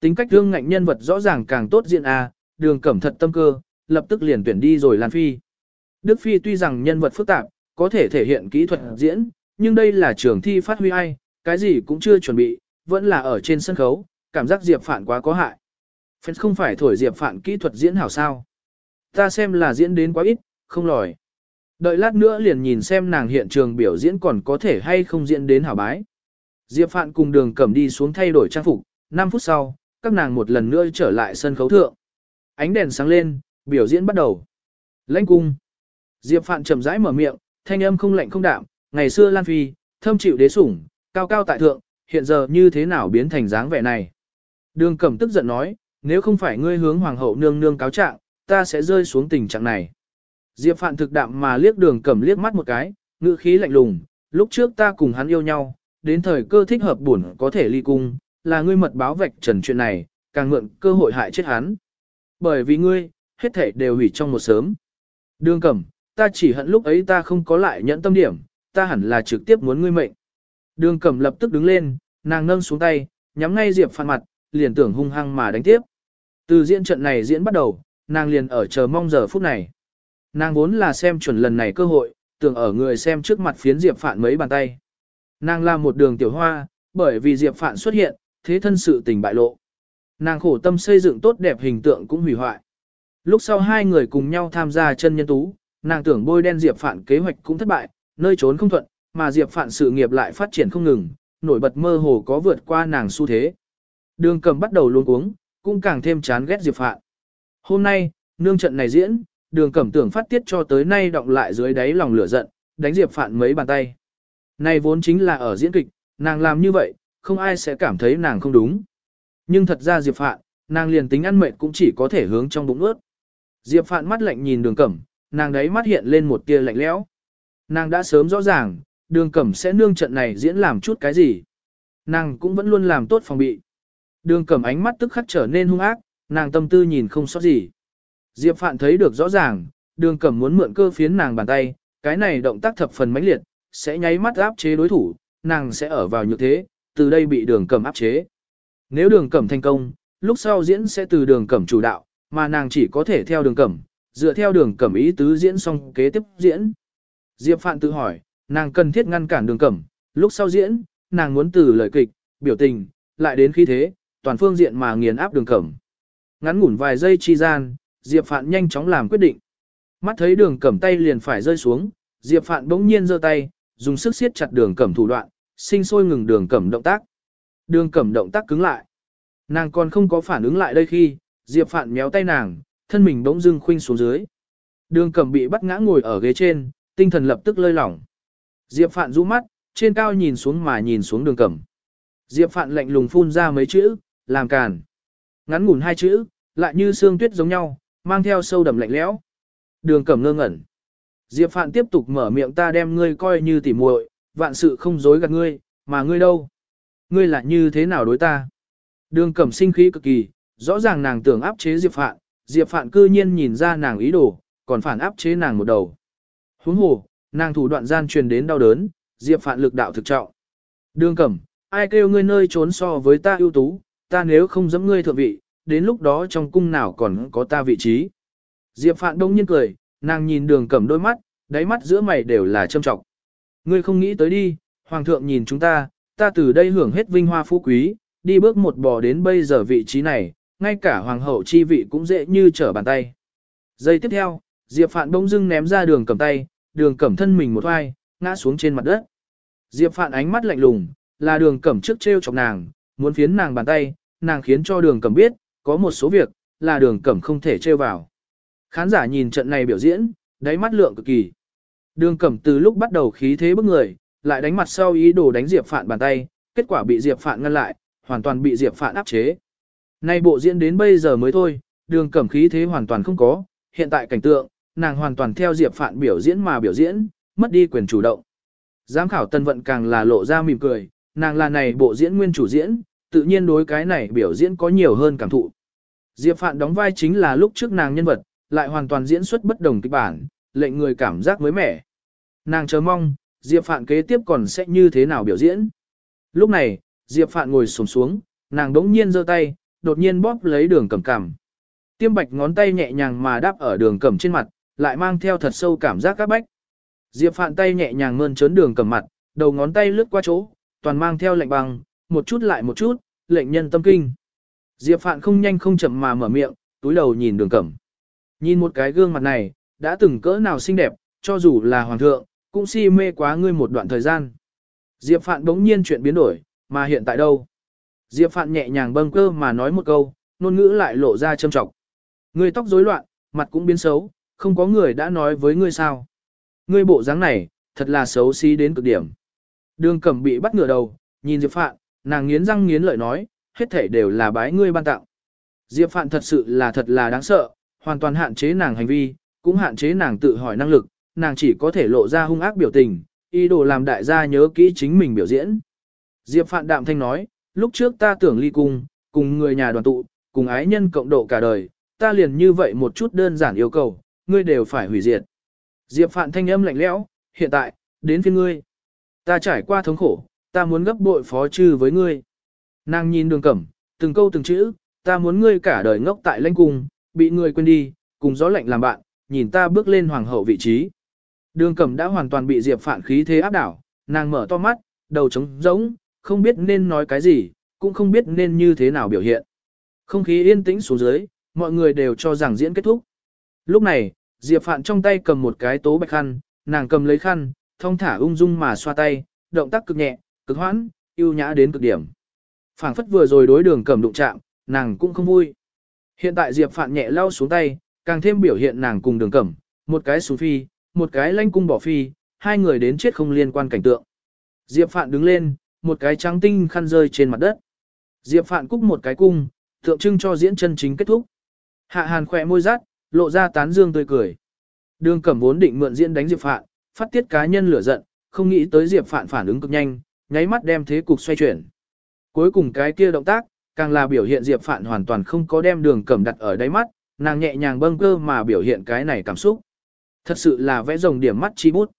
Tính cách thương ngạnh nhân vật rõ ràng càng tốt diện a, đường cẩm thật tâm cơ, lập tức liền tuyển đi rồi Lan Phi. Đức Phi tuy rằng nhân vật phức tạp, có thể thể hiện kỹ thuật diễn, nhưng đây là trường thi phát huy ai, cái gì cũng chưa chuẩn bị, vẫn là ở trên sân khấu, cảm giác Diệp Phạn quá có hại. Fans không phải thổi Diệp Phạn kỹ thuật diễn hảo sao. Ta xem là diễn đến quá ít, không lòi. Đợi lát nữa liền nhìn xem nàng hiện trường biểu diễn còn có thể hay không diễn đến hảo bái. Diệp Phạn cùng đường cẩm đi xuống thay đổi trang phục, 5 phút sau, các nàng một lần nữa trở lại sân khấu thượng. Ánh đèn sáng lên, biểu diễn bắt đầu. Lãnh cung. Diệp Phạn chậm rãi mở miệng, thanh âm không lạnh không đạm, ngày xưa Lan Phi, thâm chịu đế sủng, cao cao tại thượng, hiện giờ như thế nào biến thành dáng vẻ này. Đường Cẩm tức giận nói, nếu không phải ngươi hướng hoàng hậu nương nương cáo trạng, ta sẽ rơi xuống tình trạng này. Diệp Phạn thực đạm mà liếc Đường Cẩm liếc mắt một cái, ngữ khí lạnh lùng, lúc trước ta cùng hắn yêu nhau, đến thời cơ thích hợp buồn có thể ly cung, là ngươi mật báo vạch trần chuyện này, càng mượn cơ hội hại chết hắn. Bởi vì ngươi, hết thể đều hủy trong một sớm. Đường Cẩm, ta chỉ hận lúc ấy ta không có lại nhẫn tâm điểm, ta hẳn là trực tiếp muốn ngươi mệnh. Đường Cẩm lập tức đứng lên, nàng nâng xuống tay, nhắm ngay Diệp Phạn mặt, liền tưởng hung hăng mà đánh tiếp. Từ diễn trận này diễn bắt đầu, nàng liền ở chờ mong giờ phút này. Nàng vốn là xem chuẩn lần này cơ hội, tưởng ở người xem trước mặt phiến Diệp Phạn mấy bàn tay. Nàng là một đường tiểu hoa, bởi vì Diệp Phạn xuất hiện, thế thân sự tình bại lộ. Nàng khổ tâm xây dựng tốt đẹp hình tượng cũng hủy hoại. Lúc sau hai người cùng nhau tham gia chân nhân tú, nàng tưởng bôi đen Diệp Phạn kế hoạch cũng thất bại, nơi trốn không thuận, mà Diệp Phạn sự nghiệp lại phát triển không ngừng, nổi bật mơ hồ có vượt qua nàng xu thế. Đường cầm bắt đầu luôn uống, cũng càng thêm chán ghét Diệp Phạn. Hôm nay, nương trận này diễn, đường cẩm tưởng phát tiết cho tới nay động lại dưới đáy lòng lửa giận, đánh Diệp Phạn mấy bàn tay. Này vốn chính là ở diễn kịch, nàng làm như vậy, không ai sẽ cảm thấy nàng không đúng. Nhưng thật ra Diệp Phạn, nàng liền tính ăn mệt cũng chỉ có thể hướng trong bụng ướt. Diệp Phạn mắt lạnh nhìn đường cẩm, nàng đấy mắt hiện lên một tia lạnh lẽo. Nàng đã sớm rõ ràng, đường cẩm sẽ nương trận này diễn làm chút cái gì. Nàng cũng vẫn luôn làm tốt phòng bị. Đường cẩm ánh mắt tức khắc trở nên hung ác, nàng tâm tư nhìn không sót gì. Diệp Phạn thấy được rõ ràng, đường cẩm muốn mượn cơ phiến nàng bàn tay, cái này động tác thập phần mãnh liệt, sẽ nháy mắt áp chế đối thủ, nàng sẽ ở vào như thế, từ đây bị đường cẩm áp chế. Nếu đường cẩm thành công, lúc sau diễn sẽ từ đường cẩm chủ đạo, mà nàng chỉ có thể theo đường cẩm, dựa theo đường cẩm ý tứ diễn xong kế tiếp diễn. Diệp Phạn tự hỏi, nàng cần thiết ngăn cản đường cẩm, lúc sau diễn, nàng muốn từ lời kịch, biểu tình, lại đến khí thế, toàn phương diện mà nghiền áp đường cẩm. Ngắn ngủn vài giây chi gian, Diệp Phạn nhanh chóng làm quyết định. Mắt thấy đường cẩm tay liền phải rơi xuống, Diệp Phạn bỗng nhiên giơ tay, dùng sức siết chặt đường cẩm thủ đoạn, sinh sôi ngừng đường cẩm động tác. Đường cẩm động tác cứng lại. Nàng còn không có phản ứng lại đây khi, Diệp Phạn méo tay nàng, thân mình bỗng dưng khuynh xuống dưới. Đường cẩm bị bắt ngã ngồi ở ghế trên, tinh thần lập tức lơi lỏng. Diệp Phạn rũ mắt, trên cao nhìn xuống mà nhìn xuống đường cẩm. Diệp Phạn lạnh lùng phun ra mấy chữ, làm càn. Ngắn ngủn hai chữ, lại như xương tuyết giống nhau, mang theo sâu đậm lạnh lẽo. Đường cẩm ngơ ngẩn. Diệp Phạn tiếp tục mở miệng ta đem ngươi coi như tỉ muội, vạn sự không dối gạt ngươi, mà ngươi đâu? Ngươi là như thế nào đối ta? Đường cẩm sinh khí cực kỳ, rõ ràng nàng tưởng áp chế Diệp Phạn, Diệp Phạn cư nhiên nhìn ra nàng ý đồ, còn phản áp chế nàng một đầu. Huống hồ, nàng thủ đoạn gian truyền đến đau đớn, Diệp Phạn lực đạo thực trọng. Đường cẩm, ai kêu ngươi nơi trốn so với ta ưu tú, ta nếu không dẫm ngươi thượng vị, đến lúc đó trong cung nào còn có ta vị trí. Diệp Phạn đông nhiên cười, nàng nhìn đường cẩm đôi mắt, đáy mắt giữa mày đều là châm trọng. Ngươi không nghĩ tới đi, hoàng thượng nhìn chúng ta, ta từ đây hưởng hết vinh hoa phú quý, đi bước một bò đến bây giờ vị trí này, ngay cả hoàng hậu chi vị cũng dễ như trở bàn tay. Giây tiếp theo, Diệp Phạn bỗng dưng ném ra đường cầm tay, đường cẩm thân mình một oai, ngã xuống trên mặt đất. Diệp Phạn ánh mắt lạnh lùng, là đường cẩm trước treo chọc nàng, muốn phiến nàng bàn tay, nàng khiến cho đường cẩm biết, có một số việc, là đường cẩm không thể treo vào. Khán giả nhìn trận này biểu diễn, đáy mắt lượng cực kỳ. Đường cẩm từ lúc bắt đầu khí thế bức người, lại đánh mặt sau ý đồ đánh Diệp Phạn bàn tay, kết quả bị Diệp Phạn ngăn lại, hoàn toàn bị Diệp Phạn áp chế. Nay bộ diễn đến bây giờ mới thôi, đường cẩm khí thế hoàn toàn không có, hiện tại cảnh tượng, nàng hoàn toàn theo Diệp Phạn biểu diễn mà biểu diễn, mất đi quyền chủ động. Giám khảo tân vận càng là lộ ra mỉm cười, nàng là này bộ diễn nguyên chủ diễn, tự nhiên đối cái này biểu diễn có nhiều hơn cảm thụ. Diệp Phạn đóng vai chính là lúc trước nàng nhân vật, lại hoàn toàn diễn xuất bất đồng kịch bản, lệnh người cảm giác mới mẻ. Nàng chờ mong, Diệp Phạn kế tiếp còn sẽ như thế nào biểu diễn. Lúc này, Diệp Phạn ngồi sổm xuống, nàng đống nhiên giơ tay, đột nhiên bóp lấy đường cẩm cằm. Tiêm bạch ngón tay nhẹ nhàng mà đáp ở đường cẩm trên mặt, lại mang theo thật sâu cảm giác các bách. Diệp Phạn tay nhẹ nhàng mơn trớn đường cẩm mặt, đầu ngón tay lướt qua chỗ, toàn mang theo lệnh băng, một chút lại một chút, lệnh nhân tâm kinh. Diệp Phạn không nhanh không chậm mà mở miệng, túi đầu nhìn đường cẩm. Nhìn một cái gương mặt này, đã từng cỡ nào xinh đẹp, cho dù là hoàng thượng, cũng si mê quá ngươi một đoạn thời gian. Diệp Phạn bỗng nhiên chuyện biến đổi, mà hiện tại đâu? Diệp Phạn nhẹ nhàng bâng cơ mà nói một câu, ngôn ngữ lại lộ ra châm trọng. Ngươi tóc rối loạn, mặt cũng biến xấu, không có người đã nói với ngươi sao. Ngươi bộ dáng này, thật là xấu xí đến cực điểm. Đường cẩm bị bắt ngửa đầu, nhìn Diệp Phạn, nàng nghiến răng nghiến lợi nói, hết thể đều là bái ngươi ban tặng. Diệp Phạn thật sự là thật là đáng sợ, hoàn toàn hạn chế nàng hành vi, cũng hạn chế nàng tự hỏi năng lực, nàng chỉ có thể lộ ra hung ác biểu tình, ý đồ làm đại gia nhớ kỹ chính mình biểu diễn. Diệp Phạn đạm thanh nói, lúc trước ta tưởng ly cung, cùng người nhà đoàn tụ, cùng ái nhân cộng độ cả đời, ta liền như vậy một chút đơn giản yêu cầu, ngươi đều phải hủy diệt. Diệp Phạn thanh âm lạnh lẽo, hiện tại, đến phiên ngươi. Ta trải qua thống khổ, ta muốn gấp bội phó trừ với ngươi. Nàng nhìn đường cẩm, từng câu từng chữ, ta muốn ngươi cả đời ngốc tại lãnh cung, bị ngươi quên đi, cùng gió lạnh làm bạn, nhìn ta bước lên hoàng hậu vị trí. Đường cẩm đã hoàn toàn bị Diệp Phạn khí thế áp đảo, nàng mở to mắt, đầu trống rỗng, không biết nên nói cái gì, cũng không biết nên như thế nào biểu hiện. Không khí yên tĩnh xuống dưới, mọi người đều cho rằng diễn kết thúc. Lúc này, Diệp Phạn trong tay cầm một cái tố bạch khăn, nàng cầm lấy khăn, thong thả ung dung mà xoa tay, động tác cực nhẹ, cực hoãn, yêu nhã đến cực điểm. Phảng phất vừa rồi đối đường cầm đụng chạm, nàng cũng không vui. Hiện tại Diệp Phạn nhẹ lau xuống tay, càng thêm biểu hiện nàng cùng đường cẩm, một cái xuống phi, một cái lanh cung bỏ phi, hai người đến chết không liên quan cảnh tượng. Diệp Phạn đứng lên, một cái trắng tinh khăn rơi trên mặt đất. Diệp Phạn cúc một cái cung, tượng trưng cho diễn chân chính kết thúc. Hạ Hàn khỏe môi rát, lộ ra tán dương tươi cười. Đường Cẩm vốn định mượn diễn đánh Diệp Phạn, phát tiết cá nhân lửa giận, không nghĩ tới Diệp Phạn phản ứng cực nhanh, nháy mắt đem thế cục xoay chuyển. Cuối cùng cái kia động tác, càng là biểu hiện Diệp Phạn hoàn toàn không có đem Đường Cẩm đặt ở đáy mắt, nàng nhẹ nhàng bâng cơ mà biểu hiện cái này cảm xúc. Thật sự là vẽ rồng điểm mắt chi bút.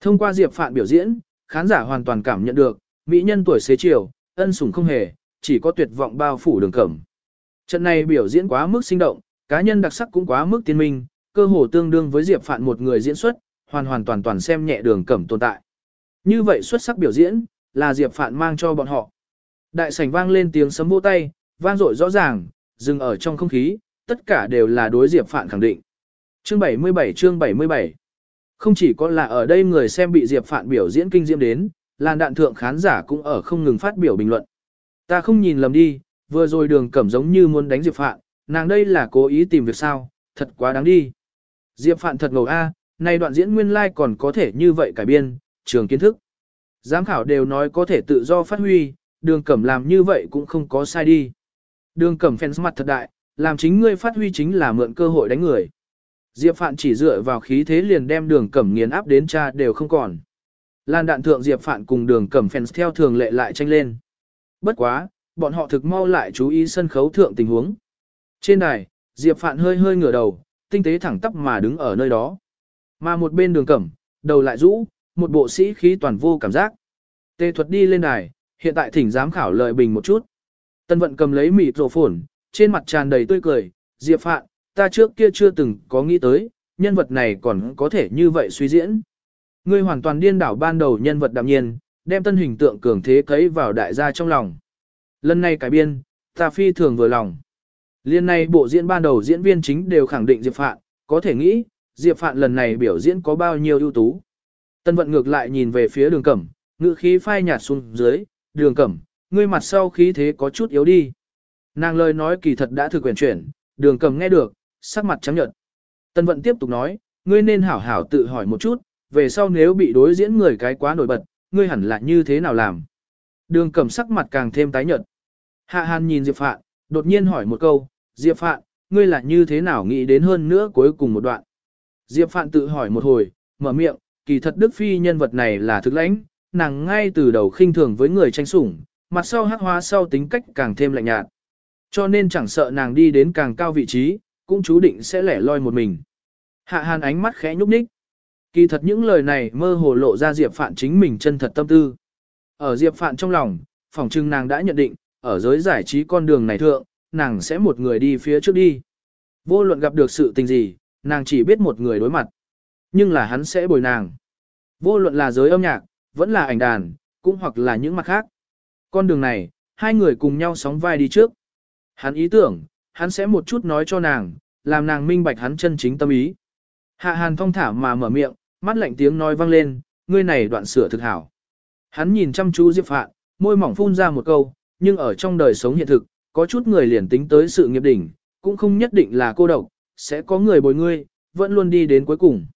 Thông qua Diệp Phạn biểu diễn, khán giả hoàn toàn cảm nhận được, mỹ nhân tuổi xế chiều, ân sủng không hề, chỉ có tuyệt vọng bao phủ đường cẩm. Trận này biểu diễn quá mức sinh động, cá nhân đặc sắc cũng quá mức tiên minh, cơ hồ tương đương với Diệp Phạn một người diễn xuất, hoàn hoàn toàn toàn xem nhẹ đường cẩm tồn tại. Như vậy xuất sắc biểu diễn, là Diệp Phạn mang cho bọn họ. Đại sảnh vang lên tiếng sấm vỗ tay, vang dội rõ ràng, dừng ở trong không khí, tất cả đều là đối Diệp Phạn khẳng định. Chương 77 chương 77 Không chỉ có là ở đây người xem bị Diệp Phạn biểu diễn kinh diễm đến, làn đạn thượng khán giả cũng ở không ngừng phát biểu bình luận. Ta không nhìn lầm đi, vừa rồi đường cẩm giống như muốn đánh Diệp Phạn, nàng đây là cố ý tìm việc sao, thật quá đáng đi. Diệp Phạn thật ngầu a, à, này đoạn diễn nguyên lai like còn có thể như vậy cải biên, trường kiến thức. Giám khảo đều nói có thể tự do phát huy, đường cẩm làm như vậy cũng không có sai đi. Đường cẩm fans mặt thật đại, làm chính ngươi phát huy chính là mượn cơ hội đánh người. Diệp Phạn chỉ dựa vào khí thế liền đem đường cẩm nghiền áp đến cha đều không còn. Lan đạn thượng Diệp Phạn cùng đường cẩm fans theo thường lệ lại tranh lên. Bất quá, bọn họ thực mau lại chú ý sân khấu thượng tình huống. Trên đài, Diệp Phạn hơi hơi ngửa đầu, tinh tế thẳng tắp mà đứng ở nơi đó. Mà một bên đường cẩm, đầu lại rũ, một bộ sĩ khí toàn vô cảm giác. Tê thuật đi lên đài, hiện tại thỉnh giám khảo lợi bình một chút. Tân vận cầm lấy mịt rổ phổn, trên mặt tràn đầy tươi cười, Diệp Phạn, ta trước kia chưa từng có nghĩ tới, nhân vật này còn có thể như vậy suy diễn. Ngươi hoàn toàn điên đảo ban đầu nhân vật đạm nhiên, đem tân hình tượng cường thế cấy vào đại gia trong lòng. Lần này cải biên, ta phi thường vừa lòng. Liên này bộ diễn ban đầu diễn viên chính đều khẳng định Diệp Phạn, có thể nghĩ, Diệp Phạn lần này biểu diễn có bao nhiêu ưu tú. Tân vận ngược lại nhìn về phía đường cẩm, ngữ khí phai nhạt xuống dưới, đường cẩm, ngươi mặt sau khí thế có chút yếu đi. Nàng lời nói kỳ thật đã thực quyền chuyển, đường cẩm nghe được, sắc mặt trắng nhợt. Tân vận tiếp tục nói, ngươi nên hảo hảo tự hỏi một chút, về sau nếu bị đối diễn người cái quá nổi bật, ngươi hẳn là như thế nào làm. Đường cẩm sắc mặt càng thêm tái nhợt. Hạ Hàn nhìn Diệp Phạn, đột nhiên hỏi một câu, Diệp Phạn, ngươi là như thế nào nghĩ đến hơn nữa cuối cùng một đoạn. Diệp Phạn tự hỏi một hồi, mở miệng, kỳ thật Đức Phi nhân vật này là thực lãnh, nàng ngay từ đầu khinh thường với người tranh sủng, mặt sau hắc hóa sau tính cách càng thêm lạnh nhạt. Cho nên chẳng sợ nàng đi đến càng cao vị trí, cũng chú định sẽ lẻ loi một mình. Hạ Hàn ánh mắt khẽ nhúc nhích. Kỳ thật những lời này mơ hồ lộ ra Diệp Phạn chính mình chân thật tâm tư. Ở Diệp Phạn trong lòng, phòng trưng nàng đã nhận định, ở giới giải trí con đường này thượng, nàng sẽ một người đi phía trước đi. Vô luận gặp được sự tình gì, nàng chỉ biết một người đối mặt. Nhưng là hắn sẽ bồi nàng. Vô luận là giới âm nhạc, vẫn là ảnh đàn, cũng hoặc là những mặt khác. Con đường này, hai người cùng nhau sóng vai đi trước. Hắn ý tưởng, hắn sẽ một chút nói cho nàng, làm nàng minh bạch hắn chân chính tâm ý. Hạ hàn thong thả mà mở miệng, mắt lạnh tiếng nói vang lên, ngươi này đoạn sửa thực hảo. Hắn nhìn chăm chú Diệp Phạn, môi mỏng phun ra một câu, nhưng ở trong đời sống hiện thực, có chút người liền tính tới sự nghiệp đỉnh, cũng không nhất định là cô độc, sẽ có người bồi ngươi, vẫn luôn đi đến cuối cùng.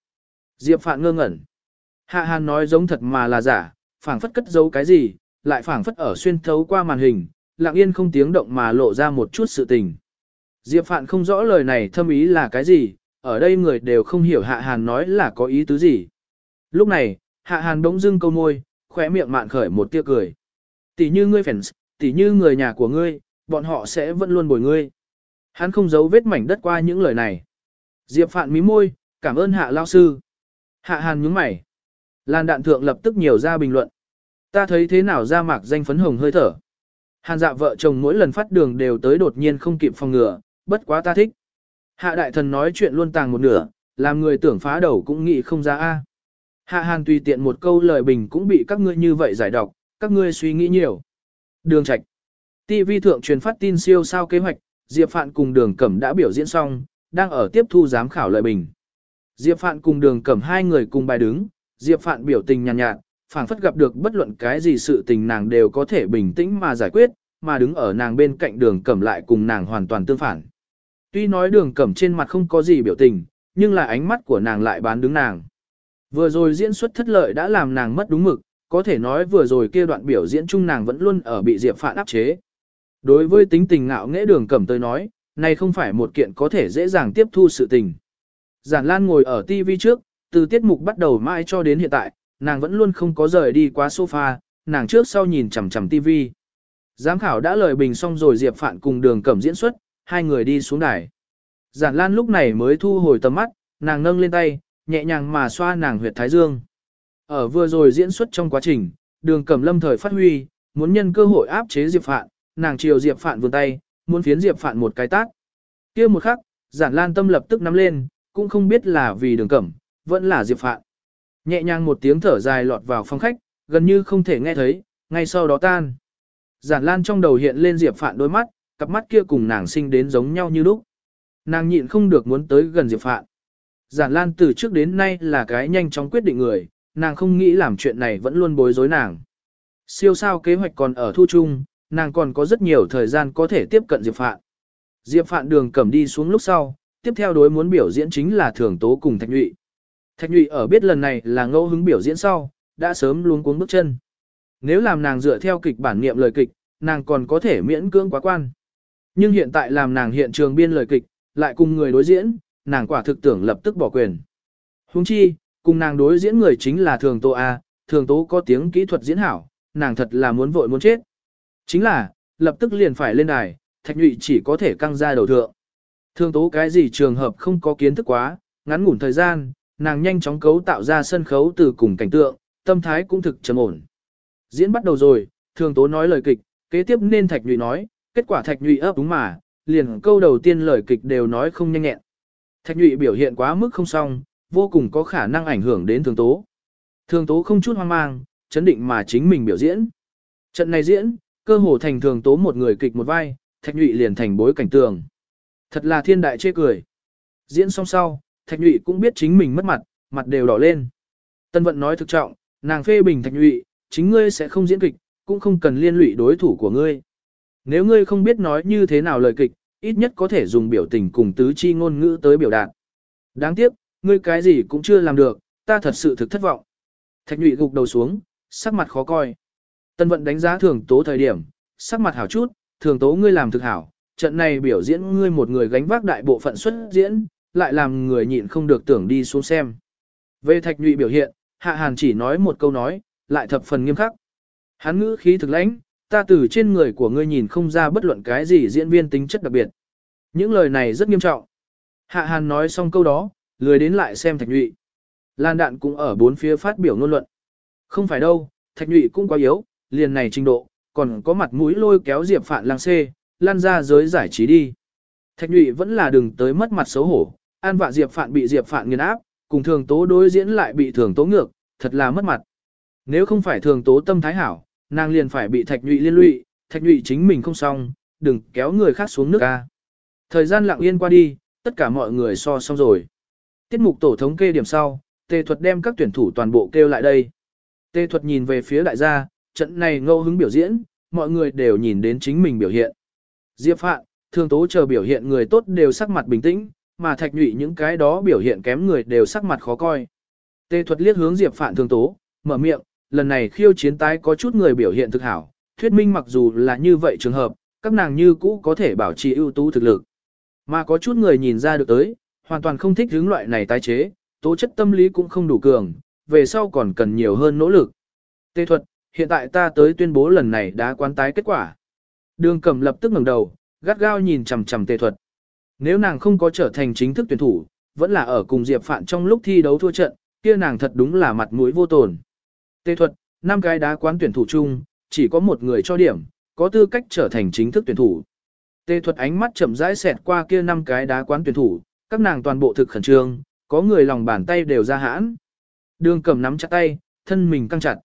Diệp Phạn ngơ ngẩn. Hạ Hàn nói giống thật mà là giả, phảng phất cất giấu cái gì, lại phảng phất ở xuyên thấu qua màn hình, lặng yên không tiếng động mà lộ ra một chút sự tình. Diệp Phạn không rõ lời này thâm ý là cái gì, ở đây người đều không hiểu Hạ Hàn nói là có ý tứ gì. Lúc này, Hạ Hàn đống dưng câu môi, khóe miệng mạn khởi một tia cười. Tỷ như ngươi fans, tỷ như người nhà của ngươi, bọn họ sẽ vẫn luôn bồi ngươi. Hắn không giấu vết mảnh đất qua những lời này. Diệp Phạn mí môi, cảm ơn Hạ Lao Sư. Hạ Hàn nhướng mày. Lan đạn thượng lập tức nhiều ra bình luận. Ta thấy thế nào ra mạc danh phấn hồng hơi thở. Hàn dạ vợ chồng mỗi lần phát đường đều tới đột nhiên không kịp phòng ngừa, bất quá ta thích. Hạ đại thần nói chuyện luôn tàng một nửa, làm người tưởng phá đầu cũng nghĩ không ra a. Hạ hàn tùy tiện một câu lời bình cũng bị các ngươi như vậy giải độc, các ngươi suy nghĩ nhiều. Đường Trạch. TV thượng truyền phát tin siêu sao kế hoạch, Diệp Phạn cùng Đường Cẩm đã biểu diễn xong, đang ở tiếp thu giám khảo lời bình. Diệp Phạn cùng Đường Cẩm hai người cùng bài đứng, Diệp Phạn biểu tình nhàn nhạt, nhạt phảng phất gặp được bất luận cái gì sự tình nàng đều có thể bình tĩnh mà giải quyết, mà đứng ở nàng bên cạnh Đường Cẩm lại cùng nàng hoàn toàn tương phản. Tuy nói Đường Cẩm trên mặt không có gì biểu tình, nhưng là ánh mắt của nàng lại bán đứng nàng. Vừa rồi diễn xuất thất lợi đã làm nàng mất đúng mực, có thể nói vừa rồi kia đoạn biểu diễn chung nàng vẫn luôn ở bị Diệp Phạn áp chế. Đối với tính tình ngạo nghễ đường cẩm tới nói, này không phải một kiện có thể dễ dàng tiếp thu sự tình. Giản Lan ngồi ở TV trước, từ tiết mục bắt đầu mãi cho đến hiện tại, nàng vẫn luôn không có rời đi qua sofa, nàng trước sau nhìn chằm chằm TV. Giám khảo đã lời bình xong rồi Diệp Phạn cùng đường cẩm diễn xuất, hai người đi xuống đài. Giản Lan lúc này mới thu hồi tầm mắt, nàng nâng lên tay, nhẹ nhàng mà xoa nàng huyệt thái dương. Ở vừa rồi diễn xuất trong quá trình, đường cẩm lâm thời phát huy, muốn nhân cơ hội áp chế Diệp Phạn, nàng chiều Diệp Phạn vươn tay, muốn phiến Diệp Phạn một cái tát. kia một khắc, giản lan tâm lập tức nắm lên, cũng không biết là vì đường cẩm, vẫn là Diệp Phạn. Nhẹ nhàng một tiếng thở dài lọt vào phòng khách, gần như không thể nghe thấy, ngay sau đó tan. Giản lan trong đầu hiện lên Diệp Phạn đôi mắt, cặp mắt kia cùng nàng sinh đến giống nhau như lúc. Nàng nhịn không được muốn tới gần Diệp Phạn. Giản Lan từ trước đến nay là cái nhanh chóng quyết định người, nàng không nghĩ làm chuyện này vẫn luôn bối rối nàng. Siêu sao kế hoạch còn ở thu chung, nàng còn có rất nhiều thời gian có thể tiếp cận Diệp Phạn. Diệp Phạn đường cầm đi xuống lúc sau, tiếp theo đối muốn biểu diễn chính là thường tố cùng Thạch Nhụy. Thạch Nhụy ở biết lần này là ngẫu hứng biểu diễn sau, đã sớm luống cuống bước chân. Nếu làm nàng dựa theo kịch bản niệm lời kịch, nàng còn có thể miễn cưỡng quá quan. Nhưng hiện tại làm nàng hiện trường biên lời kịch, lại cùng người đối diễn, nàng quả thực tưởng lập tức bỏ quyền. Huống chi, cùng nàng đối diễn người chính là thường tố A, thường tố có tiếng kỹ thuật diễn hảo, nàng thật là muốn vội muốn chết. Chính là, lập tức liền phải lên đài, thạch nhụy chỉ có thể căng ra đầu thượng. Thường tố cái gì trường hợp không có kiến thức quá, ngắn ngủn thời gian, nàng nhanh chóng cấu tạo ra sân khấu từ cùng cảnh tượng, tâm thái cũng thực trầm ổn. Diễn bắt đầu rồi, thường tố nói lời kịch, kế tiếp nên thạch nhụy nói, kết quả thạch nhụy ấp đúng mà, liền câu đầu tiên lời kịch đều nói không nhanh nhẹn. Thạch nhụy biểu hiện quá mức không xong, vô cùng có khả năng ảnh hưởng đến thường tố. Thường tố không chút hoang mang, chấn định mà chính mình biểu diễn. Trận này diễn, cơ hồ thành thường tố một người kịch một vai, thạch nhụy liền thành bối cảnh tường. Thật là thiên đại chê cười. Diễn xong sau, thạch nhụy cũng biết chính mình mất mặt, mặt đều đỏ lên. Tân vận nói thực trọng, nàng phê bình thạch nhụy, chính ngươi sẽ không diễn kịch, cũng không cần liên lụy đối thủ của ngươi. Nếu ngươi không biết nói như thế nào lời kịch, ít nhất có thể dùng biểu tình cùng tứ chi ngôn ngữ tới biểu đạt. Đáng tiếc, ngươi cái gì cũng chưa làm được, ta thật sự thực thất vọng. Thạch nhụy gục đầu xuống, sắc mặt khó coi. Tân vận đánh giá thường tố thời điểm, sắc mặt hảo chút, thường tố ngươi làm thực hảo, trận này biểu diễn ngươi một người gánh vác đại bộ phận xuất diễn, lại làm người nhịn không được tưởng đi xuống xem. Về thạch nhụy biểu hiện, hạ hàn chỉ nói một câu nói, lại thập phần nghiêm khắc. Hắn ngữ khí thực lãnh, ta từ trên người của ngươi nhìn không ra bất luận cái gì diễn viên tính chất đặc biệt. Những lời này rất nghiêm trọng. Hạ Hàn nói xong câu đó, lười đến lại xem Thạch Nhụy. Lan đạn cũng ở bốn phía phát biểu ngôn luận. Không phải đâu, Thạch Nhụy cũng quá yếu, liền này trình độ, còn có mặt mũi lôi kéo Diệp Phạn lang xê, lan ra giới giải trí đi. Thạch nhụy vẫn là đừng tới mất mặt xấu hổ, an vạ Diệp Phạn bị Diệp Phạn nghiền áp, cùng thường tố đối diễn lại bị thường tố ngược, thật là mất mặt. Nếu không phải thường tố tâm thái hảo, nàng liền phải bị thạch nhụy liên lụy, thạch nhụy chính mình không xong, đừng kéo người khác xuống nước ca. Thời gian lặng yên qua đi, tất cả mọi người so xong rồi. Tiết mục tổ thống kê điểm sau, tề thuật đem các tuyển thủ toàn bộ kêu lại đây. Tề thuật nhìn về phía đại gia, trận này ngẫu hứng biểu diễn, mọi người đều nhìn đến chính mình biểu hiện. Diệp Phạn, thường tố chờ biểu hiện người tốt đều sắc mặt bình tĩnh, mà thạch nhụy những cái đó biểu hiện kém người đều sắc mặt khó coi. Tề thuật liếc hướng Diệp Phạn thường tố, mở miệng, lần này khiêu chiến tái có chút người biểu hiện thực hảo, thuyết minh mặc dù là như vậy trường hợp, các nàng như cũ có thể bảo trì ưu tú thực lực. Mà có chút người nhìn ra được tới, hoàn toàn không thích hướng loại này tái chế, tố chất tâm lý cũng không đủ cường, về sau còn cần nhiều hơn nỗ lực. Tê thuật, hiện tại ta tới tuyên bố lần này đã quán tái kết quả. Đường cầm lập tức ngẩng đầu, gắt gao nhìn chằm chằm tê thuật. Nếu nàng không có trở thành chính thức tuyển thủ, vẫn là ở cùng Diệp Phạn trong lúc thi đấu thua trận, kia nàng thật đúng là mặt mũi vô tồn. Tê thuật, năm cái đá quán tuyển thủ chung, chỉ có một người cho điểm, có tư cách trở thành chính thức tuyển thủ. Tê thuật ánh mắt chậm rãi xẹt qua kia năm cái đá quán tuyển thủ, các nàng toàn bộ thực khẩn trương, có người lòng bàn tay đều ra hãn. Đường cẩm nắm chặt tay, thân mình căng chặt.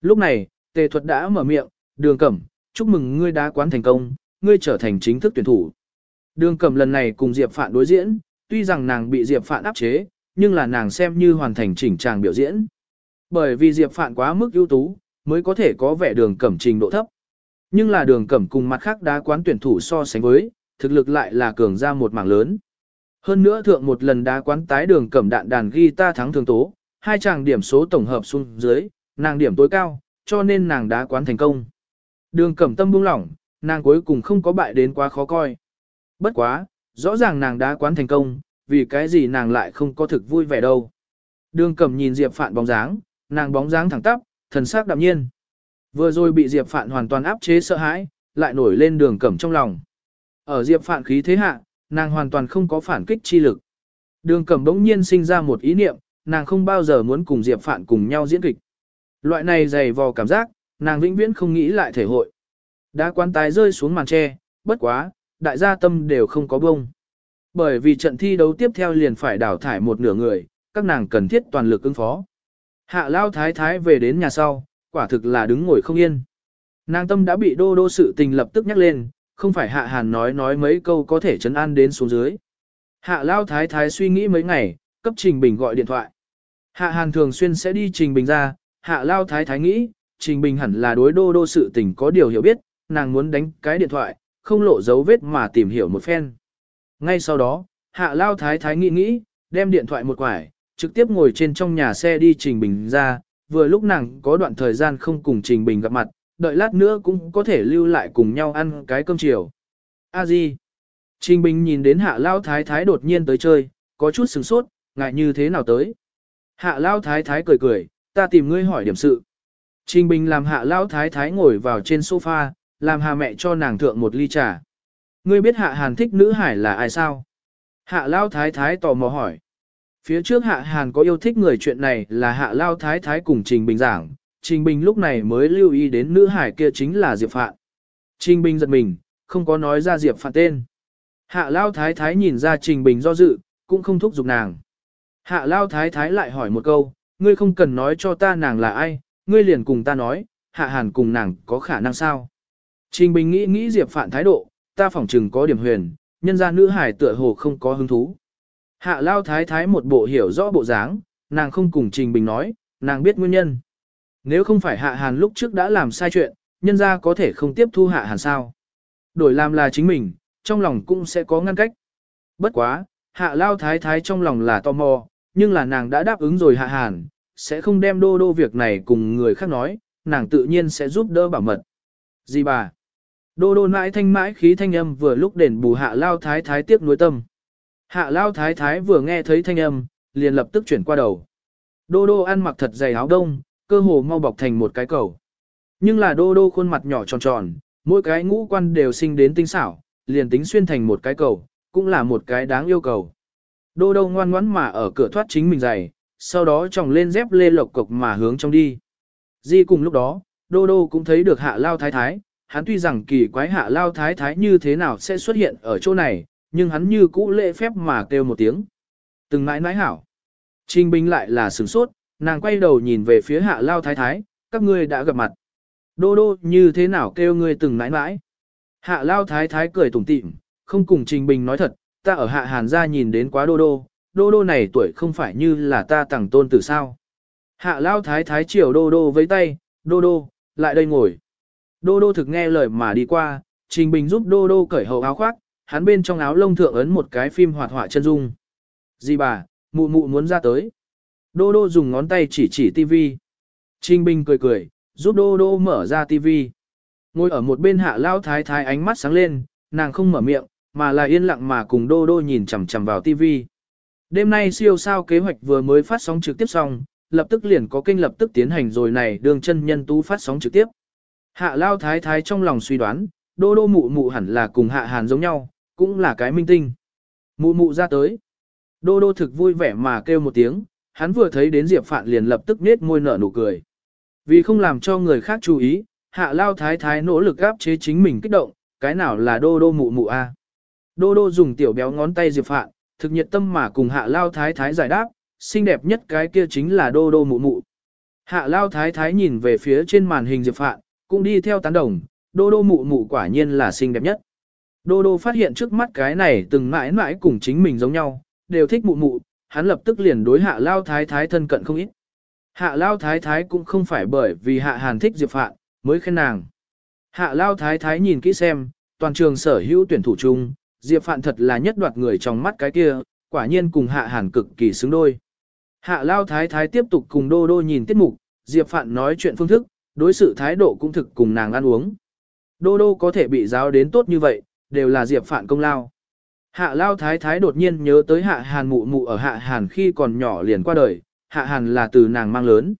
Lúc này, tề thuật đã mở miệng, đường cẩm, chúc mừng ngươi đá quán thành công, ngươi trở thành chính thức tuyển thủ. Đường cẩm lần này cùng Diệp Phạn đối diễn, tuy rằng nàng bị Diệp Phạn áp chế, nhưng là nàng xem như hoàn thành chỉnh tràng biểu diễn. Bởi vì Diệp Phạn quá mức ưu tú, mới có thể có vẻ đường cẩm trình độ thấp. Nhưng là đường cẩm cùng mặt khác đá quán tuyển thủ so sánh với, thực lực lại là cường ra một mảng lớn. Hơn nữa thượng một lần đá quán tái đường cẩm đạn đàn guitar thắng thường tố, hai chàng điểm số tổng hợp xuống dưới, nàng điểm tối cao, cho nên nàng đá quán thành công. Đường cẩm tâm buông lỏng, nàng cuối cùng không có bại đến quá khó coi. Bất quá, rõ ràng nàng đá quán thành công, vì cái gì nàng lại không có thực vui vẻ đâu. Đường cẩm nhìn Diệp Phạn bóng dáng, nàng bóng dáng thẳng tắp, thần sắc đạm nhiên. Vừa rồi bị Diệp Phạn hoàn toàn áp chế sợ hãi, lại nổi lên đường cẩm trong lòng. Ở Diệp Phạn khí thế hạ, nàng hoàn toàn không có phản kích chi lực. Đường cẩm đống nhiên sinh ra một ý niệm, nàng không bao giờ muốn cùng Diệp Phạn cùng nhau diễn kịch. Loại này dày vò cảm giác, nàng vĩnh viễn không nghĩ lại thể hội. Đã quan tái rơi xuống màn tre, bất quá, đại gia tâm đều không có bông. Bởi vì trận thi đấu tiếp theo liền phải đào thải một nửa người, các nàng cần thiết toàn lực ứng phó. Hạ lao thái thái về đến nhà sau, quả thực là đứng ngồi không yên. Nàng tâm đã bị đô đô sự tình lập tức nhắc lên, không phải hạ hàn nói nói mấy câu có thể chấn an đến xuống dưới. Hạ lao thái thái suy nghĩ mấy ngày, cấp Trình Bình gọi điện thoại. Hạ hàn thường xuyên sẽ đi Trình Bình ra, hạ lao thái thái nghĩ, Trình Bình hẳn là đối đô đô sự tình có điều hiểu biết, nàng muốn đánh cái điện thoại, không lộ dấu vết mà tìm hiểu một phen. Ngay sau đó, hạ lao thái thái nghĩ nghĩ, đem điện thoại một quải, trực tiếp ngồi trên trong nhà xe đi Trình Bình ra, vừa lúc nàng có đoạn thời gian không cùng Trình Bình gặp mặt, đợi lát nữa cũng có thể lưu lại cùng nhau ăn cái cơm chiều. A Di. Trình Bình nhìn đến hạ lao thái thái đột nhiên tới chơi, có chút sừng sốt, ngại như thế nào tới. Hạ lao thái thái cười cười, ta tìm ngươi hỏi điểm sự. Trình Bình làm hạ lao thái thái ngồi vào trên sofa, làm hà mẹ cho nàng thượng một ly trà. Ngươi biết hạ hàn thích nữ hải là ai sao? Hạ lao thái thái tò mò hỏi. Phía trước hạ hàn có yêu thích người chuyện này là hạ lao thái thái cùng Trình Bình giảng, Trình Bình lúc này mới lưu ý đến nữ hải kia chính là Diệp Phạn. Trình Bình giật mình, không có nói ra Diệp Phạn tên. Hạ Lao Thái Thái nhìn ra Trình Bình do dự, cũng không thúc giục nàng. Hạ Lao Thái Thái lại hỏi một câu, ngươi không cần nói cho ta nàng là ai, ngươi liền cùng ta nói, Hạ Hàn cùng nàng có khả năng sao. Trình Bình nghĩ nghĩ Diệp Phạn thái độ, ta phỏng chừng có điểm huyền, nhân ra nữ hải tựa hồ không có hứng thú. Hạ Lao Thái Thái một bộ hiểu rõ bộ dáng, nàng không cùng Trình Bình nói, nàng biết nguyên nhân. Nếu không phải hạ hàn lúc trước đã làm sai chuyện, nhân ra có thể không tiếp thu hạ hàn sao. Đổi làm là chính mình, trong lòng cũng sẽ có ngăn cách. Bất quá, hạ lao thái thái trong lòng là tò mò, nhưng là nàng đã đáp ứng rồi hạ hàn, sẽ không đem đô đô việc này cùng người khác nói, nàng tự nhiên sẽ giúp đỡ bảo mật. Gì bà? Đô đô mãi thanh mãi khí thanh âm vừa lúc đền bù hạ lao thái thái tiếp nối tâm. Hạ lao thái thái vừa nghe thấy thanh âm, liền lập tức chuyển qua đầu. Đô đô ăn mặc thật dày áo đông, cơ hồ mau bọc thành một cái cầu. Nhưng là đô đô khuôn mặt nhỏ tròn tròn, mỗi cái ngũ quan đều sinh đến tinh xảo, liền tính xuyên thành một cái cầu, cũng là một cái đáng yêu cầu. Đô đô ngoan ngoãn mà ở cửa thoát chính mình giày, sau đó tròng lên dép lê lộc cộc mà hướng trong đi. Di cùng lúc đó, đô đô cũng thấy được hạ lao thái thái, hắn tuy rằng kỳ quái hạ lao thái thái như thế nào sẽ xuất hiện ở chỗ này, nhưng hắn như cũ lễ phép mà kêu một tiếng. Từng mãi nãi hảo. Trình Bình lại là sửng sốt, nàng quay đầu nhìn về phía hạ lao thái thái, các ngươi đã gặp mặt. Đô đô như thế nào kêu ngươi từng mãi nãi. Hạ lao thái thái cười tủm tỉm, không cùng Trình Bình nói thật, ta ở hạ hàn gia nhìn đến quá đô đô, đô đô này tuổi không phải như là ta tặng tôn tử sao. Hạ lao thái thái chiều đô đô với tay, đô đô, lại đây ngồi. Đô đô thực nghe lời mà đi qua, Trình Bình giúp đô đô cởi hậu áo khoác, hắn bên trong áo lông thượng ấn một cái phim hoạt họa chân dung. Dì bà, mụ mụ muốn ra tới. Đô đô dùng ngón tay chỉ chỉ tivi. Trình Bình cười cười, giúp đô đô mở ra tivi. Ngồi ở một bên hạ lao thái thái ánh mắt sáng lên, nàng không mở miệng, mà là yên lặng mà cùng đô đô nhìn chằm chằm vào tivi. Đêm nay siêu sao kế hoạch vừa mới phát sóng trực tiếp xong, lập tức liền có kênh lập tức tiến hành rồi này đường chân nhân tú phát sóng trực tiếp. Hạ lao thái thái trong lòng suy đoán, đô đô mụ mụ hẳn là cùng hạ hàn giống nhau, cũng là cái minh tinh. Mụ mụ ra tới. Đô đô thực vui vẻ mà kêu một tiếng, hắn vừa thấy đến Diệp Phạn liền lập tức nết môi nở nụ cười. Vì không làm cho người khác chú ý, hạ lao thái thái nỗ lực gáp chế chính mình kích động, cái nào là đô đô mụ mụ a? Đô đô dùng tiểu béo ngón tay Diệp Phạn, thực nhiệt tâm mà cùng hạ lao thái thái giải đáp, xinh đẹp nhất cái kia chính là đô đô mụ mụ. Hạ lao thái thái nhìn về phía trên màn hình Diệp Phạn, cũng đi theo tán đồng, đô đô mụ mụ quả nhiên là xinh đẹp nhất. Đô đô phát hiện trước mắt cái này từng mãi mãi cùng chính mình giống nhau, đều thích mụ mụ, hắn lập tức liền đối hạ lao thái thái thân cận không ít. Hạ lao thái thái cũng không phải bởi vì hạ hàn thích Diệp Phạn, mới khen nàng. Hạ lao thái thái nhìn kỹ xem, toàn trường sở hữu tuyển thủ chung, Diệp Phạn thật là nhất đoạt người trong mắt cái kia, quả nhiên cùng hạ hàn cực kỳ xứng đôi. Hạ lao thái thái tiếp tục cùng đô đô nhìn tiết mục, Diệp Phạn nói chuyện phương thức, đối xử thái độ cũng thực cùng nàng ăn uống. Đô đô có thể bị giáo đến tốt như vậy, đều là Diệp Phạn công lao. Hạ lao thái thái đột nhiên nhớ tới hạ hàn mụ mụ ở hạ hàn khi còn nhỏ liền qua đời, hạ hàn là từ nàng mang lớn.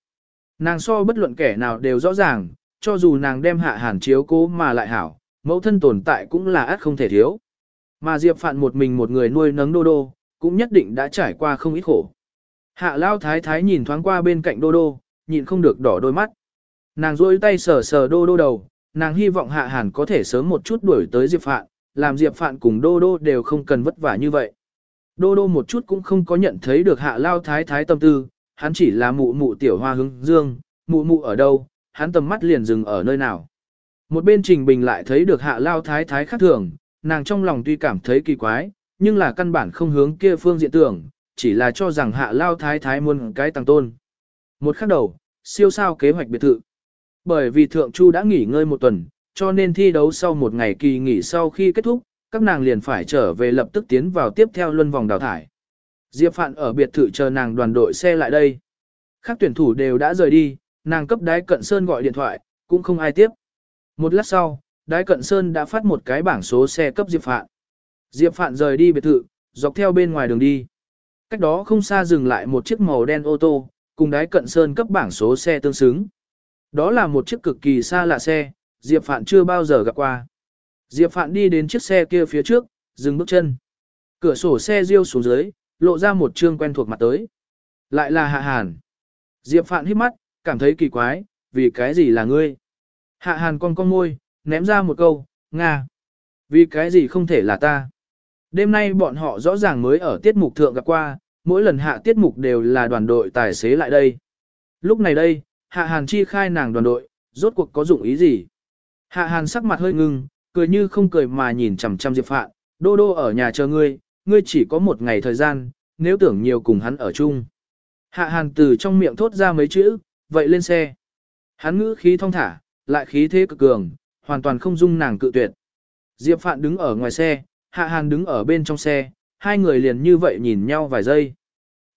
Nàng so bất luận kẻ nào đều rõ ràng, cho dù nàng đem hạ hàn chiếu cố mà lại hảo, mẫu thân tồn tại cũng là át không thể thiếu. Mà Diệp Phạn một mình một người nuôi nấng đô đô, cũng nhất định đã trải qua không ít khổ. Hạ lao thái thái nhìn thoáng qua bên cạnh đô đô, nhìn không được đỏ đôi mắt. Nàng rôi tay sờ sờ đô đô đầu, nàng hy vọng hạ hàn có thể sớm một chút đuổi tới Diệp Phạn, làm Diệp Phạn cùng đô đô đều không cần vất vả như vậy. Đô đô một chút cũng không có nhận thấy được hạ lao thái thái tâm tư, hắn chỉ là mụ mụ tiểu hoa hứng dương, mụ mụ ở đâu, hắn tầm mắt liền dừng ở nơi nào. Một bên Trình Bình lại thấy được hạ lao thái thái khác thường, nàng trong lòng tuy cảm thấy kỳ quái, nhưng là căn bản không hướng kia phương diện tưởng, chỉ là cho rằng hạ lao thái thái muốn cái tăng tôn. Một khắc đầu, siêu sao kế hoạch biệt thự. Bởi vì Thượng Chu đã nghỉ ngơi một tuần, cho nên thi đấu sau một ngày kỳ nghỉ sau khi kết thúc, các nàng liền phải trở về lập tức tiến vào tiếp theo luân vòng đào thải. Diệp Phạn ở biệt thự chờ nàng đoàn đội xe lại đây. Các tuyển thủ đều đã rời đi, nàng cấp đái cận sơn gọi điện thoại, cũng không ai tiếp. Một lát sau, đái cận sơn đã phát một cái bảng số xe cấp Diệp Phạn. Diệp Phạn rời đi biệt thự, dọc theo bên ngoài đường đi. Cách đó không xa dừng lại một chiếc màu đen ô tô, cùng đái cận sơn cấp bảng số xe tương xứng. Đó là một chiếc cực kỳ xa lạ xe, Diệp Phạn chưa bao giờ gặp qua. Diệp Phạn đi đến chiếc xe kia phía trước, dừng bước chân. Cửa sổ xe riêu xuống dưới, lộ ra một trương quen thuộc mặt tới. Lại là Hạ Hàn. Diệp Phạn hít mắt, cảm thấy kỳ quái, vì cái gì là ngươi? Hạ Hàn con con môi, ném ra một câu, Nga. Vì cái gì không thể là ta? Đêm nay bọn họ rõ ràng mới ở tiết mục thượng gặp qua, mỗi lần hạ tiết mục đều là đoàn đội tài xế lại đây. Lúc này đây, Hạ Hàn chi khai nàng đoàn đội, rốt cuộc có dụng ý gì? Hạ Hàn sắc mặt hơi ngưng, cười như không cười mà nhìn chằm chằm Diệp Phạn, đô đô ở nhà chờ ngươi, ngươi chỉ có một ngày thời gian, nếu tưởng nhiều cùng hắn ở chung. Hạ Hàn từ trong miệng thốt ra mấy chữ, vậy lên xe. Hắn ngữ khí thong thả, lại khí thế cực cường, hoàn toàn không dung nàng cự tuyệt. Diệp Phạn đứng ở ngoài xe, Hạ Hàn đứng ở bên trong xe, hai người liền như vậy nhìn nhau vài giây.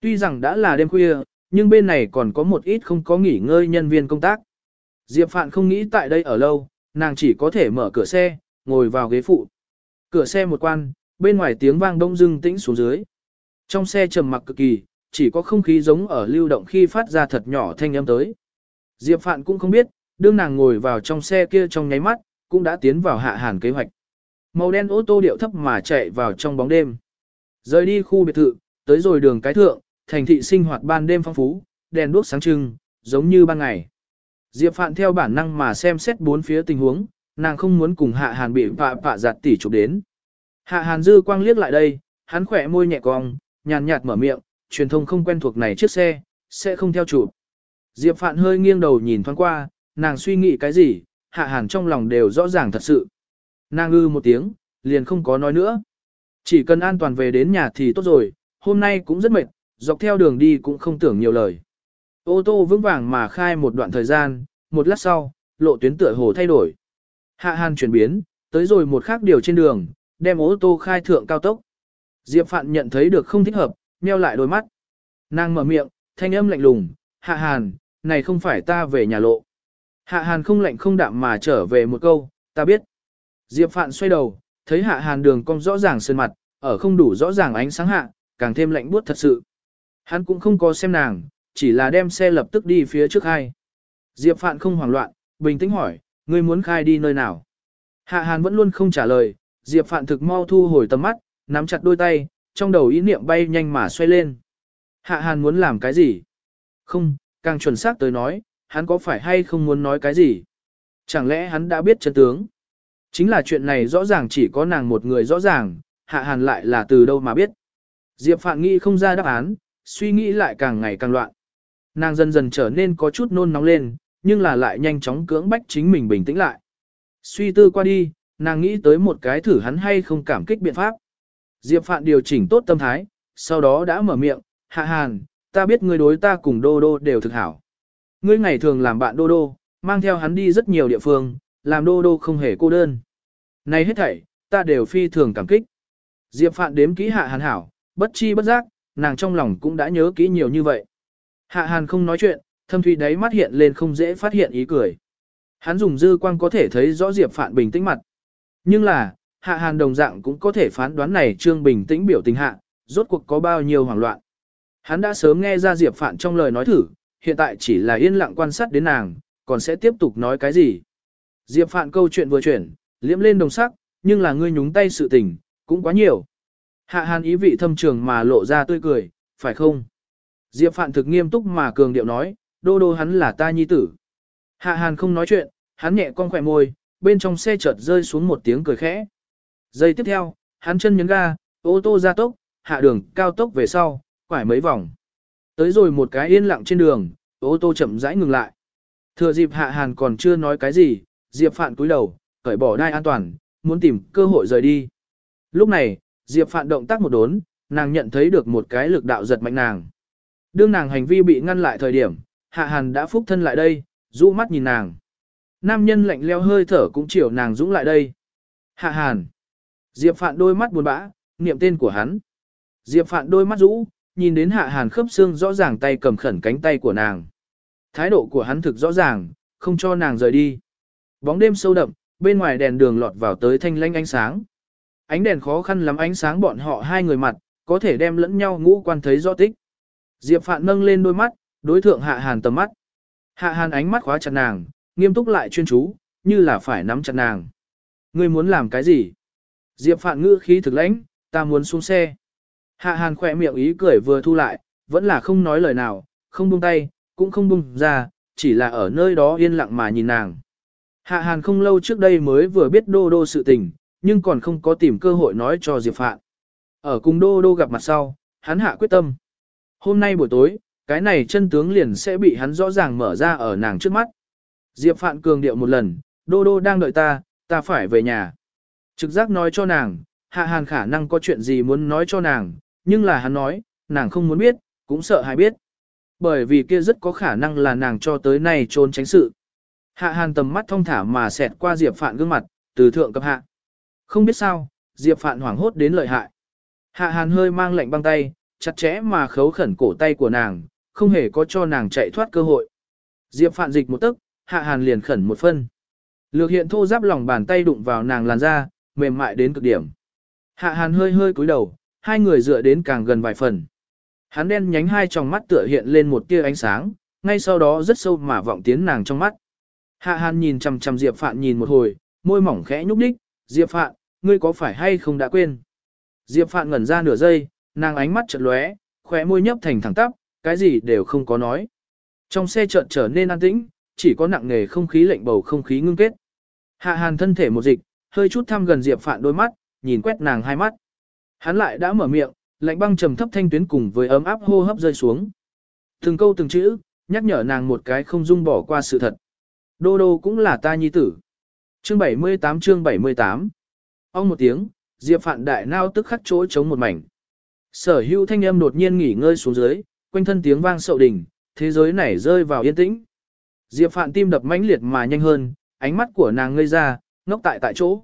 Tuy rằng đã là đêm khuya, nhưng bên này còn có một ít không có nghỉ ngơi nhân viên công tác. Diệp Phạn không nghĩ tại đây ở lâu, nàng chỉ có thể mở cửa xe, ngồi vào ghế phụ. Cửa xe một quan, bên ngoài tiếng vang đông dưng tĩnh xuống dưới. Trong xe trầm mặc cực kỳ, chỉ có không khí giống ở lưu động khi phát ra thật nhỏ thanh âm tới. Diệp Phạn cũng không biết, đương nàng ngồi vào trong xe kia trong nháy mắt, cũng đã tiến vào hạ hàn kế hoạch. Màu đen ô tô điệu thấp mà chạy vào trong bóng đêm. Rời đi khu biệt thự, tới rồi đường cái thượng, thành thị sinh hoạt ban đêm phong phú, đèn đuốc sáng trưng, giống như ban ngày. Diệp Phạn theo bản năng mà xem xét bốn phía tình huống, nàng không muốn cùng Hạ Hàn bị vạ vạ giặt tỉ chụp đến. Hạ Hàn dư quang liếc lại đây, hắn khỏe môi nhẹ cong, nhàn nhạt mở miệng, truyền thông không quen thuộc này chiếc xe, sẽ không theo chụp. Diệp Phạn hơi nghiêng đầu nhìn thoáng qua, nàng suy nghĩ cái gì, Hạ Hàn trong lòng đều rõ ràng thật sự. Nàng ư một tiếng, liền không có nói nữa. Chỉ cần an toàn về đến nhà thì tốt rồi, hôm nay cũng rất mệt, dọc theo đường đi cũng không tưởng nhiều lời. Ô tô vững vàng mà khai một đoạn thời gian, một lát sau, lộ tuyến tựa hồ thay đổi. Hạ Hàn chuyển biến, tới rồi một khác điều trên đường, đem ô tô khai thượng cao tốc. Diệp Phạn nhận thấy được không thích hợp, meo lại đôi mắt. Nàng mở miệng, thanh âm lạnh lùng, Hạ Hàn, này không phải ta về nhà lộ. Hạ Hàn không lạnh không đạm mà trở về một câu, ta biết. Diệp Phạn xoay đầu, thấy Hạ Hàn đường cong rõ ràng sơn mặt, ở không đủ rõ ràng ánh sáng hạ, càng thêm lạnh buốt thật sự. Hắn cũng không có xem nàng, chỉ là đem xe lập tức đi phía trước hai. Diệp Phạn không hoảng loạn, bình tĩnh hỏi, ngươi muốn khai đi nơi nào? Hạ Hàn vẫn luôn không trả lời, Diệp Phạn thực mau thu hồi tầm mắt, nắm chặt đôi tay, trong đầu ý niệm bay nhanh mà xoay lên. Hạ Hàn muốn làm cái gì? Không, càng chuẩn xác tới nói, hắn có phải hay không muốn nói cái gì? Chẳng lẽ hắn đã biết chân tướng? Chính là chuyện này rõ ràng chỉ có nàng một người rõ ràng, Hạ Hàn lại là từ đâu mà biết? Diệp Phạn nghĩ không ra đáp án, suy nghĩ lại càng ngày càng loạn. Nàng dần dần trở nên có chút nôn nóng lên, nhưng là lại nhanh chóng cưỡng bách chính mình bình tĩnh lại. Suy tư qua đi, nàng nghĩ tới một cái thử hắn hay không cảm kích biện pháp. Diệp Phạn điều chỉnh tốt tâm thái, sau đó đã mở miệng, hạ hàn, ta biết ngươi đối ta cùng Đô Đô đều thực hảo. Ngươi ngày thường làm bạn Đô Đô, mang theo hắn đi rất nhiều địa phương, làm Đô Đô không hề cô đơn. Này hết thảy, ta đều phi thường cảm kích. Diệp Phạn đếm kỹ hạ hàn hảo, bất chi bất giác, nàng trong lòng cũng đã nhớ kỹ nhiều như vậy. Hạ hàn không nói chuyện, thâm thủy đáy mắt hiện lên không dễ phát hiện ý cười. Hắn dùng dư quang có thể thấy rõ Diệp Phạn bình tĩnh mặt. Nhưng là, hạ hàn đồng dạng cũng có thể phán đoán này trương bình tĩnh biểu tình hạ, rốt cuộc có bao nhiêu hoảng loạn. Hắn đã sớm nghe ra Diệp Phạn trong lời nói thử, hiện tại chỉ là yên lặng quan sát đến nàng, còn sẽ tiếp tục nói cái gì. Diệp Phạn câu chuyện vừa chuyển, liễm lên đồng sắc, nhưng là ngươi nhúng tay sự tình, cũng quá nhiều. Hạ hàn ý vị thâm trường mà lộ ra tươi cười, phải không? Diệp Phạn thực nghiêm túc mà cường điệu nói, đô đô hắn là ta nhi tử. Hạ hàn không nói chuyện, hắn nhẹ con khỏe môi, bên trong xe chợt rơi xuống một tiếng cười khẽ. Giây tiếp theo, hắn chân nhấn ga, ô tô ra tốc, hạ đường cao tốc về sau, quải mấy vòng. Tới rồi một cái yên lặng trên đường, ô tô chậm rãi ngừng lại. Thừa dịp hạ hàn còn chưa nói cái gì, Diệp Phạn cúi đầu, cởi bỏ đai an toàn, muốn tìm cơ hội rời đi. Lúc này, Diệp Phạn động tác một đốn, nàng nhận thấy được một cái lực đạo giật mạnh nàng. Đương nàng hành vi bị ngăn lại thời điểm, Hạ Hàn đã phúc thân lại đây, rũ mắt nhìn nàng. Nam nhân lạnh leo hơi thở cũng chiều nàng dũng lại đây. Hạ Hàn. Diệp Phạn đôi mắt buồn bã, niệm tên của hắn. Diệp Phạn đôi mắt rũ, nhìn đến Hạ Hàn khớp xương rõ ràng tay cầm khẩn cánh tay của nàng. Thái độ của hắn thực rõ ràng, không cho nàng rời đi. Bóng đêm sâu đậm, bên ngoài đèn đường lọt vào tới thanh lanh ánh sáng. Ánh đèn khó khăn lắm ánh sáng bọn họ hai người mặt, có thể đem lẫn nhau ngũ quan thấy rõ tích. Diệp Phạn nâng lên đôi mắt, đối thượng Hạ Hàn tầm mắt. Hạ Hàn ánh mắt khóa chặt nàng, nghiêm túc lại chuyên chú, như là phải nắm chặt nàng. Ngươi muốn làm cái gì? Diệp Phạn ngữ khí thực lãnh, ta muốn xuống xe. Hạ Hàn khỏe miệng ý cười vừa thu lại, vẫn là không nói lời nào, không buông tay, cũng không buông ra, chỉ là ở nơi đó yên lặng mà nhìn nàng. Hạ Hàn không lâu trước đây mới vừa biết đô đô sự tình, nhưng còn không có tìm cơ hội nói cho Diệp Phạn. Ở cùng đô đô gặp mặt sau, hắn hạ quyết tâm. Hôm nay buổi tối, cái này chân tướng liền sẽ bị hắn rõ ràng mở ra ở nàng trước mắt. Diệp Phạn cường điệu một lần, đô đô đang đợi ta, ta phải về nhà. Trực giác nói cho nàng, hạ hàn khả năng có chuyện gì muốn nói cho nàng, nhưng là hắn nói, nàng không muốn biết, cũng sợ hay biết. Bởi vì kia rất có khả năng là nàng cho tới nay trốn tránh sự. Hạ hàn tầm mắt thông thả mà xẹt qua Diệp Phạn gương mặt, từ thượng cấp hạ. Không biết sao, Diệp Phạn hoảng hốt đến lợi hại. Hạ hàn hơi mang lệnh băng tay, chặt chẽ mà khấu khẩn cổ tay của nàng, không hề có cho nàng chạy thoát cơ hội. Diệp Phạn dịch một tức, hạ hàn liền khẩn một phân. Lược hiện thô giáp lòng bàn tay đụng vào nàng làn da, mềm mại đến cực điểm. Hạ hàn hơi hơi cúi đầu, hai người dựa đến càng gần vài phần. Hắn đen nhánh hai tròng mắt tựa hiện lên một tia ánh sáng, ngay sau đó rất sâu mà vọng tiến nàng trong mắt. Hạ hàn nhìn chằm chằm Diệp Phạn nhìn một hồi, môi mỏng khẽ nhúc đích, Diệp Phạn, ngươi có phải hay không đã quên? Diệp Phạn ngẩn ra nửa giây, nàng ánh mắt chợt lóe, khóe môi nhấp thành thẳng tắp, cái gì đều không có nói. Trong xe chợt trở nên an tĩnh, chỉ có nặng nề không khí lệnh bầu không khí ngưng kết. Hạ hàn thân thể một dịch, hơi chút thăm gần Diệp Phạn đôi mắt, nhìn quét nàng hai mắt. Hắn lại đã mở miệng, lạnh băng trầm thấp thanh tuyến cùng với ấm áp hô hấp rơi xuống. Từng câu từng chữ, nhắc nhở nàng một cái không dung bỏ qua sự thật. Đô đô cũng là ta nhi tử. Chương 78 chương 78 Ông một tiếng, Diệp Phạn đại nao tức khắc chỗ chống một mảnh. Sở hữu thanh âm đột nhiên nghỉ ngơi xuống dưới, quanh thân tiếng vang sậu đỉnh, thế giới này rơi vào yên tĩnh. Diệp Phạn tim đập mãnh liệt mà nhanh hơn, ánh mắt của nàng ngây ra, ngốc tại tại chỗ.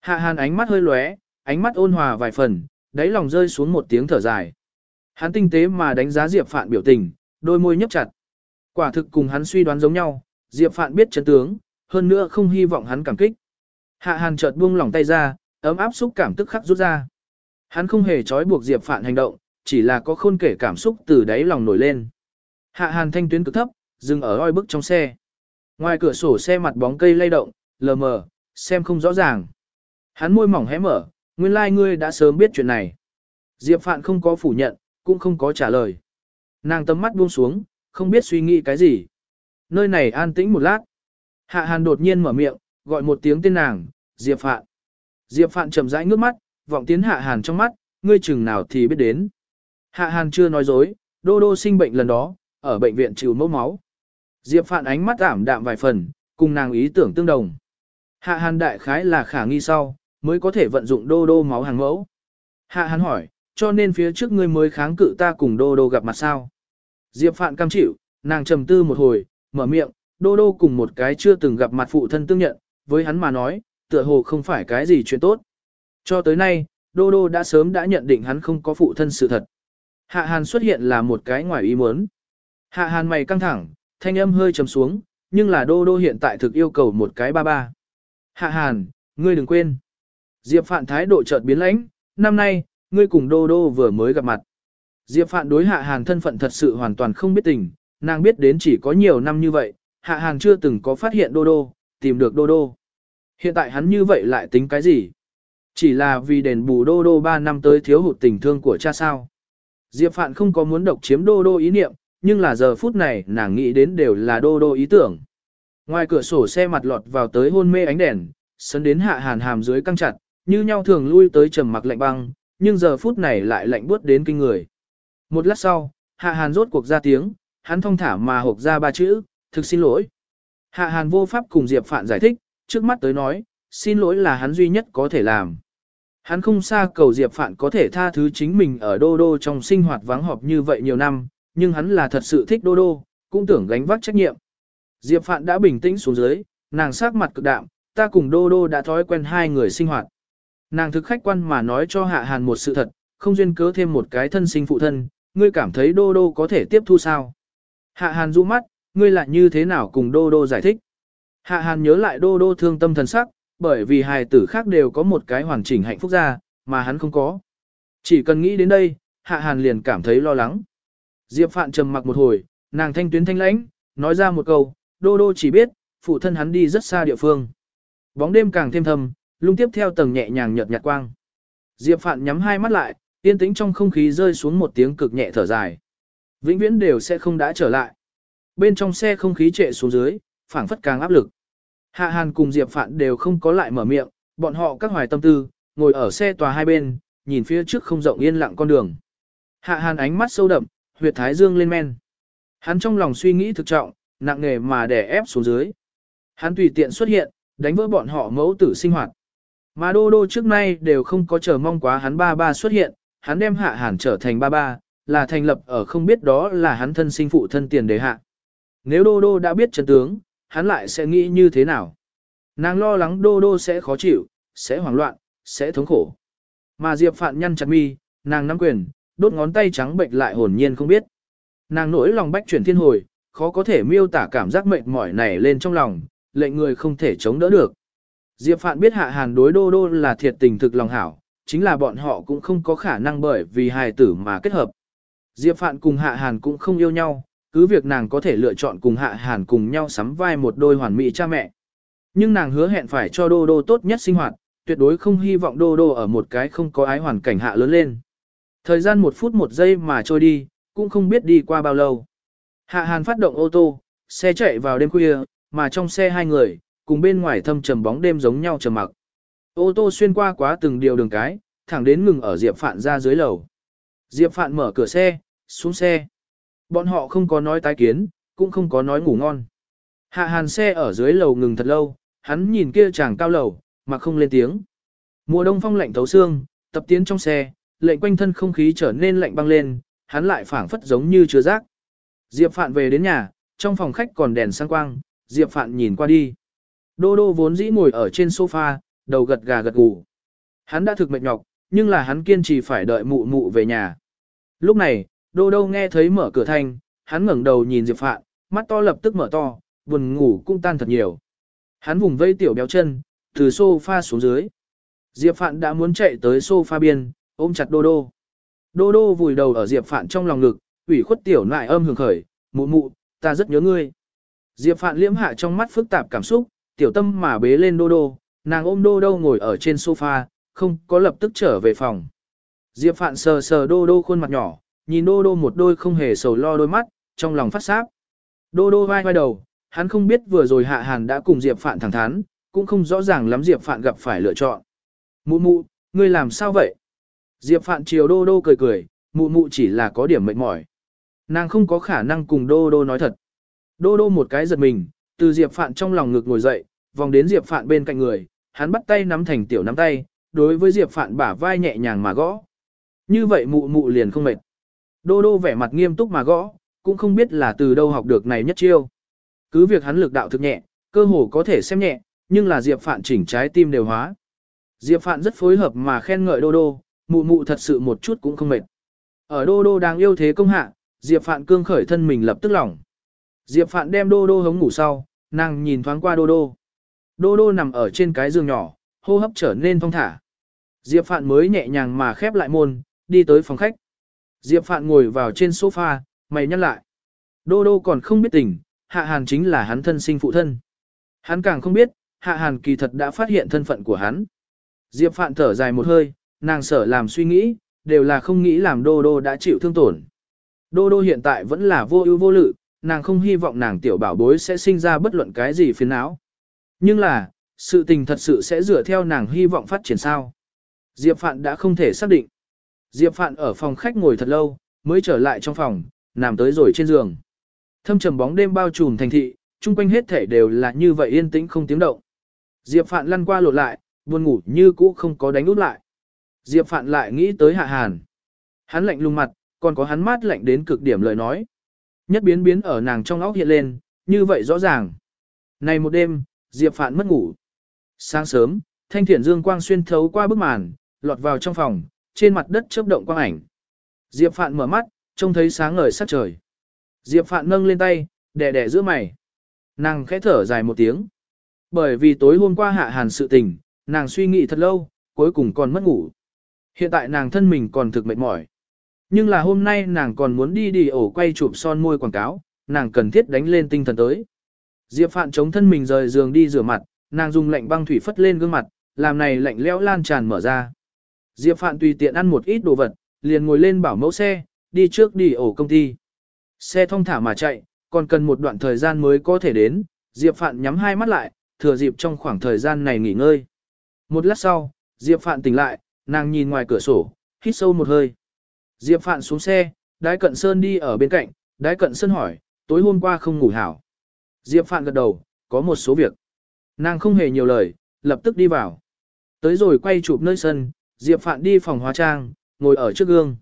Hạ Hàn ánh mắt hơi lóe, ánh mắt ôn hòa vài phần, đáy lòng rơi xuống một tiếng thở dài. Hắn tinh tế mà đánh giá Diệp Phạn biểu tình, đôi môi nhấp chặt. Quả thực cùng hắn suy đoán giống nhau, Diệp Phạn biết chân tướng, hơn nữa không hy vọng hắn cảm kích. Hạ Hàn chợt buông lỏng tay ra, ấm áp xúc cảm tức khắc rút ra. Hắn không hề trói buộc Diệp Phạn hành động, chỉ là có khôn kể cảm xúc từ đáy lòng nổi lên. Hạ Hàn thanh tuyến cực thấp, dừng ở oi bức trong xe. Ngoài cửa sổ xe mặt bóng cây lay động, lờ mờ, xem không rõ ràng. Hắn môi mỏng hé mở, nguyên lai like ngươi đã sớm biết chuyện này. Diệp Phạn không có phủ nhận, cũng không có trả lời. Nàng tầm mắt buông xuống, không biết suy nghĩ cái gì. Nơi này an tĩnh một lát. Hạ Hàn đột nhiên mở miệng, gọi một tiếng tên nàng, Diệp Phạn. Diệp Phạn chậm rãi ngước mắt, vọng tiến Hạ Hàn trong mắt, ngươi chừng nào thì biết đến. Hạ Hàn chưa nói dối, đô đô sinh bệnh lần đó, ở bệnh viện chịu mẫu máu. Diệp Phạn ánh mắt ảm đạm vài phần, cùng nàng ý tưởng tương đồng. Hạ Hàn đại khái là khả nghi sau, mới có thể vận dụng đô đô máu hàng mẫu. Hạ Hàn hỏi, cho nên phía trước ngươi mới kháng cự ta cùng đô đô gặp mặt sao? Diệp Phạn cam chịu, nàng trầm tư một hồi, mở miệng, đô đô cùng một cái chưa từng gặp mặt phụ thân tương nhận, với hắn mà nói, tựa hồ không phải cái gì chuyện tốt. Cho tới nay, đô đô đã sớm đã nhận định hắn không có phụ thân sự thật. Hạ Hàn xuất hiện là một cái ngoài ý muốn. Hạ Hàn mày căng thẳng, thanh âm hơi trầm xuống, nhưng là đô đô hiện tại thực yêu cầu một cái ba ba. Hạ Hàn, ngươi đừng quên. Diệp Phạn thái độ chợt biến lãnh, năm nay, ngươi cùng đô đô vừa mới gặp mặt. Diệp Phạn đối Hạ Hàn thân phận thật sự hoàn toàn không biết tình, nàng biết đến chỉ có nhiều năm như vậy, Hạ Hàn chưa từng có phát hiện đô đô, tìm được đô đô. Hiện tại hắn như vậy lại tính cái gì? Chỉ là vì đền bù đô đô 3 năm tới thiếu hụt tình thương của cha sao. Diệp Phạn không có muốn độc chiếm đô đô ý niệm, nhưng là giờ phút này nàng nghĩ đến đều là đô đô ý tưởng. Ngoài cửa sổ xe mặt lọt vào tới hôn mê ánh đèn, sấn đến hạ hàn hàm dưới căng chặt, như nhau thường lui tới trầm mặc lạnh băng, nhưng giờ phút này lại lạnh buốt đến kinh người. Một lát sau, hạ hàn rốt cuộc ra tiếng, hắn thong thả mà hộp ra ba chữ, thực xin lỗi. Hạ hàn vô pháp cùng Diệp Phạn giải thích, trước mắt tới nói, xin lỗi là hắn duy nhất có thể làm. Hắn không xa cầu Diệp Phạn có thể tha thứ chính mình ở đô đô trong sinh hoạt vắng họp như vậy nhiều năm, nhưng hắn là thật sự thích đô đô, cũng tưởng gánh vác trách nhiệm. Diệp Phạn đã bình tĩnh xuống dưới, nàng sắc mặt cực đạm, ta cùng đô đô đã thói quen hai người sinh hoạt. Nàng thực khách quan mà nói cho Hạ Hàn một sự thật, không duyên cớ thêm một cái thân sinh phụ thân, ngươi cảm thấy đô đô có thể tiếp thu sao? Hạ Hàn du mắt, ngươi lại như thế nào cùng đô đô giải thích? Hạ Hàn nhớ lại đô đô thương tâm thần sắc, bởi vì hài tử khác đều có một cái hoàn chỉnh hạnh phúc ra, mà hắn không có. Chỉ cần nghĩ đến đây, Hạ Hàn liền cảm thấy lo lắng. Diệp Phạn trầm mặc một hồi, nàng thanh tuyến thanh lãnh, nói ra một câu, đô đô chỉ biết, phụ thân hắn đi rất xa địa phương. Bóng đêm càng thêm thầm, lung tiếp theo tầng nhẹ nhàng nhợt nhạt quang. Diệp Phạn nhắm hai mắt lại, yên tĩnh trong không khí rơi xuống một tiếng cực nhẹ thở dài. Vĩnh viễn đều sẽ không đã trở lại. Bên trong xe không khí trệ xuống dưới, phảng phất càng áp lực. Hạ Hàn cùng Diệp Phạn đều không có lại mở miệng, bọn họ các hoài tâm tư, ngồi ở xe tòa hai bên, nhìn phía trước không rộng yên lặng con đường. Hạ Hàn ánh mắt sâu đậm, huyệt thái dương lên men. Hắn trong lòng suy nghĩ thực trọng, nặng nề mà đè ép xuống dưới. Hắn tùy tiện xuất hiện, đánh vỡ bọn họ mẫu tử sinh hoạt. Mà đô đô trước nay đều không có chờ mong quá hắn ba ba xuất hiện, hắn đem hạ hàn trở thành ba ba, là thành lập ở không biết đó là hắn thân sinh phụ thân tiền đề hạ. Nếu đô đô đã biết chân tướng, hắn lại sẽ nghĩ như thế nào? Nàng lo lắng đô đô sẽ khó chịu, sẽ hoảng loạn, sẽ thống khổ. Mà Diệp Phạn nhăn chặt mi, nàng nắm quyền, đốt ngón tay trắng bệnh lại hồn nhiên không biết. Nàng nỗi lòng bách chuyển thiên hồi, khó có thể miêu tả cảm giác mệt mỏi này lên trong lòng, lệnh người không thể chống đỡ được. Diệp Phạn biết hạ hàn đối đô đô là thiệt tình thực lòng hảo, chính là bọn họ cũng không có khả năng bởi vì hài tử mà kết hợp. Diệp Phạn cùng hạ hàn cũng không yêu nhau, cứ việc nàng có thể lựa chọn cùng hạ hàn cùng nhau sắm vai một đôi hoàn mỹ cha mẹ. Nhưng nàng hứa hẹn phải cho đô đô tốt nhất sinh hoạt, tuyệt đối không hy vọng đô đô ở một cái không có ái hoàn cảnh hạ lớn lên. Thời gian một phút một giây mà trôi đi, cũng không biết đi qua bao lâu. Hạ Hàn phát động ô tô, xe chạy vào đêm khuya, mà trong xe hai người, cùng bên ngoài thâm trầm bóng đêm giống nhau trầm mặc. Ô tô xuyên qua quá từng điều đường cái, thẳng đến ngừng ở Diệp Phạn ra dưới lầu. Diệp Phạn mở cửa xe, xuống xe. Bọn họ không có nói tái kiến, cũng không có nói ngủ ngon. Hạ hàn xe ở dưới lầu ngừng thật lâu, hắn nhìn kia chàng cao lầu, mà không lên tiếng. Mùa đông phong lạnh thấu xương, tập tiến trong xe, lệnh quanh thân không khí trở nên lạnh băng lên, hắn lại phảng phất giống như chứa rác. Diệp Phạn về đến nhà, trong phòng khách còn đèn sang quang, Diệp Phạn nhìn qua đi. Đô đô vốn dĩ ngồi ở trên sofa, đầu gật gà gật gù. Hắn đã thực mệt nhọc, nhưng là hắn kiên trì phải đợi mụ mụ về nhà. Lúc này, đô đô nghe thấy mở cửa thanh, hắn ngẩng đầu nhìn Diệp Phạn, mắt to lập tức mở to, buồn ngủ cũng tan thật nhiều. Hắn vùng vây tiểu béo chân, từ sofa xuống dưới. Diệp Phạn đã muốn chạy tới sofa biên, ôm chặt đô đô. Đô đô vùi đầu ở Diệp Phạn trong lòng ngực, ủy khuất tiểu nại âm hưởng khởi, mụ mụ, ta rất nhớ ngươi. Diệp Phạn liễm hạ trong mắt phức tạp cảm xúc, tiểu tâm mà bế lên đô đô, nàng ôm đô đô ngồi ở trên sofa, không có lập tức trở về phòng. Diệp Phạn sờ sờ đô đô khuôn mặt nhỏ, nhìn đô đô một đôi không hề sầu lo đôi mắt, trong lòng phát sáp. Đô đô vai vai đầu, hắn không biết vừa rồi hạ hàn đã cùng Diệp Phạn thẳng thắn, cũng không rõ ràng lắm Diệp Phạn gặp phải lựa chọn. Mụ mụ, ngươi làm sao vậy? Diệp Phạn chiều đô đô cười cười, mụ mụ chỉ là có điểm mệt mỏi. Nàng không có khả năng cùng đô đô nói thật. Đô đô một cái giật mình, từ Diệp Phạn trong lòng ngực ngồi dậy, vòng đến Diệp Phạn bên cạnh người, hắn bắt tay nắm thành tiểu nắm tay, đối với Diệp Phạn bả vai nhẹ nhàng mà gõ. Như vậy mụ mụ liền không mệt. Đô đô vẻ mặt nghiêm túc mà gõ, cũng không biết là từ đâu học được này nhất chiêu. Cứ việc hắn lực đạo thực nhẹ, cơ hồ có thể xem nhẹ, nhưng là Diệp Phạn chỉnh trái tim đều hóa. Diệp Phạn rất phối hợp mà khen ngợi đô đô, mụ mụ thật sự một chút cũng không mệt. Ở đô đô đang yêu thế công hạ, Diệp Phạn cương khởi thân mình lập tức lỏng. Diệp Phạn đem đô đô hống ngủ sau, nàng nhìn thoáng qua đô đô. Đô đô nằm ở trên cái giường nhỏ, hô hấp trở nên thong thả. Diệp Phạn mới nhẹ nhàng mà khép lại môn, đi tới phòng khách. Diệp Phạn ngồi vào trên sofa, mày nhăn lại. Đô đô còn không biết tình, Hạ Hàn chính là hắn thân sinh phụ thân. Hắn càng không biết, Hạ Hàn kỳ thật đã phát hiện thân phận của hắn. Diệp Phạn thở dài một hơi, nàng sở làm suy nghĩ, đều là không nghĩ làm đô đô đã chịu thương tổn. Đô đô hiện tại vẫn là vô ưu vô lự, nàng không hy vọng nàng tiểu bảo bối sẽ sinh ra bất luận cái gì phiền não. Nhưng là, sự tình thật sự sẽ dựa theo nàng hy vọng phát triển sao. Diệp Phạn đã không thể xác định. Diệp Phạn ở phòng khách ngồi thật lâu, mới trở lại trong phòng, nằm tới rồi trên giường. Thâm trầm bóng đêm bao trùm thành thị, chung quanh hết thể đều là như vậy yên tĩnh không tiếng động. Diệp Phạn lăn qua lột lại, buồn ngủ như cũ không có đánh út lại. Diệp Phạn lại nghĩ tới Hạ Hàn. Hắn lạnh lùng mặt, còn có hắn mát lạnh đến cực điểm lời nói. Nhất biến biến ở nàng trong óc hiện lên, như vậy rõ ràng. Này một đêm, Diệp Phạn mất ngủ. Sáng sớm, thanh thiện dương quang xuyên thấu qua bức màn, lọt vào trong phòng, trên mặt đất chớp động quang ảnh. Diệp Phạn mở mắt, trông thấy sáng ngời sắc trời. Diệp Phạn nâng lên tay, đè đè giữa mày. Nàng khẽ thở dài một tiếng. Bởi vì tối hôm qua hạ hàn sự tình, nàng suy nghĩ thật lâu, cuối cùng còn mất ngủ. Hiện tại nàng thân mình còn thực mệt mỏi. Nhưng là hôm nay nàng còn muốn đi đi ổ quay chụp son môi quảng cáo, nàng cần thiết đánh lên tinh thần tới. Diệp Phạn chống thân mình rời giường đi rửa mặt, nàng dùng lạnh băng thủy phất lên gương mặt, làm này lạnh lẽo lan tràn mở ra. Diệp Phạn tùy tiện ăn một ít đồ vật, liền ngồi lên bảo mẫu xe, đi trước đi ổ công ty. Xe thông thả mà chạy, còn cần một đoạn thời gian mới có thể đến, Diệp Phạn nhắm hai mắt lại, thừa dịp trong khoảng thời gian này nghỉ ngơi. Một lát sau, Diệp Phạn tỉnh lại, nàng nhìn ngoài cửa sổ, hít sâu một hơi. Diệp Phạn xuống xe, Đái Cận Sơn đi ở bên cạnh, Đái Cận Sơn hỏi, tối hôm qua không ngủ hảo. Diệp Phạn gật đầu, có một số việc. Nàng không hề nhiều lời, lập tức đi vào. Tới rồi quay chụp nơi sân, Diệp Phạn đi phòng hóa trang, ngồi ở trước gương.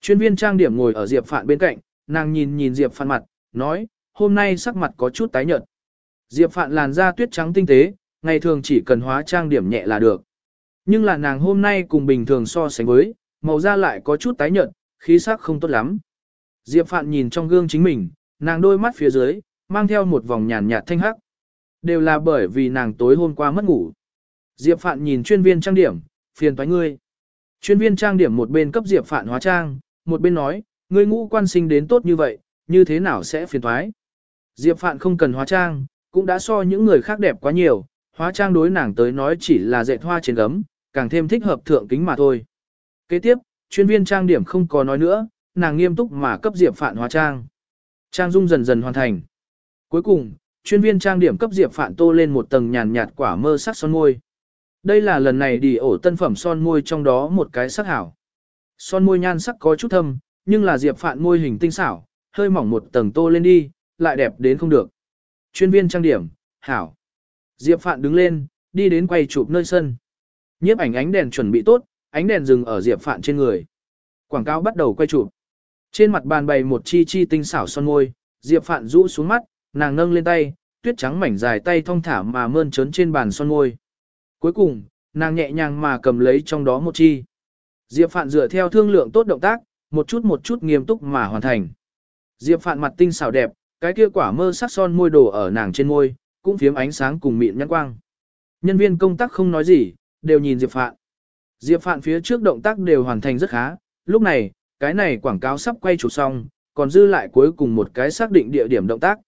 Chuyên viên trang điểm ngồi ở Diệp Phạn bên cạnh, nàng nhìn nhìn Diệp Phạn mặt, nói, hôm nay sắc mặt có chút tái nhợt. Diệp Phạn làn da tuyết trắng tinh tế, ngày thường chỉ cần hóa trang điểm nhẹ là được. Nhưng là nàng hôm nay cùng bình thường so sánh với, màu da lại có chút tái nhợt, khí sắc không tốt lắm. Diệp Phạn nhìn trong gương chính mình, nàng đôi mắt phía dưới, mang theo một vòng nhàn nhạt thanh hắc. Đều là bởi vì nàng tối hôm qua mất ngủ. Diệp Phạn nhìn chuyên viên trang điểm, phiền toái ngươi. Chuyên viên trang điểm một bên cấp Diệp Phạn hóa trang, một bên nói, ngươi ngũ quan sinh đến tốt như vậy, như thế nào sẽ phiền toái. Diệp Phạn không cần hóa trang, cũng đã so những người khác đẹp quá nhiều, hóa trang đối nàng tới nói chỉ là dệt hoa trên gấm, càng thêm thích hợp thượng kính mà thôi. Kế tiếp, chuyên viên trang điểm không có nói nữa, nàng nghiêm túc mà cấp Diệp Phạn hóa trang. Trang dung dần dần hoàn thành. Cuối cùng, chuyên viên trang điểm cấp Diệp Phạn tô lên một tầng nhàn nhạt quả mơ sắc son môi. Đây là lần này đi ổ tân phẩm son môi trong đó một cái sắc hảo. Son môi nhan sắc có chút thâm, nhưng là Diệp Phạn môi hình tinh xảo, hơi mỏng một tầng tô lên đi, lại đẹp đến không được. Chuyên viên trang điểm, hảo. Diệp Phạn đứng lên, đi đến quay chụp nơi sân. Nhiếp ảnh ánh đèn chuẩn bị tốt, ánh đèn dừng ở Diệp Phạn trên người. Quảng cáo bắt đầu quay chụp. Trên mặt bàn bày một chi chi tinh xảo son môi, Diệp Phạn rũ xuống mắt, nàng nâng lên tay, tuyết trắng mảnh dài tay thong thả mà mơn trớn trên bàn son môi. Cuối cùng, nàng nhẹ nhàng mà cầm lấy trong đó một chi. Diệp Phạn dựa theo thương lượng tốt động tác, một chút một chút nghiêm túc mà hoàn thành. Diệp Phạn mặt tinh xảo đẹp, cái kia quả mơ sắc son môi đổ ở nàng trên môi, cũng phiếm ánh sáng cùng mịn nhãn quang. Nhân viên công tác không nói gì, đều nhìn Diệp Phạn. Diệp Phạn phía trước động tác đều hoàn thành rất khá, lúc này, cái này quảng cáo sắp quay chụp xong, còn dư lại cuối cùng một cái xác định địa điểm động tác.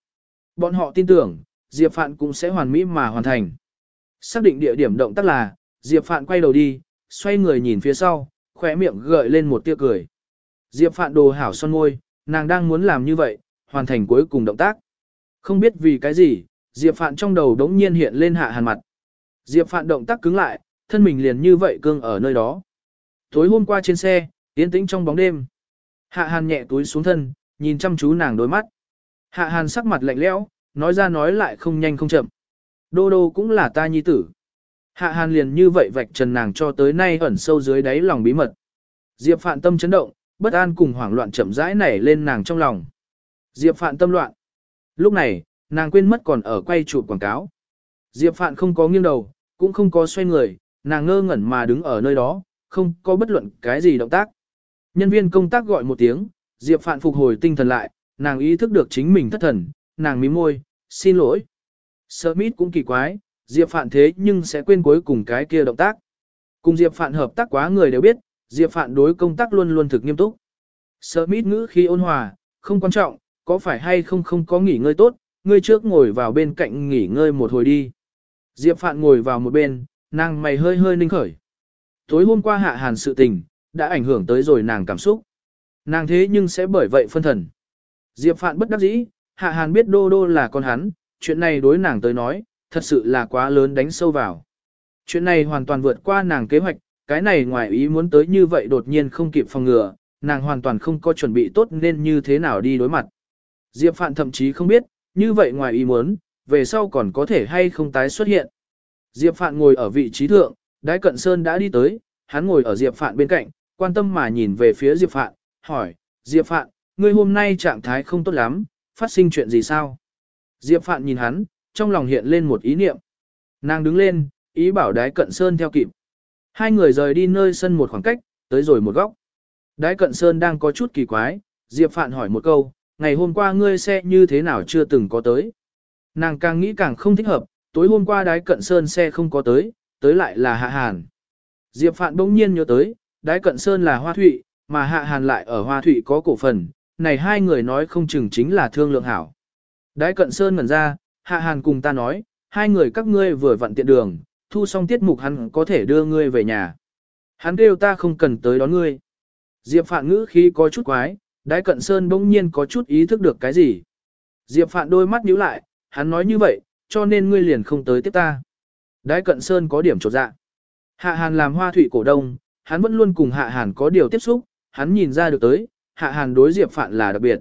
Bọn họ tin tưởng, Diệp Phạn cũng sẽ hoàn mỹ mà hoàn thành. Xác định địa điểm động tác là, Diệp Phạn quay đầu đi, xoay người nhìn phía sau, khỏe miệng gợi lên một tia cười. Diệp Phạn đồ hảo son môi, nàng đang muốn làm như vậy, hoàn thành cuối cùng động tác. Không biết vì cái gì, Diệp Phạn trong đầu đống nhiên hiện lên hạ hàn mặt. Diệp Phạn động tác cứng lại, thân mình liền như vậy cương ở nơi đó. Tối hôm qua trên xe, yên tĩnh trong bóng đêm. Hạ hàn nhẹ túi xuống thân, nhìn chăm chú nàng đôi mắt. Hạ hàn sắc mặt lạnh lẽo, nói ra nói lại không nhanh không chậm. Đô đô cũng là ta nhi tử. Hạ hàn liền như vậy vạch trần nàng cho tới nay ẩn sâu dưới đáy lòng bí mật. Diệp Phạn tâm chấn động, bất an cùng hoảng loạn chậm rãi nảy lên nàng trong lòng. Diệp Phạn tâm loạn. Lúc này, nàng quên mất còn ở quay chụp quảng cáo. Diệp Phạn không có nghiêng đầu, cũng không có xoay người, nàng ngơ ngẩn mà đứng ở nơi đó, không có bất luận cái gì động tác. Nhân viên công tác gọi một tiếng, Diệp Phạn phục hồi tinh thần lại, nàng ý thức được chính mình thất thần, nàng mím môi, xin lỗi. Smith cũng kỳ quái, Diệp Phạn thế nhưng sẽ quên cuối cùng cái kia động tác. Cùng Diệp Phạn hợp tác quá người đều biết, Diệp Phạn đối công tác luôn luôn thực nghiêm túc. Smith ngữ khi ôn hòa, không quan trọng, có phải hay không không có nghỉ ngơi tốt, ngươi trước ngồi vào bên cạnh nghỉ ngơi một hồi đi. Diệp Phạn ngồi vào một bên, nàng mày hơi hơi ninh khởi. Tối hôm qua hạ hàn sự tình, đã ảnh hưởng tới rồi nàng cảm xúc. Nàng thế nhưng sẽ bởi vậy phân thần. Diệp Phạn bất đắc dĩ, hạ hàn biết đô đô là con hắn, chuyện này đối nàng tới nói, thật sự là quá lớn đánh sâu vào. Chuyện này hoàn toàn vượt qua nàng kế hoạch, cái này ngoài ý muốn tới như vậy đột nhiên không kịp phòng ngừa, nàng hoàn toàn không có chuẩn bị tốt nên như thế nào đi đối mặt. Diệp Phạn thậm chí không biết, như vậy ngoài ý muốn, về sau còn có thể hay không tái xuất hiện. Diệp Phạn ngồi ở vị trí thượng, Đái Cận Sơn đã đi tới, hắn ngồi ở Diệp Phạn bên cạnh, quan tâm mà nhìn về phía Diệp Phạn, hỏi, Diệp Phạn, ngươi hôm nay trạng thái không tốt lắm, phát sinh chuyện gì sao? Diệp Phạn nhìn hắn, trong lòng hiện lên một ý niệm. Nàng đứng lên, ý bảo Đái Cận Sơn theo kịp. Hai người rời đi nơi sân một khoảng cách, tới rồi một góc. Đái Cận Sơn đang có chút kỳ quái, Diệp Phạn hỏi một câu, ngày hôm qua ngươi xe như thế nào chưa từng có tới. Nàng càng nghĩ càng không thích hợp, tối hôm qua đái cận sơn xe không có tới, tới lại là hạ hàn. Diệp Phạn bỗng nhiên nhớ tới, đái cận sơn là hoa thụy, mà hạ hàn lại ở hoa thụy có cổ phần, này hai người nói không chừng chính là thương lượng hảo. Đái cận sơn ngẩn ra, hạ hàn cùng ta nói, hai người các ngươi vừa vặn tiện đường, thu xong tiết mục hắn có thể đưa ngươi về nhà. Hắn kêu ta không cần tới đón ngươi. Diệp Phạn ngữ khí có chút quái, Đái Cận Sơn bỗng nhiên có chút ý thức được cái gì. Diệp Phạn đôi mắt nhíu lại, hắn nói như vậy, cho nên ngươi liền không tới tiếp ta. Đái Cận Sơn có điểm trột dạ. Hạ Hàn làm hoa thủy cổ đông, hắn vẫn luôn cùng Hạ Hàn có điều tiếp xúc, hắn nhìn ra được tới, Hạ Hàn đối Diệp Phạn là đặc biệt.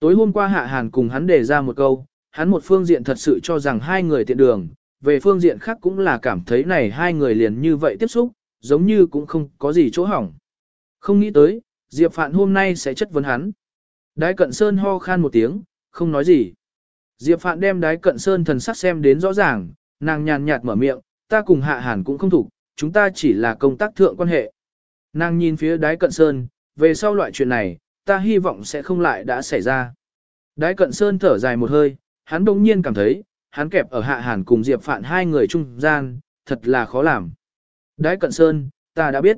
Tối hôm qua Hạ Hàn cùng hắn đề ra một câu, hắn một phương diện thật sự cho rằng hai người tiện đường, về phương diện khác cũng là cảm thấy này hai người liền như vậy tiếp xúc, giống như cũng không có gì chỗ hỏng. Không nghĩ tới, Diệp Phạn hôm nay sẽ chất vấn hắn. Đái cận sơn ho khan một tiếng, không nói gì. Diệp Phạn đem đái cận sơn thần sắc xem đến rõ ràng, nàng nhàn nhạt mở miệng, ta cùng hạ hàn cũng không thủ, chúng ta chỉ là công tác thượng quan hệ. Nàng nhìn phía đái cận sơn, về sau loại chuyện này, ta hy vọng sẽ không lại đã xảy ra. Đái cận sơn thở dài một hơi, hắn đông nhiên cảm thấy, hắn kẹp ở hạ hàn cùng Diệp Phạn hai người trung gian, thật là khó làm. Đái cận sơn, ta đã biết.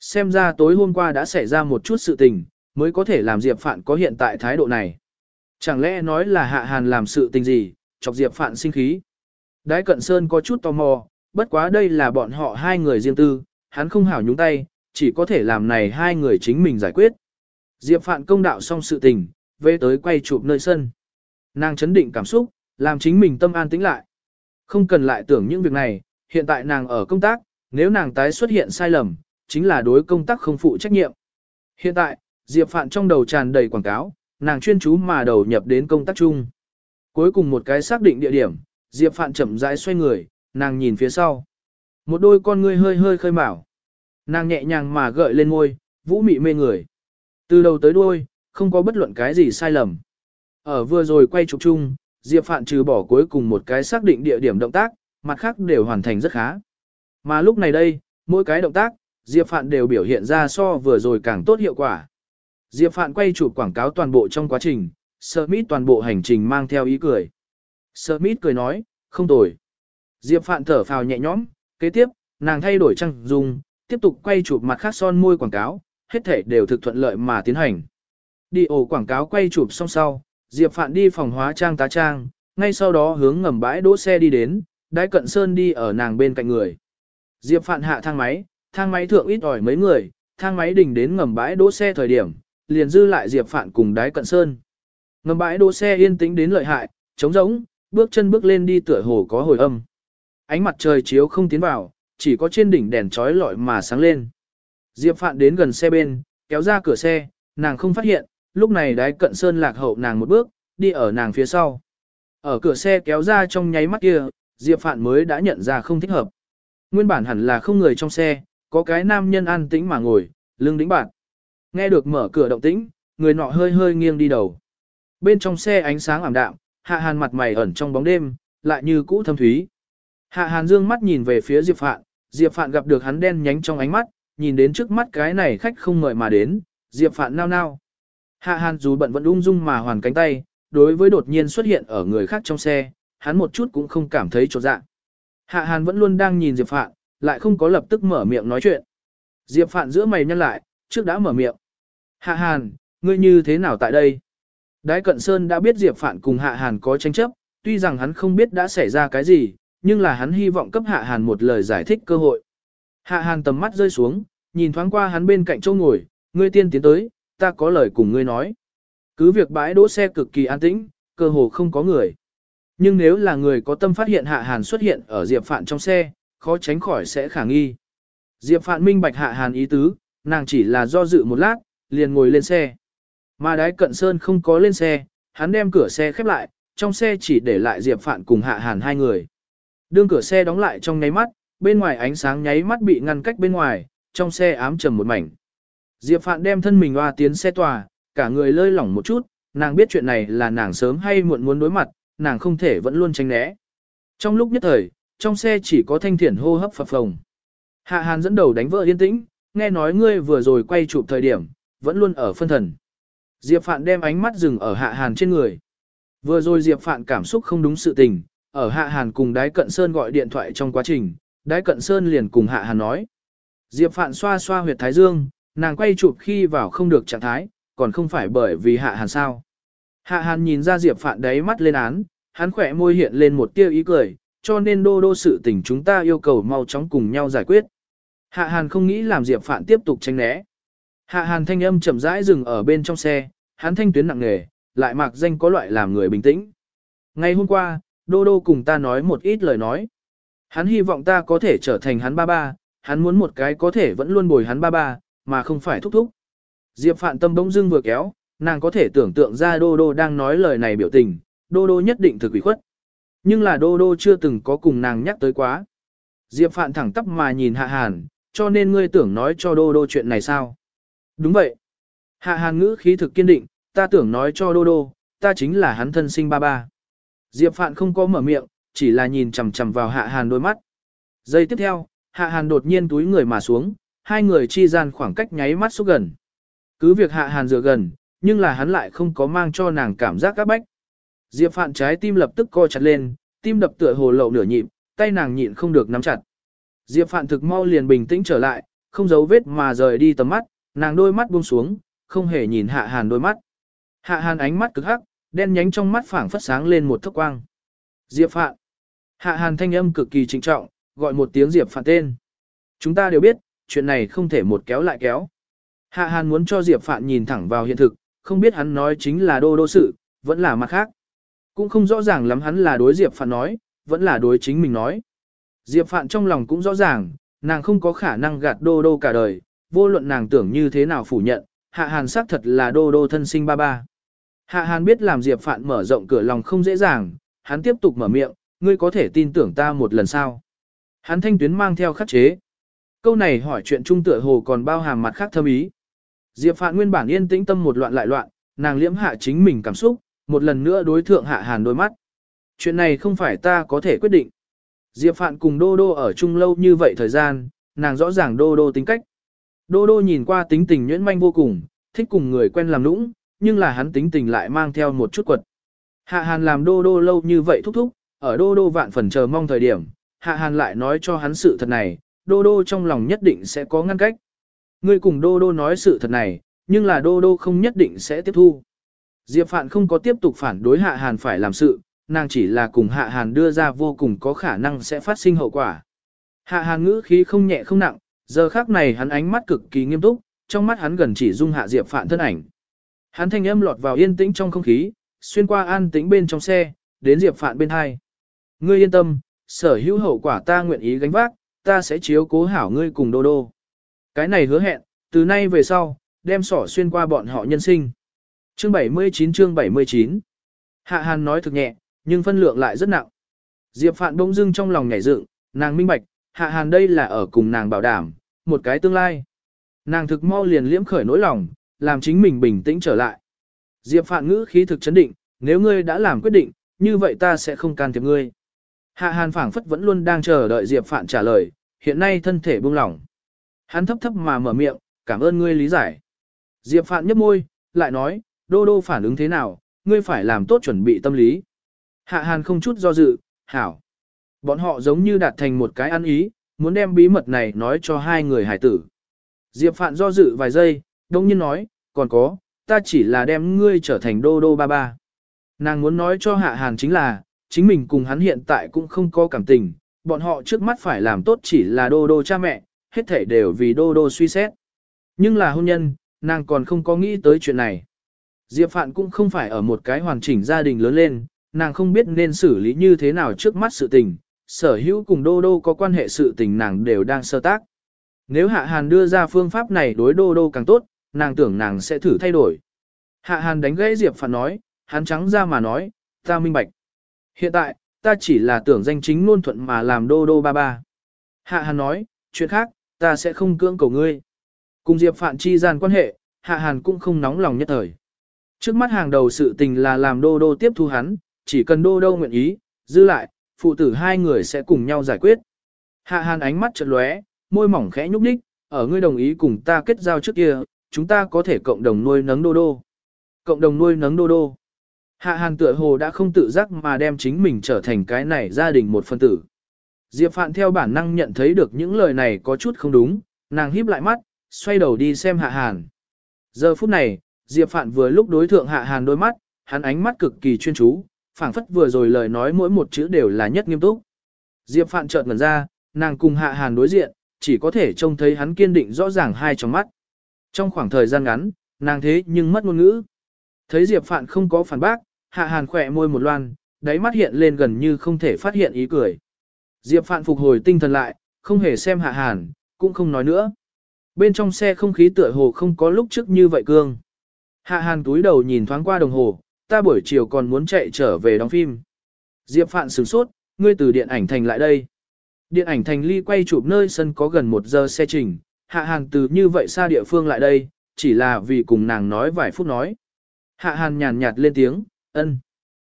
Xem ra tối hôm qua đã xảy ra một chút sự tình, mới có thể làm Diệp Phạn có hiện tại thái độ này. Chẳng lẽ nói là Hạ Hàn làm sự tình gì, chọc Diệp Phạn sinh khí. Đái Cận Sơn có chút tò mò, bất quá đây là bọn họ hai người riêng tư, hắn không hảo nhúng tay, chỉ có thể làm này hai người chính mình giải quyết. Diệp Phạn công đạo xong sự tình, về tới quay chụp nơi sân. Nàng chấn định cảm xúc, làm chính mình tâm an tĩnh lại. Không cần lại tưởng những việc này, hiện tại nàng ở công tác, nếu nàng tái xuất hiện sai lầm, chính là đối công tác không phụ trách nhiệm. Hiện tại, Diệp Phạn trong đầu tràn đầy quảng cáo, nàng chuyên chú mà đầu nhập đến công tác chung. Cuối cùng một cái xác định địa điểm, Diệp Phạn chậm rãi xoay người, nàng nhìn phía sau. Một đôi con ngươi hơi hơi khơi mào. Nàng nhẹ nhàng mà gợi lên môi, vũ mị mê người. Từ đầu tới đuôi, không có bất luận cái gì sai lầm. Ở vừa rồi quay chụp chung, Diệp Phạn trừ bỏ cuối cùng một cái xác định địa điểm động tác, mặt khác đều hoàn thành rất khá. Mà lúc này đây, mỗi cái động tác, Diệp Phạn đều biểu hiện ra so vừa rồi càng tốt hiệu quả. Diệp Phạn quay chụp quảng cáo toàn bộ trong quá trình, Smith toàn bộ hành trình mang theo ý cười. Smith cười nói, không tồi. Diệp Phạn thở phào nhẹ nhõm, kế tiếp, nàng thay đổi trang dung, tiếp tục quay chụp mặt khác son môi quảng cáo, hết thể đều thực thuận lợi mà tiến hành. Đi ổ quảng cáo quay chụp xong sau, Diệp Phạn đi phòng hóa trang tá trang, ngay sau đó hướng ngầm bãi đỗ xe đi đến, đái cận sơn đi ở nàng bên cạnh người. Diệp Phạn hạ thang máy, thang máy thượng ít ỏi mấy người, thang máy đỉnh đến ngầm bãi đỗ xe thời điểm, liền dư lại Diệp Phạn cùng đái cận sơn. Ngầm bãi đỗ xe yên tĩnh đến lợi hại, trống rỗng, bước chân bước lên đi tựa hồ có hồi âm. Ánh mặt trời chiếu không tiến vào, chỉ có trên đỉnh đèn trói lọi mà sáng lên. Diệp Phạn đến gần xe bên, kéo ra cửa xe, nàng không phát hiện, lúc này đái cận sơn lạc hậu nàng một bước, đi ở nàng phía sau. Ở cửa xe kéo ra trong nháy mắt kia, Diệp Phạn mới đã nhận ra không thích hợp. Nguyên bản hẳn là không người trong xe, có cái nam nhân an tĩnh mà ngồi, lưng đĩnh bạn. Nghe được mở cửa động tĩnh, người nọ hơi hơi nghiêng đi đầu. Bên trong xe ánh sáng ảm đạm, hạ hàn mặt mày ẩn trong bóng đêm, lại như cũ thâm thúy. Hạ hàn dương mắt nhìn về phía Diệp Phạn, Diệp Phạn gặp được hắn đen nhánh trong ánh mắt, nhìn đến trước mắt cái này khách không mời mà đến, Diệp Phạn nao nao. Hạ hàn dù bận vẫn ung dung mà hoàn cánh tay, đối với đột nhiên xuất hiện ở người khác trong xe, hắn một chút cũng không cảm thấy trột dạ. Hạ hàn vẫn luôn đang nhìn Diệp Phạn, lại không có lập tức mở miệng nói chuyện. Diệp Phạn giữa mày nhăn lại, trước đã mở miệng. Hạ hàn, ngươi như thế nào tại đây? Đái Cận Sơn đã biết Diệp Phạn cùng Hạ Hàn có tranh chấp, tuy rằng hắn không biết đã xảy ra cái gì, nhưng là hắn hy vọng cấp Hạ Hàn một lời giải thích cơ hội. Hạ Hàn tầm mắt rơi xuống, nhìn thoáng qua hắn bên cạnh chỗ ngồi, ngươi tiên tiến tới, ta có lời cùng ngươi nói. Cứ việc bãi đỗ xe cực kỳ an tĩnh, cơ hồ không có người. Nhưng nếu là người có tâm phát hiện Hạ Hàn xuất hiện ở Diệp Phạn trong xe, khó tránh khỏi sẽ khả nghi. Diệp Phạn minh bạch Hạ Hàn ý tứ, nàng chỉ là do dự một lát, liền ngồi lên xe. Mà đái cận sơn không có lên xe, hắn đem cửa xe khép lại, trong xe chỉ để lại Diệp Phạn cùng Hạ Hàn hai người. Đương cửa xe đóng lại trong ngáy mắt, bên ngoài ánh sáng nháy mắt bị ngăn cách bên ngoài, trong xe ám trầm một mảnh. Diệp Phạn đem thân mình hoa tiến xe tòa, cả người lơi lỏng một chút, nàng biết chuyện này là nàng sớm hay muộn muốn đối mặt, nàng không thể vẫn luôn tránh né. Trong lúc nhất thời, trong xe chỉ có thanh thiển hô hấp phập phồng. Hạ Hàn dẫn đầu đánh vợ yên tĩnh, nghe nói ngươi vừa rồi quay chụp thời điểm, vẫn luôn ở phân thần. Diệp Phạn đem ánh mắt dừng ở Hạ Hàn trên người. Vừa rồi Diệp Phạn cảm xúc không đúng sự tình, ở Hạ Hàn cùng Đái Cận Sơn gọi điện thoại trong quá trình, Đái Cận Sơn liền cùng Hạ Hàn nói. Diệp Phạn xoa xoa huyệt thái dương, nàng quay chụp khi vào không được trạng thái, còn không phải bởi vì Hạ Hàn sao. Hạ Hàn nhìn ra Diệp Phạn đáy mắt lên án, hắn khỏe môi hiện lên một tia ý cười, cho nên đô đô sự tình chúng ta yêu cầu mau chóng cùng nhau giải quyết. Hạ Hàn không nghĩ làm Diệp Phạn tiếp tục tránh né. Hạ Hàn thanh âm chậm rãi dừng ở bên trong xe, hắn thanh tuyến nặng nề, lại mặc danh có loại làm người bình tĩnh. Ngày hôm qua, Đô Đô cùng ta nói một ít lời nói. Hắn hy vọng ta có thể trở thành hắn ba ba, hắn muốn một cái có thể vẫn luôn bồi hắn ba ba, mà không phải thúc thúc. Diệp Phạn tâm bỗng dưng vừa kéo, nàng có thể tưởng tượng ra Đô Đô đang nói lời này biểu tình, Đô Đô nhất định thực ủy khuất. Nhưng là Đô Đô chưa từng có cùng nàng nhắc tới quá. Diệp Phạn thẳng tắp mà nhìn Hạ Hàn, cho nên ngươi tưởng nói cho Đô Đô chuyện này sao? Đúng vậy. Hạ hàn ngữ khí thực kiên định, ta tưởng nói cho đô đô, ta chính là hắn thân sinh ba ba. Diệp Phạn không có mở miệng, chỉ là nhìn chằm chằm vào hạ hàn đôi mắt. Giây tiếp theo, hạ hàn đột nhiên túi người mà xuống, hai người chi gian khoảng cách nháy mắt xúc gần. Cứ việc hạ hàn dựa gần, nhưng là hắn lại không có mang cho nàng cảm giác các bách. Diệp Phạn trái tim lập tức co chặt lên, tim đập tựa hồ lậu nửa nhịp, tay nàng nhịn không được nắm chặt. Diệp Phạn thực mau liền bình tĩnh trở lại, không giấu vết mà rời đi tầm mắt, nàng đôi mắt buông xuống, không hề nhìn hạ hàn đôi mắt. Hạ hàn ánh mắt cực hắc, đen nhánh trong mắt phảng phất sáng lên một thước quang. Diệp Phạn. Hạ hàn thanh âm cực kỳ trịnh trọng, gọi một tiếng Diệp Phạn tên. Chúng ta đều biết, chuyện này không thể một kéo lại kéo. Hạ hàn muốn cho Diệp Phạn nhìn thẳng vào hiện thực, không biết hắn nói chính là đô đô sự, vẫn là mặt khác. Cũng không rõ ràng lắm hắn là đối Diệp Phạn nói, vẫn là đối chính mình nói. Diệp Phạn trong lòng cũng rõ ràng, nàng không có khả năng gạt đô đô cả đời, vô luận nàng tưởng như thế nào phủ nhận, hạ hàn xác thật là đô đô thân sinh ba ba. Hạ hàn biết làm Diệp Phạn mở rộng cửa lòng không dễ dàng, hắn tiếp tục mở miệng, ngươi có thể tin tưởng ta một lần sao. Hắn thanh tuyến mang theo khắc chế. Câu này hỏi chuyện trung tựa hồ còn bao hàm mặt khác thâm ý. Diệp Phạn nguyên bản yên tĩnh tâm một loạn lại loạn, nàng liễm hạ chính mình cảm xúc, một lần nữa đối thượng hạ hàn đôi mắt. Chuyện này không phải ta có thể quyết định. Diệp Phạn cùng Đô Đô ở chung lâu như vậy thời gian, nàng rõ ràng Đô Đô tính cách. Đô Đô nhìn qua tính tình nhuyễn manh vô cùng, thích cùng người quen làm nũng, nhưng là hắn tính tình lại mang theo một chút quật. Hạ Hàn làm Đô Đô lâu như vậy thúc thúc, ở Đô Đô vạn phần chờ mong thời điểm, Hạ Hàn lại nói cho hắn sự thật này, Đô Đô trong lòng nhất định sẽ có ngăn cách. Ngươi cùng Đô Đô nói sự thật này, nhưng là Đô Đô không nhất định sẽ tiếp thu. Diệp Phạn không có tiếp tục phản đối Hạ Hàn phải làm sự, nàng chỉ là cùng Hạ Hàn đưa ra vô cùng có khả năng sẽ phát sinh hậu quả. Hạ Hàn ngữ khí không nhẹ không nặng, giờ khác này hắn ánh mắt cực kỳ nghiêm túc, trong mắt hắn gần chỉ dung Hạ Diệp Phạn thân ảnh. Hắn thanh âm lọt vào yên tĩnh trong không khí, xuyên qua an tĩnh bên trong xe, đến Diệp Phạn bên hai. Ngươi yên tâm, sở hữu hậu quả ta nguyện ý gánh vác, ta sẽ chiếu cố hảo ngươi cùng đô đô. Cái này hứa hẹn, từ nay về sau, đem sỏ xuyên qua bọn họ nhân sinh. Chương 79 chương 79 Hạ Hàn nói thực nhẹ, nhưng phân lượng lại rất nặng. Diệp Phạn bỗng dưng trong lòng nhảy dựng, nàng minh bạch, Hạ Hàn đây là ở cùng nàng bảo đảm, một cái tương lai. Nàng thực mau liền liễm khởi nỗi lòng, làm chính mình bình tĩnh trở lại. Diệp Phạn ngữ khí thực chấn định, nếu ngươi đã làm quyết định, như vậy ta sẽ không can thiệp ngươi. Hạ Hàn phảng phất vẫn luôn đang chờ đợi Diệp Phạn trả lời, hiện nay thân thể buông lỏng. Hắn thấp thấp mà mở miệng, cảm ơn ngươi lý giải. Diệp Phạn nhếch môi, lại nói, đô đô phản ứng thế nào, ngươi phải làm tốt chuẩn bị tâm lý. Hạ Hàn không chút do dự, hảo. Bọn họ giống như đạt thành một cái ăn ý, muốn đem bí mật này nói cho hai người hải tử. Diệp Phạn do dự vài giây, đông nhiên nói, còn có, ta chỉ là đem ngươi trở thành đô đô ba ba. Nàng muốn nói cho Hạ Hàn chính là, chính mình cùng hắn hiện tại cũng không có cảm tình, bọn họ trước mắt phải làm tốt chỉ là đô đô cha mẹ, hết thể đều vì đô đô suy xét. Nhưng là hôn nhân, nàng còn không có nghĩ tới chuyện này. Diệp Phạn cũng không phải ở một cái hoàn chỉnh gia đình lớn lên, nàng không biết nên xử lý như thế nào trước mắt sự tình, sở hữu cùng đô đô có quan hệ sự tình nàng đều đang sơ tác. Nếu Hạ Hàn đưa ra phương pháp này đối đô đô càng tốt, nàng tưởng nàng sẽ thử thay đổi. Hạ Hàn đánh gãy Diệp Phạn nói, hắn trắng ra mà nói, ta minh bạch. Hiện tại, ta chỉ là tưởng danh chính luôn thuận mà làm đô đô ba ba. Hạ Hàn nói, chuyện khác, ta sẽ không cưỡng cầu ngươi. Cùng Diệp Phạn chi gian quan hệ, Hạ Hàn cũng không nóng lòng nhất thời. Trước mắt hàng đầu sự tình là làm đô đô tiếp thu hắn, chỉ cần đô đô nguyện ý, dư lại, phụ tử hai người sẽ cùng nhau giải quyết. Hạ Hàn ánh mắt chợt lóe, môi mỏng khẽ nhúc nhích, ở ngươi đồng ý cùng ta kết giao trước kia, chúng ta có thể cộng đồng nuôi nấng đô đô. Cộng đồng nuôi nấng đô đô. Hạ Hàn tựa hồ đã không tự giác mà đem chính mình trở thành cái này gia đình một phân tử. Diệp Phạn theo bản năng nhận thấy được những lời này có chút không đúng, nàng híp lại mắt, xoay đầu đi xem Hạ Hàn. Giờ phút này, Diệp Phạn vừa lúc đối thượng Hạ Hàn đôi mắt, hắn ánh mắt cực kỳ chuyên chú, phảng phất vừa rồi lời nói mỗi một chữ đều là nhất nghiêm túc. Diệp Phạn chợt ngẩn ra, nàng cùng Hạ Hàn đối diện, chỉ có thể trông thấy hắn kiên định rõ ràng hai trong mắt. Trong khoảng thời gian ngắn, nàng thế nhưng mất ngôn ngữ. Thấy Diệp Phạn không có phản bác, Hạ Hàn khỏe môi một loan, đáy mắt hiện lên gần như không thể phát hiện ý cười. Diệp Phạn phục hồi tinh thần lại, không hề xem Hạ Hàn, cũng không nói nữa. Bên trong xe không khí tựa hồ không có lúc trước như vậy cương. Hạ Hàn túi đầu nhìn thoáng qua đồng hồ, ta buổi chiều còn muốn chạy trở về đóng phim. Diệp Phạn sửng sốt, ngươi từ điện ảnh thành lại đây. Điện ảnh thành ly quay chụp nơi sân có gần một giờ xe trình, Hạ Hàn từ như vậy xa địa phương lại đây, chỉ là vì cùng nàng nói vài phút nói. Hạ Hàn nhàn nhạt lên tiếng, ân.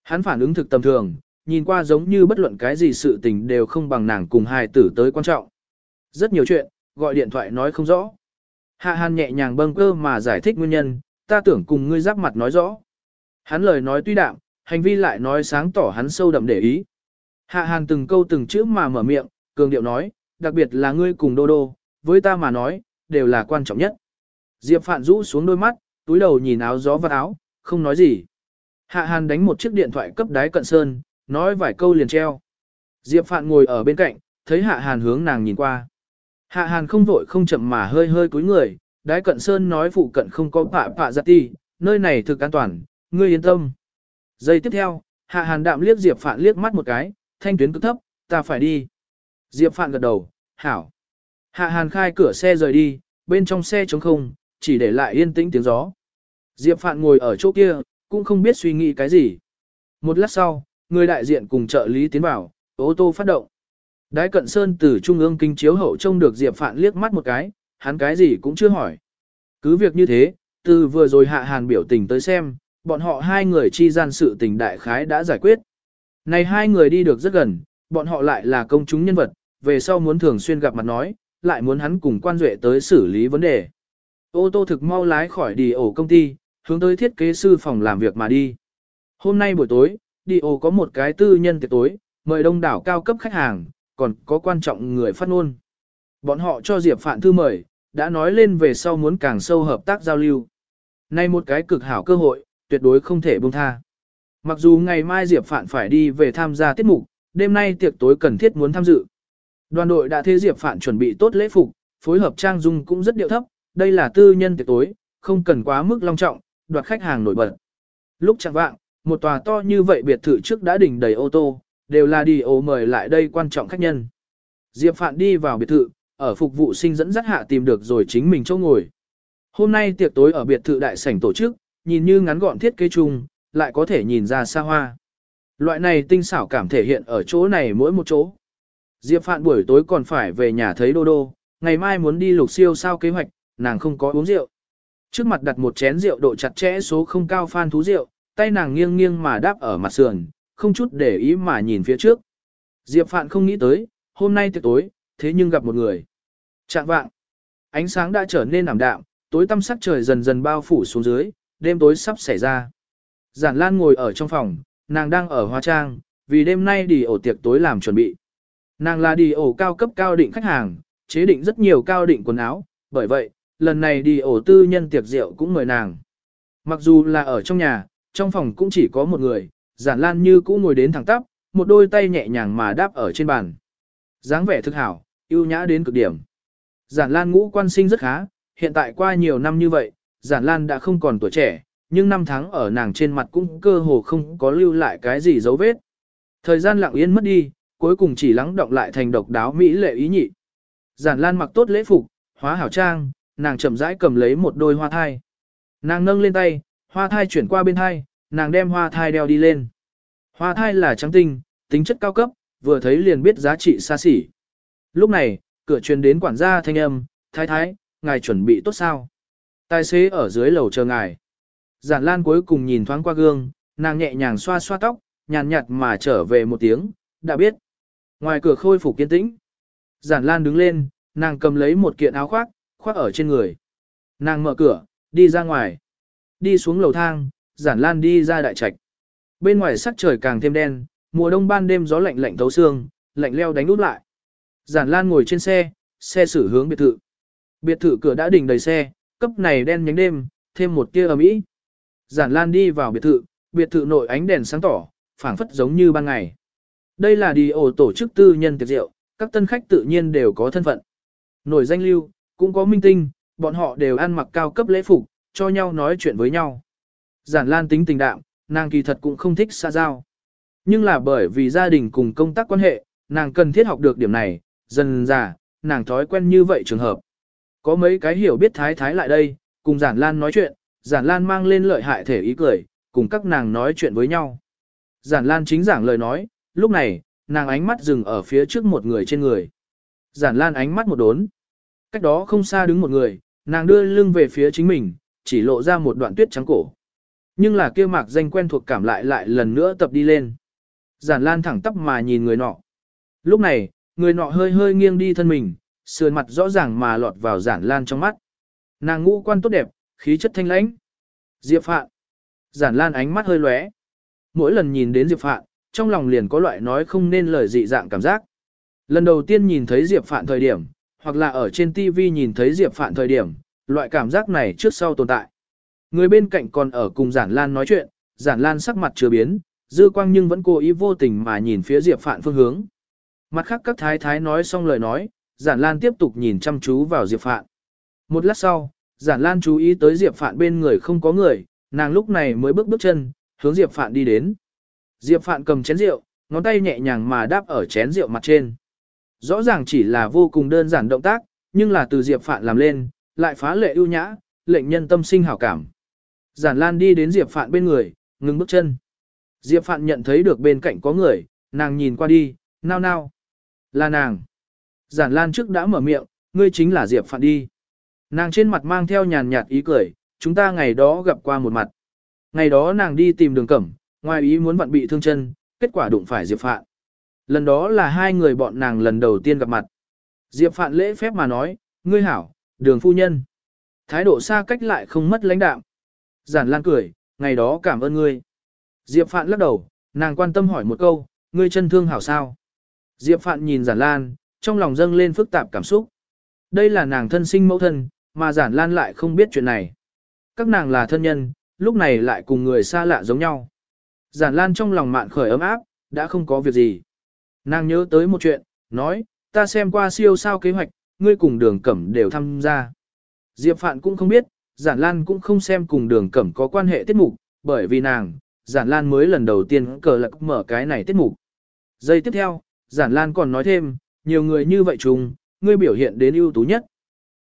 Hắn phản ứng thực tầm thường, nhìn qua giống như bất luận cái gì sự tình đều không bằng nàng cùng hài tử tới quan trọng. Rất nhiều chuyện, gọi điện thoại nói không rõ. Hạ Hàn nhẹ nhàng bâng cơ mà giải thích nguyên nhân, ta tưởng cùng ngươi giáp mặt nói rõ. Hắn lời nói tuy đạm, hành vi lại nói sáng tỏ hắn sâu đậm để ý. Hạ Hàn từng câu từng chữ mà mở miệng, cường điệu nói, đặc biệt là ngươi cùng Đô Đô, với ta mà nói, đều là quan trọng nhất. Diệp Phạn rũ xuống đôi mắt, túi đầu nhìn áo gió và áo, không nói gì. Hạ Hàn đánh một chiếc điện thoại cấp đái cận sơn, nói vài câu liền treo. Diệp Phạn ngồi ở bên cạnh, thấy Hạ Hàn hướng nàng nhìn qua. Hạ Hàn không vội không chậm mà hơi hơi cúi người, đái cận sơn nói phụ cận không có pạ pạ giặt ti, nơi này thực an toàn, ngươi yên tâm. Giây tiếp theo, Hạ Hàn đạm liếc Diệp Phạn liếc mắt một cái, thanh tuyến cực thấp, ta phải đi. Diệp Phạn gật đầu, hảo. Hạ Hàn khai cửa xe rời đi, bên trong xe trống không, chỉ để lại yên tĩnh tiếng gió. Diệp Phạn ngồi ở chỗ kia, cũng không biết suy nghĩ cái gì. Một lát sau, người đại diện cùng trợ lý tiến vào, ô tô phát động. Đái cận sơn từ trung ương kinh chiếu hậu trông được Diệp Phạn liếc mắt một cái, hắn cái gì cũng chưa hỏi. Cứ việc như thế, từ vừa rồi hạ hàn biểu tình tới xem, bọn họ hai người chi gian sự tình đại khái đã giải quyết. Này hai người đi được rất gần, bọn họ lại là công chúng nhân vật, về sau muốn thường xuyên gặp mặt nói, lại muốn hắn cùng quan duệ tới xử lý vấn đề. Ô tô thực mau lái khỏi đi ổ công ty, hướng tới thiết kế sư phòng làm việc mà đi. Hôm nay buổi tối, Dio có một cái tư nhân tiệc tối, mời đông đảo cao cấp khách hàng, còn có quan trọng người phát ngôn. Bọn họ cho Diệp Phạn thư mời, đã nói lên về sau muốn càng sâu hợp tác giao lưu. Nay một cái cực hảo cơ hội, tuyệt đối không thể buông tha. Mặc dù ngày mai Diệp Phạn phải đi về tham gia tiết mục, đêm nay tiệc tối cần thiết muốn tham dự. Đoàn đội đã thế Diệp Phạn chuẩn bị tốt lễ phục, phối hợp trang dung cũng rất điệu thấp, đây là tư nhân tiệc tối, không cần quá mức long trọng, đoạt khách hàng nổi bật. Lúc chẳng vạng, một tòa to như vậy biệt thự trước đã đỉnh đầy ô tô, đều là đi ô mời lại đây quan trọng khách nhân. Diệp Phạn đi vào biệt thự, ở phục vụ sinh dẫn dắt hạ tìm được rồi chính mình chỗ ngồi. Hôm nay tiệc tối ở biệt thự đại sảnh tổ chức, nhìn như ngắn gọn thiết kế chung, lại có thể nhìn ra xa hoa. Loại này tinh xảo cảm thể hiện ở chỗ này mỗi một chỗ. Diệp Phạn buổi tối còn phải về nhà thấy Đô Đô, ngày mai muốn đi lục siêu sao kế hoạch, nàng không có uống rượu. Trước mặt đặt một chén rượu độ chặt chẽ số không cao phan thú rượu, tay nàng nghiêng nghiêng mà đáp ở mặt sườn, không chút để ý mà nhìn phía trước. Diệp Phạn không nghĩ tới, hôm nay tiệc tối, thế nhưng gặp một người. Trạng vạng, ánh sáng đã trở nên ảm đạm, tối tăm sắc trời dần dần bao phủ xuống dưới, đêm tối sắp xảy ra. Giản Lan ngồi ở trong phòng, nàng đang ở hoa trang, vì đêm nay đi ổ tiệc tối làm chuẩn bị. Nàng là đi ổ cao cấp cao định khách hàng, chế định rất nhiều cao định quần áo, bởi vậy, lần này đi ổ tư nhân tiệc rượu cũng mời nàng. Mặc dù là ở trong nhà, trong phòng cũng chỉ có một người, giản lan như cũ ngồi đến thẳng tắp, một đôi tay nhẹ nhàng mà đáp ở trên bàn. dáng vẻ thực hảo, yêu nhã đến cực điểm. Giản lan ngũ quan sinh rất khá, hiện tại qua nhiều năm như vậy, giản lan đã không còn tuổi trẻ, nhưng năm tháng ở nàng trên mặt cũng cơ hồ không có lưu lại cái gì dấu vết. Thời gian lặng yên mất đi, cuối cùng chỉ lắng động lại thành độc đáo mỹ lệ ý nhị. Giản lan mặc tốt lễ phục, hóa hảo trang, nàng chậm rãi cầm lấy một đôi hoa thai. Nàng nâng lên tay, hoa thai chuyển qua bên thai, nàng đem hoa thai đeo đi lên. Hoa thai là trắng tinh, tính chất cao cấp, vừa thấy liền biết giá trị xa xỉ. Lúc này, cửa truyền đến quản gia thanh âm, thái thái, ngài chuẩn bị tốt sao? Tài xế ở dưới lầu chờ ngài. Giản Lan cuối cùng nhìn thoáng qua gương, nàng nhẹ nhàng xoa xoa tóc, nhàn nhạt mà trở về một tiếng, đã biết. Ngoài cửa khôi phục kiên tĩnh. Giản Lan đứng lên, nàng cầm lấy một kiện áo khoác, khoác ở trên người. Nàng mở cửa, đi ra ngoài. Đi xuống lầu thang, Giản Lan đi ra đại trạch. Bên ngoài sắc trời càng thêm đen, mùa đông ban đêm gió lạnh lạnh thấu xương, lạnh leo đánh út lại. Giản Lan ngồi trên xe, xe xử hướng biệt thự. Biệt thự cửa đã đỉnh đầy xe, cấp này đen nhánh đêm, thêm một tia ấm ý. Giản Lan đi vào biệt thự, biệt thự nội ánh đèn sáng tỏ, phảng phất giống như ban ngày. Đây là đi ổ tổ chức tư nhân tiệc rượu, các tân khách tự nhiên đều có thân phận. Nổi danh lưu, cũng có minh tinh, bọn họ đều ăn mặc cao cấp lễ phục, cho nhau nói chuyện với nhau. Giản Lan tính tình đạm, nàng kỳ thật cũng không thích xa giao. Nhưng là bởi vì gia đình cùng công tác quan hệ, nàng cần thiết học được điểm này, dần dà, nàng thói quen như vậy trường hợp. Có mấy cái hiểu biết thái thái lại đây, cùng Giản Lan nói chuyện, Giản Lan mang lên lợi hại thể ý cười, cùng các nàng nói chuyện với nhau. Giản Lan chính giảng lời nói, lúc này, nàng ánh mắt dừng ở phía trước một người trên người. Giản Lan ánh mắt một đốn. Cách đó không xa đứng một người, nàng đưa lưng về phía chính mình, chỉ lộ ra một đoạn tuyết trắng cổ. Nhưng là kia mạc danh quen thuộc cảm lại lại lần nữa tập đi lên. Giản Lan thẳng tắp mà nhìn người nọ. Lúc này, người nọ hơi hơi nghiêng đi thân mình, sườn mặt rõ ràng mà lọt vào Giản Lan trong mắt. Nàng ngũ quan tốt đẹp, khí chất thanh lãnh. Diệp Phạn. Giản Lan ánh mắt hơi lóe. Mỗi lần nhìn đến Diệp Phạn, trong lòng liền có loại nói không nên lời dị dạng cảm giác. Lần đầu tiên nhìn thấy Diệp Phạn thời điểm, hoặc là ở trên TV nhìn thấy Diệp Phạn thời điểm, loại cảm giác này trước sau tồn tại. Người bên cạnh còn ở cùng Giản Lan nói chuyện, Giản Lan sắc mặt chưa biến, dư quang nhưng vẫn cố ý vô tình mà nhìn phía Diệp Phạn phương hướng. Mặt khác các thái thái nói xong lời nói, Giản Lan tiếp tục nhìn chăm chú vào Diệp Phạn. Một lát sau, Giản Lan chú ý tới Diệp Phạn bên người không có người, nàng lúc này mới bước bước chân, hướng Diệp Phạn đi đến. Diệp Phạn cầm chén rượu, ngón tay nhẹ nhàng mà đáp ở chén rượu mặt trên. Rõ ràng chỉ là vô cùng đơn giản động tác, nhưng là từ Diệp Phạn làm lên, lại phá lệ ưu nhã, lệnh nhân tâm sinh hảo cảm. Giản Lan đi đến Diệp Phạn bên người, ngừng bước chân. Diệp Phạn nhận thấy được bên cạnh có người, nàng nhìn qua đi, nao nao. Là nàng. Giản Lan trước đã mở miệng, ngươi chính là Diệp Phạn đi. Nàng trên mặt mang theo nhàn nhạt ý cười, chúng ta ngày đó gặp qua một mặt. Ngày đó nàng đi tìm đường cẩm, ngoài ý muốn vặn bị thương chân, kết quả đụng phải Diệp Phạn. Lần đó là hai người bọn nàng lần đầu tiên gặp mặt. Diệp Phạn lễ phép mà nói, ngươi hảo, đường phu nhân. Thái độ xa cách lại không mất lãnh đạm. Giản Lan cười, ngày đó cảm ơn ngươi. Diệp Phạn lắc đầu, nàng quan tâm hỏi một câu, ngươi chân thương hảo sao? Diệp Phạn nhìn Giản Lan, trong lòng dâng lên phức tạp cảm xúc. Đây là nàng thân sinh mẫu thân, mà Giản Lan lại không biết chuyện này. Các nàng là thân nhân, lúc này lại cùng người xa lạ giống nhau. Giản Lan trong lòng mạn khởi ấm áp, đã không có việc gì. Nàng nhớ tới một chuyện, nói, ta xem qua siêu sao kế hoạch, ngươi cùng đường cẩm đều tham gia. Diệp Phạn cũng không biết, Giản Lan cũng không xem cùng đường cẩm có quan hệ tiết mục, bởi vì nàng, Giản Lan mới lần đầu tiên cờ lạc mở cái này tiết mục. Giây tiếp theo, Giản Lan còn nói thêm, nhiều người như vậy chung, ngươi biểu hiện đến ưu tú nhất.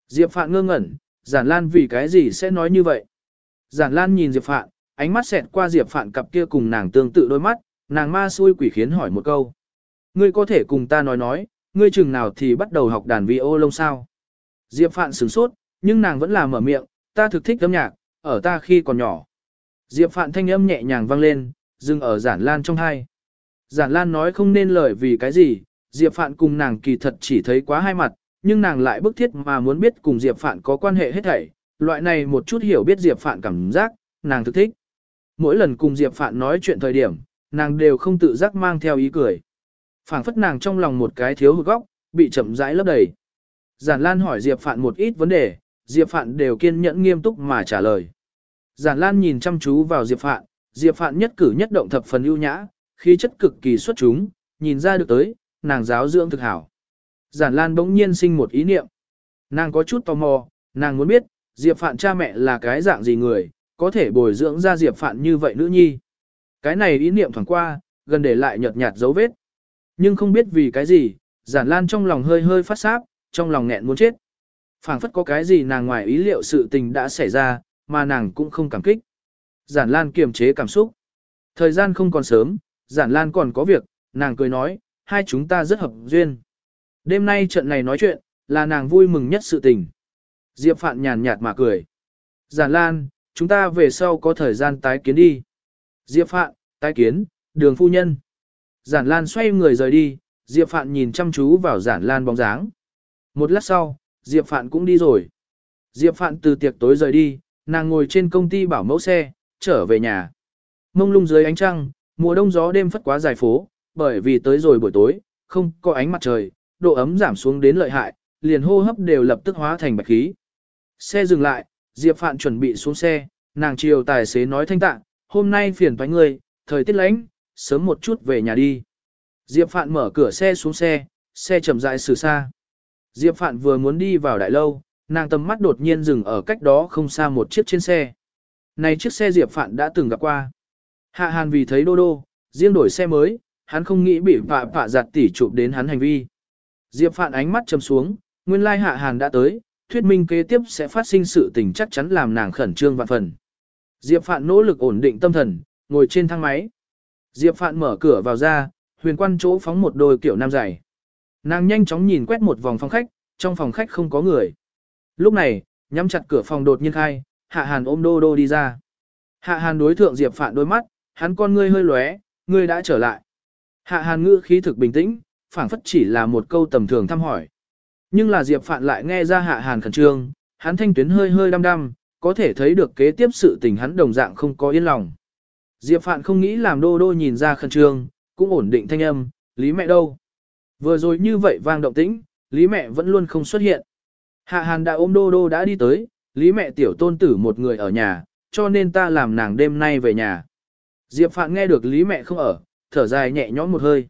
Diệp Phạn ngơ ngẩn, Giản Lan vì cái gì sẽ nói như vậy? Giản Lan nhìn Diệp Phạn, ánh mắt xẹt qua Diệp Phạn cặp kia cùng nàng tương tự đôi mắt, nàng ma xui quỷ khiến hỏi một câu. Ngươi có thể cùng ta nói nói, ngươi chừng nào thì bắt đầu học đàn vi ô lông sao? Diệp Phạn sửng sốt, nhưng nàng vẫn là mở miệng, ta thực thích âm nhạc, ở ta khi còn nhỏ. Diệp Phạn thanh âm nhẹ nhàng vang lên, dừng ở Giản Lan trong hai. Giản Lan nói không nên lời vì cái gì, Diệp Phạn cùng nàng kỳ thật chỉ thấy quá hai mặt, nhưng nàng lại bức thiết mà muốn biết cùng Diệp Phạn có quan hệ hết thảy, loại này một chút hiểu biết Diệp Phạn cảm giác, nàng thực thích. Mỗi lần cùng Diệp Phạn nói chuyện thời điểm, nàng đều không tự giác mang theo ý cười phảng phất nàng trong lòng một cái thiếu hụt góc, bị chậm rãi lấp đầy. Giản Lan hỏi Diệp Phạn một ít vấn đề, Diệp Phạn đều kiên nhẫn nghiêm túc mà trả lời. Giản Lan nhìn chăm chú vào Diệp Phạn, Diệp Phạn nhất cử nhất động thập phần ưu nhã, khí chất cực kỳ xuất chúng, nhìn ra được tới, nàng giáo dưỡng thực hảo. Giản Lan bỗng nhiên sinh một ý niệm. Nàng có chút tò mò, nàng muốn biết, Diệp Phạn cha mẹ là cái dạng gì người, có thể bồi dưỡng ra Diệp Phạn như vậy nữ nhi. Cái này ý niệm thoảng qua, gần để lại nhợt nhạt dấu vết. Nhưng không biết vì cái gì, Giản Lan trong lòng hơi hơi phát sáp, trong lòng nghẹn muốn chết. phảng phất có cái gì nàng ngoài ý liệu sự tình đã xảy ra, mà nàng cũng không cảm kích. Giản Lan kiềm chế cảm xúc. Thời gian không còn sớm, Giản Lan còn có việc, nàng cười nói, hai chúng ta rất hợp duyên. Đêm nay trận này nói chuyện, là nàng vui mừng nhất sự tình. Diệp Phạn nhàn nhạt mà cười. Giản Lan, chúng ta về sau có thời gian tái kiến đi. Diệp Phạn, tái kiến, đường phu nhân. Giản Lan xoay người rời đi, Diệp Phạn nhìn chăm chú vào Giản Lan bóng dáng. Một lát sau, Diệp Phạn cũng đi rồi. Diệp Phạn từ tiệc tối rời đi, nàng ngồi trên công ty bảo mẫu xe, trở về nhà. Mông lung dưới ánh trăng, mùa đông gió đêm phất quá dài phố, bởi vì tới rồi buổi tối, không có ánh mặt trời, độ ấm giảm xuống đến lợi hại, liền hô hấp đều lập tức hóa thành bạch khí. Xe dừng lại, Diệp Phạn chuẩn bị xuống xe, nàng chiều tài xế nói thanh tạng, hôm nay phiền toái ngươi, thời tiết lạnh, sớm một chút về nhà đi. Diệp Phạn mở cửa xe xuống xe, xe chậm rãi xử xa. Diệp Phạn vừa muốn đi vào đại lâu, nàng tầm mắt đột nhiên dừng ở cách đó không xa một chiếc trên xe. Này chiếc xe Diệp Phạn đã từng gặp qua. Hạ Hàn vì thấy Đô Đô, riêng đổi xe mới, hắn không nghĩ bị vạ vạ giặt tỉ chụp đến hắn hành vi. Diệp Phạn ánh mắt trầm xuống, nguyên lai Hạ Hàn đã tới, thuyết minh kế tiếp sẽ phát sinh sự tình chắc chắn làm nàng khẩn trương vạn phần. Diệp Phạn nỗ lực ổn định tâm thần, ngồi trên thang máy. Diệp Phạn mở cửa vào ra, huyền quan chỗ phóng một đôi kiểu nam giày. Nàng nhanh chóng nhìn quét một vòng phòng khách, trong phòng khách không có người. Lúc này, nhắm chặt cửa phòng đột nhiên khai, Hạ Hàn ôm Đô Đô đi ra. Hạ Hàn đối thượng Diệp Phạn đôi mắt, hắn con ngươi hơi lóe, ngươi đã trở lại. Hạ Hàn ngữ khí thực bình tĩnh, phảng phất chỉ là một câu tầm thường thăm hỏi. Nhưng là Diệp Phạn lại nghe ra Hạ Hàn khẩn trương, hắn thanh tuyến hơi hơi đăm đăm, có thể thấy được kế tiếp sự tình hắn đồng dạng không có yên lòng. Diệp Phạn không nghĩ làm đô đô nhìn ra khẩn trương, cũng ổn định thanh âm, lý mẹ đâu. Vừa rồi như vậy vang động tĩnh, lý mẹ vẫn luôn không xuất hiện. Hạ Hàn đã ôm đô đô đã đi tới, lý mẹ tiểu tôn tử một người ở nhà, cho nên ta làm nàng đêm nay về nhà. Diệp Phạn nghe được lý mẹ không ở, thở dài nhẹ nhõm một hơi.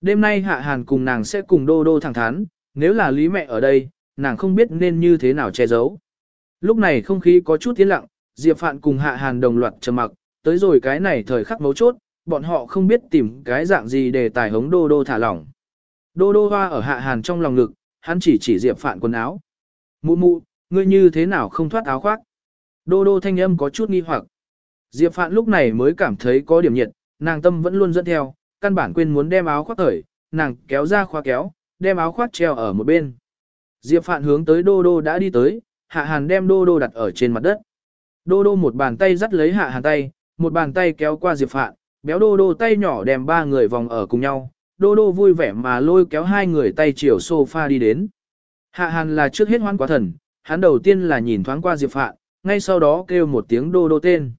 Đêm nay Hạ Hàn cùng nàng sẽ cùng đô đô thẳng thắn, nếu là lý mẹ ở đây, nàng không biết nên như thế nào che giấu. Lúc này không khí có chút tiến lặng, Diệp Phạn cùng Hạ Hàn đồng loạt trầm mặc, tới rồi cái này thời khắc mấu chốt, bọn họ không biết tìm cái dạng gì để tài hống đô đô thả lỏng. Đô đô hoa ở hạ hàn trong lòng ngực, hắn chỉ chỉ Diệp Phạn quần áo. Mụ mụ, ngươi như thế nào không thoát áo khoác? Đô đô thanh âm có chút nghi hoặc. Diệp Phạn lúc này mới cảm thấy có điểm nhiệt, nàng tâm vẫn luôn dẫn theo, căn bản quên muốn đem áo khoác cởi, nàng kéo ra khóa kéo, đem áo khoác treo ở một bên. Diệp Phạn hướng tới Đô Đô đã đi tới, Hạ Hàn đem Đô Đô đặt ở trên mặt đất. Đô Đô một bàn tay dắt lấy Hạ Hàn tay, một bàn tay kéo qua Diệp Phạn, béo Đô Đô tay nhỏ đem ba người vòng ở cùng nhau. Đô Đô vui vẻ mà lôi kéo hai người tay chiều sofa đi đến. Hạ Hàn là trước hết hoan quá thần, hắn đầu tiên là nhìn thoáng qua Diệp Phạn, ngay sau đó kêu một tiếng Đô Đô tên.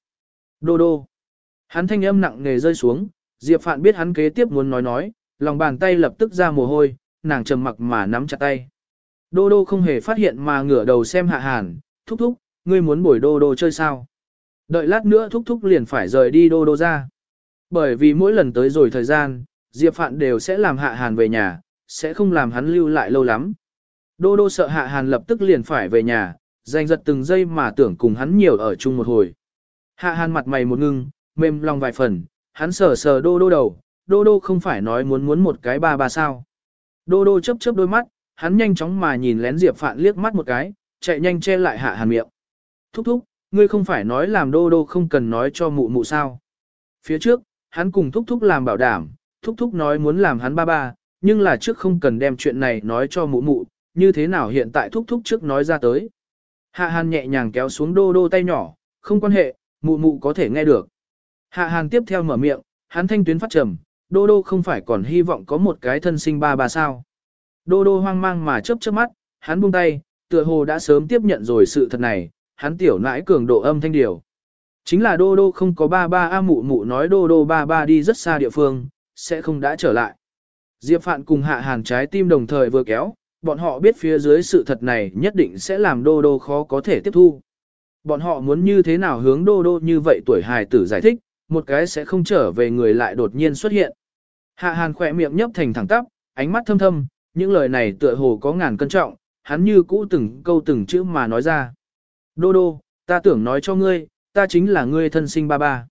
Đô Đô. Hắn thanh âm nặng nề rơi xuống, Diệp Phạn biết hắn kế tiếp muốn nói nói, lòng bàn tay lập tức ra mồ hôi, nàng trầm mặc mà nắm chặt tay. Đô đô không hề phát hiện mà ngửa đầu xem hạ hàn, thúc thúc, ngươi muốn bồi đô đô chơi sao? Đợi lát nữa thúc thúc liền phải rời đi đô đô ra. Bởi vì mỗi lần tới rồi thời gian, Diệp Phạn đều sẽ làm hạ hàn về nhà, sẽ không làm hắn lưu lại lâu lắm. Đô đô sợ hạ hàn lập tức liền phải về nhà, giành giật từng giây mà tưởng cùng hắn nhiều ở chung một hồi. Hạ hàn mặt mày một ngưng, mềm lòng vài phần, hắn sờ sờ đô đô đầu, đô đô không phải nói muốn muốn một cái ba ba sao. Đô đô chớp chớp đôi mắt, hắn nhanh chóng mà nhìn lén Diệp Phạn liếc mắt một cái, chạy nhanh che lại hạ hàn miệng. Thúc thúc, ngươi không phải nói làm đô đô không cần nói cho mụ mụ sao. Phía trước, hắn cùng thúc thúc làm bảo đảm, thúc thúc nói muốn làm hắn ba ba, nhưng là trước không cần đem chuyện này nói cho mụ mụ, như thế nào hiện tại thúc thúc trước nói ra tới. Hạ hàn nhẹ nhàng kéo xuống đô đô tay nhỏ, không quan hệ, mụ mụ có thể nghe được. Hạ hàn tiếp theo mở miệng, hắn thanh tuyến phát trầm, đô đô không phải còn hy vọng có một cái thân sinh ba ba sao. Đô đô hoang mang mà chớp chớp mắt, hắn buông tay, tựa hồ đã sớm tiếp nhận rồi sự thật này, hắn tiểu nãi cường độ âm thanh điều. Chính là đô đô không có ba ba a mụ mụ nói đô đô ba ba đi rất xa địa phương, sẽ không đã trở lại. Diệp Phạn cùng hạ hàn trái tim đồng thời vừa kéo, bọn họ biết phía dưới sự thật này nhất định sẽ làm đô đô khó có thể tiếp thu. Bọn họ muốn như thế nào hướng đô đô như vậy tuổi hài tử giải thích, một cái sẽ không trở về người lại đột nhiên xuất hiện. Hạ hàn khỏe miệng nhấp thành thẳng tắp, ánh mắt thâm thâm, những lời này tựa hồ có ngàn cân trọng, hắn như cũ từng câu từng chữ mà nói ra. Đô đô, ta tưởng nói cho ngươi, ta chính là ngươi thân sinh ba ba.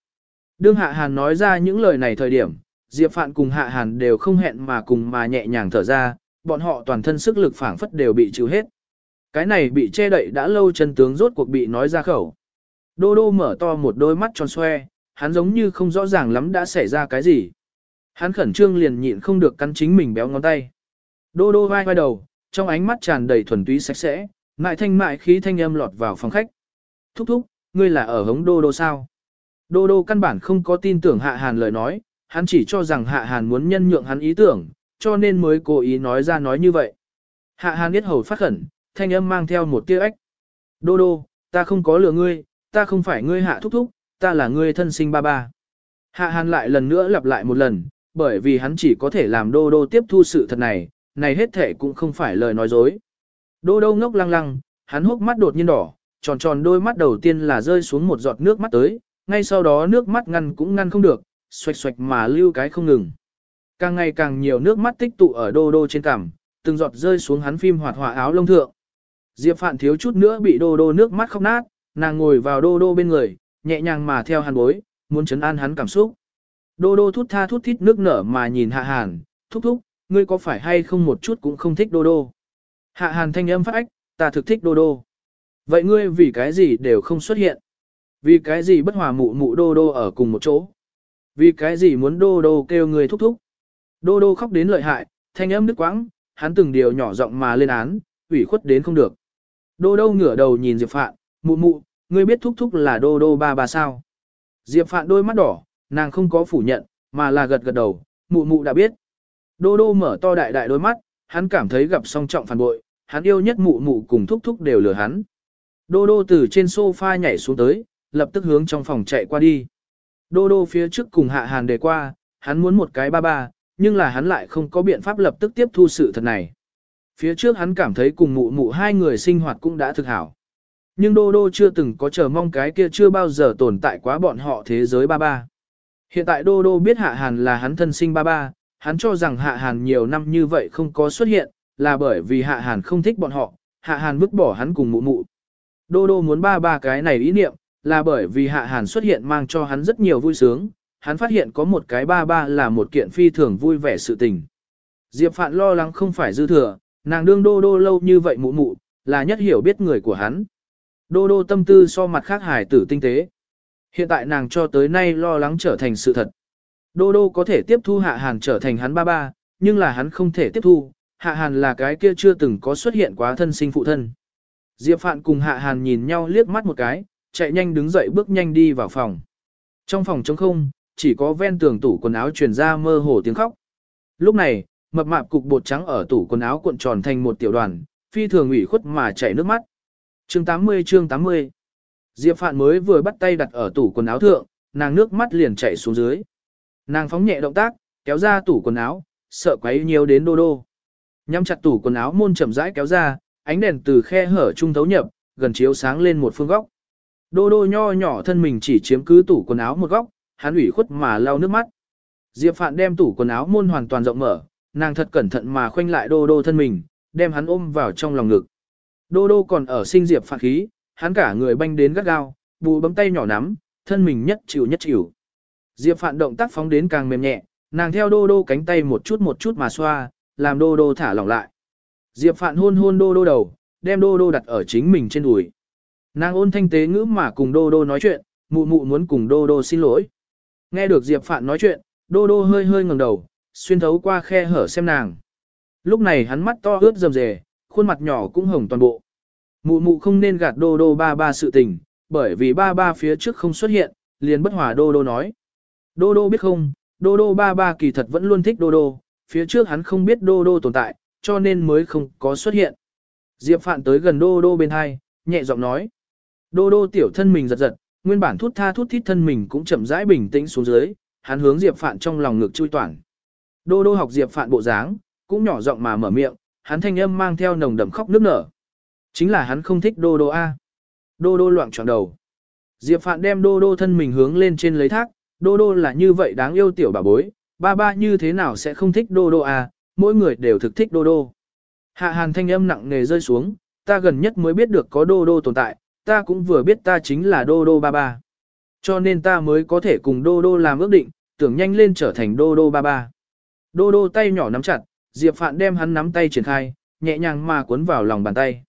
Đương Hạ Hàn nói ra những lời này thời điểm, Diệp Phạn cùng Hạ Hàn đều không hẹn mà cùng mà nhẹ nhàng thở ra, bọn họ toàn thân sức lực phảng phất đều bị chịu hết. Cái này bị che đậy đã lâu chân tướng rốt cuộc bị nói ra khẩu. Đô đô mở to một đôi mắt tròn xoe, hắn giống như không rõ ràng lắm đã xảy ra cái gì. Hắn khẩn trương liền nhịn không được cắn chính mình béo ngón tay. Đô đô vai vai đầu, trong ánh mắt tràn đầy thuần túy sạch sẽ, mại thanh mại khí thanh âm lọt vào phòng khách. Thúc thúc, ngươi là ở hống đô đô sao? Đô đô căn bản không có tin tưởng hạ hàn lời nói, hắn chỉ cho rằng hạ hàn muốn nhân nhượng hắn ý tưởng, cho nên mới cố ý nói ra nói như vậy. Hạ hàn biết hầu phát khẩn, thanh âm mang theo một tia ếch. Đô đô, ta không có lừa ngươi, ta không phải ngươi hạ thúc thúc, ta là ngươi thân sinh ba ba. Hạ hàn lại lần nữa lặp lại một lần, bởi vì hắn chỉ có thể làm đô đô tiếp thu sự thật này, này hết thể cũng không phải lời nói dối. Đô đô ngốc lăng lăng, hắn hốc mắt đột nhiên đỏ, tròn tròn đôi mắt đầu tiên là rơi xuống một giọt nước mắt tới, ngay sau đó nước mắt ngăn cũng ngăn không được, xoạch xoạch mà lưu cái không ngừng. Càng ngày càng nhiều nước mắt tích tụ ở đô đô trên cằm, từng giọt rơi xuống hắn phim hoạt họa áo lông thượng. Diệp Phạn thiếu chút nữa bị đô đô nước mắt khóc nát, nàng ngồi vào đô đô bên người, nhẹ nhàng mà theo hắn bối, muốn chấn an hắn cảm xúc. Đô đô thút tha thút thít nước nở mà nhìn hạ hàn, thúc thúc, ngươi có phải hay không một chút cũng không thích đô đô. Hạ hàn thanh âm phát ách, ta thực thích đô đô. Vậy ngươi vì cái gì đều không xuất hiện? Vì cái gì bất hòa mụ mụ đô đô ở cùng một chỗ? Vì cái gì muốn đô đô kêu người thúc thúc? Đô đô khóc đến lợi hại, thanh âm đứt quãng, hắn từng điều nhỏ giọng mà lên án, ủy khuất đến không được. Đô đô ngửa đầu nhìn Diệp Phạn, mụ mụ, ngươi biết thúc thúc là đô đô ba ba sao? Diệp Phạn đôi mắt đỏ, nàng không có phủ nhận, mà là gật gật đầu, mụ mụ đã biết. Đô đô mở to đại đại đôi mắt, hắn cảm thấy gặp song trọng phản bội, hắn yêu nhất mụ mụ cùng thúc thúc đều lừa hắn. Đô đô từ trên sofa nhảy xuống tới, lập tức hướng trong phòng chạy qua đi. Đô đô phía trước cùng hạ hàn đề qua, hắn muốn một cái ba ba, nhưng là hắn lại không có biện pháp lập tức tiếp thu sự thật này. Phía trước hắn cảm thấy cùng mụ mụ hai người sinh hoạt cũng đã thực hảo. Nhưng đô đô chưa từng có chờ mong cái kia chưa bao giờ tồn tại quá bọn họ thế giới ba ba. Hiện tại đô đô biết hạ hàn là hắn thân sinh ba ba, hắn cho rằng Hạ Hàn nhiều năm như vậy không có xuất hiện, là bởi vì Hạ Hàn không thích bọn họ, Hạ Hàn vứt bỏ hắn cùng mụ mụ. Đô đô muốn ba ba cái này ý niệm, là bởi vì Hạ Hàn xuất hiện mang cho hắn rất nhiều vui sướng, hắn phát hiện có một cái ba ba là một kiện phi thường vui vẻ sự tình. Diệp Phạn lo lắng không phải dư thừa, nàng đương đô đô lâu như vậy mụ mụ, là nhất hiểu biết người của hắn. Đô đô tâm tư so mặt khác hải tử tinh tế. Hiện tại nàng cho tới nay lo lắng trở thành sự thật. Đô đô có thể tiếp thu hạ hàn trở thành hắn ba ba, nhưng là hắn không thể tiếp thu, hạ hàn là cái kia chưa từng có xuất hiện quá thân sinh phụ thân. Diệp Phạn cùng hạ hàn nhìn nhau liếc mắt một cái, chạy nhanh đứng dậy bước nhanh đi vào phòng. Trong phòng trống không, chỉ có ven tường tủ quần áo truyền ra mơ hồ tiếng khóc. Lúc này, mập mạp cục bột trắng ở tủ quần áo cuộn tròn thành một tiểu đoàn, phi thường ủy khuất mà chảy nước mắt. Chương 80 chương 80 Diệp Phạn mới vừa bắt tay đặt ở tủ quần áo thượng, nàng nước mắt liền chảy xuống dưới. Nàng phóng nhẹ động tác, kéo ra tủ quần áo, sợ quấy nhiều đến đô đô. Nhắm chặt tủ quần áo môn chậm rãi kéo ra, ánh đèn từ khe hở trung thấu nhập, gần chiếu sáng lên một phương góc. Đô đô nho nhỏ thân mình chỉ chiếm cứ tủ quần áo một góc, hắn ủy khuất mà lau nước mắt. Diệp Phạn đem tủ quần áo môn hoàn toàn rộng mở, nàng thật cẩn thận mà khoanh lại đô đô thân mình, đem hắn ôm vào trong lòng ngực. Đô đô còn ở sinh Diệp Phạn khí, hắn cả người banh đến gắt gao, bù bấm tay nhỏ nắm, thân mình nhất chịu nhất chịu. Diệp Phạn động tác phóng đến càng mềm nhẹ, nàng theo đô đô cánh tay một chút một chút mà xoa, làm đô đô thả lỏng lại. Diệp Phạn hôn hôn đô đô đầu, đem đô đô đặt ở chính mình trên đùi. Nàng ôn thanh tế ngữ mà cùng đô đô nói chuyện, mụ mụ muốn cùng đô đô xin lỗi. Nghe được Diệp Phạn nói chuyện, đô đô hơi hơi ngẩng đầu, xuyên thấu qua khe hở xem nàng. Lúc này hắn mắt to ướt rầm rề, khuôn mặt nhỏ cũng hồng toàn bộ. Mụ mụ không nên gạt đô đô ba ba sự tình, bởi vì ba ba phía trước không xuất hiện, liền bất hòa đô đô nói. Đô đô biết không, đô đô ba ba kỳ thật vẫn luôn thích đô đô, phía trước hắn không biết đô đô tồn tại, cho nên mới không có xuất hiện. Diệp Phạn tới gần đô đô bên hai, nhẹ giọng nói. Đô đô tiểu thân mình giật giật, nguyên bản thút tha thút thít thân mình cũng chậm rãi bình tĩnh xuống dưới, hắn hướng Diệp Phạn trong lòng ngực chui toàn. Đô đô học Diệp Phạn bộ dáng, cũng nhỏ giọng mà mở miệng, hắn thanh âm mang theo nồng đậm khóc nước nở. Chính là hắn không thích đô đô A. Đô đô loạn tròn đầu. Diệp Phạn đem đô đô thân mình hướng lên trên lấy thác, đô đô là như vậy đáng yêu tiểu bà bối, ba ba như thế nào sẽ không thích đô đô à, mỗi người đều thực thích đô đô. Hạ hàn thanh âm nặng nề rơi xuống, ta gần nhất mới biết được có đô đô tồn tại, ta cũng vừa biết ta chính là đô đô ba ba. Cho nên ta mới có thể cùng đô đô làm ước định, tưởng nhanh lên trở thành đô đô ba ba. Đô đô tay nhỏ nắm chặt, Diệp Phạn đem hắn nắm tay triển khai, nhẹ nhàng mà cuốn vào lòng bàn tay.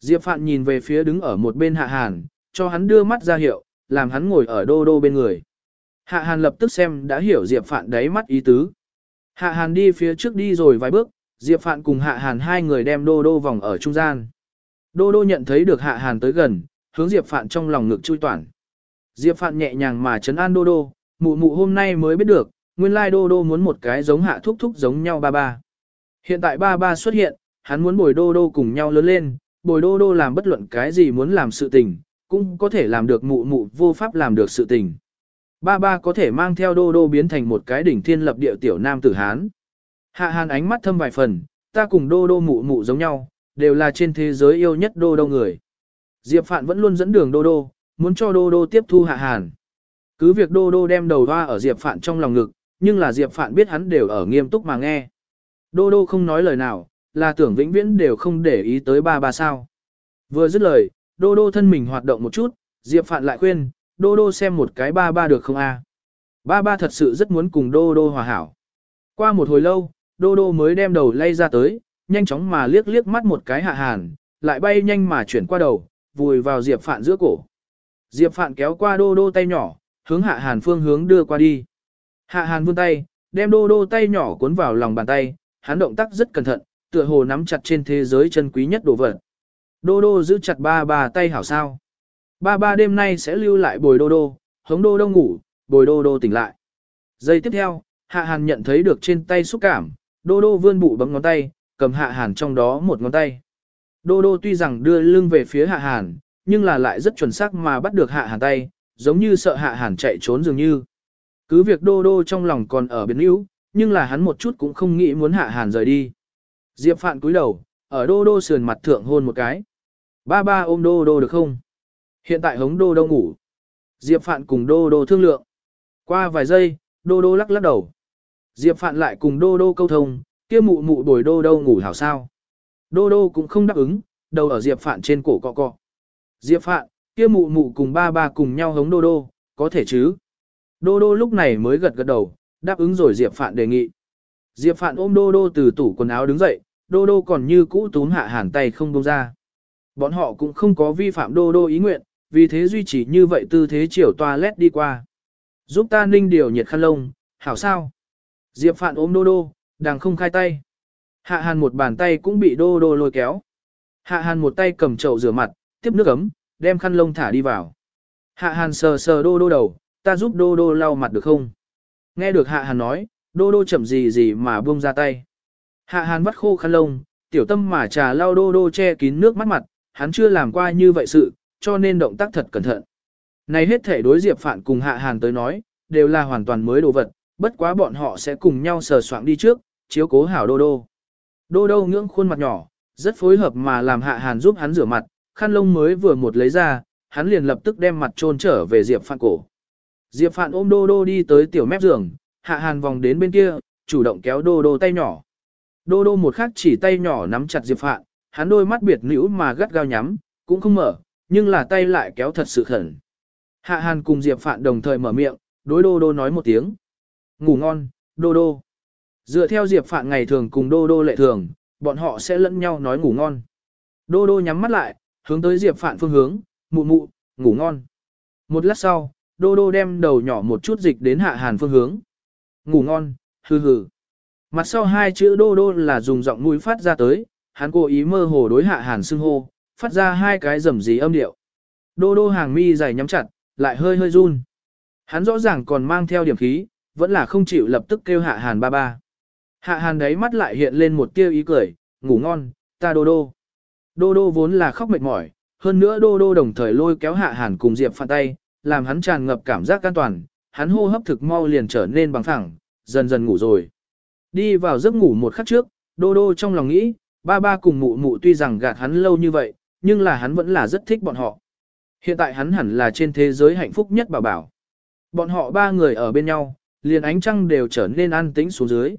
Diệp Phạn nhìn về phía đứng ở một bên Hạ Hàn, cho hắn đưa mắt ra hiệu, làm hắn ngồi ở đô đô bên người. Hạ Hàn lập tức xem đã hiểu Diệp Phạn đáy mắt ý tứ. Hạ Hàn đi phía trước đi rồi vài bước, Diệp Phạn cùng Hạ Hàn hai người đem đô đô vòng ở trung gian. Đô đô nhận thấy được Hạ Hàn tới gần, hướng Diệp Phạn trong lòng ngực chui toàn. Diệp Phạn nhẹ nhàng mà chấn an đô đô, mụ mụ hôm nay mới biết được, nguyên lai đô đô muốn một cái giống hạ thúc thúc giống nhau ba ba. Hiện tại ba ba xuất hiện, hắn muốn bồi đô đô cùng nhau lớn lên, bồi đô đô làm bất luận cái gì muốn làm sự tình, cũng có thể làm được mụ mụ vô pháp làm được sự tình. Ba ba có thể mang theo đô đô biến thành một cái đỉnh thiên lập địa tiểu nam tử Hán. Hạ hàn ánh mắt thâm vài phần, ta cùng đô đô mụ mụ giống nhau, đều là trên thế giới yêu nhất đô đô người. Diệp Phạn vẫn luôn dẫn đường đô đô, muốn cho đô đô tiếp thu hạ hàn. Cứ việc đô đô đem đầu hoa ở Diệp Phạn trong lòng ngực, nhưng là Diệp Phạn biết hắn đều ở nghiêm túc mà nghe. Đô đô không nói lời nào, là tưởng vĩnh viễn đều không để ý tới ba ba sao. Vừa dứt lời, đô đô thân mình hoạt động một chút, Diệp Phạn lại khuyên, đô đô xem một cái ba ba được không a? Ba ba thật sự rất muốn cùng đô đô hòa hảo. Qua một hồi lâu, đô đô mới đem đầu lay ra tới, nhanh chóng mà liếc liếc mắt một cái hạ hàn, lại bay nhanh mà chuyển qua đầu, vùi vào Diệp Phạn giữa cổ. Diệp Phạn kéo qua đô đô tay nhỏ, hướng hạ hàn phương hướng đưa qua đi. Hạ hàn vươn tay, đem đô đô tay nhỏ cuốn vào lòng bàn tay, hắn động tác rất cẩn thận, tựa hồ nắm chặt trên thế giới chân quý nhất đồ vật. Đô đô giữ chặt ba ba tay hảo sao. Ba ba đêm nay sẽ lưu lại bồi đô đô, hống đô đô ngủ, bồi đô đô tỉnh lại. Giây tiếp theo, hạ hàn nhận thấy được trên tay xúc cảm, đô đô vươn bụ bấm ngón tay, cầm hạ hàn trong đó một ngón tay. Đô đô tuy rằng đưa lưng về phía hạ hàn, nhưng là lại rất chuẩn xác mà bắt được hạ hàn tay, giống như sợ hạ hàn chạy trốn dường như. Cứ việc đô đô trong lòng còn ở biến yếu, nhưng là hắn một chút cũng không nghĩ muốn hạ hàn rời đi. Diệp Phạn cúi đầu, ở đô đô sườn mặt thượng hôn một cái. Ba ba ôm đô đô được không? Hiện tại hống đô đô ngủ. Diệp Phạn cùng đô đô thương lượng. Qua vài giây, đô đô lắc lắc đầu. Diệp Phạn lại cùng đô đô câu thông, kia mụ mụ bồi đô đô ngủ hảo sao. Đô đô cũng không đáp ứng, đầu ở Diệp Phạn trên cổ cọ cọ. Diệp Phạn, kia mụ mụ cùng ba ba cùng nhau hống đô đô, có thể chứ? Đô đô lúc này mới gật gật đầu, đáp ứng rồi Diệp Phạn đề nghị. Diệp Phạn ôm đô đô từ tủ quần áo đứng dậy, đô đô còn như cũ túm hạ hàn tay không buông ra. Bọn họ cũng không có vi phạm đô đô ý nguyện, vì thế duy trì như vậy tư thế chiều toilet đi qua. Giúp ta ninh điều nhiệt khăn lông, hảo sao? Diệp Phạn ôm đô đô, đang không khai tay. Hạ hàn một bàn tay cũng bị đô đô lôi kéo. Hạ hàn một tay cầm chậu rửa mặt, tiếp nước ấm, đem khăn lông thả đi vào. Hạ hàn sờ sờ đô đô đầu, ta giúp đô đô lau mặt được không? Nghe được hạ hàn nói, đô đô chậm gì gì mà buông ra tay. Hạ hàn vắt khô khăn lông, tiểu tâm mà trà lau đô đô che kín nước mắt mặt, hắn chưa làm qua như vậy sự, cho nên động tác thật cẩn thận. Này hết thể đối diệp phạn cùng hạ hàn tới nói, đều là hoàn toàn mới đồ vật, bất quá bọn họ sẽ cùng nhau sờ soạng đi trước, chiếu cố hảo đô đô. Đô đô ngưỡng khuôn mặt nhỏ, rất phối hợp mà làm hạ hàn giúp hắn rửa mặt, khăn lông mới vừa một lấy ra, hắn liền lập tức đem mặt trôn trở về Diệp Phạn cổ. Diệp Phạn ôm đô đô đi tới tiểu mép giường, hạ hàn vòng đến bên kia, chủ động kéo đô đô tay nhỏ. Đô đô một khắc chỉ tay nhỏ nắm chặt Diệp Phạn, hắn đôi mắt biệt nữ mà gắt gao nhắm, cũng không mở, nhưng là tay lại kéo thật sự khẩn. Hạ hàn cùng Diệp Phạn đồng thời mở miệng, đối đô đô nói một tiếng. Ngủ ngon, đô đô. Dựa theo Diệp Phạn ngày thường cùng đô đô lệ thường, bọn họ sẽ lẫn nhau nói ngủ ngon. Đô đô nhắm mắt lại, hướng tới Diệp Phạn phương hướng, mụ mụ, ngủ ngon. Một lát sau, đô đô đem đầu nhỏ một chút dịch đến hạ hàn phương hướng. Ngủ ngon, hừ hừ. Mặt sau hai chữ đô đô là dùng giọng mũi phát ra tới, hắn cố ý mơ hồ đối hạ hàn xưng hô, phát ra hai cái rầm rì âm điệu. Đô đô hàng mi dày nhắm chặt, lại hơi hơi run. Hắn rõ ràng còn mang theo điểm khí, vẫn là không chịu lập tức kêu hạ hàn ba ba. Hạ hàn đấy mắt lại hiện lên một tia ý cười, ngủ ngon, ta đô đô. Đô đô vốn là khóc mệt mỏi, hơn nữa đô đô đồng thời lôi kéo hạ hàn cùng Diệp phản tay, làm hắn tràn ngập cảm giác an toàn, hắn hô hấp thực mau liền trở nên bằng phẳng, dần dần ngủ rồi. Đi vào giấc ngủ một khắc trước, đô đô trong lòng nghĩ, ba ba cùng mụ mụ tuy rằng gạt hắn lâu như vậy, nhưng là hắn vẫn là rất thích bọn họ. Hiện tại hắn hẳn là trên thế giới hạnh phúc nhất bảo bảo. Bọn họ ba người ở bên nhau, liền ánh trăng đều trở nên an tĩnh xuống dưới.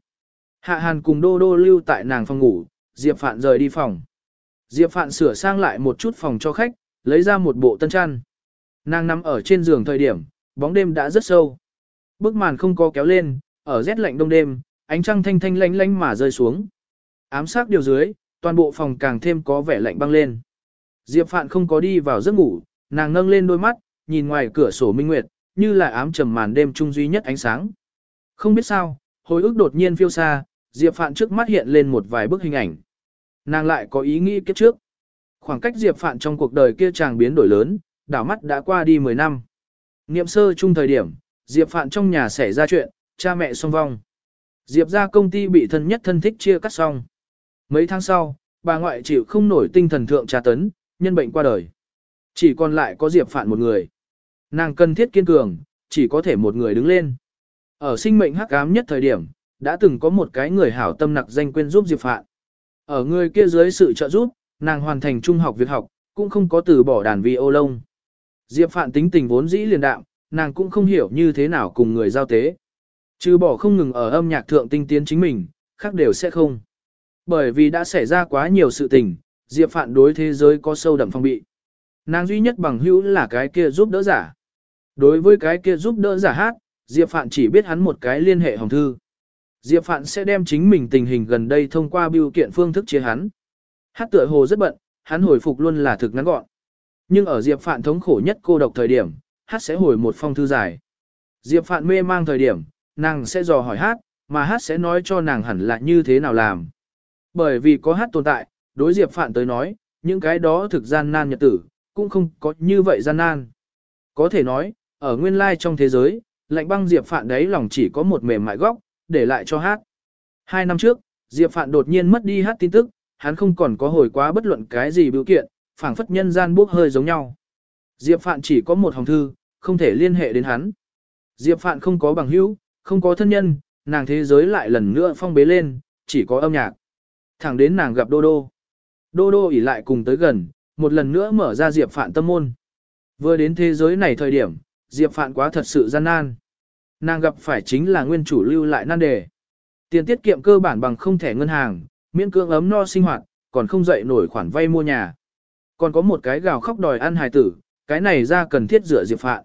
Hạ Hàn cùng Đô Đô lưu tại nàng phòng ngủ, Diệp Phạn rời đi phòng. Diệp Phạn sửa sang lại một chút phòng cho khách, lấy ra một bộ tân chăn. Nàng nằm ở trên giường thời điểm, bóng đêm đã rất sâu. Bức màn không có kéo lên, ở rét lạnh đông đêm, ánh trăng thanh thanh lánh lánh mà rơi xuống. Ám sát điều dưới, toàn bộ phòng càng thêm có vẻ lạnh băng lên. Diệp Phạn không có đi vào giấc ngủ, nàng nâng lên đôi mắt, nhìn ngoài cửa sổ minh nguyệt, như là ám trầm màn đêm trung duy nhất ánh sáng. Không biết sao, hồi ức đột nhiên phiêu xa, Diệp Phạn trước mắt hiện lên một vài bức hình ảnh. Nàng lại có ý nghĩ kiếp trước. Khoảng cách Diệp Phạn trong cuộc đời kia chàng biến đổi lớn, đảo mắt đã qua đi 10 năm. Niệm sơ chung thời điểm, Diệp Phạn trong nhà xảy ra chuyện, cha mẹ song vong. Diệp ra công ty bị thân nhất thân thích chia cắt xong. Mấy tháng sau, bà ngoại chịu không nổi tinh thần thượng trà tấn, nhân bệnh qua đời. Chỉ còn lại có Diệp Phạn một người. Nàng cần thiết kiên cường, chỉ có thể một người đứng lên. Ở sinh mệnh hắc ám nhất thời điểm, đã từng có một cái người hảo tâm nặc danh quên giúp Diệp Phạn. Ở người kia dưới sự trợ giúp, nàng hoàn thành trung học việc học, cũng không có từ bỏ đàn vi ô lông. Diệp Phạn tính tình vốn dĩ liền đạm, nàng cũng không hiểu như thế nào cùng người giao tế. Trừ bỏ không ngừng ở âm nhạc thượng tinh tiến chính mình, khác đều sẽ không. Bởi vì đã xảy ra quá nhiều sự tình, Diệp Phạn đối thế giới có sâu đậm phong bị. Nàng duy nhất bằng hữu là cái kia giúp đỡ giả. Đối với cái kia giúp đỡ giả hát, Diệp Phạn chỉ biết hắn một cái liên hệ hồng thư. Diệp Phạn sẽ đem chính mình tình hình gần đây thông qua biểu kiện phương thức chia hắn. Hát tựa hồ rất bận, hắn hồi phục luôn là thực ngắn gọn. Nhưng ở Diệp Phạn thống khổ nhất cô độc thời điểm, hát sẽ hồi một phong thư dài. Diệp Phạn mê mang thời điểm, nàng sẽ dò hỏi hát, mà hát sẽ nói cho nàng hẳn là như thế nào làm. Bởi vì có hát tồn tại, đối Diệp Phạn tới nói, những cái đó thực gian nan nhật tử, cũng không có như vậy gian nan. Có thể nói, ở nguyên lai trong thế giới, lạnh băng Diệp Phạn đấy lòng chỉ có một mềm mại góc, để lại cho hát. Hai năm trước, Diệp Phạn đột nhiên mất đi hát tin tức, hắn không còn có hồi quá bất luận cái gì biểu kiện, phảng phất nhân gian bốc hơi giống nhau. Diệp Phạn chỉ có một hồng thư, không thể liên hệ đến hắn. Diệp Phạn không có bằng hữu, không có thân nhân, nàng thế giới lại lần nữa phong bế lên, chỉ có âm nhạc. Thẳng đến nàng gặp Đô Đô. Đô Đô ỉ lại cùng tới gần, một lần nữa mở ra Diệp Phạn tâm môn. Vừa đến thế giới này thời điểm, Diệp Phạn quá thật sự gian nan. Nàng gặp phải chính là nguyên chủ lưu lại nan đề. Tiền tiết kiệm cơ bản bằng không thẻ ngân hàng, miễn cưỡng ấm no sinh hoạt, còn không dậy nổi khoản vay mua nhà. Còn có một cái gào khóc đòi ăn hài tử, cái này ra cần thiết rửa Diệp Phạn.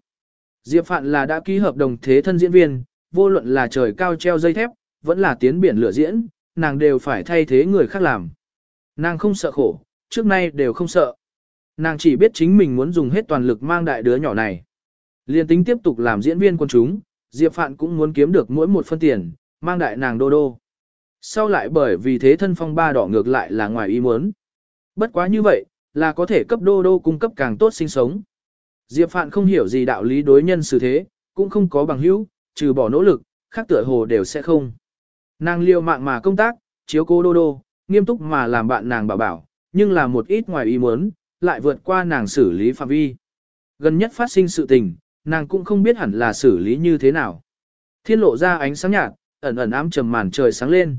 Diệp Phạn là đã ký hợp đồng thế thân diễn viên, vô luận là trời cao treo dây thép, vẫn là tiến biển lửa diễn, nàng đều phải thay thế người khác làm. Nàng không sợ khổ, trước nay đều không sợ. Nàng chỉ biết chính mình muốn dùng hết toàn lực mang đại đứa nhỏ này. Liên tính tiếp tục làm diễn viên quân chúng, Diệp Phạn cũng muốn kiếm được mỗi một phân tiền, mang đại nàng đô đô. Sau lại bởi vì thế thân phong ba đỏ ngược lại là ngoài ý muốn. Bất quá như vậy, là có thể cấp đô đô cung cấp càng tốt sinh sống. Diệp Phạn không hiểu gì đạo lý đối nhân xử thế, cũng không có bằng hữu, trừ bỏ nỗ lực, khác tựa hồ đều sẽ không. Nàng liều mạng mà công tác, chiếu cố đô đô, nghiêm túc mà làm bạn nàng bảo bảo, nhưng là một ít ngoài ý muốn, lại vượt qua nàng xử lý phạm vi. Gần nhất phát sinh sự tình, nàng cũng không biết hẳn là xử lý như thế nào. Thiên lộ ra ánh sáng nhạt, ẩn ẩn ám trầm màn trời sáng lên.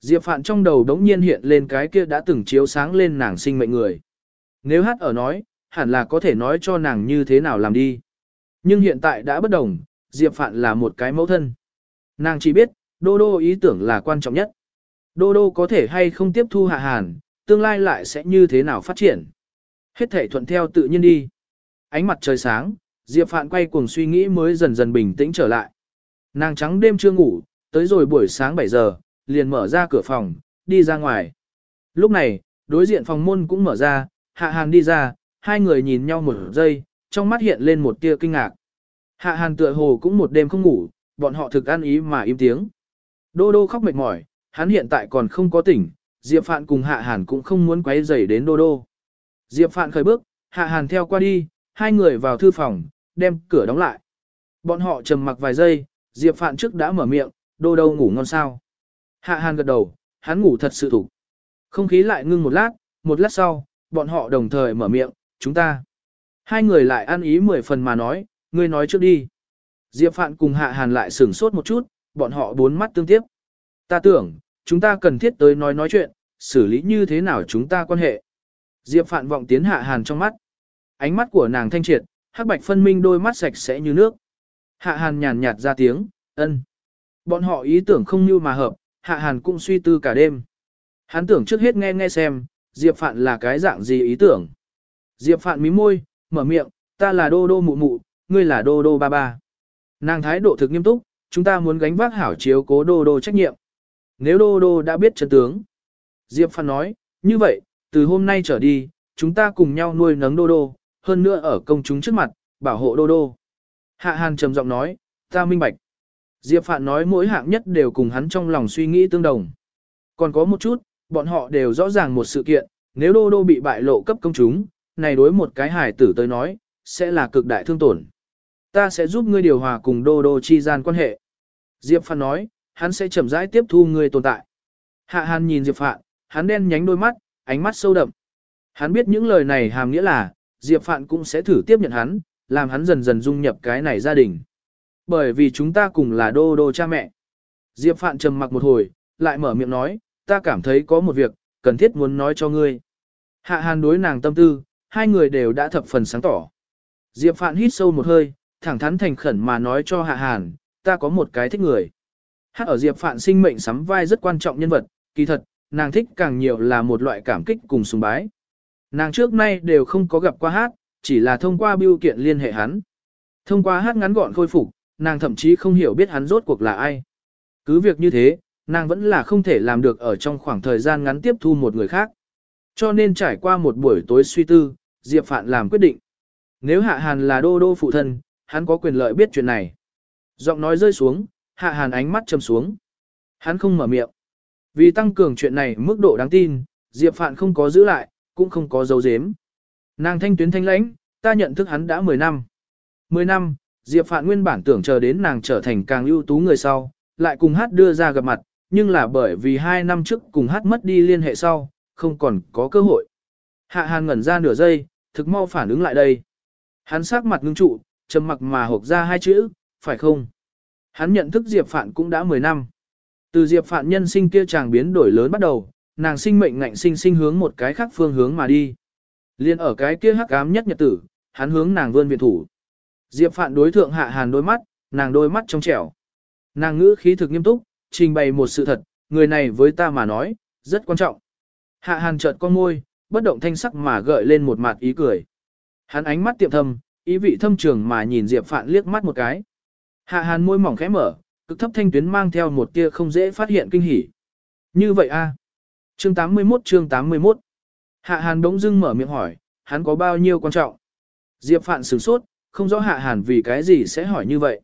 Diệp Phạn trong đầu đống nhiên hiện lên cái kia đã từng chiếu sáng lên nàng sinh mệnh người. Nếu hát ở nói, hẳn là có thể nói cho nàng như thế nào làm đi. Nhưng hiện tại đã bất đồng, Diệp Phạn là một cái mẫu thân. Nàng chỉ biết, Đô Đô ý tưởng là quan trọng nhất. Đô Đô có thể hay không tiếp thu hạ hàn, tương lai lại sẽ như thế nào phát triển. Hết thể thuận theo tự nhiên đi. Ánh mặt trời sáng, Diệp Phạn quay cuồng suy nghĩ mới dần dần bình tĩnh trở lại. Nàng trắng đêm chưa ngủ, tới rồi buổi sáng 7 giờ, liền mở ra cửa phòng, đi ra ngoài. Lúc này, đối diện phòng môn cũng mở ra, Hạ Hàn đi ra, hai người nhìn nhau một giây, trong mắt hiện lên một tia kinh ngạc. Hạ Hàn tựa hồ cũng một đêm không ngủ, bọn họ thực ăn ý mà im tiếng. Đô đô khóc mệt mỏi, hắn hiện tại còn không có tỉnh, Diệp Phạn cùng Hạ Hàn cũng không muốn quấy rầy đến đô đô. Diệp Phạn khởi bước, Hạ Hàn theo qua đi, hai người vào thư phòng, đem cửa đóng lại. Bọn họ trầm mặc vài giây, Diệp Phạn trước đã mở miệng, đô đô ngủ ngon sao. Hạ Hàn gật đầu, hắn ngủ thật sự thủ. Không khí lại ngưng một lát, một lát sau, bọn họ đồng thời mở miệng, chúng ta. Hai người lại ăn ý mười phần mà nói, ngươi nói trước đi. Diệp Phạn cùng Hạ Hàn lại sửng sốt một chút, bọn họ bốn mắt tương tiếp. Ta tưởng, chúng ta cần thiết tới nói nói chuyện, xử lý như thế nào chúng ta quan hệ. Diệp Phạn vọng tiến Hạ Hàn trong mắt. Ánh mắt của nàng thanh triệt, hắc bạch phân minh đôi mắt sạch sẽ như nước. Hạ Hàn nhàn nhạt ra tiếng, ân. Bọn họ ý tưởng không như mà hợp, Hạ Hàn cũng suy tư cả đêm. Hắn tưởng trước hết nghe nghe xem, Diệp Phạn là cái dạng gì ý tưởng. Diệp Phạn mím môi, mở miệng, ta là đô đô mụ mụ, ngươi là đô đô ba ba. Nàng thái độ thực nghiêm túc, chúng ta muốn gánh vác hảo chiếu cố đô đô trách nhiệm. Nếu đô đô đã biết chân tướng. Diệp Phan nói, như vậy, từ hôm nay trở đi, chúng ta cùng nhau nuôi nấng đô đô, hơn nữa ở công chúng trước mặt, bảo hộ đô đô. Hạ Hàn trầm giọng nói, ta minh bạch. Diệp Phạn nói mỗi hạng nhất đều cùng hắn trong lòng suy nghĩ tương đồng. Còn có một chút, bọn họ đều rõ ràng một sự kiện, nếu đô đô bị bại lộ cấp công chúng, này đối một cái hài tử tới nói, sẽ là cực đại thương tổn. Ta sẽ giúp ngươi điều hòa cùng đô đô chi gian quan hệ. Diệp Phạn nói, hắn sẽ chậm rãi tiếp thu ngươi tồn tại. Hạ Hàn nhìn Diệp Phạn, hắn đen nhánh đôi mắt, ánh mắt sâu đậm. Hắn biết những lời này hàm nghĩa là, Diệp Phạn cũng sẽ thử tiếp nhận hắn, làm hắn dần dần dung nhập cái này gia đình. Bởi vì chúng ta cùng là đô đô cha mẹ. Diệp Phạn trầm mặc một hồi, lại mở miệng nói, ta cảm thấy có một việc, cần thiết muốn nói cho ngươi. Hạ Hàn đối nàng tâm tư, hai người đều đã thập phần sáng tỏ. Diệp Phạn hít sâu một hơi, thẳng thắn thành khẩn mà nói cho Hạ Hàn, ta có một cái thích người. Hát ở Diệp Phạn sinh mệnh sắm vai rất quan trọng nhân vật, kỳ thật, nàng thích càng nhiều là một loại cảm kích cùng sùng bái. Nàng trước nay đều không có gặp qua hát, chỉ là thông qua biêu kiện liên hệ hắn. Thông qua hát ngắn gọn khôi phục, nàng thậm chí không hiểu biết hắn rốt cuộc là ai. Cứ việc như thế, nàng vẫn là không thể làm được ở trong khoảng thời gian ngắn tiếp thu một người khác. Cho nên trải qua một buổi tối suy tư, Diệp Phạn làm quyết định. Nếu Hạ Hàn là đô đô phụ thân, hắn có quyền lợi biết chuyện này. Giọng nói rơi xuống, Hạ Hàn ánh mắt châm xuống. Hắn không mở miệng. Vì tăng cường chuyện này mức độ đáng tin, Diệp Phạn không có giữ lại, cũng không có dấu dếm. Nàng thanh tuyến thanh lãnh, ta nhận thức hắn đã 10 năm. 10 năm, Diệp Phạn nguyên bản tưởng chờ đến nàng trở thành càng ưu tú người sau, lại cùng hát đưa ra gặp mặt, nhưng là bởi vì hai năm trước cùng hát mất đi liên hệ sau, không còn có cơ hội. Hạ Hàn ngẩn ra nửa giây, thực mau phản ứng lại đây. Hắn sắc mặt ngưng trụ, trầm mặc mà hộp ra hai chữ, phải không? Hắn nhận thức Diệp Phạn cũng đã 10 năm. Từ Diệp Phạn nhân sinh kia chàng biến đổi lớn bắt đầu, nàng sinh mệnh ngạnh sinh sinh hướng một cái khác phương hướng mà đi. Liên ở cái kia hắc ám nhất nhật tử, hắn hướng nàng vươn viện thủ. Diệp Phạn đối thượng Hạ Hàn đôi mắt, nàng đôi mắt trong trẻo. Nàng ngữ khí thực nghiêm túc, trình bày một sự thật, người này với ta mà nói, rất quan trọng. Hạ Hàn chợt con môi, bất động thanh sắc mà gợi lên một mặt ý cười. Hắn ánh mắt tiệm thâm, ý vị thâm trường mà nhìn Diệp Phạn liếc mắt một cái. Hạ Hàn môi mỏng khẽ mở, cực thấp thanh tuyến mang theo một tia không dễ phát hiện kinh hỉ. Như vậy a? À? Chương 81 chương 81 Hạ Hàn đống dưng mở miệng hỏi, hắn có bao nhiêu quan trọng? Diệp Phạn sửng sốt, không rõ Hạ Hàn vì cái gì sẽ hỏi như vậy.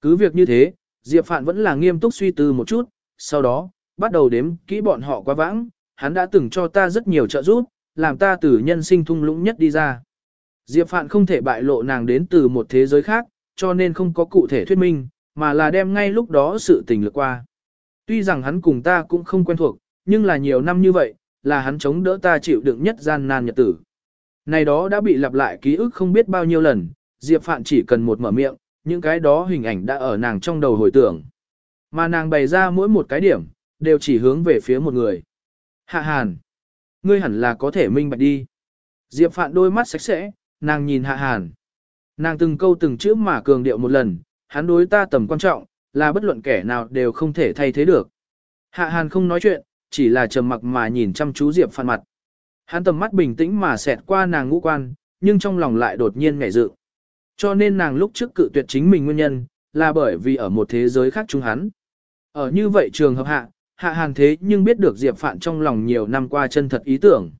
Cứ việc như thế, Diệp Phạn vẫn là nghiêm túc suy tư một chút, sau đó, bắt đầu đếm kỹ bọn họ quá vãng, hắn đã từng cho ta rất nhiều trợ giúp, làm ta từ nhân sinh thung lũng nhất đi ra. Diệp Phạn không thể bại lộ nàng đến từ một thế giới khác, cho nên không có cụ thể thuyết minh, mà là đem ngay lúc đó sự tình lược qua. Tuy rằng hắn cùng ta cũng không quen thuộc, nhưng là nhiều năm như vậy, là hắn chống đỡ ta chịu đựng nhất gian nan nhật tử. Này đó đã bị lặp lại ký ức không biết bao nhiêu lần, Diệp Phạn chỉ cần một mở miệng, những cái đó hình ảnh đã ở nàng trong đầu hồi tưởng. Mà nàng bày ra mỗi một cái điểm, đều chỉ hướng về phía một người. Hạ Hàn, ngươi hẳn là có thể minh bạch đi. Diệp Phạn đôi mắt sạch sẽ, nàng nhìn Hạ Hàn. Nàng từng câu từng chữ mà cường điệu một lần, hắn đối ta tầm quan trọng, là bất luận kẻ nào đều không thể thay thế được. Hạ Hàn không nói chuyện, chỉ là trầm mặc mà nhìn chăm chú Diệp Phạn mặt. Hắn tầm mắt bình tĩnh mà xẹt qua nàng ngũ quan, nhưng trong lòng lại đột nhiên ngảy dự. Cho nên nàng lúc trước cự tuyệt chính mình nguyên nhân, là bởi vì ở một thế giới khác chúng hắn. Ở như vậy trường hợp hạ, hạ hàn thế nhưng biết được Diệp Phạn trong lòng nhiều năm qua chân thật ý tưởng.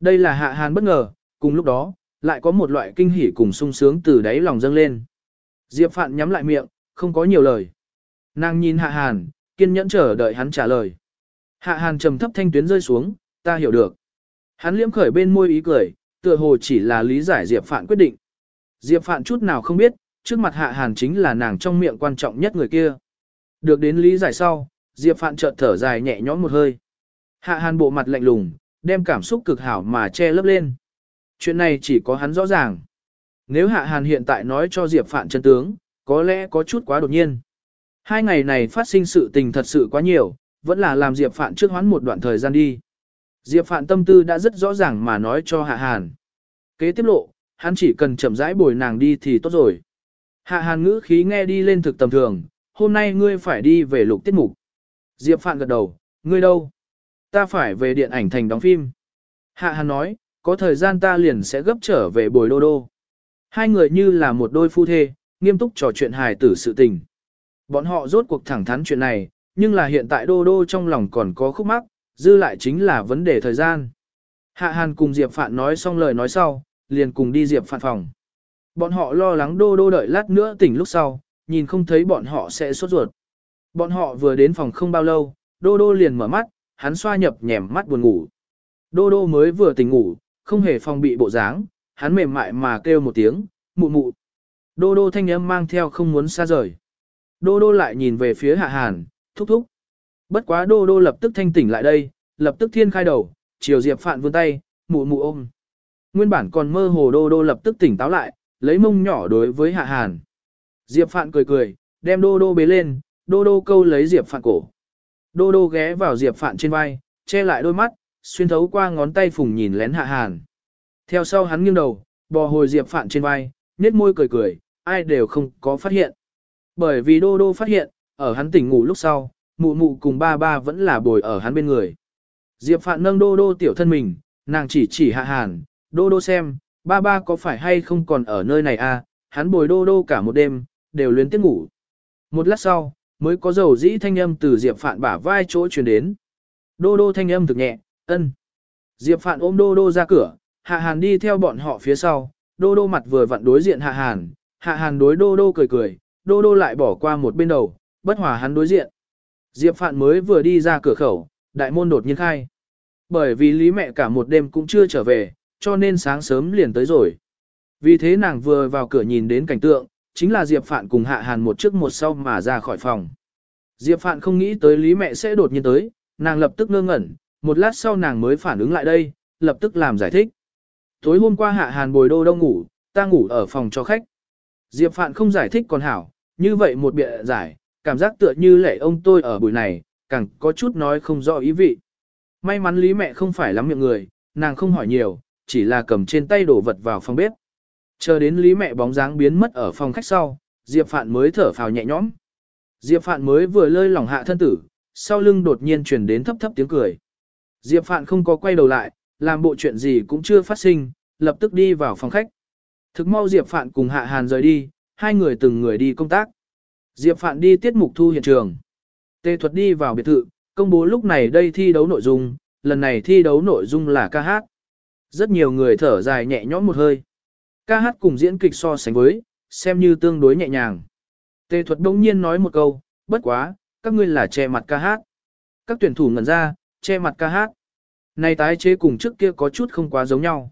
Đây là hạ hàn bất ngờ, cùng lúc đó, lại có một loại kinh hỉ cùng sung sướng từ đáy lòng dâng lên. Diệp Phạn nhắm lại miệng, không có nhiều lời. Nàng nhìn hạ hàn, kiên nhẫn chờ đợi hắn trả lời. Hạ hàn trầm thấp thanh tuyến rơi xuống, ta hiểu được. Hắn liễm khởi bên môi ý cười, tựa hồ chỉ là lý giải Diệp Phạn quyết định. Diệp Phạn chút nào không biết, trước mặt Hạ Hàn chính là nàng trong miệng quan trọng nhất người kia. Được đến lý giải sau, Diệp Phạn chợt thở dài nhẹ nhõm một hơi. Hạ Hàn bộ mặt lạnh lùng, đem cảm xúc cực hảo mà che lấp lên. Chuyện này chỉ có hắn rõ ràng. Nếu Hạ Hàn hiện tại nói cho Diệp Phạn chân tướng, có lẽ có chút quá đột nhiên. Hai ngày này phát sinh sự tình thật sự quá nhiều, vẫn là làm Diệp Phạn trước hoán một đoạn thời gian đi. Diệp Phạn tâm tư đã rất rõ ràng mà nói cho Hạ Hàn. Kế tiếp lộ, hắn chỉ cần chậm rãi bồi nàng đi thì tốt rồi. Hạ Hàn ngữ khí nghe đi lên thực tầm thường, hôm nay ngươi phải đi về lục tiết mục. Diệp Phạn gật đầu, ngươi đâu? Ta phải về điện ảnh thành đóng phim. Hạ Hàn nói, có thời gian ta liền sẽ gấp trở về bồi đô đô. Hai người như là một đôi phu thê, nghiêm túc trò chuyện hài tử sự tình. Bọn họ rốt cuộc thẳng thắn chuyện này, nhưng là hiện tại đô đô trong lòng còn có khúc mắc, dư lại chính là vấn đề thời gian. Hạ Hàn cùng Diệp Phạn nói xong lời nói sau, liền cùng đi Diệp Phạn phòng. Bọn họ lo lắng đô đô đợi lát nữa tỉnh lúc sau, nhìn không thấy bọn họ sẽ sốt ruột. Bọn họ vừa đến phòng không bao lâu, đô đô liền mở mắt, hắn xoa nhập nhèm mắt buồn ngủ. Đô đô mới vừa tỉnh ngủ, không hề phòng bị bộ dáng, hắn mềm mại mà kêu một tiếng, mụ mụ. Đô đô thanh âm mang theo không muốn xa rời. Đô đô lại nhìn về phía hạ hàn, thúc thúc. Bất quá đô đô lập tức thanh tỉnh lại đây, lập tức thiên khai đầu, chiều Diệp Phạn vươn tay, mụ mụ ôm. Nguyên bản còn mơ hồ đô đô lập tức tỉnh táo lại, lấy mông nhỏ đối với hạ hàn. Diệp Phạn cười cười, đem đô đô bế lên, đô đô câu lấy Diệp Phạn cổ. Đô đô ghé vào Diệp Phạn trên vai, che lại đôi mắt, xuyên thấu qua ngón tay phùng nhìn lén hạ hàn. Theo sau hắn nghiêng đầu, bò hồi Diệp Phạn trên vai, nét môi cười cười, ai đều không có phát hiện. Bởi vì đô đô phát hiện, ở hắn tỉnh ngủ lúc sau, mụ mụ cùng ba ba vẫn là bồi ở hắn bên người. Diệp Phạn nâng đô đô tiểu thân mình, nàng chỉ chỉ hạ hàn, đô đô xem, ba ba có phải hay không còn ở nơi này à, hắn bồi đô đô cả một đêm, đều luyến tiếc ngủ. Một lát sau, mới có dầu dĩ thanh âm từ Diệp Phạn bả vai chỗ truyền đến. Đô đô thanh âm thực nhẹ, ân. Diệp Phạn ôm đô đô ra cửa, hạ hàn đi theo bọn họ phía sau, đô đô mặt vừa vặn đối diện hạ hàn, hạ hàn đối đô đô cười cười, đô đô lại bỏ qua một bên đầu, bất hòa hắn đối diện. Diệp Phạn mới vừa đi ra cửa khẩu, đại môn đột nhiên khai. Bởi vì lý mẹ cả một đêm cũng chưa trở về, cho nên sáng sớm liền tới rồi. Vì thế nàng vừa vào cửa nhìn đến cảnh tượng, chính là Diệp Phạn cùng Hạ Hàn một trước một sau mà ra khỏi phòng. Diệp Phạn không nghĩ tới lý mẹ sẽ đột nhiên tới, nàng lập tức ngơ ngẩn, một lát sau nàng mới phản ứng lại đây, lập tức làm giải thích. Tối hôm qua Hạ Hàn bồi đô đông ngủ, ta ngủ ở phòng cho khách. Diệp Phạn không giải thích còn hảo, như vậy một bịa giải, cảm giác tựa như lệ ông tôi ở buổi này, càng có chút nói không rõ ý vị. May mắn lý mẹ không phải lắm miệng người, nàng không hỏi nhiều, chỉ là cầm trên tay đổ vật vào phòng bếp. Chờ đến lý mẹ bóng dáng biến mất ở phòng khách sau, Diệp Phạn mới thở phào nhẹ nhõm. Diệp Phạn mới vừa lơi lỏng hạ thân tử, sau lưng đột nhiên truyền đến thấp thấp tiếng cười. Diệp Phạn không có quay đầu lại, làm bộ chuyện gì cũng chưa phát sinh, lập tức đi vào phòng khách. Thực mau Diệp Phạn cùng Hạ Hàn rời đi, hai người từng người đi công tác. Diệp Phạn đi tiết mục thu hiện trường. Tề thuật đi vào biệt thự, công bố lúc này đây thi đấu nội dung, lần này thi đấu nội dung là ca hát. Rất nhiều người thở dài nhẹ nhõm một hơi. Ca hát cùng diễn kịch so sánh với, xem như tương đối nhẹ nhàng. Tề thuật đông nhiên nói một câu, bất quá, các ngươi là che mặt ca hát. Các tuyển thủ ngẩn ra, che mặt ca hát. Này tái chế cùng trước kia có chút không quá giống nhau.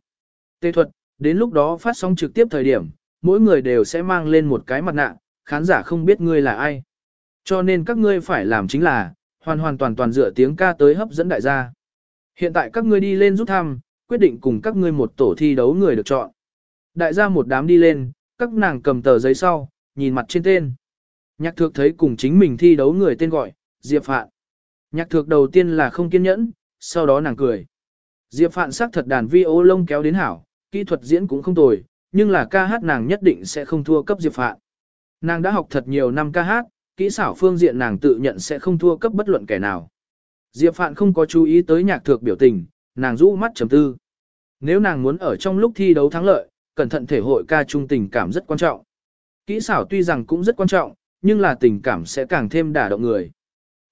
Tề thuật, đến lúc đó phát sóng trực tiếp thời điểm, mỗi người đều sẽ mang lên một cái mặt nạ, khán giả không biết ngươi là ai. Cho nên các ngươi phải làm chính là, hoàn hoàn toàn toàn dựa tiếng ca tới hấp dẫn đại gia. Hiện tại các ngươi đi lên rút thăm, quyết định cùng các ngươi một tổ thi đấu người được chọn. Đại gia một đám đi lên, các nàng cầm tờ giấy sau, nhìn mặt trên tên. Nhạc thược thấy cùng chính mình thi đấu người tên gọi, Diệp Phạn. Nhạc thược đầu tiên là không kiên nhẫn, sau đó nàng cười. Diệp Phạn sắc thật đàn vi ô lông kéo đến hảo, kỹ thuật diễn cũng không tồi, nhưng là ca hát nàng nhất định sẽ không thua cấp Diệp Phạn. Nàng đã học thật nhiều năm ca hát, kỹ xảo phương diện nàng tự nhận sẽ không thua cấp bất luận kẻ nào. Diệp Phạn không có chú ý tới nhạc thược biểu tình, nàng rũ mắt trầm tư. Nếu nàng muốn ở trong lúc thi đấu thắng lợi, cẩn thận thể hội ca trung tình cảm rất quan trọng. Kỹ xảo tuy rằng cũng rất quan trọng, nhưng là tình cảm sẽ càng thêm đả động người.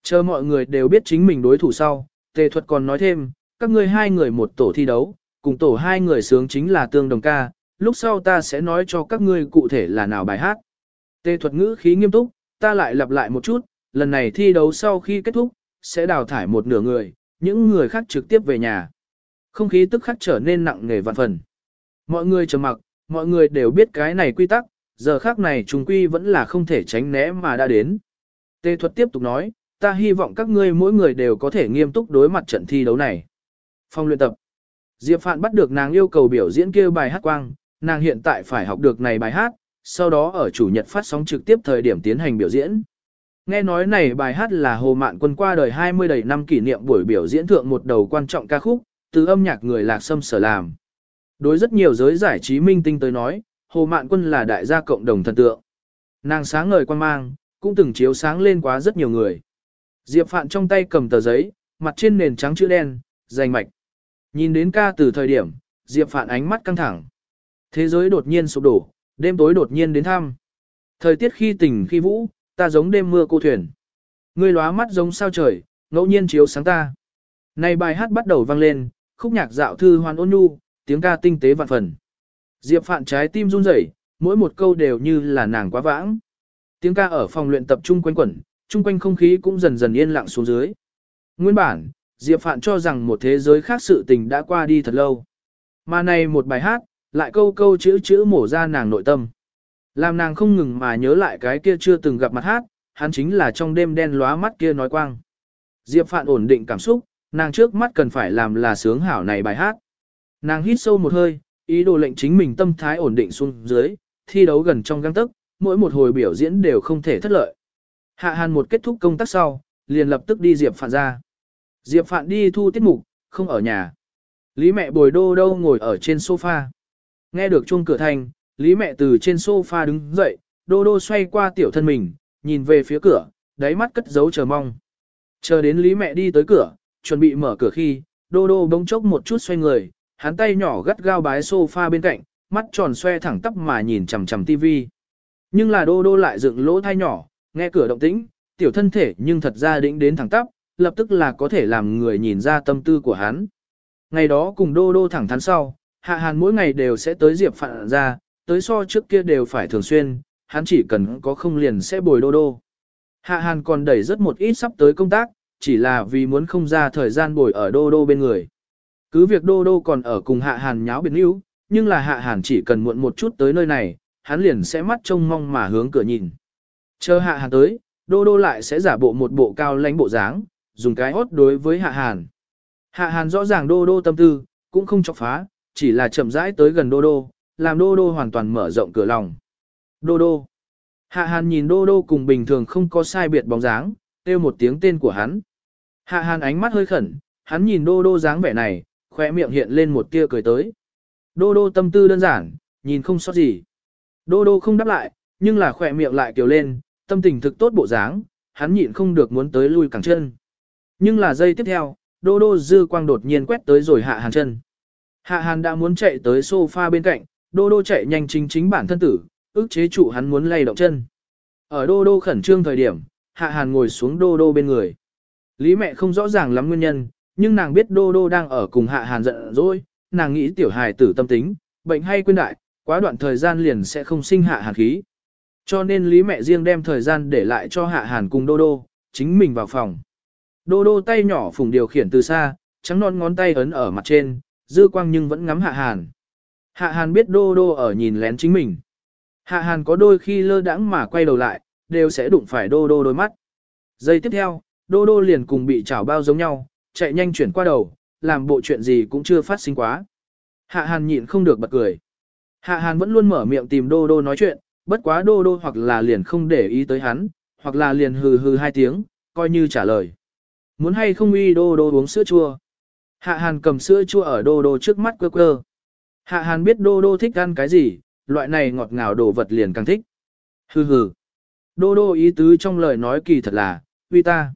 Chờ mọi người đều biết chính mình đối thủ sau, tề thuật còn nói thêm, các ngươi hai người một tổ thi đấu, cùng tổ hai người sướng chính là tương đồng ca, lúc sau ta sẽ nói cho các ngươi cụ thể là nào bài hát. Tề thuật ngữ khí nghiêm túc, ta lại lặp lại một chút, lần này thi đấu sau khi kết thúc, sẽ đào thải một nửa người, những người khác trực tiếp về nhà. Không khí tức khắc trở nên nặng nề vạn phần. Mọi người trầm mặc, mọi người đều biết cái này quy tắc, giờ khác này trùng quy vẫn là không thể tránh né mà đã đến. Tề thuật tiếp tục nói, ta hy vọng các ngươi mỗi người đều có thể nghiêm túc đối mặt trận thi đấu này. Phong luyện tập. Diệp Phạn bắt được nàng yêu cầu biểu diễn kêu bài hát quang, nàng hiện tại phải học được này bài hát, sau đó ở chủ nhật phát sóng trực tiếp thời điểm tiến hành biểu diễn. Nghe nói này bài hát là Hồ Mạn Quân qua đời 20 đầy năm kỷ niệm buổi biểu diễn thượng một đầu quan trọng ca khúc, từ âm nhạc người lạc sâm sở làm. Đối rất nhiều giới giải trí minh tinh tới nói, Hồ Mạn Quân là đại gia cộng đồng thần tượng. Nàng sáng ngời quan mang, cũng từng chiếu sáng lên quá rất nhiều người. Diệp Phạn trong tay cầm tờ giấy, mặt trên nền trắng chữ đen, dày mạch. Nhìn đến ca từ thời điểm, Diệp Phạn ánh mắt căng thẳng. Thế giới đột nhiên sụp đổ, đêm tối đột nhiên đến thăm. Thời tiết khi tỉnh khi vũ, ta giống đêm mưa cô thuyền. Ngươi lóa mắt giống sao trời, ngẫu nhiên chiếu sáng ta. Này bài hát bắt đầu vang lên, khúc nhạc dạo thư hoàn ôn nhu, tiếng ca tinh tế vạn phần. Diệp Phạn trái tim run rẩy, mỗi một câu đều như là nàng quá vãng. Tiếng ca ở phòng luyện tập trung quanh quẩn, chung quanh không khí cũng dần dần yên lặng xuống dưới. Nguyên bản, Diệp Phạn cho rằng một thế giới khác sự tình đã qua đi thật lâu. Mà này một bài hát, lại câu câu chữ chữ mổ ra nàng nội tâm. Làm nàng không ngừng mà nhớ lại cái kia chưa từng gặp mặt hát, hắn chính là trong đêm đen lóa mắt kia nói quang. Diệp Phạn ổn định cảm xúc, nàng trước mắt cần phải làm là sướng hảo này bài hát. Nàng hít sâu một hơi, ý đồ lệnh chính mình tâm thái ổn định xuống dưới, thi đấu gần trong găng tức, mỗi một hồi biểu diễn đều không thể thất lợi. Hạ Hàn một kết thúc công tác sau, liền lập tức đi Diệp Phạn ra. Diệp Phạn đi thu tiết mục, không ở nhà. Lý mẹ bồi đô đâu ngồi ở trên sofa. Nghe được chuông cửa thành, Lý mẹ từ trên sofa đứng dậy, đô đô xoay qua tiểu thân mình, nhìn về phía cửa, đáy mắt cất giấu chờ mong. Chờ đến Lý mẹ đi tới cửa, chuẩn bị mở cửa khi, đô đô bỗng chốc một chút xoay người, hắn tay nhỏ gắt gao bái sofa bên cạnh, mắt tròn xoe thẳng tắp mà nhìn chằm chằm tivi. Nhưng là đô đô lại dựng lỗ thai nhỏ, nghe cửa động tĩnh, tiểu thân thể nhưng thật ra đĩnh đến thẳng tắp, lập tức là có thể làm người nhìn ra tâm tư của hắn. Ngày đó cùng đô đô thẳng thắn sau, hạ hàn mỗi ngày đều sẽ tới diệp phạn ra, tới so trước kia đều phải thường xuyên, hắn chỉ cần có không liền sẽ bồi đô đô. Hạ hàn còn đẩy rất một ít sắp tới công tác, chỉ là vì muốn không ra thời gian bồi ở đô đô bên người. Cứ việc đô đô còn ở cùng hạ hàn nháo biệt níu, nhưng là hạ hàn chỉ cần muộn một chút tới nơi này, hắn liền sẽ mắt trông mong mà hướng cửa nhìn. Chờ hạ hàn tới, đô đô lại sẽ giả bộ một bộ cao lãnh bộ dáng, dùng cái hốt đối với hạ hàn. Hạ hàn rõ ràng đô đô tâm tư, cũng không chọc phá, chỉ là chậm rãi tới gần đô đô, làm đô đô hoàn toàn mở rộng cửa lòng. Đô đô. Hạ hàn nhìn đô đô cùng bình thường không có sai biệt bóng dáng, kêu một tiếng tên của hắn. Hạ hàn ánh mắt hơi khẩn, hắn nhìn đô đô dáng vẻ này, khỏe miệng hiện lên một tia cười tới. Đô đô tâm tư đơn giản, nhìn không sót gì. Đô đô không đáp lại, nhưng là khỏe miệng lại kiều lên, tâm tình thực tốt bộ dáng, hắn nhịn không được muốn tới lui cẳng chân. Nhưng là giây tiếp theo, đô đô dư quang đột nhiên quét tới rồi hạ hàn chân. Hạ hàn đã muốn chạy tới sofa bên cạnh, đô đô chạy nhanh chính chính bản thân tử, ức chế chủ hắn muốn lay động chân. Ở đô đô khẩn trương thời điểm, hạ hàn ngồi xuống đô đô bên người. Lý mẹ không rõ ràng lắm nguyên nhân, nhưng nàng biết đô đô đang ở cùng hạ hàn giận dỗi, nàng nghĩ tiểu hài tử tâm tính, bệnh hay quên đại, quá đoạn thời gian liền sẽ không sinh hạ hàn khí. Cho nên Lý mẹ riêng đem thời gian để lại cho hạ hàn cùng đô đô, chính mình vào phòng. Đô đô tay nhỏ phùng điều khiển từ xa, trắng non ngón tay ấn ở mặt trên, dư quang nhưng vẫn ngắm hạ hàn. Hạ hàn biết đô đô ở nhìn lén chính mình. Hạ hàn có đôi khi lơ đãng mà quay đầu lại, đều sẽ đụng phải đô đô đôi mắt. Giây tiếp theo, đô đô liền cùng bị chảo bao giống nhau, chạy nhanh chuyển qua đầu, làm bộ chuyện gì cũng chưa phát sinh quá. Hạ hàn nhịn không được bật cười. Hạ hàn vẫn luôn mở miệng tìm đô đô nói chuyện, bất quá đô đô hoặc là liền không để ý tới hắn, hoặc là liền hừ hừ hai tiếng, coi như trả lời. Muốn hay không uy đô đô uống sữa chua. Hạ hàn cầm sữa chua ở đô đô trước mắt quơ quơ. Hạ hàn biết đô đô thích ăn cái gì, loại này ngọt ngào đồ vật liền càng thích. Hừ hừ. Đô đô ý tứ trong lời nói kỳ thật là, uy ta.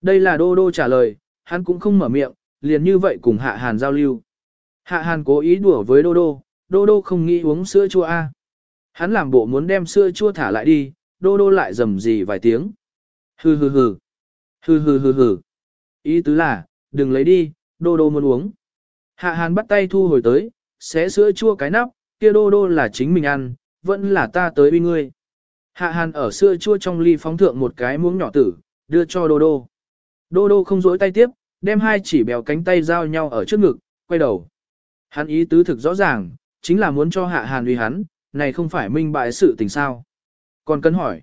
Đây là đô đô trả lời, hắn cũng không mở miệng, liền như vậy cùng hạ hàn giao lưu. Hạ hàn cố ý đùa với đô đô, đô đô không nghĩ uống sữa chua a. Hắn làm bộ muốn đem sữa chua thả lại đi, đô đô lại rầm gì vài tiếng. Hừ hừ hừ. Hừ hừ hừ hừ. Ý tứ là, đừng lấy đi, đô đô muốn uống. Hạ hàn bắt tay thu hồi tới, xé sữa chua cái nắp, kia đô đô là chính mình ăn, vẫn là ta tới uy ngươi. Hạ hàn ở sữa chua trong ly phóng thượng một cái muỗng nhỏ tử, đưa cho đô đô. Đô đô không dối tay tiếp, đem hai chỉ béo cánh tay giao nhau ở trước ngực, quay đầu. Hắn ý tứ thực rõ ràng, chính là muốn cho hạ hàn uy hắn, này không phải minh bại sự tình sao. Còn cân hỏi.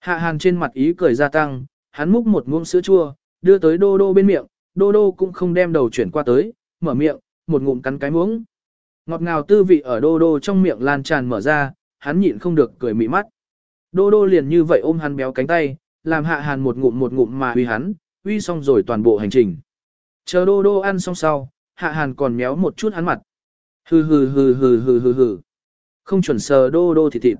Hạ hàn trên mặt ý cười gia tăng, hắn múc một muỗng sữa chua, đưa tới đô đô bên miệng, đô đô cũng không đem đầu chuyển qua tới, mở miệng, một ngụm cắn cái muỗng. Ngọt ngào tư vị ở đô đô trong miệng lan tràn mở ra, hắn nhịn không được cười mị mắt. Đô đô liền như vậy ôm hắn béo cánh tay, làm hạ hàn một ngụm một ngụm mà uy hắn, uy xong rồi toàn bộ hành trình. Chờ đô đô ăn xong sau, hạ hàn còn méo một chút hắn mặt. Hừ hừ hừ hừ hừ hừ hừ. Không chuẩn sờ đô đô thịt thịt.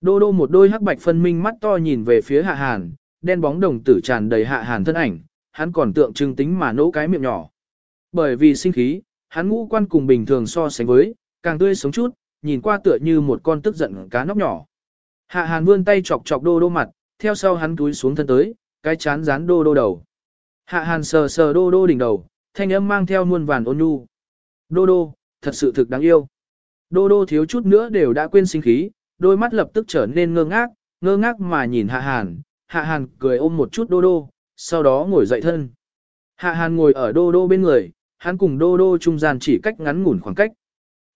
Đô đô một đôi hắc bạch phân minh mắt to nhìn về phía hạ hàn, đen bóng đồng tử tràn đầy hạ hàn thân ảnh, hắn còn tượng trưng tính mà nỗ cái miệng nhỏ. Bởi vì sinh khí, hắn ngũ quan cùng bình thường so sánh với, càng tươi sống chút, nhìn qua tựa như một con tức giận cá nóc nhỏ. Hạ hàn vươn tay chọc chọc đô đô mặt, theo sau hắn túi xuống thân tới, cái chán dán đô đô đầu. Hạ hàn sờ sờ đô đô đỉnh đầu, thanh âm mang theo muôn vàn ôn nhu. Đô đô, thật sự thực đáng yêu. Đô đô thiếu chút nữa đều đã quên sinh khí, đôi mắt lập tức trở nên ngơ ngác, ngơ ngác mà nhìn hạ hàn. Hạ hàn cười ôm một chút đô đô, sau đó ngồi dậy thân. Hạ hàn ngồi ở đô đô bên người, hắn cùng đô đô trung gian chỉ cách ngắn ngủn khoảng cách.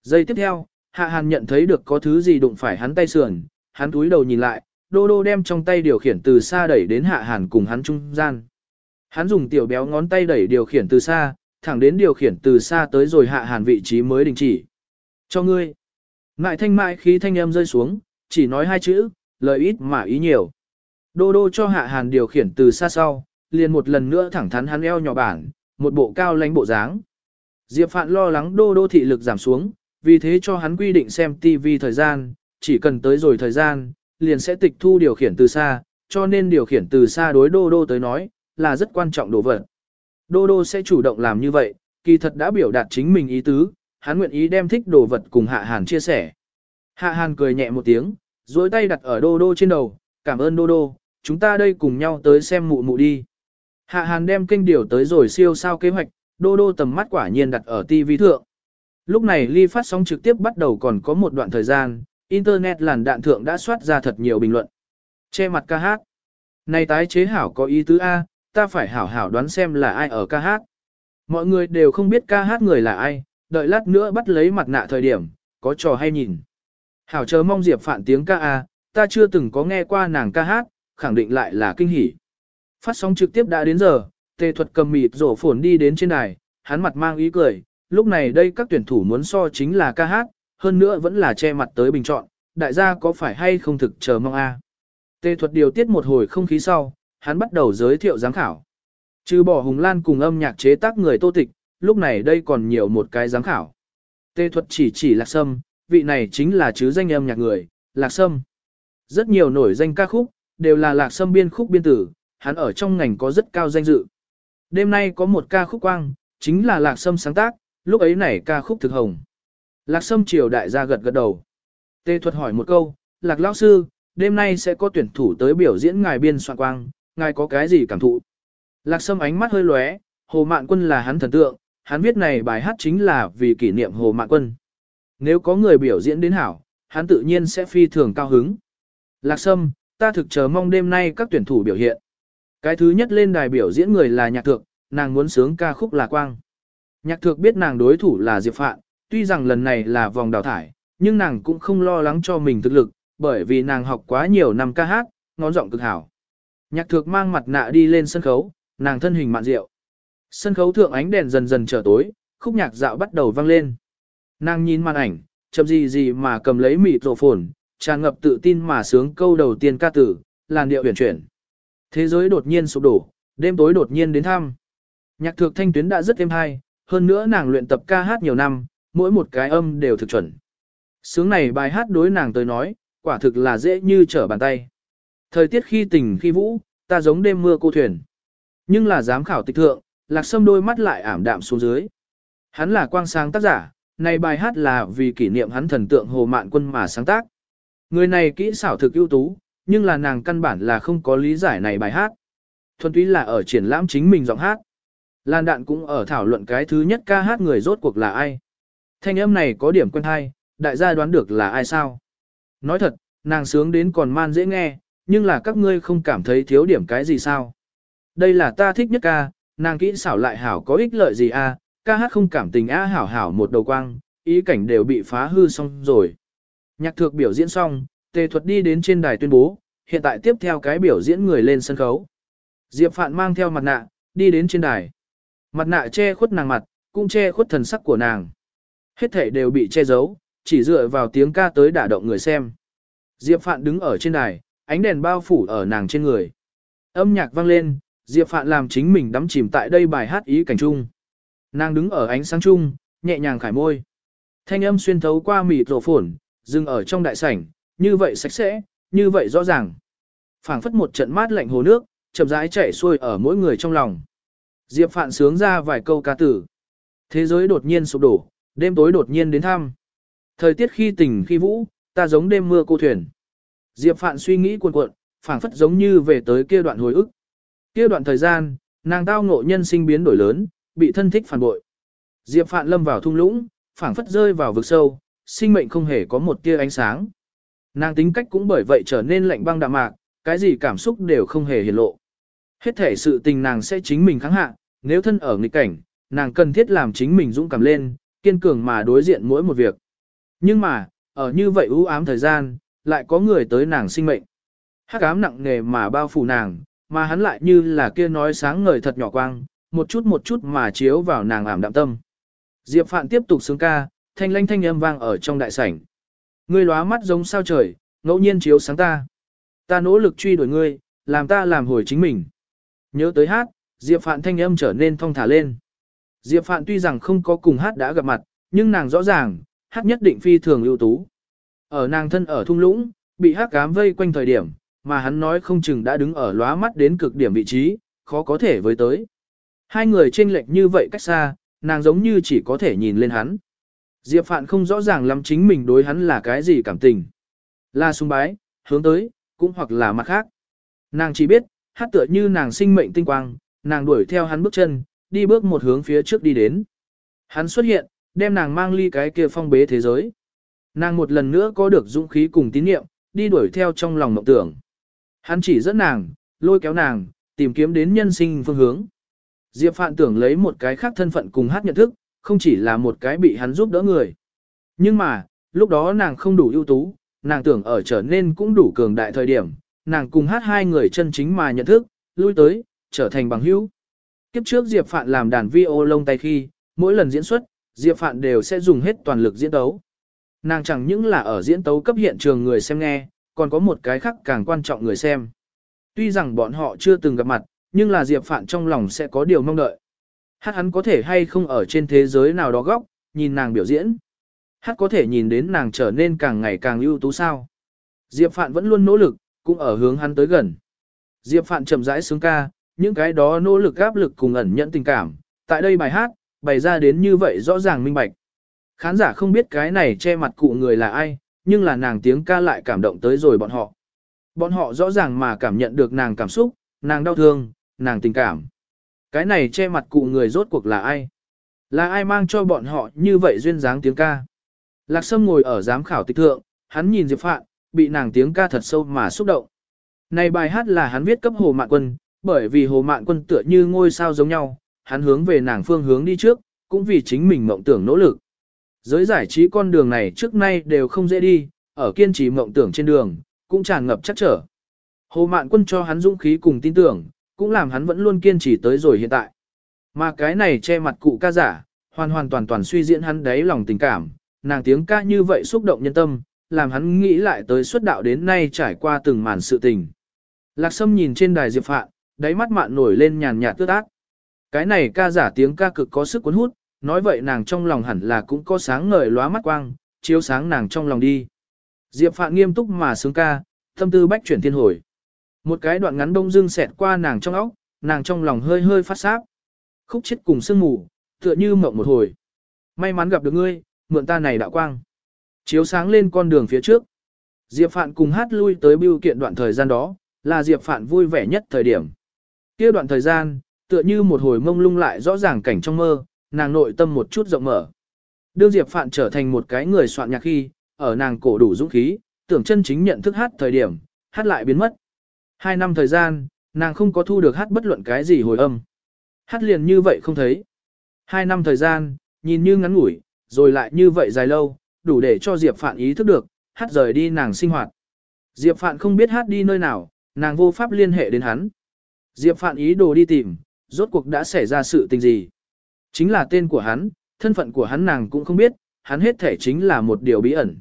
Giây tiếp theo, hạ hàn nhận thấy được có thứ gì đụng phải hắn tay sườn, hắn túi đầu nhìn lại, đô đô đem trong tay điều khiển từ xa đẩy đến hạ hàn cùng hắn trung gian. Hắn dùng tiểu béo ngón tay đẩy điều khiển từ xa, thẳng đến điều khiển từ xa tới rồi hạ hàn vị trí mới đình chỉ. Cho ngươi. Ngại thanh mại khí thanh âm rơi xuống, chỉ nói hai chữ, lời ít mà ý nhiều. Đô đô cho hạ hàn điều khiển từ xa sau, liền một lần nữa thẳng thắn hắn eo nhỏ bản, một bộ cao lãnh bộ dáng. Diệp Phạn lo lắng đô đô thị lực giảm xuống, vì thế cho hắn quy định xem TV thời gian, chỉ cần tới rồi thời gian, liền sẽ tịch thu điều khiển từ xa, cho nên điều khiển từ xa đối đô đô tới nói, là rất quan trọng đồ vật. Đô đô sẽ chủ động làm như vậy, kỳ thật đã biểu đạt chính mình ý tứ, hắn nguyện ý đem thích đồ vật cùng Hạ Hàn chia sẻ. Hạ Hàn cười nhẹ một tiếng, duỗi tay đặt ở đô đô trên đầu, cảm ơn đô đô, chúng ta đây cùng nhau tới xem mụ mụ đi. Hạ Hàn đem kinh điều tới rồi siêu sao kế hoạch, đô đô tầm mắt quả nhiên đặt ở TV thượng. Lúc này ly phát sóng trực tiếp bắt đầu còn có một đoạn thời gian, Internet làn đạn thượng đã soát ra thật nhiều bình luận. Che mặt ca hát. Này tái chế hảo có ý tứ A, ta phải hảo hảo đoán xem là ai ở ca hát. Mọi người đều không biết ca hát người là ai, đợi lát nữa bắt lấy mặt nạ thời điểm, có trò hay nhìn. Hảo chờ mong Diệp Phạn tiếng ca A, ta chưa từng có nghe qua nàng ca hát, khẳng định lại là kinh hỉ. Phát sóng trực tiếp đã đến giờ, tề thuật cầm mịt rổ phồn đi đến trên đài, hắn mặt mang ý cười, lúc này đây các tuyển thủ muốn so chính là ca hát, hơn nữa vẫn là che mặt tới bình chọn, đại gia có phải hay không thực chờ mong a? Tề thuật điều tiết một hồi không khí sau, hắn bắt đầu giới thiệu giám khảo. Trừ bỏ Hùng Lan cùng âm nhạc chế tác người tô tịch, lúc này đây còn nhiều một cái giám khảo. tê thuật chỉ chỉ Lạc Sâm, vị này chính là chứ danh âm nhạc người, Lạc Sâm. Rất nhiều nổi danh ca khúc, đều là Lạc Sâm biên khúc biên tử, hắn ở trong ngành có rất cao danh dự. Đêm nay có một ca khúc quang, chính là Lạc Sâm sáng tác, lúc ấy này ca khúc thực hồng. Lạc Sâm triều đại gia gật gật đầu. Tê thuật hỏi một câu, Lạc Lão Sư, đêm nay sẽ có tuyển thủ tới biểu diễn ngài biên soạn quang, ngài có cái gì cảm thụ? Lạc Sâm ánh mắt hơi lóe, Hồ Mạn Quân là hắn thần tượng, hắn viết này bài hát chính là vì kỷ niệm Hồ Mạn Quân. Nếu có người biểu diễn đến hảo, hắn tự nhiên sẽ phi thường cao hứng. Lạc Sâm, ta thực chờ mong đêm nay các tuyển thủ biểu hiện. Cái thứ nhất lên đài biểu diễn người là nhạc thượng, nàng muốn sướng ca khúc là quang. Nhạc thượng biết nàng đối thủ là Diệp Phạn, tuy rằng lần này là vòng đào thải, nhưng nàng cũng không lo lắng cho mình thực lực, bởi vì nàng học quá nhiều năm ca hát, ngón giọng cực hảo. Nhạc thượng mang mặt nạ đi lên sân khấu, nàng thân hình mạn diệu, Sân khấu thượng ánh đèn dần dần trở tối, khúc nhạc dạo bắt đầu vang lên. Nàng nhìn màn ảnh, chậm gì gì mà cầm lấy mịt rộ phồn, tràn ngập tự tin mà sướng câu đầu tiên ca tử, làn điệu huyền chuyển. Thế giới đột nhiên sụp đổ, đêm tối đột nhiên đến thăm. Nhạc thược thanh tuyến đã rất êm hay, hơn nữa nàng luyện tập ca hát nhiều năm, mỗi một cái âm đều thực chuẩn. Sướng này bài hát đối nàng tới nói, quả thực là dễ như trở bàn tay. Thời tiết khi tình khi vũ, ta giống đêm mưa cô thuyền. Nhưng là giám khảo tịch thượng, lạc sâm đôi mắt lại ảm đạm xuống dưới. Hắn là quang sáng tác giả, này bài hát là vì kỷ niệm hắn thần tượng Hồ Mạn Quân mà sáng tác. Người này kỹ xảo thực ưu tú, nhưng là nàng căn bản là không có lý giải này bài hát. Thuần túy là ở triển lãm chính mình giọng hát. Lan đạn cũng ở thảo luận cái thứ nhất ca hát người rốt cuộc là ai. Thanh âm này có điểm quen hay, đại gia đoán được là ai sao. Nói thật, nàng sướng đến còn man dễ nghe, nhưng là các ngươi không cảm thấy thiếu điểm cái gì sao. Đây là ta thích nhất ca, nàng kỹ xảo lại hảo có ích lợi gì a? À? ca hát không cảm tình a hảo hảo một đầu quang, ý cảnh đều bị phá hư xong rồi. Nhạc thược biểu diễn xong, tề thuật đi đến trên đài tuyên bố, hiện tại tiếp theo cái biểu diễn người lên sân khấu. Diệp Phạn mang theo mặt nạ, đi đến trên đài. Mặt nạ che khuất nàng mặt, cũng che khuất thần sắc của nàng. Hết thể đều bị che giấu, chỉ dựa vào tiếng ca tới đả động người xem. Diệp Phạn đứng ở trên đài, ánh đèn bao phủ ở nàng trên người. Âm nhạc vang lên, Diệp Phạn làm chính mình đắm chìm tại đây bài hát ý cảnh trung. Nàng đứng ở ánh sáng trung, nhẹ nhàng khải môi. Thanh âm xuyên thấu qua mịt rổ phổn, dừng ở trong đại sảnh, như vậy sạch sẽ, như vậy rõ ràng. phảng phất một trận mát lạnh hồ nước, chậm rãi chảy xuôi ở mỗi người trong lòng. Diệp Phạn sướng ra vài câu ca tử. Thế giới đột nhiên sụp đổ, đêm tối đột nhiên đến thăm. Thời tiết khi tỉnh khi vũ, ta giống đêm mưa cô thuyền. Diệp Phạn suy nghĩ cuồn cuộn, phảng phất giống như về tới kia đoạn hồi ức. Kia đoạn thời gian, nàng tao ngộ nhân sinh biến đổi lớn, bị thân thích phản bội. Diệp Phạn lâm vào thung lũng, phảng phất rơi vào vực sâu, sinh mệnh không hề có một tia ánh sáng. Nàng tính cách cũng bởi vậy trở nên lạnh băng đạm mạc, cái gì cảm xúc đều không hề hiển lộ. Hết thể sự tình nàng sẽ chính mình kháng hạ, nếu thân ở nghịch cảnh, nàng cần thiết làm chính mình dũng cảm lên, kiên cường mà đối diện mỗi một việc. Nhưng mà, ở như vậy u ám thời gian, lại có người tới nàng sinh mệnh. Hắc ám nặng nề mà bao phủ nàng, mà hắn lại như là kia nói sáng ngời thật nhỏ quang, một chút một chút mà chiếu vào nàng ảm đạm tâm. Diệp Phạn tiếp tục sướng ca, thanh lanh thanh âm vang ở trong đại sảnh. Ngươi lóa mắt giống sao trời, ngẫu nhiên chiếu sáng ta. Ta nỗ lực truy đuổi ngươi, làm ta làm hồi chính mình. Nhớ tới hát, Diệp Phạn thanh âm trở nên thong thả lên. Diệp Phạn tuy rằng không có cùng hát đã gặp mặt, nhưng nàng rõ ràng, hát nhất định phi thường ưu tú. Ở nàng thân ở thung lũng, bị hát cám vây quanh thời điểm, mà hắn nói không chừng đã đứng ở lóa mắt đến cực điểm vị trí, khó có thể với tới. Hai người chênh lệch như vậy cách xa, nàng giống như chỉ có thể nhìn lên hắn. Diệp Phạn không rõ ràng lắm chính mình đối hắn là cái gì cảm tình. Là sung bái, hướng tới, cũng hoặc là mặt khác. Nàng chỉ biết, hát tựa như nàng sinh mệnh tinh quang, nàng đuổi theo hắn bước chân, đi bước một hướng phía trước đi đến. Hắn xuất hiện, đem nàng mang ly cái kia phong bế thế giới. Nàng một lần nữa có được dũng khí cùng tín niệm, đi đuổi theo trong lòng mộng tưởng. Hắn chỉ dẫn nàng, lôi kéo nàng, tìm kiếm đến nhân sinh phương hướng. Diệp Phạn tưởng lấy một cái khác thân phận cùng hát nhận thức, không chỉ là một cái bị hắn giúp đỡ người. Nhưng mà, lúc đó nàng không đủ ưu tú, nàng tưởng ở trở nên cũng đủ cường đại thời điểm, nàng cùng hát hai người chân chính mà nhận thức, lui tới, trở thành bằng hữu. Kiếp trước Diệp Phạn làm đàn vi ô lông tay khi, mỗi lần diễn xuất, Diệp Phạn đều sẽ dùng hết toàn lực diễn tấu. Nàng chẳng những là ở diễn tấu cấp hiện trường người xem nghe, còn có một cái khác càng quan trọng người xem. Tuy rằng bọn họ chưa từng gặp mặt, nhưng là Diệp Phạn trong lòng sẽ có điều mong đợi. Hát hắn có thể hay không ở trên thế giới nào đó góc, nhìn nàng biểu diễn. Hát có thể nhìn đến nàng trở nên càng ngày càng ưu tú sao. Diệp Phạn vẫn luôn nỗ lực, cũng ở hướng hắn tới gần. Diệp Phạn chậm rãi sướng ca, những cái đó nỗ lực áp lực cùng ẩn nhẫn tình cảm, tại đây bài hát, bày ra đến như vậy rõ ràng minh bạch. Khán giả không biết cái này che mặt cụ người là ai, nhưng là nàng tiếng ca lại cảm động tới rồi bọn họ. Bọn họ rõ ràng mà cảm nhận được nàng cảm xúc, nàng đau thương, nàng tình cảm. Cái này che mặt cụ người rốt cuộc là ai? Là ai mang cho bọn họ như vậy duyên dáng tiếng ca? Lạc Sâm ngồi ở giám khảo tịch thượng, hắn nhìn Diệp Phạn, bị nàng tiếng ca thật sâu mà xúc động. Này bài hát là hắn viết cấp Hồ Mạn Quân, bởi vì Hồ Mạn Quân tựa như ngôi sao giống nhau, hắn hướng về nàng phương hướng đi trước, cũng vì chính mình mộng tưởng nỗ lực. Giới giải trí con đường này trước nay đều không dễ đi, ở kiên trì mộng tưởng trên đường, cũng tràn ngập chắc trở. Hồ Mạn Quân cho hắn dũng khí cùng tin tưởng, cũng làm hắn vẫn luôn kiên trì tới rồi hiện tại. Mà cái này che mặt cụ ca giả, hoàn hoàn toàn toàn suy diễn hắn đáy lòng tình cảm, nàng tiếng ca như vậy xúc động nhân tâm, làm hắn nghĩ lại tới xuất đạo đến nay trải qua từng màn sự tình. Lạc Sâm nhìn trên đài Diệp Phạn, đáy mắt mạn nổi lên nhàn nhạt tước ác. Cái này ca giả tiếng ca cực có sức cuốn hút, nói vậy nàng trong lòng hẳn là cũng có sáng ngời lóa mắt quang, chiếu sáng nàng trong lòng đi. Diệp Phạn nghiêm túc mà sướng ca, tâm tư bách chuyển thiên hồi. Một cái đoạn ngắn đông dương xẹt qua nàng trong óc, nàng trong lòng hơi hơi phát sáp. Khúc chết cùng sương mù, tựa như mộng một hồi. May mắn gặp được ngươi, mượn ta này đạo quang. Chiếu sáng lên con đường phía trước. Diệp Phạn cùng hát lui tới biêu kiện đoạn thời gian đó, là Diệp Phạn vui vẻ nhất thời điểm. kia đoạn thời gian, tựa như một hồi mông lung lại rõ ràng cảnh trong mơ, nàng nội tâm một chút rộng mở. Đương Diệp Phạn trở thành một cái người soạn nhạc khi, ở nàng cổ đủ dũng khí, tưởng chân chính nhận thức hát thời điểm, hát lại biến mất. Hai năm thời gian, nàng không có thu được hát bất luận cái gì hồi âm. Hát liền như vậy không thấy. Hai năm thời gian, nhìn như ngắn ngủi, rồi lại như vậy dài lâu, đủ để cho Diệp Phạn ý thức được, hát rời đi nàng sinh hoạt. Diệp Phạn không biết hát đi nơi nào, nàng vô pháp liên hệ đến hắn. Diệp Phạn ý đồ đi tìm, rốt cuộc đã xảy ra sự tình gì. Chính là tên của hắn, thân phận của hắn nàng cũng không biết, hắn hết thể chính là một điều bí ẩn.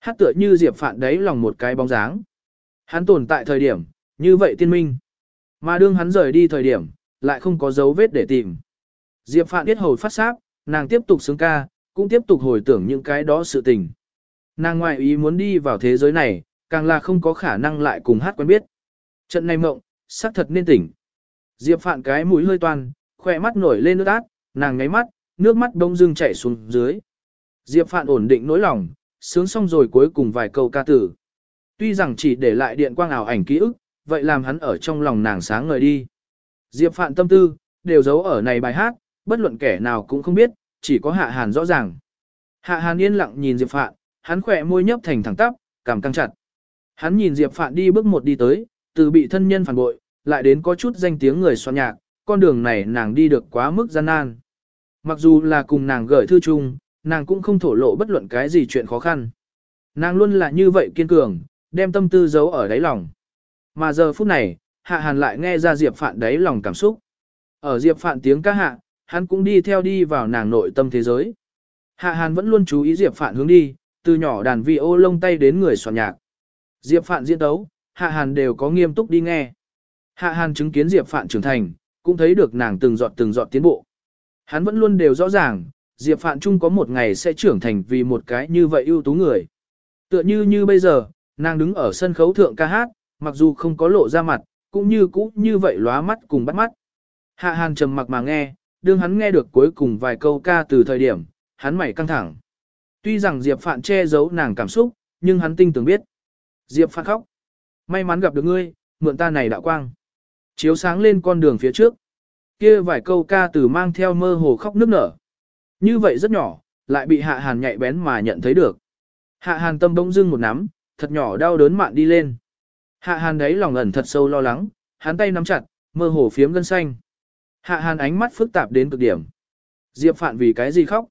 Hát tựa như Diệp Phạn đấy lòng một cái bóng dáng. Hắn tồn tại thời điểm, như vậy tiên minh. Mà đương hắn rời đi thời điểm, lại không có dấu vết để tìm. Diệp Phạn biết hồi phát sáp, nàng tiếp tục sướng ca, cũng tiếp tục hồi tưởng những cái đó sự tình. Nàng ngoại ý muốn đi vào thế giới này, càng là không có khả năng lại cùng hát quen biết. Trận này mộng, xác thật nên tỉnh. Diệp Phạn cái mũi hơi toan, khỏe mắt nổi lên nước át, nàng ngáy mắt, nước mắt đông dưng chảy xuống dưới. Diệp Phạn ổn định nỗi lòng, sướng xong rồi cuối cùng vài câu ca tử. Tuy rằng chỉ để lại điện quang ảo ảnh ký ức, vậy làm hắn ở trong lòng nàng sáng ngời đi. Diệp Phạn tâm tư, đều giấu ở này bài hát, bất luận kẻ nào cũng không biết, chỉ có Hạ Hàn rõ ràng. Hạ Hàn yên lặng nhìn Diệp Phạn, hắn khỏe môi nhấp thành thẳng tắp, cảm căng chặt. Hắn nhìn Diệp Phạn đi bước một đi tới, từ bị thân nhân phản bội, lại đến có chút danh tiếng người soạn nhạc, con đường này nàng đi được quá mức gian nan. Mặc dù là cùng nàng gửi thư chung, nàng cũng không thổ lộ bất luận cái gì chuyện khó khăn. Nàng luôn là như vậy kiên cường, đem tâm tư giấu ở đáy lòng. Mà giờ phút này, Hạ Hàn lại nghe ra Diệp Phạn đáy lòng cảm xúc. Ở Diệp Phạn tiếng ca hạ, hắn cũng đi theo đi vào nàng nội tâm thế giới. Hạ Hàn vẫn luôn chú ý Diệp Phạn hướng đi, từ nhỏ đàn vi ô lông tay đến người soạn nhạc. Diệp Phạn diễn đấu, Hạ Hàn đều có nghiêm túc đi nghe. Hạ Hàn chứng kiến Diệp Phạn trưởng thành, cũng thấy được nàng từng giọt từng giọt tiến bộ. Hắn vẫn luôn đều rõ ràng, Diệp Phạn Trung có một ngày sẽ trưởng thành vì một cái như vậy ưu tú người. Tựa như như bây giờ, nàng đứng ở sân khấu thượng ca hát, mặc dù không có lộ ra mặt, cũng như cũ như vậy lóa mắt cùng bắt mắt. Hạ Hàn trầm mặc mà nghe, đương hắn nghe được cuối cùng vài câu ca từ thời điểm, hắn mày căng thẳng. Tuy rằng Diệp Phạn che giấu nàng cảm xúc, nhưng hắn tinh tường biết. Diệp Phạn khóc. May mắn gặp được ngươi, mượn ta này đạo quang. Chiếu sáng lên con đường phía trước. Kia vài câu ca từ mang theo mơ hồ khóc nức nở. Như vậy rất nhỏ, lại bị Hạ Hàn nhạy bén mà nhận thấy được. Hạ Hàn tâm bỗng dưng một nắm, thật nhỏ đau đớn mạn đi lên. Hạ Hàn đấy lòng ẩn thật sâu lo lắng, hắn tay nắm chặt, mơ hồ phiếm gân xanh. Hạ Hàn ánh mắt phức tạp đến cực điểm. Diệp Phạn vì cái gì khóc?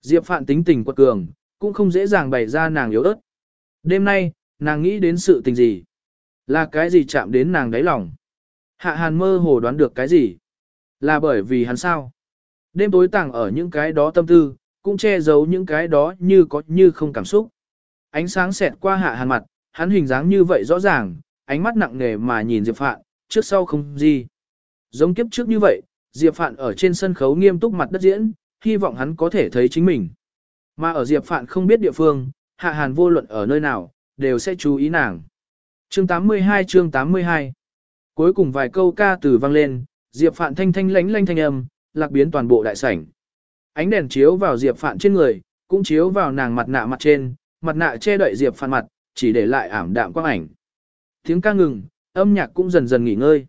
Diệp Phạn tính tình quật cường, cũng không dễ dàng bày ra nàng yếu ớt. Đêm nay, nàng nghĩ đến sự tình gì? Là cái gì chạm đến nàng đáy lòng? Hạ Hàn mơ hồ đoán được cái gì? Là bởi vì hắn sao? Đêm tối tàng ở những cái đó tâm tư, cũng che giấu những cái đó như có như không cảm xúc. Ánh sáng xẹt qua Hạ Hàn mặt, hắn hình dáng như vậy rõ ràng, ánh mắt nặng nề mà nhìn Diệp Phạn, trước sau không gì. Giống kiếp trước như vậy, Diệp Phạn ở trên sân khấu nghiêm túc mặt đất diễn, hy vọng hắn có thể thấy chính mình. Mà ở Diệp Phạn không biết địa phương, Hạ Hàn vô luận ở nơi nào, đều sẽ chú ý nàng. Chương 82 chương 82 Cuối cùng vài câu ca từ vang lên, Diệp Phạn thanh thanh lánh lanh thanh âm, lạc biến toàn bộ đại sảnh. Ánh đèn chiếu vào Diệp Phạn trên người, cũng chiếu vào nàng mặt nạ mặt trên, mặt nạ che đậy Diệp Phạn mặt, chỉ để lại ảm đạm quang ảnh. Tiếng ca ngừng, âm nhạc cũng dần dần nghỉ ngơi.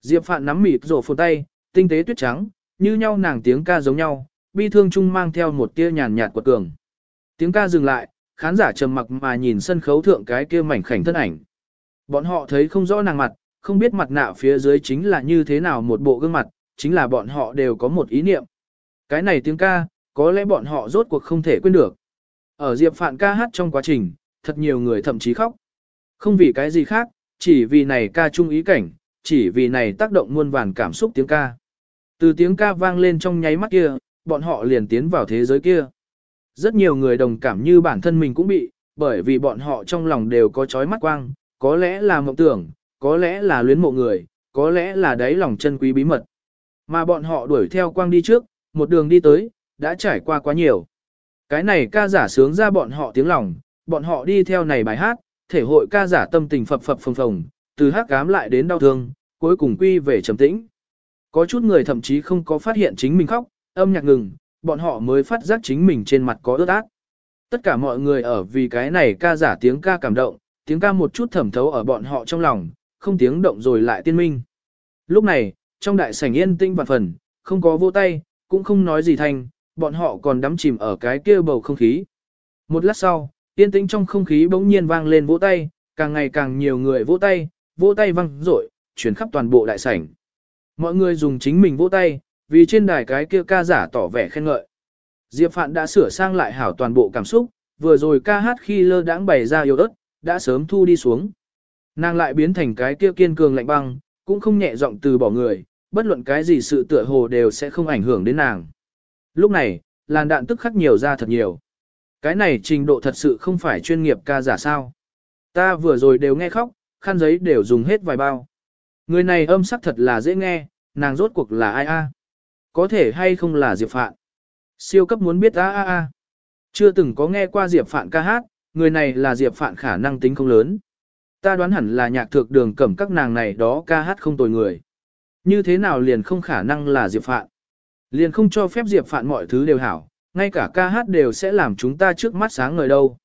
Diệp Phạn nắm mịt rổ phồn tay, tinh tế tuyết trắng, như nhau nàng tiếng ca giống nhau, bi thương chung mang theo một tia nhàn nhạt quật cường. Tiếng ca dừng lại, khán giả trầm mặc mà nhìn sân khấu thượng cái kia mảnh khảnh thân ảnh. Bọn họ thấy không rõ nàng mặt, không biết mặt nạ phía dưới chính là như thế nào một bộ gương mặt, chính là bọn họ đều có một ý niệm. Cái này tiếng ca, có lẽ bọn họ rốt cuộc không thể quên được. Ở Diệp Phạn ca hát trong quá trình, thật nhiều người thậm chí khóc. Không vì cái gì khác, chỉ vì này ca chung ý cảnh, chỉ vì này tác động muôn vàn cảm xúc tiếng ca. Từ tiếng ca vang lên trong nháy mắt kia, bọn họ liền tiến vào thế giới kia. Rất nhiều người đồng cảm như bản thân mình cũng bị, bởi vì bọn họ trong lòng đều có chói mắt quang, có lẽ là mộng tưởng, có lẽ là luyến mộ người, có lẽ là đáy lòng chân quý bí mật. Mà bọn họ đuổi theo quang đi trước, một đường đi tới, đã trải qua quá nhiều. Cái này ca giả sướng ra bọn họ tiếng lòng, bọn họ đi theo này bài hát, thể hội ca giả tâm tình phập phập phồng phồng, từ hát cám lại đến đau thương, cuối cùng quy về trầm tĩnh. Có chút người thậm chí không có phát hiện chính mình khóc, âm nhạc ngừng, bọn họ mới phát giác chính mình trên mặt có ướt át. Tất cả mọi người ở vì cái này ca giả tiếng ca cảm động, tiếng ca một chút thẩm thấu ở bọn họ trong lòng, không tiếng động rồi lại tiên minh. Lúc này, trong đại sảnh yên tinh vạn phần, không có vô tay, cũng không nói gì thành, bọn họ còn đắm chìm ở cái kia bầu không khí. Một lát sau, yên tĩnh trong không khí bỗng nhiên vang lên vỗ tay, càng ngày càng nhiều người vỗ tay, vỗ tay vang rội, chuyển khắp toàn bộ đại sảnh. Mọi người dùng chính mình vỗ tay, vì trên đài cái kia ca giả tỏ vẻ khen ngợi. Diệp Phạn đã sửa sang lại hảo toàn bộ cảm xúc, vừa rồi ca hát khi lơ đãng bày ra yếu ớt, đã sớm thu đi xuống. Nàng lại biến thành cái kia kiên cường lạnh băng, cũng không nhẹ giọng từ bỏ người, bất luận cái gì sự tựa hồ đều sẽ không ảnh hưởng đến nàng. Lúc này, làn đạn tức khắc nhiều ra thật nhiều. Cái này trình độ thật sự không phải chuyên nghiệp ca giả sao. Ta vừa rồi đều nghe khóc, khăn giấy đều dùng hết vài bao. Người này âm sắc thật là dễ nghe, nàng rốt cuộc là ai a? Có thể hay không là Diệp Phạn? Siêu cấp muốn biết a a a. Chưa từng có nghe qua Diệp Phạn ca hát, người này là Diệp Phạn khả năng tính không lớn. Ta đoán hẳn là nhạc thược đường cẩm các nàng này đó ca hát không tồi người. Như thế nào liền không khả năng là Diệp Phạn? Liền không cho phép Diệp Phạn mọi thứ đều hảo, ngay cả ca hát đều sẽ làm chúng ta trước mắt sáng ngời đâu.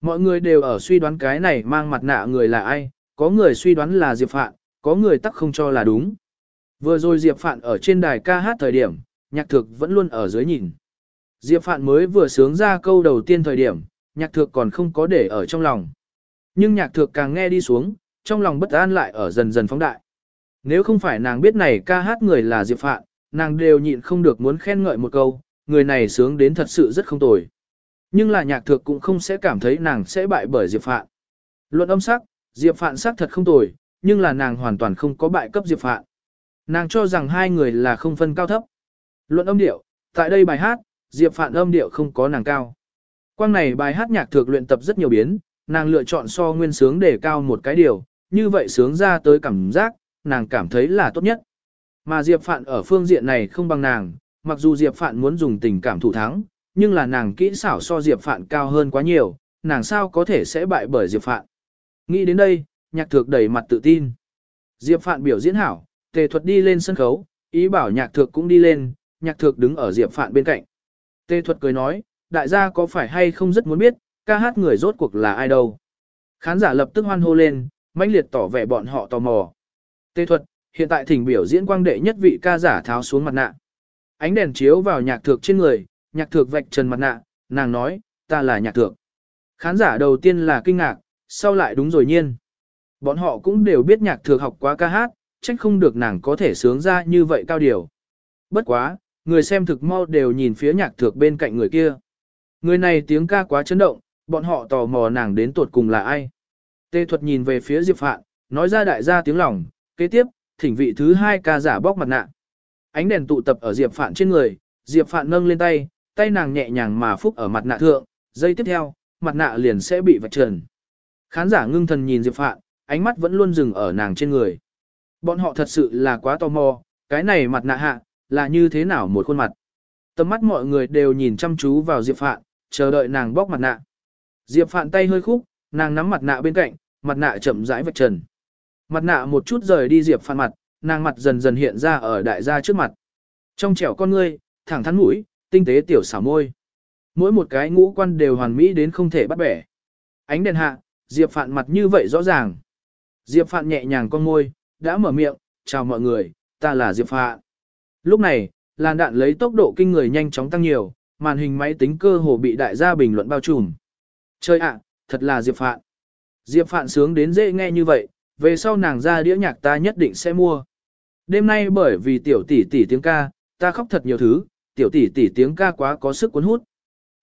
Mọi người đều ở suy đoán cái này mang mặt nạ người là ai, có người suy đoán là Diệp Phạn, có người tắc không cho là đúng. Vừa rồi Diệp Phạn ở trên đài ca hát thời điểm, nhạc thực vẫn luôn ở dưới nhìn. Diệp Phạn mới vừa sướng ra câu đầu tiên thời điểm, nhạc thực còn không có để ở trong lòng. Nhưng nhạc thược càng nghe đi xuống, trong lòng bất an lại ở dần dần phóng đại. Nếu không phải nàng biết này ca hát người là Diệp Phạn, nàng đều nhịn không được muốn khen ngợi một câu, người này sướng đến thật sự rất không tồi. Nhưng là nhạc thược cũng không sẽ cảm thấy nàng sẽ bại bởi Diệp Phạn. Luận âm sắc, Diệp Phạn sắc thật không tồi, nhưng là nàng hoàn toàn không có bại cấp Diệp Phạn. Nàng cho rằng hai người là không phân cao thấp. Luận âm điệu, tại đây bài hát, Diệp Phạn âm điệu không có nàng cao. Quang này bài hát nhạc thược luyện tập rất nhiều biến, nàng lựa chọn so nguyên sướng để cao một cái điều, như vậy sướng ra tới cảm giác, nàng cảm thấy là tốt nhất. Mà Diệp Phạn ở phương diện này không bằng nàng, mặc dù Diệp Phạn muốn dùng tình cảm thủ thắng, nhưng là nàng kỹ xảo so Diệp Phạn cao hơn quá nhiều, nàng sao có thể sẽ bại bởi Diệp Phạn. Nghĩ đến đây, nhạc thược đầy mặt tự tin. Diệp Phạn biểu diễn hảo, tề thuật đi lên sân khấu, ý bảo nhạc thược cũng đi lên, nhạc thược đứng ở Diệp Phạn bên cạnh. Tề thuật cười nói, đại gia có phải hay không rất muốn biết, ca hát người rốt cuộc là ai đâu. Khán giả lập tức hoan hô lên, mãnh liệt tỏ vẻ bọn họ tò mò. Tề thuật, hiện tại thỉnh biểu diễn quang đệ nhất vị ca giả tháo xuống mặt nạ. Ánh đèn chiếu vào nhạc thược trên người, nhạc thược vạch trần mặt nạ, nàng nói, ta là nhạc thược. Khán giả đầu tiên là kinh ngạc, sau lại đúng rồi nhiên. Bọn họ cũng đều biết nhạc thược học quá ca hát, trách không được nàng có thể sướng ra như vậy cao điều. Bất quá, người xem thực mau đều nhìn phía nhạc thược bên cạnh người kia. Người này tiếng ca quá chấn động, bọn họ tò mò nàng đến tuột cùng là ai. Tê thuật nhìn về phía Diệp Phạn, nói ra đại gia tiếng lòng, kế tiếp, thỉnh vị thứ hai ca giả bóc mặt nạ. Ánh đèn tụ tập ở Diệp Phạn trên người, Diệp Phạn nâng lên tay, tay nàng nhẹ nhàng mà phúc ở mặt nạ thượng, giây tiếp theo, mặt nạ liền sẽ bị vạch trần. Khán giả ngưng thần nhìn Diệp Phạn, ánh mắt vẫn luôn dừng ở nàng trên người. Bọn họ thật sự là quá tò mò, cái này mặt nạ hạ, là như thế nào một khuôn mặt. Tầm mắt mọi người đều nhìn chăm chú vào Diệp Phạn, chờ đợi nàng bóc mặt nạ. Diệp Phạn tay hơi khúc, nàng nắm mặt nạ bên cạnh, mặt nạ chậm rãi vạch trần. Mặt nạ một chút rời đi Diệp Phạn mặt, nàng mặt dần dần hiện ra ở đại gia trước mặt. Trong trẻo con ngươi, thẳng thắn mũi, tinh tế tiểu xảo môi. mỗi một cái ngũ quan đều hoàn mỹ đến không thể bắt bẻ. Ánh đèn hạ, Diệp Phạn mặt như vậy rõ ràng. Diệp Phạn nhẹ nhàng con môi, đã mở miệng, chào mọi người, ta là Diệp Phạn. Lúc này, làn đạn lấy tốc độ kinh người nhanh chóng tăng nhiều, màn hình máy tính cơ hồ bị đại gia bình luận bao trùm. Chơi ạ, thật là Diệp Phạn. Diệp Phạn sướng đến dễ nghe như vậy, về sau nàng ra đĩa nhạc ta nhất định sẽ mua. Đêm nay bởi vì tiểu tỷ tỷ tiếng ca, ta khóc thật nhiều thứ, tiểu tỷ tỷ tiếng ca quá có sức cuốn hút.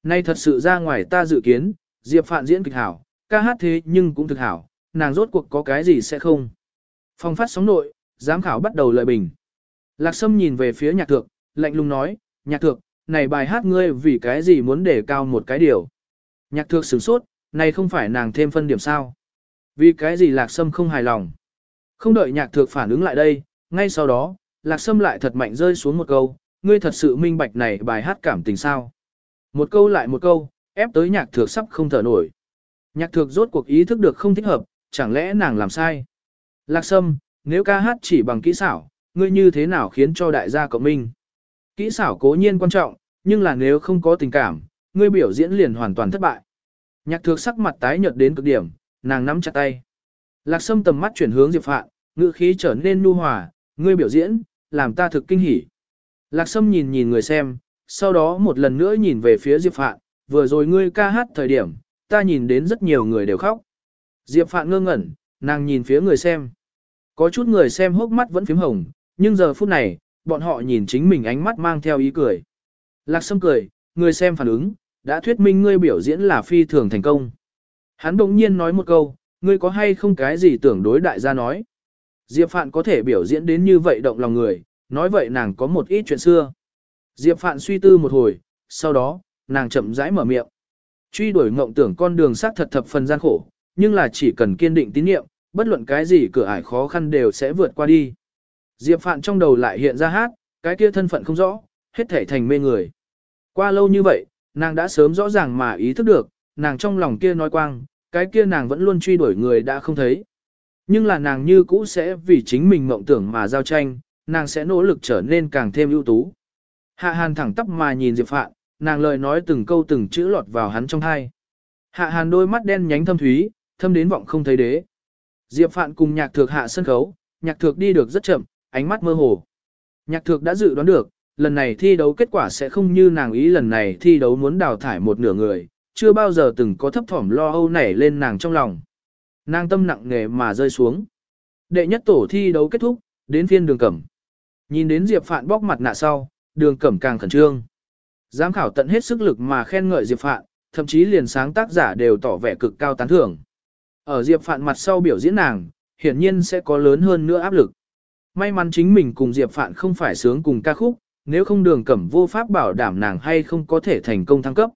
Nay thật sự ra ngoài ta dự kiến, Diệp Phạn diễn kịch hảo, ca hát thế nhưng cũng thực hảo, nàng rốt cuộc có cái gì sẽ không. Phong phát sóng nội, giám khảo bắt đầu lợi bình. Lạc Sâm nhìn về phía nhạc thượng, lạnh lùng nói, nhạc thượng, này bài hát ngươi vì cái gì muốn để cao một cái điều. Nhạc thược sửng sốt, này không phải nàng thêm phân điểm sao. Vì cái gì Lạc Sâm không hài lòng. Không đợi nhạc thược phản ứng lại đây, ngay sau đó, Lạc Sâm lại thật mạnh rơi xuống một câu, ngươi thật sự minh bạch này bài hát cảm tình sao. Một câu lại một câu, ép tới nhạc thược sắp không thở nổi. Nhạc thược rốt cuộc ý thức được không thích hợp, chẳng lẽ nàng làm sai. Lạc Sâm, nếu ca hát chỉ bằng kỹ xảo, ngươi như thế nào khiến cho đại gia cộng minh? Kỹ xảo cố nhiên quan trọng, nhưng là nếu không có tình cảm, ngươi biểu diễn liền hoàn toàn thất bại. Nhạc thược sắc mặt tái nhợt đến cực điểm, nàng nắm chặt tay. Lạc Sâm tầm mắt chuyển hướng Diệp Phạn, ngữ khí trở nên nu hòa, ngươi biểu diễn, làm ta thực kinh hỉ. Lạc Sâm nhìn nhìn người xem, sau đó một lần nữa nhìn về phía Diệp Phạn, vừa rồi ngươi ca hát thời điểm, ta nhìn đến rất nhiều người đều khóc. Diệp Phạn ngơ ngẩn, nàng nhìn phía người xem. Có chút người xem hốc mắt vẫn phím hồng, nhưng giờ phút này, bọn họ nhìn chính mình ánh mắt mang theo ý cười. Lạc Sâm cười, người xem phản ứng, đã thuyết minh ngươi biểu diễn là phi thường thành công. Hắn đồng nhiên nói một câu, ngươi có hay không cái gì tưởng đối đại gia nói. Diệp Phạn có thể biểu diễn đến như vậy động lòng người, nói vậy nàng có một ít chuyện xưa. Diệp Phạn suy tư một hồi, sau đó, nàng chậm rãi mở miệng. Truy đuổi ngộng tưởng con đường xác thật thập phần gian khổ, nhưng là chỉ cần kiên định tín niệm, bất luận cái gì cửa ải khó khăn đều sẽ vượt qua đi. Diệp Phạn trong đầu lại hiện ra hát, cái kia thân phận không rõ, hết thể thành mê người. Qua lâu như vậy, nàng đã sớm rõ ràng mà ý thức được, nàng trong lòng kia nói quang, cái kia nàng vẫn luôn truy đuổi người đã không thấy. Nhưng là nàng như cũ sẽ vì chính mình mộng tưởng mà giao tranh, nàng sẽ nỗ lực trở nên càng thêm ưu tú. Hạ Hàn thẳng tắp mà nhìn Diệp Phạn, nàng lời nói từng câu từng chữ lọt vào hắn trong tai. Hạ Hàn đôi mắt đen nhánh thâm thúy, thâm đến vọng không thấy đế. Diệp Phạn cùng nhạc thược hạ sân khấu, nhạc thược đi được rất chậm, ánh mắt mơ hồ. Nhạc thược đã dự đoán được, lần này thi đấu kết quả sẽ không như nàng ý lần này thi đấu muốn đào thải một nửa người, chưa bao giờ từng có thấp thỏm lo âu nảy lên nàng trong lòng. Nàng tâm nặng nề mà rơi xuống. Đệ nhất tổ thi đấu kết thúc, đến phiên đường cẩm. Nhìn đến Diệp Phạn bóc mặt nạ sau, đường cẩm càng khẩn trương. Giám khảo tận hết sức lực mà khen ngợi Diệp Phạn, thậm chí liền sáng tác giả đều tỏ vẻ cực cao tán thưởng. Ở Diệp Phạn mặt sau biểu diễn nàng, hiển nhiên sẽ có lớn hơn nữa áp lực. May mắn chính mình cùng Diệp Phạn không phải sướng cùng ca khúc, nếu không đường cẩm vô pháp bảo đảm nàng hay không có thể thành công thăng cấp.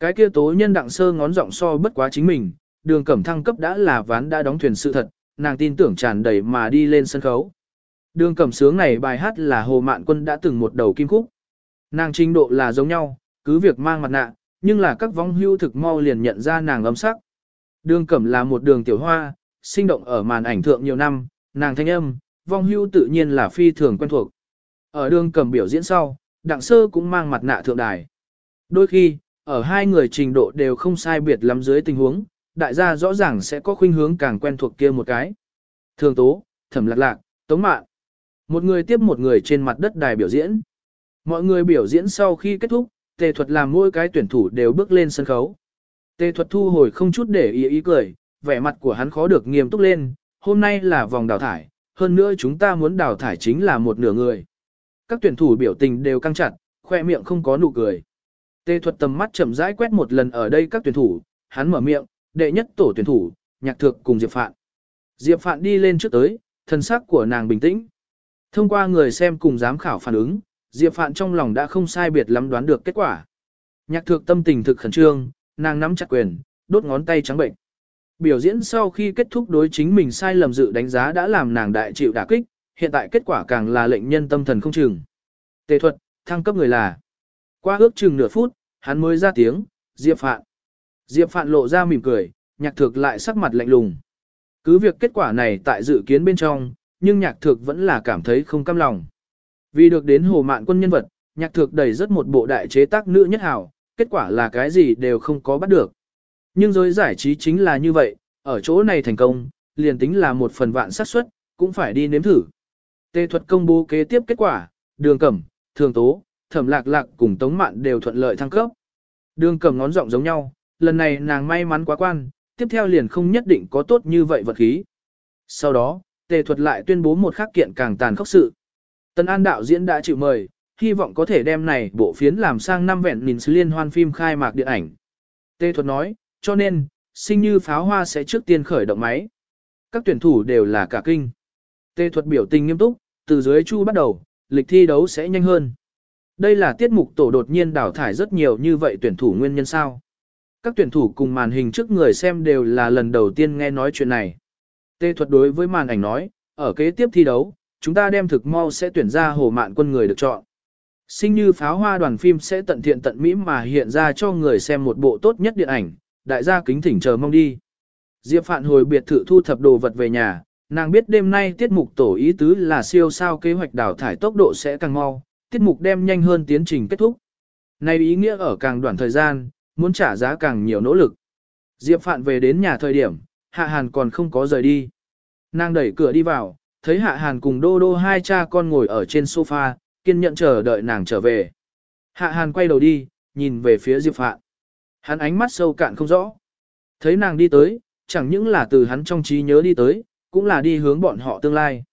Cái kia tố nhân đặng sơ ngón giọng so bất quá chính mình, đường cẩm thăng cấp đã là ván đã đóng thuyền sự thật, nàng tin tưởng tràn đầy mà đi lên sân khấu. Đường cẩm sướng này bài hát là Hồ Mạn Quân đã từng một đầu kim khúc. Nàng trình độ là giống nhau, cứ việc mang mặt nạ, nhưng là các vong hưu thực mau liền nhận ra nàng âm sắc. Đường cẩm là một đường tiểu hoa, sinh động ở màn ảnh thượng nhiều năm, nàng thanh âm, vong hưu tự nhiên là phi thường quen thuộc. Ở đường cầm biểu diễn sau, đặng sơ cũng mang mặt nạ thượng đài. Đôi khi, ở hai người trình độ đều không sai biệt lắm dưới tình huống, đại gia rõ ràng sẽ có khuynh hướng càng quen thuộc kia một cái. Thường tố, thẩm lạc lạc, tống mạn. Một người tiếp một người trên mặt đất đài biểu diễn. Mọi người biểu diễn sau khi kết thúc, tề thuật làm mỗi cái tuyển thủ đều bước lên sân khấu. Tề thuật thu hồi không chút để ý ý cười, vẻ mặt của hắn khó được nghiêm túc lên, hôm nay là vòng đào thải, hơn nữa chúng ta muốn đào thải chính là một nửa người. Các tuyển thủ biểu tình đều căng chặt, khoe miệng không có nụ cười. Tê thuật tầm mắt chậm rãi quét một lần ở đây các tuyển thủ, hắn mở miệng, đệ nhất tổ tuyển thủ, nhạc thược cùng Diệp Phạn. Diệp Phạn đi lên trước tới, thân sắc của nàng bình tĩnh. Thông qua người xem cùng giám khảo phản ứng, Diệp Phạn trong lòng đã không sai biệt lắm đoán được kết quả. Nhạc thược tâm tình thực khẩn trương, nàng nắm chặt quyền, đốt ngón tay trắng bệnh. Biểu diễn sau khi kết thúc đối chính mình sai lầm dự đánh giá đã làm nàng đại chịu đả kích, hiện tại kết quả càng là lệnh nhân tâm thần không chừng. Tề thuật, thăng cấp người là. Qua ước chừng nửa phút, hắn mới ra tiếng, Diệp Phạn. Diệp Phạn lộ ra mỉm cười, nhạc thực lại sắc mặt lạnh lùng. Cứ việc kết quả này tại dự kiến bên trong, nhưng nhạc thực vẫn là cảm thấy không cam lòng. Vì được đến hồ mạn quân nhân vật, nhạc thực đẩy rất một bộ đại chế tác nữ nhất hảo, kết quả là cái gì đều không có bắt được. Nhưng giới giải trí chính là như vậy, ở chỗ này thành công, liền tính là một phần vạn xác suất, cũng phải đi nếm thử. Tê thuật công bố kế tiếp kết quả, đường cẩm, thường tố, thẩm lạc lạc cùng tống mạn đều thuận lợi thăng cấp. Đường cẩm ngón giọng giống nhau, lần này nàng may mắn quá quan, tiếp theo liền không nhất định có tốt như vậy vật khí. Sau đó, tề thuật lại tuyên bố một khắc kiện càng tàn khốc sự. Tân An đạo diễn đã chịu mời, hy vọng có thể đem này bộ phiến làm sang năm vẹn nhìn liên hoan phim khai mạc điện ảnh. Tề thuật nói, cho nên, sinh như pháo hoa sẽ trước tiên khởi động máy. Các tuyển thủ đều là cả kinh. Tề thuật biểu tình nghiêm túc, từ dưới chu bắt đầu, lịch thi đấu sẽ nhanh hơn. Đây là tiết mục tổ đột nhiên đào thải rất nhiều như vậy tuyển thủ nguyên nhân sao. Các tuyển thủ cùng màn hình trước người xem đều là lần đầu tiên nghe nói chuyện này. Tê thuật đối với màn ảnh nói, ở kế tiếp thi đấu, chúng ta đem thực mau sẽ tuyển ra hồ mạn quân người được chọn. Sinh như pháo hoa đoàn phim sẽ tận thiện tận mỹ mà hiện ra cho người xem một bộ tốt nhất điện ảnh, đại gia kính thỉnh chờ mong đi. Diệp Phạn hồi biệt thự thu thập đồ vật về nhà, nàng biết đêm nay tiết mục tổ ý tứ là siêu sao kế hoạch đào thải tốc độ sẽ càng mau, tiết mục đem nhanh hơn tiến trình kết thúc. Này ý nghĩa ở càng đoạn thời gian, muốn trả giá càng nhiều nỗ lực. Diệp Phạn về đến nhà thời điểm, Hạ Hàn còn không có rời đi. Nàng đẩy cửa đi vào, thấy Hạ Hàn cùng Đô Đô hai cha con ngồi ở trên sofa, kiên nhẫn chờ đợi nàng trở về. Hạ Hàn quay đầu đi, nhìn về phía Diệp Phạn. Hắn ánh mắt sâu cạn không rõ. Thấy nàng đi tới, chẳng những là từ hắn trong trí nhớ đi tới, cũng là đi hướng bọn họ tương lai.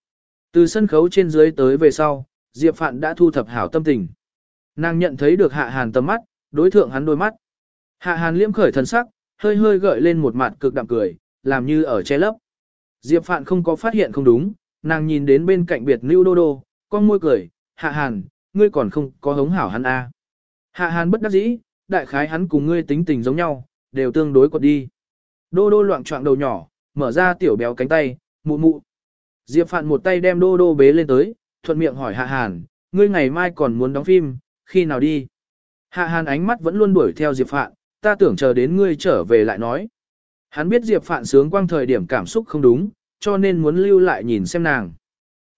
Từ sân khấu trên dưới tới về sau, Diệp Phạn đã thu thập hảo tâm tình. Nàng nhận thấy được Hạ Hàn tầm mắt, đối thượng hắn đôi mắt. Hạ Hàn liễm khởi thần sắc, hơi hơi gợi lên một mặt cực đạm cười, làm như ở che lấp. Diệp Phạn không có phát hiện không đúng, nàng nhìn đến bên cạnh biệt Nưu Đô Đô, con môi cười, Hạ Hàn, ngươi còn không có hống hảo hắn à. Hạ Hàn bất đắc dĩ, đại khái hắn cùng ngươi tính tình giống nhau, đều tương đối quật đi. Đô Đô loạn trọng đầu nhỏ, mở ra tiểu béo cánh tay, mụ mụ. Diệp Phạn một tay đem Đô Đô bế lên tới, thuận miệng hỏi Hạ Hàn, ngươi ngày mai còn muốn đóng phim, khi nào đi? Hạ Hàn ánh mắt vẫn luôn đuổi theo Diệp Phạn, ta tưởng chờ đến ngươi trở về lại nói. Hắn biết Diệp Phạn sướng quang thời điểm cảm xúc không đúng, cho nên muốn lưu lại nhìn xem nàng.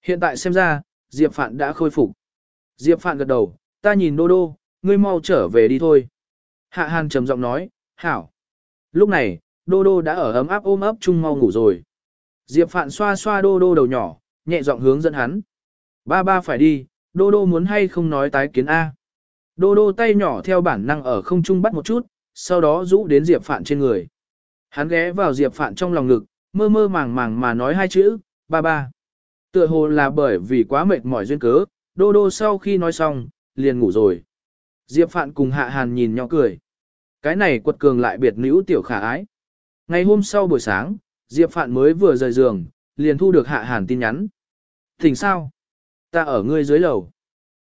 Hiện tại xem ra, Diệp Phạn đã khôi phục. Diệp Phạn gật đầu, ta nhìn Đô Đô, ngươi mau trở về đi thôi. Hạ Hàn trầm giọng nói, hảo. Lúc này, Đô Đô đã ở ấm áp ôm ấp chung mau ngủ rồi. Diệp Phạn xoa xoa Đô Đô đầu nhỏ, nhẹ giọng hướng dẫn hắn. Ba ba phải đi, Đô Đô muốn hay không nói tái kiến A. Đô Đô tay nhỏ theo bản năng ở không trung bắt một chút, sau đó rũ đến Diệp Phạn trên người. Hắn ghé vào Diệp Phạn trong lòng ngực, mơ mơ màng màng mà nói hai chữ, ba ba. Tựa hồ là bởi vì quá mệt mỏi duyên cớ, Đô Đô sau khi nói xong, liền ngủ rồi. Diệp Phạn cùng Hạ Hàn nhìn nhỏ cười. Cái này quật cường lại biệt nữ tiểu khả ái. Ngày hôm sau buổi sáng, Diệp Phạn mới vừa rời giường, liền thu được Hạ Hàn tin nhắn. Thỉnh sao? Ta ở ngươi dưới lầu.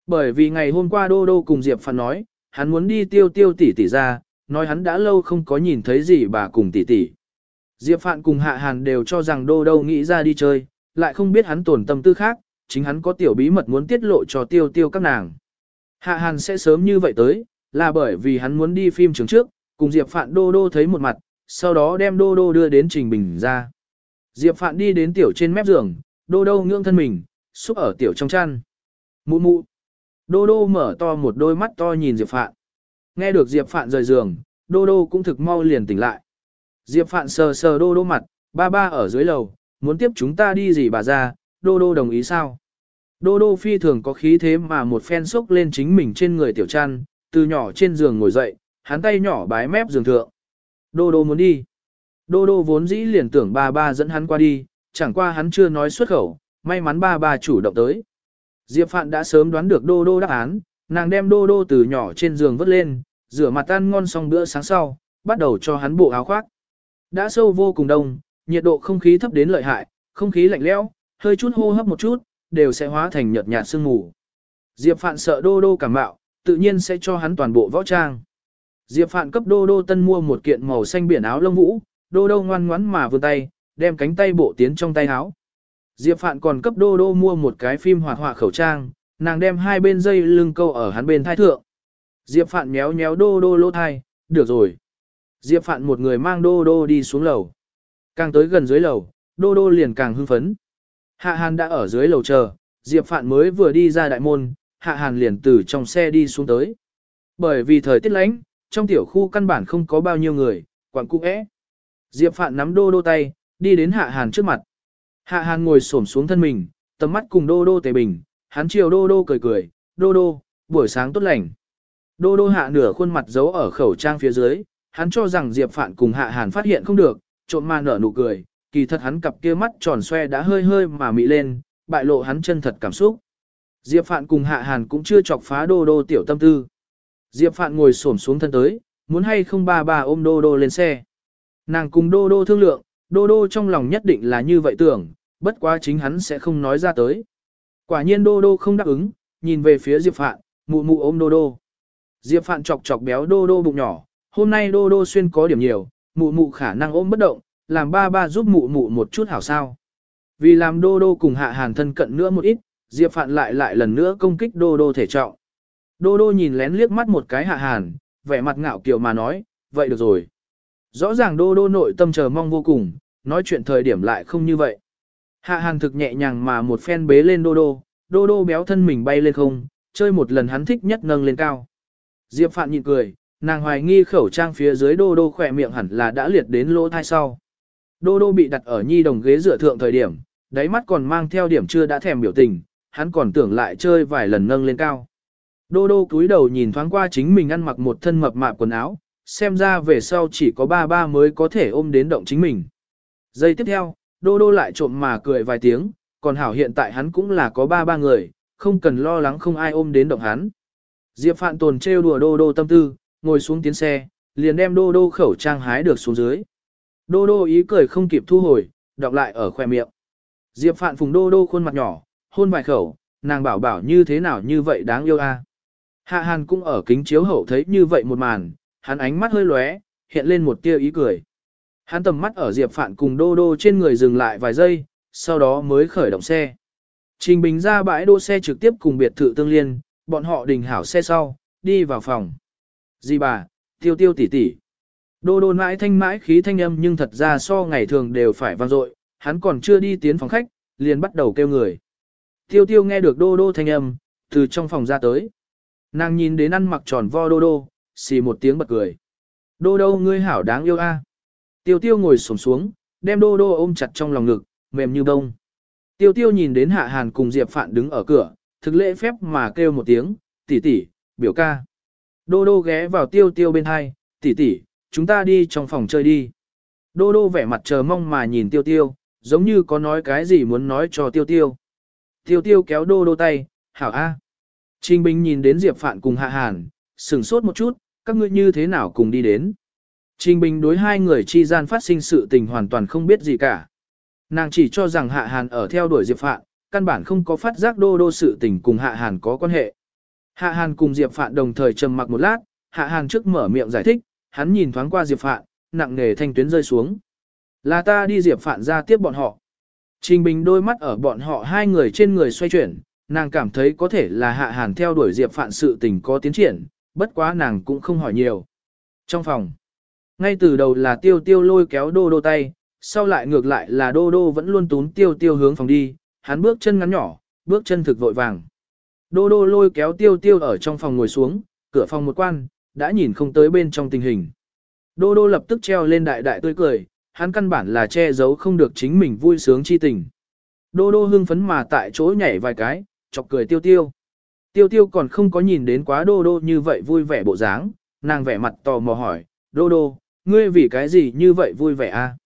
Bởi vì ngày hôm qua Đô Đô cùng Diệp Phạn nói, hắn muốn đi tiêu tiêu tỷ tỷ ra, nói hắn đã lâu không có nhìn thấy gì bà cùng tỷ tỷ. Diệp Phạn cùng Hạ Hàn đều cho rằng Đô Đô nghĩ ra đi chơi, lại không biết hắn tổn tâm tư khác, chính hắn có tiểu bí mật muốn tiết lộ cho tiêu tiêu các nàng. Hạ Hàn sẽ sớm như vậy tới, là bởi vì hắn muốn đi phim trường trước, cùng Diệp Phạn Đô Đô thấy một mặt, sau đó đem Đô Đô đưa đến Trình Bình ra. Diệp Phạn đi đến tiểu trên mép giường, Đô Đô ngưỡng thân mình, xúc ở tiểu trong chăn. Mụ mụ. Đô Đô mở to một đôi mắt to nhìn Diệp Phạn. Nghe được Diệp Phạn rời giường, Đô Đô cũng thực mau liền tỉnh lại. Diệp Phạn sờ sờ Đô Đô mặt, ba ba ở dưới lầu, muốn tiếp chúng ta đi gì bà ra, Đô Đô đồng ý sao? Đô Đô phi thường có khí thế mà một phen xúc lên chính mình trên người tiểu chăn, từ nhỏ trên giường ngồi dậy, hắn tay nhỏ bái mép giường thượng. Đô Đô muốn đi. Đô Đô vốn dĩ liền tưởng ba ba dẫn hắn qua đi, chẳng qua hắn chưa nói xuất khẩu, may mắn ba ba chủ động tới. Diệp Phạn đã sớm đoán được Đô Đô đáp án, nàng đem Đô Đô từ nhỏ trên giường vứt lên, rửa mặt ăn ngon xong bữa sáng sau, bắt đầu cho hắn bộ áo khoác. Đã sâu vô cùng đông, nhiệt độ không khí thấp đến lợi hại, không khí lạnh lẽo, hơi chút hô hấp một chút, đều sẽ hóa thành nhợt nhạt sương mù. Diệp Phạn sợ Đô Đô cảm mạo, tự nhiên sẽ cho hắn toàn bộ võ trang. Diệp Phạn cấp Đô Đô tân mua một kiện màu xanh biển áo lông vũ, Đô Đô ngoan ngoãn mà vươn tay, đem cánh tay bộ tiến trong tay áo. Diệp Phạn còn cấp Đô Đô mua một cái phim hoạt họa khẩu trang, nàng đem hai bên dây lưng câu ở hắn bên thái thượng. Diệp Phạn méo méo Đô Đô lỗ thai, được rồi. Diệp Phạn một người mang Đô Đô đi xuống lầu. Càng tới gần dưới lầu, Đô Đô liền càng hưng phấn. Hạ Hàn đã ở dưới lầu chờ, Diệp Phạn mới vừa đi ra đại môn, Hạ Hàn liền từ trong xe đi xuống tới. Bởi vì thời tiết lạnh, trong tiểu khu căn bản không có bao nhiêu người, quảng cụ é. Diệp Phạn nắm đô đô tay, đi đến Hạ Hàn trước mặt. Hạ Hàn ngồi xổm xuống thân mình, tầm mắt cùng đô đô tề bình, hắn chiều đô đô cười cười, đô đô, buổi sáng tốt lành. Đô đô hạ nửa khuôn mặt giấu ở khẩu trang phía dưới, hắn cho rằng Diệp Phạn cùng Hạ Hàn phát hiện không được, trộm mà nở nụ cười, kỳ thật hắn cặp kia mắt tròn xoe đã hơi hơi mà mị lên, bại lộ hắn chân thật cảm xúc. Diệp Phạn cùng Hạ Hàn cũng chưa chọc phá đô đô tiểu tâm tư. Diệp Phạn ngồi xổm xuống thân tới, muốn hay không ba ba ôm đô đô lên xe. Nàng cùng đô đô thương lượng, đô đô trong lòng nhất định là như vậy tưởng, bất quá chính hắn sẽ không nói ra tới. Quả nhiên đô đô không đáp ứng, nhìn về phía Diệp Phạn, mụ mụ ôm đô đô. Diệp Phạn chọc chọc béo đô đô bụng nhỏ, hôm nay đô đô xuyên có điểm nhiều, mụ mụ khả năng ôm bất động, làm ba ba giúp mụ mụ một chút hảo sao. Vì làm đô đô cùng hạ hàn thân cận nữa một ít, Diệp Phạn lại lại lần nữa công kích đô đô thể trọng. Đô đô nhìn lén liếc mắt một cái hạ hàn, vẻ mặt ngạo kiều mà nói, vậy được rồi. Rõ ràng đô đô nội tâm chờ mong vô cùng, nói chuyện thời điểm lại không như vậy. Hạ hàn thực nhẹ nhàng mà một phen bế lên đô đô, đô đô béo thân mình bay lên không, chơi một lần hắn thích nhất nâng lên cao. Diệp Phạn nhịn cười, nàng hoài nghi khẩu trang phía dưới đô đô khỏe miệng hẳn là đã liệt đến lỗ thai sau. Đô đô bị đặt ở nhi đồng ghế dựa thượng thời điểm, đáy mắt còn mang theo điểm chưa đã thèm biểu tình, hắn còn tưởng lại chơi vài lần nâng lên cao. Đô đô cúi đầu nhìn thoáng qua chính mình ăn mặc một thân mập mạp quần áo, xem ra về sau chỉ có ba ba mới có thể ôm đến động chính mình. Giây tiếp theo, đô đô lại trộm mà cười vài tiếng, còn hảo hiện tại hắn cũng là có ba ba người, không cần lo lắng không ai ôm đến động hắn. Diệp Phạn Tồn trêu đùa đô đô tâm tư, ngồi xuống tiến xe, liền đem đô đô khẩu trang hái được xuống dưới. Đô đô ý cười không kịp thu hồi, đọc lại ở khoe miệng. Diệp Phạn phùng đô đô khuôn mặt nhỏ, hôn vài khẩu, nàng bảo bảo như thế nào như vậy đáng yêu a. Hạ Hàn cũng ở kính chiếu hậu thấy như vậy một màn, hắn ánh mắt hơi lóe, hiện lên một tia ý cười. Hắn tầm mắt ở Diệp Phạn cùng đô đô trên người dừng lại vài giây, sau đó mới khởi động xe. Trình Bình ra bãi đỗ xe trực tiếp cùng biệt thự tương liên, bọn họ đình hảo xe sau, đi vào phòng. Dì bà, tiêu tiêu tỷ tỷ. Đô đô mãi thanh mãi khí thanh âm nhưng thật ra so ngày thường đều phải vang dội, hắn còn chưa đi tiến phòng khách, liền bắt đầu kêu người. Tiêu tiêu nghe được đô đô thanh âm, từ trong phòng ra tới. Nàng nhìn đến ăn mặc tròn vo đô đô, xì một tiếng bật cười. Đô đô ngươi hảo đáng yêu a. Tiêu tiêu ngồi xổm xuống, đem đô đô ôm chặt trong lòng ngực, mềm như bông. Tiêu tiêu nhìn đến hạ hàn cùng Diệp Phạn đứng ở cửa, thực lễ phép mà kêu một tiếng, tỷ tỷ, biểu ca. Đô đô ghé vào tiêu tiêu bên hai, tỷ tỷ, chúng ta đi trong phòng chơi đi. Đô đô vẻ mặt chờ mong mà nhìn tiêu tiêu, giống như có nói cái gì muốn nói cho tiêu tiêu. Tiêu tiêu kéo đô đô tay, hảo a. Trình Bình nhìn đến Diệp Phạn cùng Hạ Hàn, sửng sốt một chút, các ngươi như thế nào cùng đi đến. Trình Bình đối hai người chi gian phát sinh sự tình hoàn toàn không biết gì cả. Nàng chỉ cho rằng Hạ Hàn ở theo đuổi Diệp Phạn, căn bản không có phát giác đô đô sự tình cùng Hạ Hàn có quan hệ. Hạ Hàn cùng Diệp Phạn đồng thời trầm mặc một lát, Hạ Hàn trước mở miệng giải thích, hắn nhìn thoáng qua Diệp Phạn, nặng nề thanh tuyến rơi xuống. Là ta đi Diệp Phạn ra tiếp bọn họ. Trình Bình đôi mắt ở bọn họ hai người trên người xoay chuyển, nàng cảm thấy có thể là Hạ Hàn theo đuổi Diệp Phạn sự tình có tiến triển, bất quá nàng cũng không hỏi nhiều. Trong phòng, ngay từ đầu là tiêu tiêu lôi kéo đô đô tay, sau lại ngược lại là đô đô vẫn luôn tún tiêu tiêu hướng phòng đi, hắn bước chân ngắn nhỏ, bước chân thực vội vàng. Đô đô lôi kéo tiêu tiêu ở trong phòng ngồi xuống, cửa phòng một quan, đã nhìn không tới bên trong tình hình. Đô đô lập tức treo lên đại đại tươi cười, hắn căn bản là che giấu không được chính mình vui sướng chi tình. Đô đô hưng phấn mà tại chỗ nhảy vài cái, chọc cười tiêu tiêu. Tiêu tiêu còn không có nhìn đến quá đô đô như vậy vui vẻ bộ dáng, nàng vẻ mặt tò mò hỏi, đô đô, ngươi vì cái gì như vậy vui vẻ a?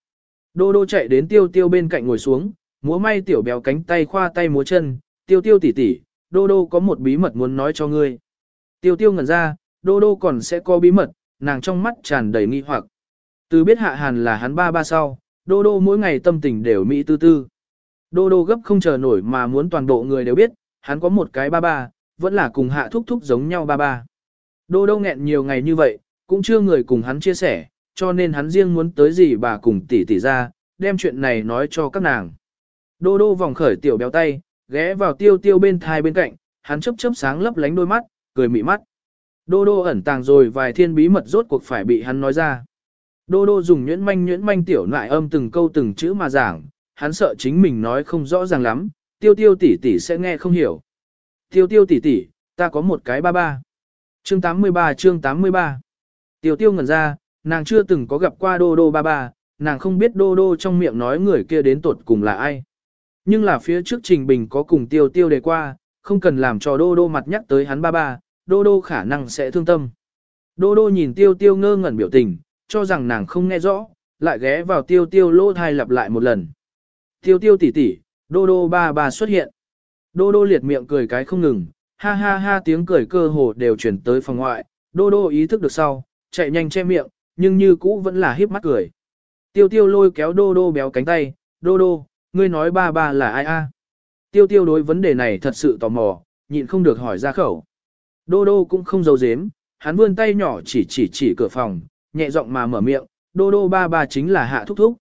Đô đô chạy đến tiêu tiêu bên cạnh ngồi xuống, múa may tiểu béo cánh tay khoa tay múa chân, tiêu tiêu tỉ tỉ, đô đô có một bí mật muốn nói cho ngươi. Tiêu tiêu ngẩn ra, đô đô còn sẽ có bí mật, nàng trong mắt tràn đầy nghi hoặc. Từ biết hạ hàn là hắn ba ba sau, đô đô mỗi ngày tâm tình đều mỹ tư tư. Đô đô gấp không chờ nổi mà muốn toàn bộ người đều biết, hắn có một cái ba ba, vẫn là cùng hạ thúc thúc giống nhau ba ba. Đô đô nghẹn nhiều ngày như vậy, cũng chưa người cùng hắn chia sẻ, cho nên hắn riêng muốn tới gì bà cùng tỷ tỷ ra, đem chuyện này nói cho các nàng. Đô đô vòng khởi tiểu béo tay, ghé vào tiêu tiêu bên thai bên cạnh, hắn chớp chớp sáng lấp lánh đôi mắt, cười mị mắt. Đô đô ẩn tàng rồi vài thiên bí mật rốt cuộc phải bị hắn nói ra. Đô đô dùng nhuyễn manh nhuyễn manh tiểu nại âm từng câu từng chữ mà giảng, hắn sợ chính mình nói không rõ ràng lắm, tiêu tiêu tỷ tỷ sẽ nghe không hiểu. Tiêu tiêu tỷ tỷ, ta có một cái ba ba. Chương 83 chương 83 Tiêu tiêu ngẩn ra, nàng chưa từng có gặp qua đô đô ba ba, nàng không biết đô đô trong miệng nói người kia đến tột cùng là ai. Nhưng là phía trước Trình Bình có cùng tiêu tiêu đề qua, không cần làm cho đô đô mặt nhắc tới hắn ba ba, đô đô khả năng sẽ thương tâm. Đô đô nhìn tiêu tiêu ngơ ngẩn biểu tình, cho rằng nàng không nghe rõ, lại ghé vào tiêu tiêu lỗ thai lặp lại một lần. Tiêu tiêu tỉ tỉ, đô đô ba ba xuất hiện. Đô đô liệt miệng cười cái không ngừng, ha ha ha tiếng cười cơ hồ đều chuyển tới phòng ngoại, đô đô ý thức được sau, chạy nhanh che miệng, nhưng như cũ vẫn là híp mắt cười. Tiêu tiêu lôi kéo đô đô béo cánh tay, đô đô, ngươi nói ba ba là ai a? Tiêu tiêu đối vấn đề này thật sự tò mò, nhịn không được hỏi ra khẩu. Đô đô cũng không giấu giếm, hắn vươn tay nhỏ chỉ chỉ chỉ cửa phòng, nhẹ giọng mà mở miệng, đô đô ba ba chính là hạ thúc thúc.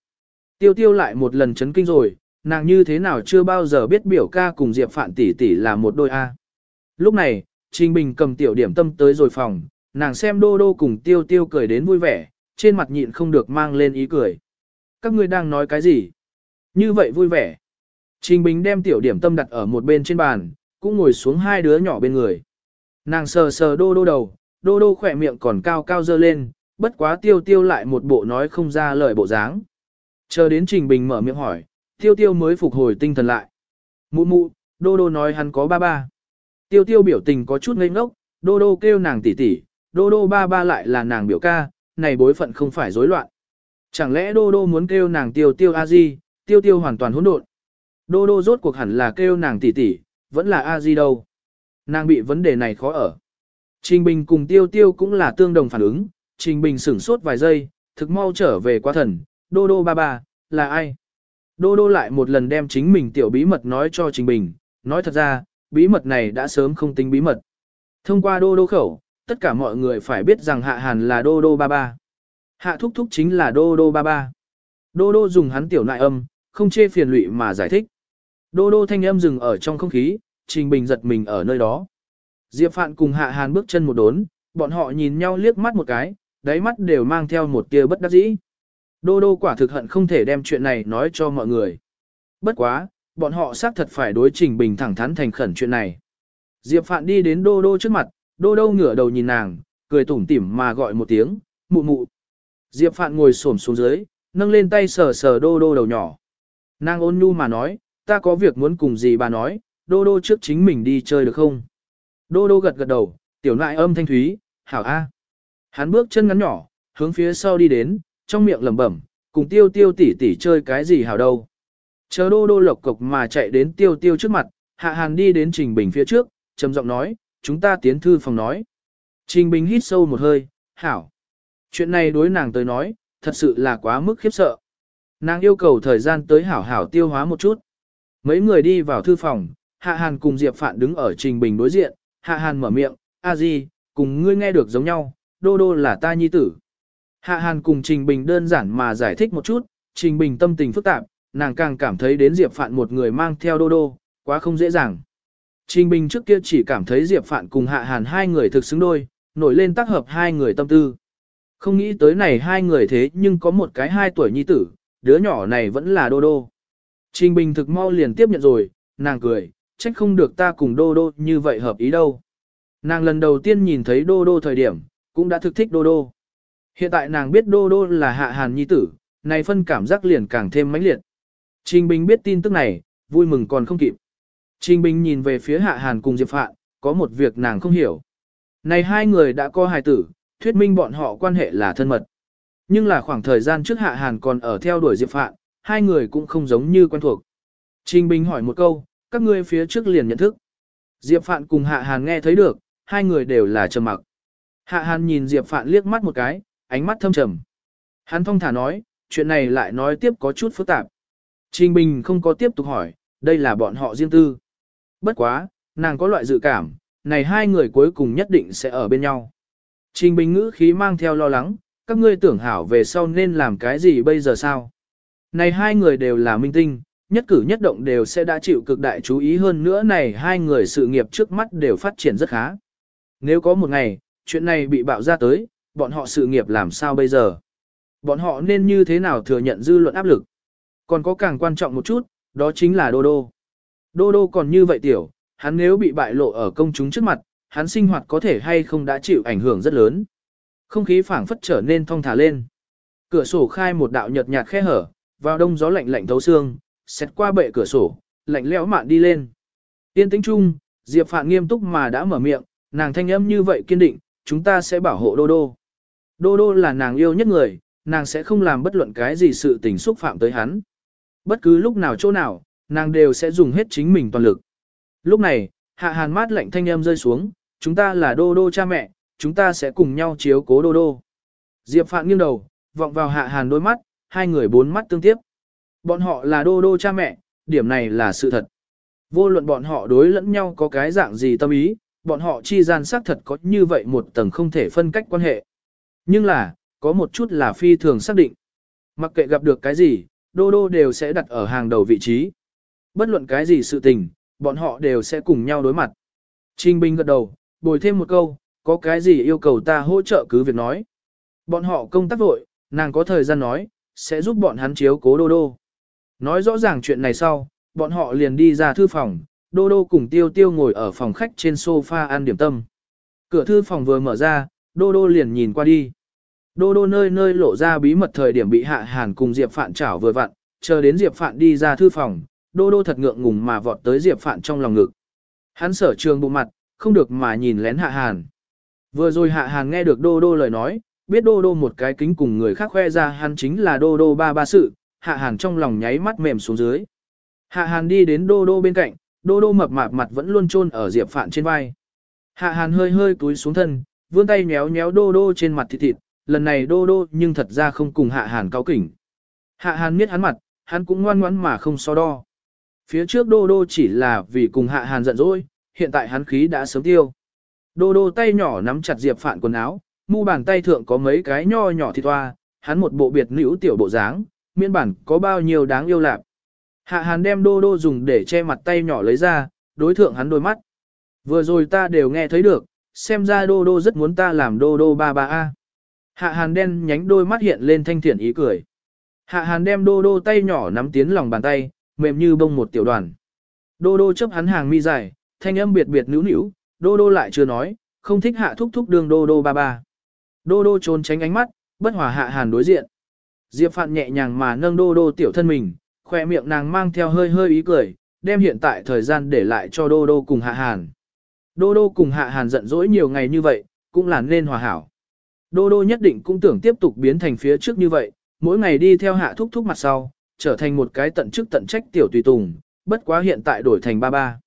Tiêu tiêu lại một lần chấn kinh rồi, nàng như thế nào chưa bao giờ biết biểu ca cùng Diệp Phạn tỷ tỷ là một đôi A. Lúc này, Trình Bình cầm tiểu điểm tâm tới rồi phòng, nàng xem đô đô cùng tiêu tiêu cười đến vui vẻ, trên mặt nhịn không được mang lên ý cười. Các ngươi đang nói cái gì? Như vậy vui vẻ. Trình Bình đem tiểu điểm tâm đặt ở một bên trên bàn, cũng ngồi xuống hai đứa nhỏ bên người. Nàng sờ sờ đô đô đầu, đô đô khỏe miệng còn cao cao dơ lên, bất quá tiêu tiêu lại một bộ nói không ra lời bộ dáng. Chờ đến Trình Bình mở miệng hỏi, tiêu tiêu mới phục hồi tinh thần lại. Mụ mụ, đô đô nói hắn có ba ba. Tiêu tiêu biểu tình có chút ngây ngốc, đô đô kêu nàng tỷ tỷ, đô đô ba ba lại là nàng biểu ca, này bối phận không phải rối loạn. Chẳng lẽ đô đô muốn kêu nàng tiêu tiêu a di, tiêu tiêu hoàn toàn hỗn độn. Đô đô rốt cuộc hẳn là kêu nàng tỷ tỷ, vẫn là a di đâu. Nàng bị vấn đề này khó ở. Trình Bình cùng tiêu tiêu cũng là tương đồng phản ứng, Trình Bình sửng sốt vài giây, thực mau trở về quá thần, đô đô ba ba, là ai? Đô đô lại một lần đem chính mình tiểu bí mật nói cho Trình Bình, nói thật ra, bí mật này đã sớm không tính bí mật. Thông qua đô đô khẩu, tất cả mọi người phải biết rằng hạ hàn là đô đô ba ba. Hạ thúc thúc chính là đô đô ba ba. Đô đô dùng hắn tiểu nại âm, không chê phiền lụy mà giải thích. Đô đô thanh âm dừng ở trong không khí, Trình Bình giật mình ở nơi đó. Diệp Phạn cùng Hạ Hàn bước chân một đốn, bọn họ nhìn nhau liếc mắt một cái, đáy mắt đều mang theo một tia bất đắc dĩ. Đô đô quả thực hận không thể đem chuyện này nói cho mọi người. Bất quá, bọn họ xác thật phải đối Trình Bình thẳng thắn thành khẩn chuyện này. Diệp Phạn đi đến đô đô trước mặt, đô đô ngửa đầu nhìn nàng, cười tủm tỉm mà gọi một tiếng, mụ mụ. Diệp Phạn ngồi xổm xuống dưới, nâng lên tay sờ sờ đô đô đầu nhỏ. Nàng ôn nhu mà nói, ta có việc muốn cùng gì bà nói, đô đô trước chính mình đi chơi được không? Đô đô gật gật đầu, tiểu nại âm thanh thúy, hảo a. Hắn bước chân ngắn nhỏ, hướng phía sau đi đến, trong miệng lẩm bẩm, cùng tiêu tiêu tỉ tỉ chơi cái gì hảo đâu. Chờ đô đô lộc cộc mà chạy đến tiêu tiêu trước mặt, hạ hàn đi đến Trình Bình phía trước, trầm giọng nói, chúng ta tiến thư phòng nói. Trình Bình hít sâu một hơi, hảo. Chuyện này đối nàng tới nói, thật sự là quá mức khiếp sợ. Nàng yêu cầu thời gian tới hảo hảo tiêu hóa một chút. Mấy người đi vào thư phòng, Hạ Hàn cùng Diệp Phạn đứng ở Trình Bình đối diện, Hạ Hàn mở miệng, a di, cùng ngươi nghe được giống nhau, đô đô là ta nhi tử. Hạ Hàn cùng Trình Bình đơn giản mà giải thích một chút, Trình Bình tâm tình phức tạp, nàng càng cảm thấy đến Diệp Phạn một người mang theo đô đô, quá không dễ dàng. Trình Bình trước kia chỉ cảm thấy Diệp Phạn cùng Hạ Hàn hai người thực xứng đôi, nổi lên tác hợp hai người tâm tư. Không nghĩ tới này hai người thế nhưng có một cái hai tuổi nhi tử, đứa nhỏ này vẫn là đô đô. Trình Bình thực mau liền tiếp nhận rồi, nàng cười, trách không được ta cùng đô đô như vậy hợp ý đâu. Nàng lần đầu tiên nhìn thấy đô đô thời điểm, cũng đã thực thích đô đô. Hiện tại nàng biết đô đô là hạ hàn nhi tử, này phân cảm giác liền càng thêm mãnh liệt. Trình Bình biết tin tức này, vui mừng còn không kịp. Trình Bình nhìn về phía hạ hàn cùng Diệp Phạn, có một việc nàng không hiểu. Này hai người đã có hài tử, thuyết minh bọn họ quan hệ là thân mật. Nhưng là khoảng thời gian trước hạ hàn còn ở theo đuổi Diệp Phạn, hai người cũng không giống như quen thuộc. Trình Bình hỏi một câu, các ngươi phía trước liền nhận thức. Diệp Phạn cùng Hạ Hàn nghe thấy được, hai người đều là trầm mặc. Hạ Hàn nhìn Diệp Phạn liếc mắt một cái, ánh mắt thâm trầm. Hắn thông thả nói, chuyện này lại nói tiếp có chút phức tạp. Trình Bình không có tiếp tục hỏi, đây là bọn họ riêng tư. Bất quá, nàng có loại dự cảm, này hai người cuối cùng nhất định sẽ ở bên nhau. Trình Bình ngữ khí mang theo lo lắng, các ngươi tưởng hảo về sau nên làm cái gì bây giờ sao? Này hai người đều là minh tinh, nhất cử nhất động đều sẽ đã chịu cực đại chú ý hơn nữa này hai người sự nghiệp trước mắt đều phát triển rất khá. Nếu có một ngày, chuyện này bị bạo ra tới, bọn họ sự nghiệp làm sao bây giờ? Bọn họ nên như thế nào thừa nhận dư luận áp lực? Còn có càng quan trọng một chút, đó chính là Đô Đô. Đô Đô còn như vậy tiểu, hắn nếu bị bại lộ ở công chúng trước mặt, hắn sinh hoạt có thể hay không đã chịu ảnh hưởng rất lớn. Không khí phảng phất trở nên thong thả lên. Cửa sổ khai một đạo nhợt nhạt khe hở, vào đông gió lạnh lạnh thấu xương, xét qua bệ cửa sổ, lạnh lẽo mạn đi lên. Tiên tĩnh chung, Diệp Phạn nghiêm túc mà đã mở miệng, nàng thanh âm như vậy kiên định, chúng ta sẽ bảo hộ Đô Đô. Đô Đô là nàng yêu nhất người, nàng sẽ không làm bất luận cái gì sự tình xúc phạm tới hắn. Bất cứ lúc nào chỗ nào, nàng đều sẽ dùng hết chính mình toàn lực. Lúc này, hạ hàn mát lạnh thanh âm rơi xuống, chúng ta là Đô Đô cha mẹ, chúng ta sẽ cùng nhau chiếu cố Đô Đô. Diệp Phạn nghiêng đầu, vọng vào hạ hàn đôi mắt, hai người bốn mắt tương tiếp. Bọn họ là Đô Đô cha mẹ, điểm này là sự thật. Vô luận bọn họ đối lẫn nhau có cái dạng gì tâm ý, bọn họ chi gian xác thật có như vậy một tầng không thể phân cách quan hệ. Nhưng là, có một chút là phi thường xác định. Mặc kệ gặp được cái gì, đô đô đều sẽ đặt ở hàng đầu vị trí. Bất luận cái gì sự tình, bọn họ đều sẽ cùng nhau đối mặt. Trình Bình gật đầu, bồi thêm một câu, có cái gì yêu cầu ta hỗ trợ cứ việc nói. Bọn họ công tác vội, nàng có thời gian nói, sẽ giúp bọn hắn chiếu cố đô đô. Nói rõ ràng chuyện này sau, bọn họ liền đi ra thư phòng, đô đô cùng tiêu tiêu ngồi ở phòng khách trên sofa ăn điểm tâm. Cửa thư phòng vừa mở ra, đô đô liền nhìn qua đi. Đô đô nơi nơi lộ ra bí mật thời điểm bị hạ hàn cùng Diệp Phạn chảo vừa vặn, chờ đến Diệp Phạn đi ra thư phòng, đô đô thật ngượng ngùng mà vọt tới Diệp Phạn trong lòng ngực. Hắn sở trường bụng mặt, không được mà nhìn lén hạ hàn. Vừa rồi hạ hàn nghe được đô đô lời nói, biết đô đô một cái kính cùng người khác khoe ra hắn chính là đô đô ba ba sự, hạ hàn trong lòng nháy mắt mềm xuống dưới. Hạ hàn đi đến đô đô bên cạnh, đô đô mập mạp mặt vẫn luôn chôn ở Diệp Phạn trên vai. Hạ hàn hơi hơi túi xuống thân, vươn tay nhéo nhéo đô đô trên mặt thịt thịt, lần này đô đô nhưng thật ra không cùng hạ hàn cao kỉnh. Hạ hàn miết hắn mặt, hắn cũng ngoan ngoãn mà không so đo. Phía trước đô đô chỉ là vì cùng hạ hàn giận dỗi, hiện tại hắn khí đã sớm tiêu. Đô đô tay nhỏ nắm chặt Diệp Phạn quần áo, mu bàn tay thượng có mấy cái nho nhỏ thịt toa, hắn một bộ biệt nữ tiểu bộ dáng, miễn bản có bao nhiêu đáng yêu lạc. Hạ hàn đem đô đô dùng để che mặt tay nhỏ lấy ra, đối thượng hắn đôi mắt. Vừa rồi ta đều nghe thấy được, xem ra đô đô rất muốn ta làm đô đô ba ba a. Hạ hàn đen nhánh đôi mắt hiện lên thanh thiện ý cười. Hạ hàn đem đô đô tay nhỏ nắm tiến lòng bàn tay, mềm như bông một tiểu đoàn. Đô đô chấp hắn hàng mi dài, thanh âm biệt biệt nữu nữu, đô đô lại chưa nói, không thích hạ thúc thúc đường đô đô ba ba. Đô đô trốn tránh ánh mắt, bất hòa hạ hàn đối diện. Diệp Phạn nhẹ nhàng mà nâng đô đô tiểu thân mình, khoe miệng nàng mang theo hơi hơi ý cười, đem hiện tại thời gian để lại cho đô đô cùng hạ hàn. Đô đô cùng hạ hàn giận dỗi nhiều ngày như vậy, cũng là nên hòa hảo. Đô đô nhất định cũng tưởng tiếp tục biến thành phía trước như vậy, mỗi ngày đi theo hạ thúc thúc mặt sau, trở thành một cái tận chức tận trách tiểu tùy tùng, bất quá hiện tại đổi thành ba ba.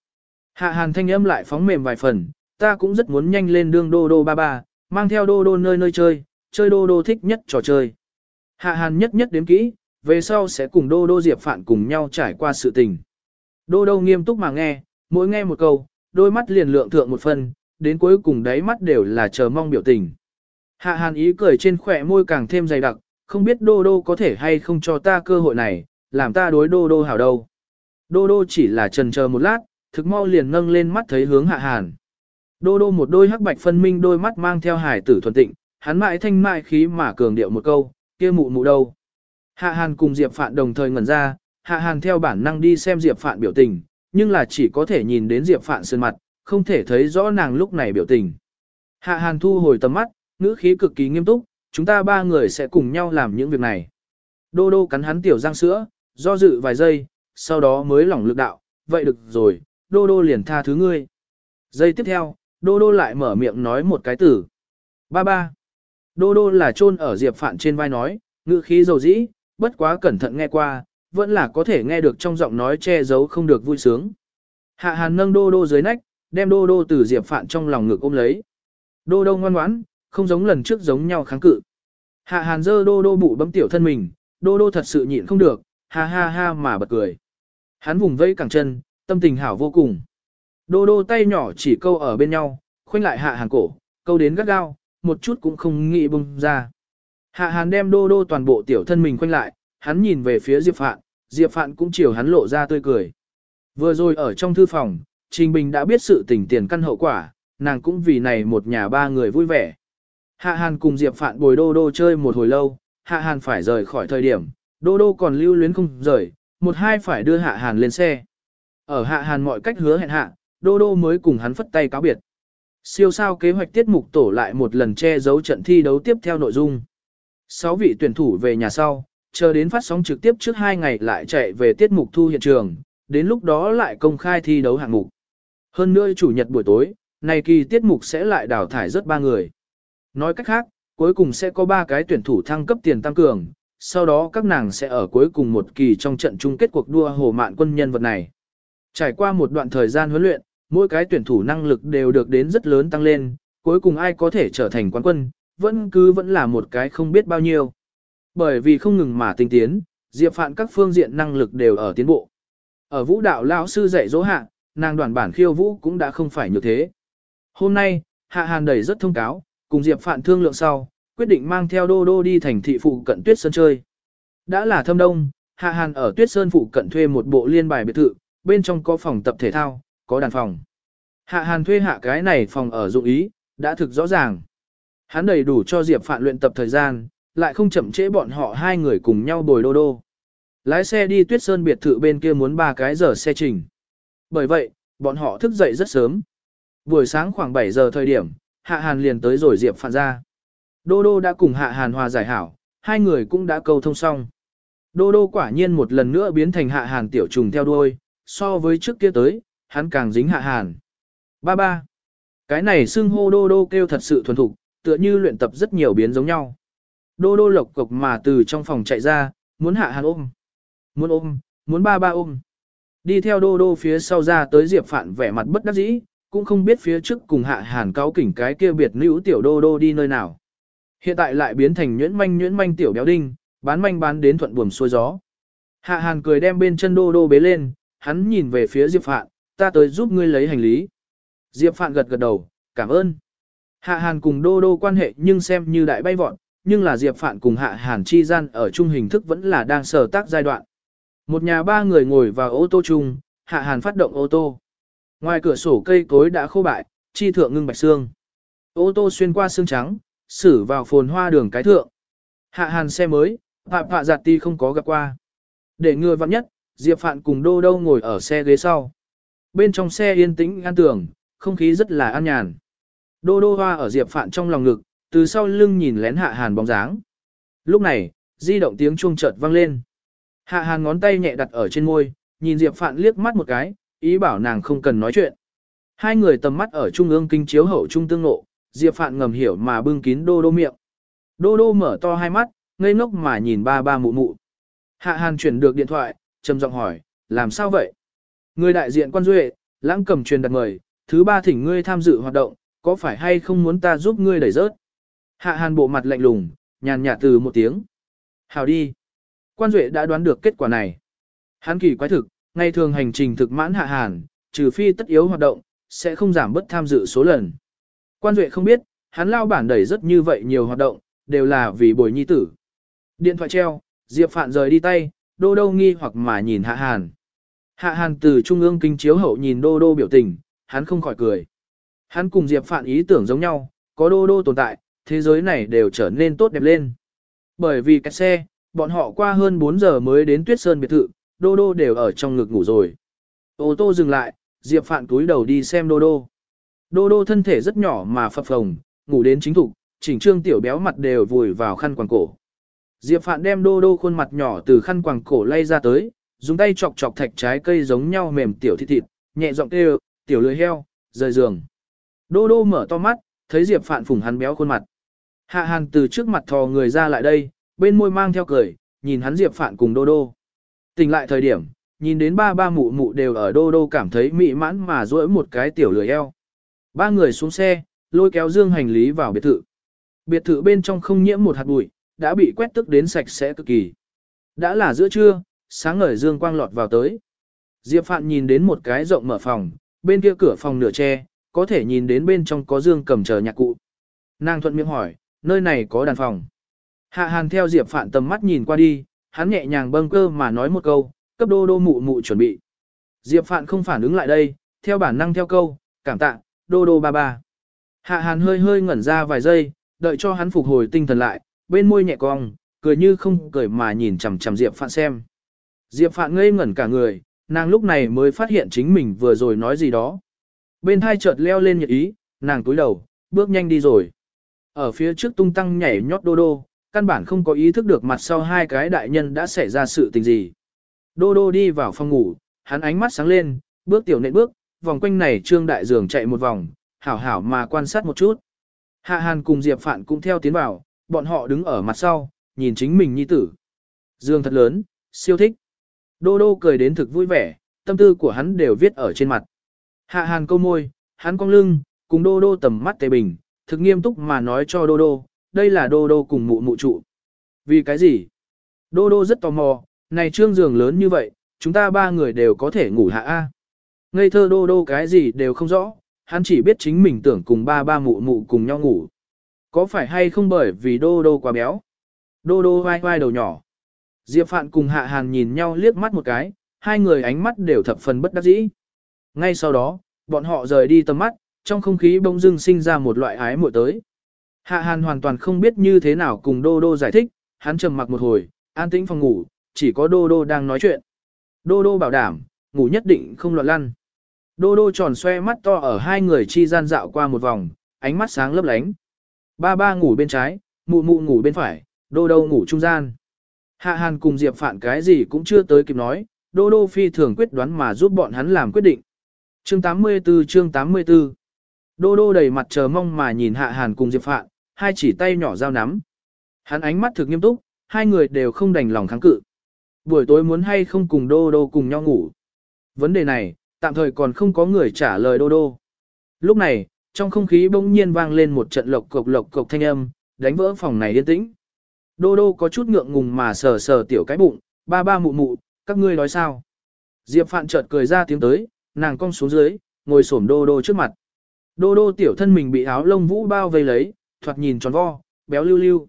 Hạ hàn thanh âm lại phóng mềm vài phần, ta cũng rất muốn nhanh lên đương đô đô ba ba, mang theo đô đô nơi nơi chơi, chơi đô đô thích nhất trò chơi. Hạ hàn nhất nhất đếm kỹ, về sau sẽ cùng đô đô diệp phạn cùng nhau trải qua sự tình. Đô đô nghiêm túc mà nghe, mỗi nghe một câu, đôi mắt liền lượng thượng một phần, đến cuối cùng đáy mắt đều là chờ mong biểu tình. Hạ hàn ý cười trên khỏe môi càng thêm dày đặc, không biết đô đô có thể hay không cho ta cơ hội này, làm ta đối đô đô hảo đâu. Đô đô chỉ là trần chờ một lát, thực mau liền nâng lên mắt thấy hướng hạ hàn. Đô đô một đôi hắc bạch phân minh đôi mắt mang theo hải tử thuần tịnh, hắn mãi thanh mại khí mà cường điệu một câu, kia mụ mụ đâu. Hạ hàn cùng Diệp Phạn đồng thời ngẩn ra, hạ hàn theo bản năng đi xem Diệp Phạn biểu tình, nhưng là chỉ có thể nhìn đến Diệp Phạn sơn mặt, không thể thấy rõ nàng lúc này biểu tình. Hạ hàn thu hồi tầm mắt, ngữ khí cực kỳ nghiêm túc, chúng ta ba người sẽ cùng nhau làm những việc này. Đô đô cắn hắn tiểu răng sữa, do dự vài giây, sau đó mới lỏng lực đạo, vậy được rồi, đô đô liền tha thứ ngươi. Giây tiếp theo, đô đô lại mở miệng nói một cái từ. Ba ba. Đô đô là chôn ở diệp phạn trên vai nói, ngữ khí dầu dĩ, bất quá cẩn thận nghe qua, vẫn là có thể nghe được trong giọng nói che giấu không được vui sướng. Hạ hàn nâng đô đô dưới nách, đem đô đô từ diệp phạn trong lòng ngực ôm lấy. Đô đô ngoan ngoãn, không giống lần trước giống nhau kháng cự. Hạ hàn dơ đô đô bụ bấm tiểu thân mình, đô đô thật sự nhịn không được, ha ha ha mà bật cười. Hắn vùng vẫy cẳng chân, tâm tình hảo vô cùng. Đô đô tay nhỏ chỉ câu ở bên nhau, khoanh lại hạ hàn cổ, câu đến gắt gao, một chút cũng không nghĩ bung ra. Hạ hàn đem đô đô toàn bộ tiểu thân mình khoanh lại, hắn nhìn về phía Diệp Phạn, Diệp Phạn cũng chiều hắn lộ ra tươi cười. Vừa rồi ở trong thư phòng, Trình Bình đã biết sự tình tiền căn hậu quả, nàng cũng vì này một nhà ba người vui vẻ. Hạ Hàn cùng Diệp Phạn bồi Đô Đô chơi một hồi lâu, Hạ Hàn phải rời khỏi thời điểm, Đô Đô còn lưu luyến không rời, một hai phải đưa Hạ Hàn lên xe. Ở Hạ Hàn mọi cách hứa hẹn hạ, Đô Đô mới cùng hắn phất tay cáo biệt. Siêu sao kế hoạch tiết mục tổ lại một lần che giấu trận thi đấu tiếp theo nội dung. Sáu vị tuyển thủ về nhà sau, chờ đến phát sóng trực tiếp trước hai ngày lại chạy về tiết mục thu hiện trường, đến lúc đó lại công khai thi đấu hạng mục. Hơn nữa chủ nhật buổi tối, này kỳ tiết mục sẽ lại đào thải rất ba người. Nói cách khác, cuối cùng sẽ có ba cái tuyển thủ thăng cấp tiền tăng cường, sau đó các nàng sẽ ở cuối cùng một kỳ trong trận chung kết cuộc đua hồ mạn quân nhân vật này. Trải qua một đoạn thời gian huấn luyện, mỗi cái tuyển thủ năng lực đều được đến rất lớn tăng lên, cuối cùng ai có thể trở thành quán quân, vẫn cứ vẫn là một cái không biết bao nhiêu. Bởi vì không ngừng mà tinh tiến, Diệp Phạn các phương diện năng lực đều ở tiến bộ. Ở vũ đạo lão sư dạy dỗ hạ, nàng đoàn bản khiêu vũ cũng đã không phải như thế. Hôm nay, Hạ Hàn đầy rất thông cáo, cùng Diệp Phạn thương lượng sau, quyết định mang theo Đô Đô đi thành thị phụ cận Tuyết Sơn chơi. Đã là thâm đông, Hạ Hàn ở Tuyết Sơn phụ cận thuê một bộ liên bài biệt thự, bên trong có phòng tập thể thao, có đàn phòng. Hạ Hàn thuê hạ cái này phòng ở dụng ý, đã thực rõ ràng. Hắn đầy đủ cho Diệp Phạn luyện tập thời gian, lại không chậm trễ bọn họ hai người cùng nhau bồi đô đô. Lái xe đi tuyết sơn biệt thự bên kia muốn ba cái giờ xe trình. Bởi vậy, bọn họ thức dậy rất sớm. Buổi sáng khoảng 7 giờ thời điểm, Hạ Hàn liền tới rồi Diệp Phạn ra. Đô đô đã cùng Hạ Hàn hòa giải hảo, hai người cũng đã câu thông xong. Đô đô quả nhiên một lần nữa biến thành Hạ Hàn tiểu trùng theo đuôi, so với trước kia tới, hắn càng dính Hạ Hàn. Ba ba. Cái này xưng hô đô đô kêu thật sự thuần thục, tựa như luyện tập rất nhiều biến giống nhau. Đô đô lộc cộc mà từ trong phòng chạy ra, muốn hạ hàn ôm. Muốn ôm, muốn ba ba ôm. Đi theo đô đô phía sau ra tới Diệp Phạn vẻ mặt bất đắc dĩ, cũng không biết phía trước cùng hạ hàn cáo kỉnh cái kia biệt nữ tiểu đô đô đi nơi nào. Hiện tại lại biến thành nhuyễn manh nhuyễn manh tiểu béo đinh, bán manh bán đến thuận buồm xuôi gió. Hạ hàn cười đem bên chân đô đô bế lên, hắn nhìn về phía Diệp Phạn, ta tới giúp ngươi lấy hành lý. Diệp Phạn gật gật đầu, cảm ơn. Hạ Hàn cùng Đô Đô quan hệ nhưng xem như đại bay vọt, nhưng là Diệp Phạn cùng Hạ Hàn chi gian ở chung hình thức vẫn là đang sở tác giai đoạn. Một nhà ba người ngồi vào ô tô chung, Hạ Hàn phát động ô tô. Ngoài cửa sổ cây cối đã khô bại, chi thượng ngưng bạch xương. Ô tô xuyên qua xương trắng, xử vào phồn hoa đường cái thượng. Hạ Hàn xe mới, Phạm Phạ Giạt Ti không có gặp qua. Để người vặn nhất, Diệp Phạn cùng Đô Đô ngồi ở xe ghế sau. Bên trong xe yên tĩnh an tưởng không khí rất là an nhàn. Đô đô hoa ở Diệp Phạn trong lòng ngực, từ sau lưng nhìn lén hạ hàn bóng dáng. Lúc này, di động tiếng chuông chợt vang lên. Hạ hàn ngón tay nhẹ đặt ở trên môi, nhìn Diệp Phạn liếc mắt một cái, ý bảo nàng không cần nói chuyện. Hai người tầm mắt ở trung ương kinh chiếu hậu trung tương ngộ, Diệp Phạn ngầm hiểu mà bưng kín đô đô miệng. Đô đô mở to hai mắt, ngây ngốc mà nhìn ba ba mụ mụ. Hạ hàn chuyển được điện thoại, trầm giọng hỏi, làm sao vậy? Người đại diện quan duệ, lãng cầm truyền đặt mời, thứ ba thỉnh ngươi tham dự hoạt động, có phải hay không muốn ta giúp ngươi đẩy rớt? Hạ hàn bộ mặt lạnh lùng, nhàn nhạt từ một tiếng. Hào đi. Quan Duệ đã đoán được kết quả này. Hắn kỳ quái thực, ngày thường hành trình thực mãn hạ hàn, trừ phi tất yếu hoạt động, sẽ không giảm bất tham dự số lần. Quan Duệ không biết, hắn lao bản đẩy rất như vậy nhiều hoạt động, đều là vì bồi nhi tử. Điện thoại treo, Diệp Phạn rời đi tay, đô đô nghi hoặc mà nhìn hạ hàn. Hạ hàn từ trung ương kinh chiếu hậu nhìn đô đô biểu tình, hắn không khỏi cười. Hắn cùng Diệp Phạn ý tưởng giống nhau, có đô đô tồn tại, thế giới này đều trở nên tốt đẹp lên. Bởi vì cái xe, bọn họ qua hơn 4 giờ mới đến Tuyết Sơn biệt thự, đô đô đều ở trong ngực ngủ rồi. Ô tô dừng lại, Diệp Phạn túi đầu đi xem đô đô. Đô đô thân thể rất nhỏ mà phập phồng, ngủ đến chính thục, chỉnh trương tiểu béo mặt đều vùi vào khăn quàng cổ. Diệp Phạn đem đô đô khuôn mặt nhỏ từ khăn quàng cổ lay ra tới, dùng tay chọc chọc thạch trái cây giống nhau mềm tiểu thịt thịt, nhẹ giọng kêu, tiểu lưỡi heo, rời giường. Đô đô mở to mắt, thấy Diệp Phạn phủng hắn béo khuôn mặt. Hạ Hàn từ trước mặt thò người ra lại đây, bên môi mang theo cười, nhìn hắn Diệp Phạn cùng đô đô. Tỉnh lại thời điểm, nhìn đến ba ba mụ mụ đều ở đô đô cảm thấy mị mãn mà duỗi một cái tiểu lười eo. Ba người xuống xe, lôi kéo dương hành lý vào biệt thự. Biệt thự bên trong không nhiễm một hạt bụi, đã bị quét tức đến sạch sẽ cực kỳ. Đã là giữa trưa, sáng ngời dương quang lọt vào tới. Diệp Phạn nhìn đến một cái rộng mở phòng, bên kia cửa phòng nửa che, có thể nhìn đến bên trong có dương cầm chờ nhạc cụ. Nàng thuận miệng hỏi, nơi này có đàn phòng. Hạ hàn theo Diệp Phạn tầm mắt nhìn qua đi, hắn nhẹ nhàng bâng cơ mà nói một câu, cấp đô đô mụ mụ chuẩn bị. Diệp Phạn không phản ứng lại đây, theo bản năng theo câu, cảm tạ, đô đô ba ba. Hạ hàn hơi hơi ngẩn ra vài giây, đợi cho hắn phục hồi tinh thần lại, bên môi nhẹ cong, cười như không cười mà nhìn chằm chằm Diệp Phạn xem. Diệp Phạn ngây ngẩn cả người, nàng lúc này mới phát hiện chính mình vừa rồi nói gì đó. Bên thai chợt leo lên nhật ý, nàng túi đầu, bước nhanh đi rồi. Ở phía trước tung tăng nhảy nhót đô đô, căn bản không có ý thức được mặt sau hai cái đại nhân đã xảy ra sự tình gì. Đô đô đi vào phòng ngủ, hắn ánh mắt sáng lên, bước tiểu nện bước, vòng quanh này trương đại giường chạy một vòng, hảo hảo mà quan sát một chút. Hạ Hàn cùng Diệp Phạn cũng theo tiến vào, bọn họ đứng ở mặt sau, nhìn chính mình nhi tử. Dương thật lớn, siêu thích. Đô đô cười đến thực vui vẻ, tâm tư của hắn đều viết ở trên mặt. Hạ Hàn câu môi, hắn cong lưng, cùng đô đô tầm mắt tề bình, thực nghiêm túc mà nói cho đô đô, đây là đô đô cùng mụ mụ trụ. Vì cái gì? Đô đô rất tò mò, này trương giường lớn như vậy, chúng ta ba người đều có thể ngủ hạ A. Ngây thơ đô đô cái gì đều không rõ, hắn chỉ biết chính mình tưởng cùng ba ba mụ mụ cùng nhau ngủ. Có phải hay không bởi vì đô đô quá béo? Đô đô vai vai đầu nhỏ. Diệp Phạn cùng Hạ Hàn nhìn nhau liếc mắt một cái, hai người ánh mắt đều thập phần bất đắc dĩ. Ngay sau đó, bọn họ rời đi tầm mắt, trong không khí bỗng dưng sinh ra một loại ái muội tới. Hạ Hàn hoàn toàn không biết như thế nào cùng Đô Đô giải thích, hắn trầm mặc một hồi, an tĩnh phòng ngủ, chỉ có Đô Đô đang nói chuyện. Đô Đô bảo đảm, ngủ nhất định không loạn lăn. Đô Đô tròn xoe mắt to ở hai người chi gian dạo qua một vòng, ánh mắt sáng lấp lánh. Ba ba ngủ bên trái, mụ mụ ngủ bên phải, Đô Đô ngủ trung gian. Hạ Hàn cùng Diệp Phạn cái gì cũng chưa tới kịp nói, Đô Đô phi thường quyết đoán mà giúp bọn hắn làm quyết định. Chương 84 chương 84 Đô Đô đầy mặt chờ mong mà nhìn Hạ Hàn cùng Diệp Phạn, hai chỉ tay nhỏ giao nắm. Hắn ánh mắt thực nghiêm túc, hai người đều không đành lòng kháng cự. Buổi tối muốn hay không cùng Đô Đô cùng nhau ngủ. Vấn đề này, tạm thời còn không có người trả lời Đô Đô. Lúc này, trong không khí bỗng nhiên vang lên một trận lộc cộc lộc cộc thanh âm, đánh vỡ phòng này yên tĩnh. Đô Đô có chút ngượng ngùng mà sờ sờ tiểu cái bụng, ba ba mụ mụ, các ngươi nói sao? Diệp Phạn chợt cười ra tiếng tới, nàng cong xuống dưới, ngồi xổm Đô Đô trước mặt. Đô Đô tiểu thân mình bị áo lông vũ bao vây lấy, thoạt nhìn tròn vo, béo lưu lưu.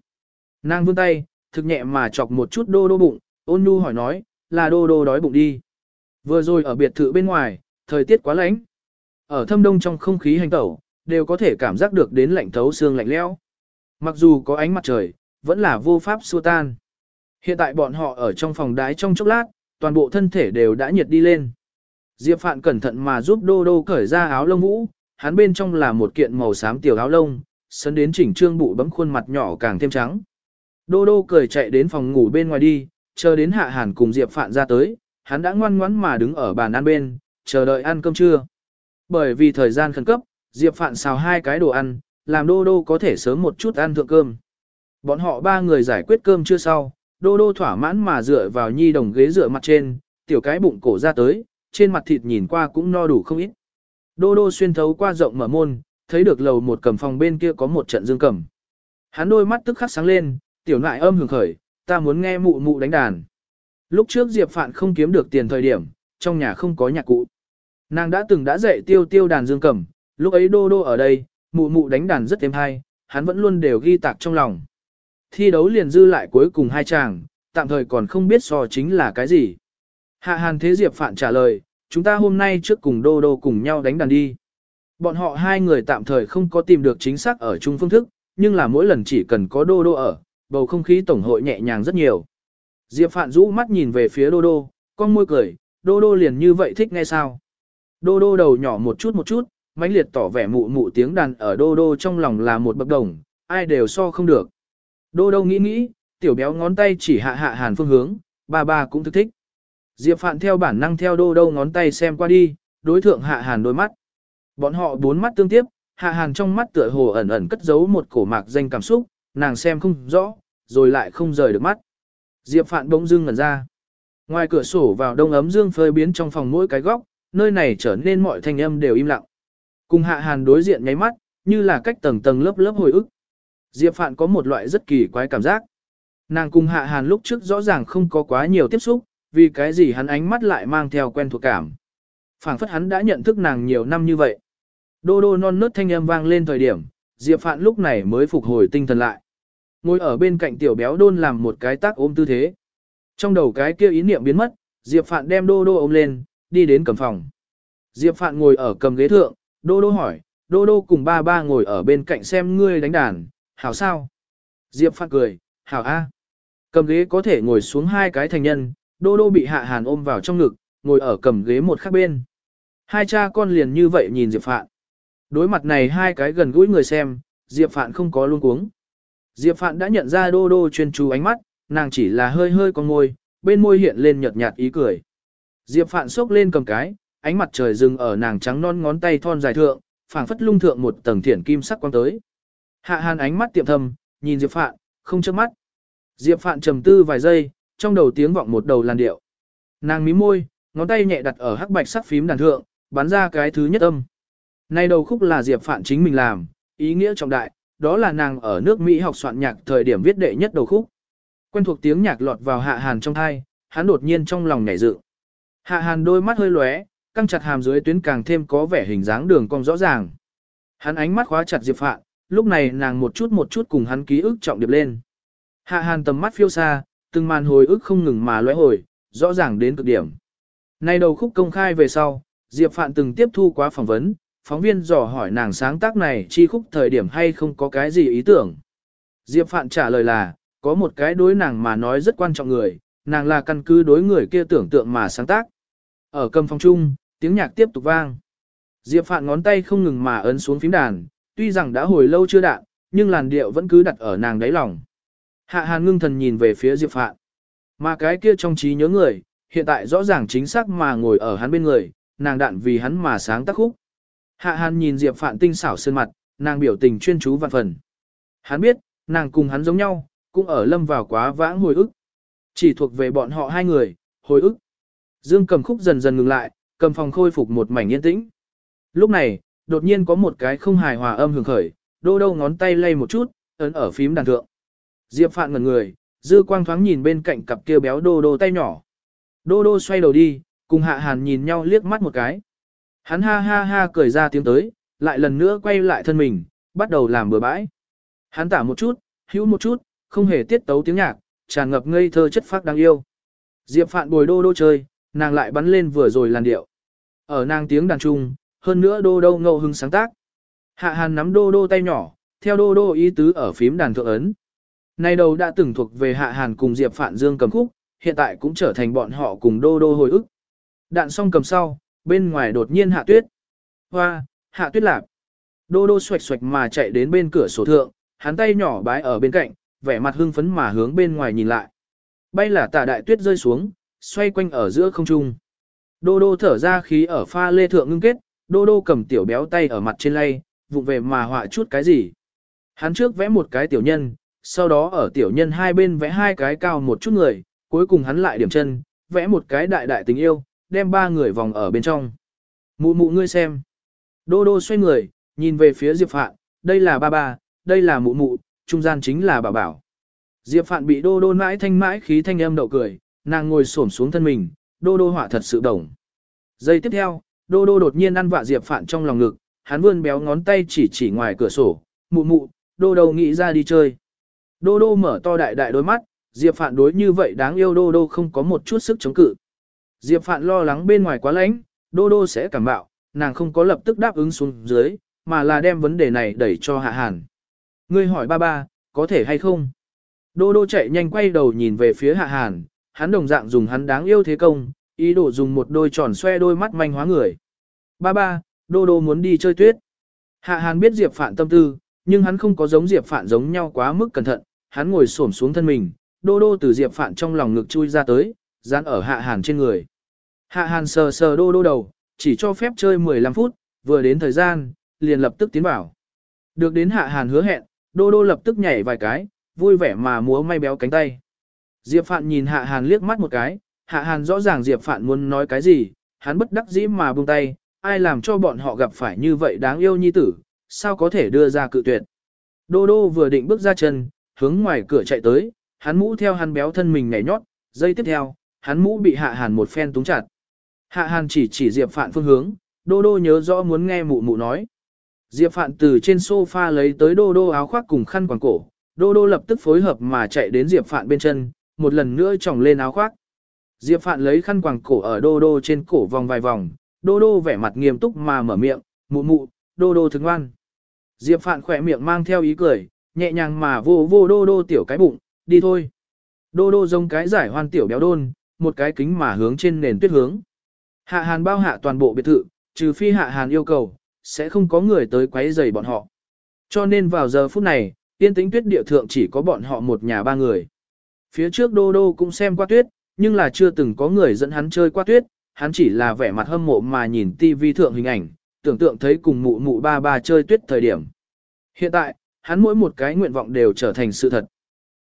Nàng vươn tay, thực nhẹ mà chọc một chút đô đô bụng, ôn nhu hỏi nói, là đô đô đói bụng đi. Vừa rồi ở biệt thự bên ngoài, thời tiết quá lạnh. Ở thâm đông trong không khí hành tẩu, đều có thể cảm giác được đến lạnh thấu xương lạnh lẽo. Mặc dù có ánh mặt trời, vẫn là vô pháp xua tan. Hiện tại bọn họ ở trong phòng đái trong chốc lát, toàn bộ thân thể đều đã nhiệt đi lên. Diệp Phạn cẩn thận mà giúp Đô Đô cởi ra áo lông vũ, hắn bên trong là một kiện màu xám tiểu áo lông, sấn đến chỉnh trương bụ bấm khuôn mặt nhỏ càng thêm trắng. Đô đô cười chạy đến phòng ngủ bên ngoài đi, chờ đến hạ hàn cùng Diệp Phạn ra tới, hắn đã ngoan ngoãn mà đứng ở bàn ăn bên, chờ đợi ăn cơm trưa. Bởi vì thời gian khẩn cấp, Diệp Phạn xào hai cái đồ ăn, làm đô đô có thể sớm một chút ăn thượng cơm. Bọn họ ba người giải quyết cơm trưa sau, đô đô thỏa mãn mà dựa vào nhi đồng ghế dựa mặt trên, tiểu cái bụng cổ ra tới, trên mặt thịt nhìn qua cũng no đủ không ít. Đô đô xuyên thấu qua rộng mở môn, thấy được lầu một cầm phòng bên kia có một trận dương cầm. Hắn đôi mắt tức khắc sáng lên, tiểu nại âm hưởng khởi, ta muốn nghe mụ mụ đánh đàn. Lúc trước Diệp Phạn không kiếm được tiền thời điểm, trong nhà không có nhạc cụ. Nàng đã từng đã dạy tiêu tiêu đàn dương cầm, lúc ấy đô đô ở đây, mụ mụ đánh đàn rất êm hay, hắn vẫn luôn đều ghi tạc trong lòng. Thi đấu liền dư lại cuối cùng hai chàng, tạm thời còn không biết so chính là cái gì. Hạ Hàn Thế Diệp Phạn trả lời, chúng ta hôm nay trước cùng đô đô cùng nhau đánh đàn đi. Bọn họ hai người tạm thời không có tìm được chính xác ở chung phương thức, nhưng là mỗi lần chỉ cần có đô đô ở, bầu không khí tổng hội nhẹ nhàng rất nhiều. Diệp Phạn rũ mắt nhìn về phía đô đô, con môi cười, đô đô liền như vậy thích nghe sao. Đô đô đầu nhỏ một chút một chút, mãnh liệt tỏ vẻ mụ mụ tiếng đàn ở đô đô trong lòng là một bậc đồng, ai đều so không được. Đô đô nghĩ nghĩ, tiểu béo ngón tay chỉ hạ hạ hàn phương hướng, ba ba cũng thức thích. Diệp Phạn theo bản năng theo đô đô ngón tay xem qua đi, đối thượng hạ hàn đôi mắt. Bọn họ bốn mắt tương tiếp, hạ hàn trong mắt tựa hồ ẩn ẩn cất giấu một cổ mạc danh cảm xúc, nàng xem không rõ, rồi lại không rời được mắt. Diệp Phạn bỗng dưng ngẩn ra. Ngoài cửa sổ vào đông ấm dương phơi biến trong phòng mỗi cái góc, nơi này trở nên mọi thanh âm đều im lặng. Cùng hạ hàn đối diện nháy mắt, như là cách tầng tầng lớp lớp hồi ức. Diệp Phạn có một loại rất kỳ quái cảm giác. Nàng cùng hạ hàn lúc trước rõ ràng không có quá nhiều tiếp xúc, vì cái gì hắn ánh mắt lại mang theo quen thuộc cảm phảng phất hắn đã nhận thức nàng nhiều năm như vậy. Đô đô non nớt thanh âm vang lên thời điểm, Diệp Phạn lúc này mới phục hồi tinh thần lại. Ngồi ở bên cạnh tiểu béo đôn làm một cái tác ôm tư thế. Trong đầu cái kia ý niệm biến mất, Diệp Phạn đem đô đô ôm lên, đi đến cầm phòng. Diệp Phạn ngồi ở cầm ghế thượng, đô đô hỏi, đô đô cùng ba ba ngồi ở bên cạnh xem ngươi đánh đàn, hảo sao? Diệp Phạn cười, hảo a. Cầm ghế có thể ngồi xuống hai cái thành nhân, đô đô bị hạ hàn ôm vào trong ngực, ngồi ở cầm ghế một khác bên. Hai cha con liền như vậy nhìn Diệp Phạn. Đối mặt này hai cái gần gũi người xem, Diệp Phạn không có luôn cuống. Diệp Phạn đã nhận ra đô đô chuyên chú ánh mắt, nàng chỉ là hơi hơi con môi, bên môi hiện lên nhợt nhạt ý cười. Diệp Phạn sốc lên cầm cái, ánh mặt trời dừng ở nàng trắng non ngón tay thon dài thượng, phảng phất lung thượng một tầng thiển kim sắc quang tới. Hạ Hàn ánh mắt tiệm thầm, nhìn Diệp Phạn, không chớp mắt. Diệp Phạn trầm tư vài giây, trong đầu tiếng vọng một đầu làn điệu. Nàng mím môi, ngón tay nhẹ đặt ở hắc bạch sắc phím đàn thượng, bắn ra cái thứ nhất âm. Nay đầu khúc là Diệp Phạn chính mình làm, ý nghĩa trọng đại, đó là nàng ở nước Mỹ học soạn nhạc thời điểm viết đệ nhất đầu khúc. Quen thuộc tiếng nhạc lọt vào Hạ Hàn trong thai, hắn đột nhiên trong lòng nhảy dựng. Hạ Hàn đôi mắt hơi lóe, căng chặt hàm dưới tuyến càng thêm có vẻ hình dáng đường cong rõ ràng. Hắn ánh mắt khóa chặt Diệp Phạn, lúc này nàng một chút một chút cùng hắn ký ức trọng điệp lên. Hạ Hàn tầm mắt phiêu xa, từng màn hồi ức không ngừng mà lóe hồi, rõ ràng đến cực điểm. Nay đầu khúc công khai về sau, Diệp Phạn từng tiếp thu quá phỏng vấn, phóng viên dò hỏi nàng sáng tác này chi khúc thời điểm hay không có cái gì ý tưởng. Diệp Phạn trả lời là, có một cái đối nàng mà nói rất quan trọng người, nàng là căn cứ đối người kia tưởng tượng mà sáng tác. Ở cầm phòng chung, tiếng nhạc tiếp tục vang. Diệp Phạn ngón tay không ngừng mà ấn xuống phím đàn, tuy rằng đã hồi lâu chưa đạn, nhưng làn điệu vẫn cứ đặt ở nàng đáy lòng. Hạ Hàn ngưng thần nhìn về phía Diệp Phạn. Mà cái kia trong trí nhớ người, hiện tại rõ ràng chính xác mà ngồi ở hắn bên người, nàng đạn vì hắn mà sáng tác khúc. Hạ Hàn nhìn Diệp Phạn tinh xảo sơn mặt, nàng biểu tình chuyên chú vạn phần. Hắn biết, nàng cùng hắn giống nhau, cũng ở lâm vào quá vãng hồi ức. Chỉ thuộc về bọn họ hai người, hồi ức. Dương cầm khúc dần dần ngừng lại, cầm phòng khôi phục một mảnh yên tĩnh. Lúc này, đột nhiên có một cái không hài hòa âm hưởng khởi, đô Đô ngón tay lay một chút, ấn ở phím đàn thượng. Diệp Phạn ngẩn người, dư quang thoáng nhìn bên cạnh cặp kia béo đô đô tay nhỏ. Đô đô xoay đầu đi, cùng hạ hàn nhìn nhau liếc mắt một cái. Hắn ha ha ha cười ra tiếng tới, lại lần nữa quay lại thân mình, bắt đầu làm bừa bãi. Hắn tả một chút, hữu một chút, không hề tiết tấu tiếng nhạc, tràn ngập ngây thơ chất phác đáng yêu. Diệp Phạn bồi đô đô chơi, nàng lại bắn lên vừa rồi làn điệu. Ở nàng tiếng đàn trung, hơn nữa đô đô ngẫu hưng sáng tác. Hạ Hàn nắm đô đô tay nhỏ, theo đô đô ý tứ ở phím đàn thượng ấn. nay đầu đã từng thuộc về Hạ Hàn cùng Diệp Phạn Dương cầm khúc, hiện tại cũng trở thành bọn họ cùng đô đô hồi ức. Đạn xong cầm sau, bên ngoài đột nhiên hạ tuyết. Hoa, hạ tuyết lạp. Đô đô xoạch xoạch mà chạy đến bên cửa sổ thượng, hắn tay nhỏ bái ở bên cạnh, vẻ mặt hưng phấn mà hướng bên ngoài nhìn lại. Bay là tà đại tuyết rơi xuống, xoay quanh ở giữa không trung. Đô đô thở ra khí ở pha lê thượng ngưng kết, đô đô cầm tiểu béo tay ở mặt trên lay, vụng về mà họa chút cái gì. Hắn trước vẽ một cái tiểu nhân, sau đó ở tiểu nhân hai bên vẽ hai cái cao một chút người, cuối cùng hắn lại điểm chân, vẽ một cái đại đại tình yêu, đem ba người vòng ở bên trong. Mụ mụ ngươi xem. Đô đô xoay người, nhìn về phía Diệp Phạn, đây là ba ba, đây là mụ mụ, trung gian chính là bà bảo. Diệp Phạn bị đô đô mãi thanh mãi khí thanh âm đậu cười, nàng ngồi xổm xuống thân mình, đô đô họa thật sự đồng. Giây tiếp theo, đô đô đột nhiên ăn vạ Diệp Phạn trong lòng ngực, hắn vươn béo ngón tay chỉ chỉ ngoài cửa sổ, mụ mụ, đô đô nghĩ ra đi chơi. Đô đô mở to đại đại đôi mắt, Diệp Phạn đối như vậy đáng yêu đô đô không có một chút sức chống cự. Diệp Phạn lo lắng bên ngoài quá lạnh, đô đô sẽ cảm bạo, nàng không có lập tức đáp ứng xuống dưới, mà là đem vấn đề này đẩy cho Hạ Hàn. Ngươi hỏi ba ba, có thể hay không? Đô đô chạy nhanh quay đầu nhìn về phía Hạ Hàn, hắn đồng dạng dùng hắn đáng yêu thế công, ý đồ dùng một đôi tròn xoe đôi mắt manh hóa người. Ba ba, đô đô muốn đi chơi tuyết. Hạ Hàn biết Diệp Phạn tâm tư, nhưng hắn không có giống Diệp Phạn giống nhau quá mức cẩn thận, hắn ngồi xổm xuống thân mình, đô đô từ Diệp Phạn trong lòng ngực chui ra tới, dán ở Hạ Hàn trên người. Hạ Hàn sờ sờ đô đô đầu, chỉ cho phép chơi 15 phút, vừa đến thời gian, liền lập tức tiến vào. Được đến Hạ Hàn hứa hẹn, đô đô lập tức nhảy vài cái, vui vẻ mà múa may béo cánh tay. Diệp Phạn nhìn Hạ Hàn liếc mắt một cái, Hạ Hàn rõ ràng Diệp Phạn muốn nói cái gì, hắn bất đắc dĩ mà buông tay, ai làm cho bọn họ gặp phải như vậy đáng yêu nhi tử, sao có thể đưa ra cự tuyệt. Đô đô vừa định bước ra chân, hướng ngoài cửa chạy tới, hắn mũ theo hắn béo thân mình nhảy nhót, giây tiếp theo, hắn mũ bị Hạ Hàn một phen túng chặt. Hạ Hàn chỉ chỉ Diệp Phạn phương hướng, đô đô nhớ rõ muốn nghe mụ mụ nói. Diệp Phạn từ trên sofa lấy tới đô đô áo khoác cùng khăn quàng cổ, đô đô lập tức phối hợp mà chạy đến Diệp Phạn bên chân, một lần nữa tròng lên áo khoác. Diệp Phạn lấy khăn quàng cổ ở đô đô trên cổ vòng vài vòng, đô đô vẻ mặt nghiêm túc mà mở miệng, mụ mụ, đô đô thức ngoan. Diệp Phạn khỏe miệng mang theo ý cười, nhẹ nhàng mà vô vô đô đô tiểu cái bụng, đi thôi. Đô đô giống cái giải hoan tiểu béo đôn, một cái kính mà hướng trên nền tuyết hướng. Hạ Hàn bao hạ toàn bộ biệt thự, trừ phi Hạ Hàn yêu cầu, sẽ không có người tới quấy rầy bọn họ. Cho nên vào giờ phút này, tiên tĩnh tuyết địa thượng chỉ có bọn họ một nhà ba người. Phía trước đô đô cũng xem qua tuyết, nhưng là chưa từng có người dẫn hắn chơi qua tuyết, hắn chỉ là vẻ mặt hâm mộ mà nhìn TV thượng hình ảnh, tưởng tượng thấy cùng mụ mụ ba ba chơi tuyết thời điểm. Hiện tại, hắn mỗi một cái nguyện vọng đều trở thành sự thật.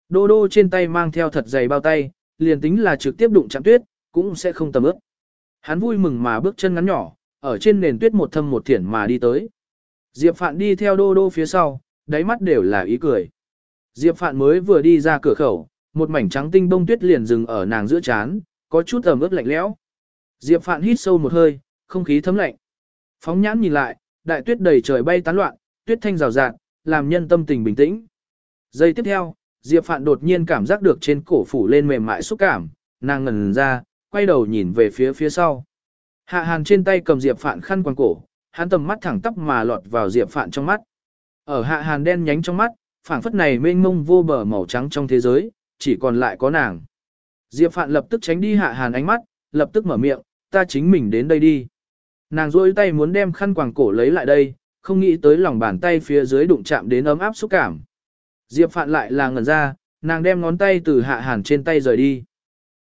Đô đô trên tay mang theo thật dày bao tay, liền tính là trực tiếp đụng chạm tuyết, cũng sẽ không tầm ướp. Hắn vui mừng mà bước chân ngắn nhỏ, ở trên nền tuyết một thâm một thiển mà đi tới. Diệp Phạn đi theo đô đô phía sau, đáy mắt đều là ý cười. Diệp Phạn mới vừa đi ra cửa khẩu, một mảnh trắng tinh bông tuyết liền dừng ở nàng giữa chán, có chút ẩm ướt lạnh lẽo. Diệp Phạn hít sâu một hơi, không khí thấm lạnh. Phóng nhãn nhìn lại, đại tuyết đầy trời bay tán loạn, tuyết thanh rào rạt, làm nhân tâm tình bình tĩnh. Giây tiếp theo, Diệp Phạn đột nhiên cảm giác được trên cổ phủ lên mềm mại xúc cảm, nàng ngẩn ra, quay đầu nhìn về phía phía sau. Hạ Hàn trên tay cầm Diệp Phạn khăn quàng cổ, hắn tầm mắt thẳng tắp mà lọt vào Diệp Phạn trong mắt. Ở Hạ Hàn đen nhánh trong mắt, phảng phất này mênh mông vô bờ màu trắng trong thế giới, chỉ còn lại có nàng. Diệp Phạn lập tức tránh đi Hạ Hàn ánh mắt, lập tức mở miệng, ta chính mình đến đây đi. Nàng rôi tay muốn đem khăn quàng cổ lấy lại đây, không nghĩ tới lòng bàn tay phía dưới đụng chạm đến ấm áp xúc cảm. Diệp Phạn lại là ngẩn ra, nàng đem ngón tay từ Hạ Hàn trên tay rời đi.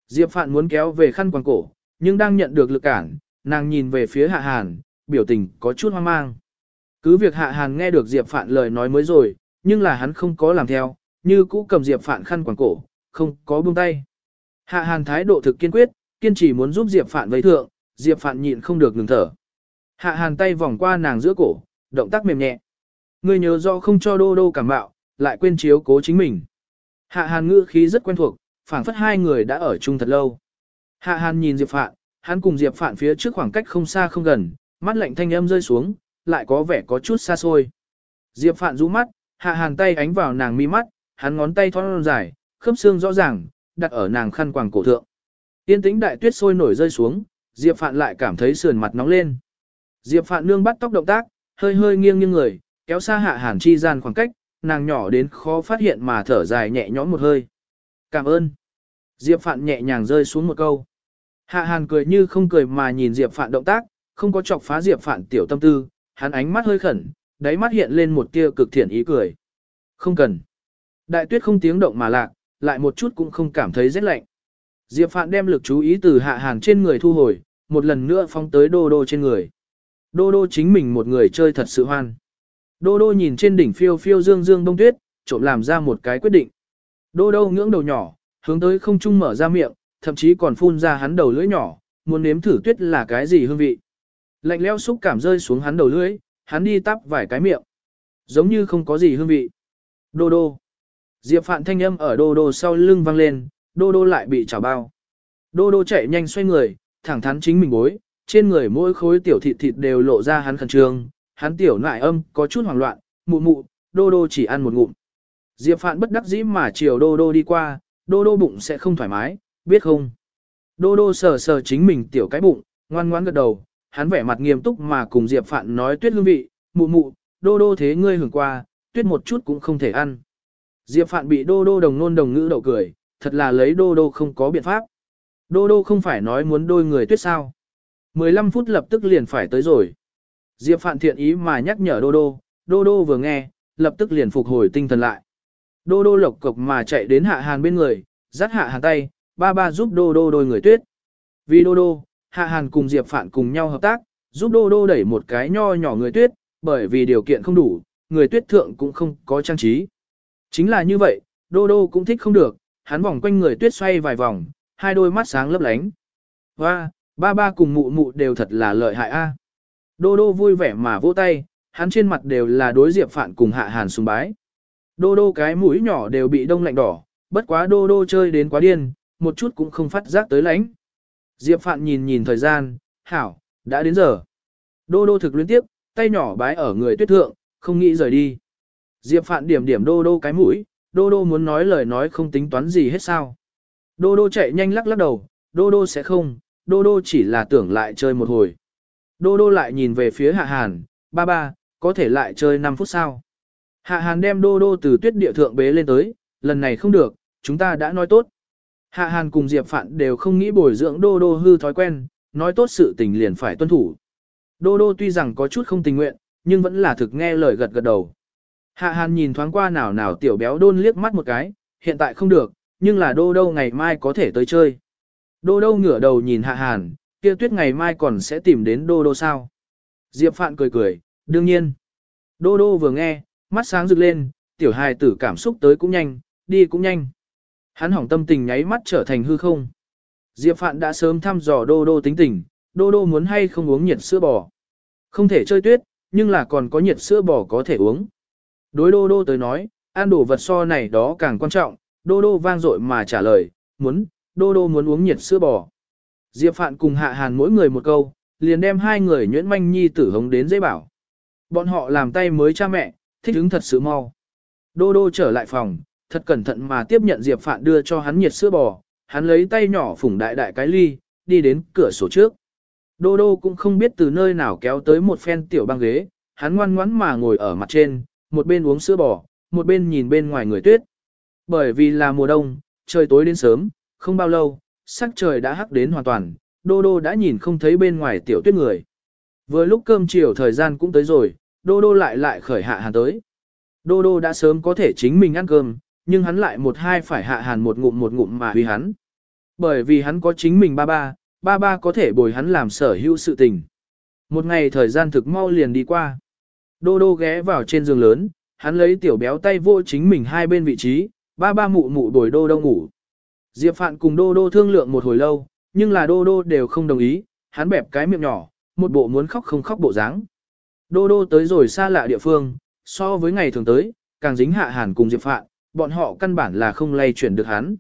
Diệp Phạn muốn kéo về khăn quàng cổ, nhưng đang nhận được lực cản, nàng nhìn về phía Hạ Hàn, biểu tình có chút hoang mang. Cứ việc Hạ Hàn nghe được Diệp Phạn lời nói mới rồi, nhưng là hắn không có làm theo, như cũ cầm Diệp Phạn khăn quàng cổ, không có buông tay. Hạ Hàn thái độ thực kiên quyết, kiên trì muốn giúp Diệp Phạn vây thượng, Diệp Phạn nhịn không được ngừng thở. Hạ Hàn tay vòng qua nàng giữa cổ, động tác mềm nhẹ. Ngươi nhớ rõ không cho Đô Đô cảm mạo, lại quên chiếu cố chính mình. Hạ Hàn ngữ khí rất quen thuộc, phảng phất hai người đã ở chung thật lâu. Hạ Hàn nhìn Diệp Phạn, hắn cùng Diệp Phạn phía trước khoảng cách không xa không gần, mắt lạnh thanh âm rơi xuống, lại có vẻ có chút xa xôi. Diệp Phạn rũ mắt, Hạ Hàn tay ánh vào nàng mi mắt, hắn ngón tay thon dài, khớp xương rõ ràng, đặt ở nàng khăn quàng cổ thượng. Tiên tĩnh đại tuyết sôi nổi rơi xuống, Diệp Phạn lại cảm thấy sườn mặt nóng lên. Diệp Phạn nương bắt tóc động tác, hơi hơi nghiêng nghiêng người, kéo xa Hạ Hàn chi gian khoảng cách, nàng nhỏ đến khó phát hiện mà thở dài nhẹ nhõm một hơi. Cảm ơn. Diệp Phạn nhẹ nhàng rơi xuống một câu. Hạ Hàn cười như không cười mà nhìn Diệp Phạn động tác, không có chọc phá Diệp Phạn tiểu tâm tư, hắn ánh mắt hơi khẩn, đáy mắt hiện lên một tia cực thiện ý cười. Không cần. Đại tuyết không tiếng động mà lạc, lại một chút cũng không cảm thấy rét lạnh. Diệp Phạn đem lực chú ý từ Hạ Hàn trên người thu hồi, một lần nữa phóng tới Đô Đô trên người. Đô Đô chính mình một người chơi thật sự hoan. Đô Đô nhìn trên đỉnh phiêu phiêu dương dương bông tuyết, trộm làm ra một cái quyết định. Đô Đô ngưỡng đầu nhỏ, hướng tới không trung mở ra miệng, thậm chí còn phun ra hắn đầu lưỡi nhỏ, muốn nếm thử tuyết là cái gì hương vị. Lạnh leo xúc cảm rơi xuống hắn đầu lưỡi, hắn đi tắp vài cái miệng. Giống như không có gì hương vị. Đô đô. Diệp Phạn thanh âm ở đô đô sau lưng vang lên, đô đô lại bị chảo bao. Đô đô chạy nhanh xoay người, thẳng thắn chính mình bối, trên người mỗi khối tiểu thịt thịt đều lộ ra hắn khẩn trương, hắn tiểu nại âm có chút hoảng loạn, mụ mụ, đô đô chỉ ăn một ngụm. Diệp Phạn bất đắc dĩ mà chiều đô đô đi qua, đô đô bụng sẽ không thoải mái, biết không? Đô đô sờ sờ chính mình tiểu cái bụng, ngoan ngoãn gật đầu, hắn vẻ mặt nghiêm túc mà cùng Diệp Phạn nói tuyết hương vị, mụ mụ, đô đô thế ngươi hưởng qua, tuyết một chút cũng không thể ăn. Diệp Phạn bị đô đô đồng nôn đồng ngữ đậu cười, thật là lấy đô đô không có biện pháp. Đô đô không phải nói muốn đôi người tuyết sao. 15 phút lập tức liền phải tới rồi. Diệp Phạn thiện ý mà nhắc nhở đô đô, đô đô vừa nghe, lập tức liền phục hồi tinh thần lại. Đô đô lộc cộc mà chạy đến hạ hàn bên người, dắt hạ hàn tay, ba ba giúp đô đô đôi người tuyết. Vì đô đô, hạ hàn cùng Diệp Phạn cùng nhau hợp tác, giúp đô đô đẩy một cái nho nhỏ người tuyết, bởi vì điều kiện không đủ, người tuyết thượng cũng không có trang trí. Chính là như vậy, đô đô cũng thích không được, hắn vòng quanh người tuyết xoay vài vòng, hai đôi mắt sáng lấp lánh. Và, ba ba cùng mụ mụ đều thật là lợi hại a. Đô đô vui vẻ mà vỗ tay, hắn trên mặt đều là đối Diệp Phạn cùng hạ hàn sùng bái. Đô đô cái mũi nhỏ đều bị đông lạnh đỏ, bất quá đô đô chơi đến quá điên, một chút cũng không phát giác tới lánh. Diệp Phạn nhìn nhìn thời gian, hảo, đã đến giờ. Đô đô thực luyến tiếp, tay nhỏ bái ở người tuyết thượng, không nghĩ rời đi. Diệp Phạn điểm điểm đô đô cái mũi, đô đô muốn nói lời nói không tính toán gì hết sao. Đô đô chạy nhanh lắc lắc đầu, đô đô sẽ không, đô đô chỉ là tưởng lại chơi một hồi. Đô đô lại nhìn về phía hạ hàn, ba ba, có thể lại chơi 5 phút sao. Hạ hàn đem đô đô từ tuyết địa thượng bế lên tới, lần này không được, chúng ta đã nói tốt. Hạ hàn cùng Diệp Phạn đều không nghĩ bồi dưỡng đô đô hư thói quen, nói tốt sự tình liền phải tuân thủ. Đô đô tuy rằng có chút không tình nguyện, nhưng vẫn là thực nghe lời gật gật đầu. Hạ Hàn nhìn thoáng qua nào nào tiểu béo đôn liếc mắt một cái, hiện tại không được, nhưng là đô Đô ngày mai có thể tới chơi. Đô Đô ngửa đầu nhìn Hạ Hàn, kia tuyết ngày mai còn sẽ tìm đến đô đô sao. Diệp Phạn cười cười, đương nhiên. Đô đô vừa nghe, mắt sáng rực lên, tiểu hài tử cảm xúc tới cũng nhanh, đi cũng nhanh. Hắn hỏng tâm tình nháy mắt trở thành hư không. Diệp Phạn đã sớm thăm dò đô đô tính tình, đô đô muốn hay không uống nhiệt sữa bò. Không thể chơi tuyết, nhưng là còn có nhiệt sữa bò có thể uống. Đối đô đô tới nói, ăn đồ vật so này đó càng quan trọng, đô đô vang dội mà trả lời, muốn, đô đô muốn uống nhiệt sữa bò. Diệp Phạn cùng Hạ Hàn mỗi người một câu, liền đem hai người nhuyễn manh nhi tử hống đến dễ bảo. Bọn họ làm tay mới cha mẹ, thích ứng thật sự mau. Đô đô trở lại phòng, thật cẩn thận mà tiếp nhận Diệp Phạn đưa cho hắn nhiệt sữa bò, hắn lấy tay nhỏ phủng đại đại cái ly, đi đến cửa sổ trước. Đô đô cũng không biết từ nơi nào kéo tới một phen tiểu băng ghế, hắn ngoan ngoãn mà ngồi ở mặt trên, một bên uống sữa bò, một bên nhìn bên ngoài người tuyết. Bởi vì là mùa đông, trời tối đến sớm, không bao lâu, sắc trời đã hắc đến hoàn toàn, đô đô đã nhìn không thấy bên ngoài tiểu tuyết người. Vừa lúc cơm chiều thời gian cũng tới rồi, đô đô lại lại khởi hạ hàn tới. Đô đô đã sớm có thể chính mình ăn cơm, nhưng hắn lại một hai phải hạ hàn một ngụm một ngụm mà huy hắn. Bởi vì hắn có chính mình ba ba, ba ba có thể bồi hắn làm sở hữu sự tình. Một ngày thời gian thực mau liền đi qua. Đô đô ghé vào trên giường lớn, hắn lấy tiểu béo tay vô chính mình hai bên vị trí, ba ba mụ mụ bồi đô đô ngủ. Diệp Phạn cùng đô đô thương lượng một hồi lâu, nhưng là đô đô đều không đồng ý, hắn bẹp cái miệng nhỏ, một bộ muốn khóc không khóc bộ dáng. Đô đô tới rồi xa lạ địa phương, so với ngày thường tới, càng dính hạ hàn cùng Diệp Phạn, bọn họ căn bản là không lay chuyển được hắn.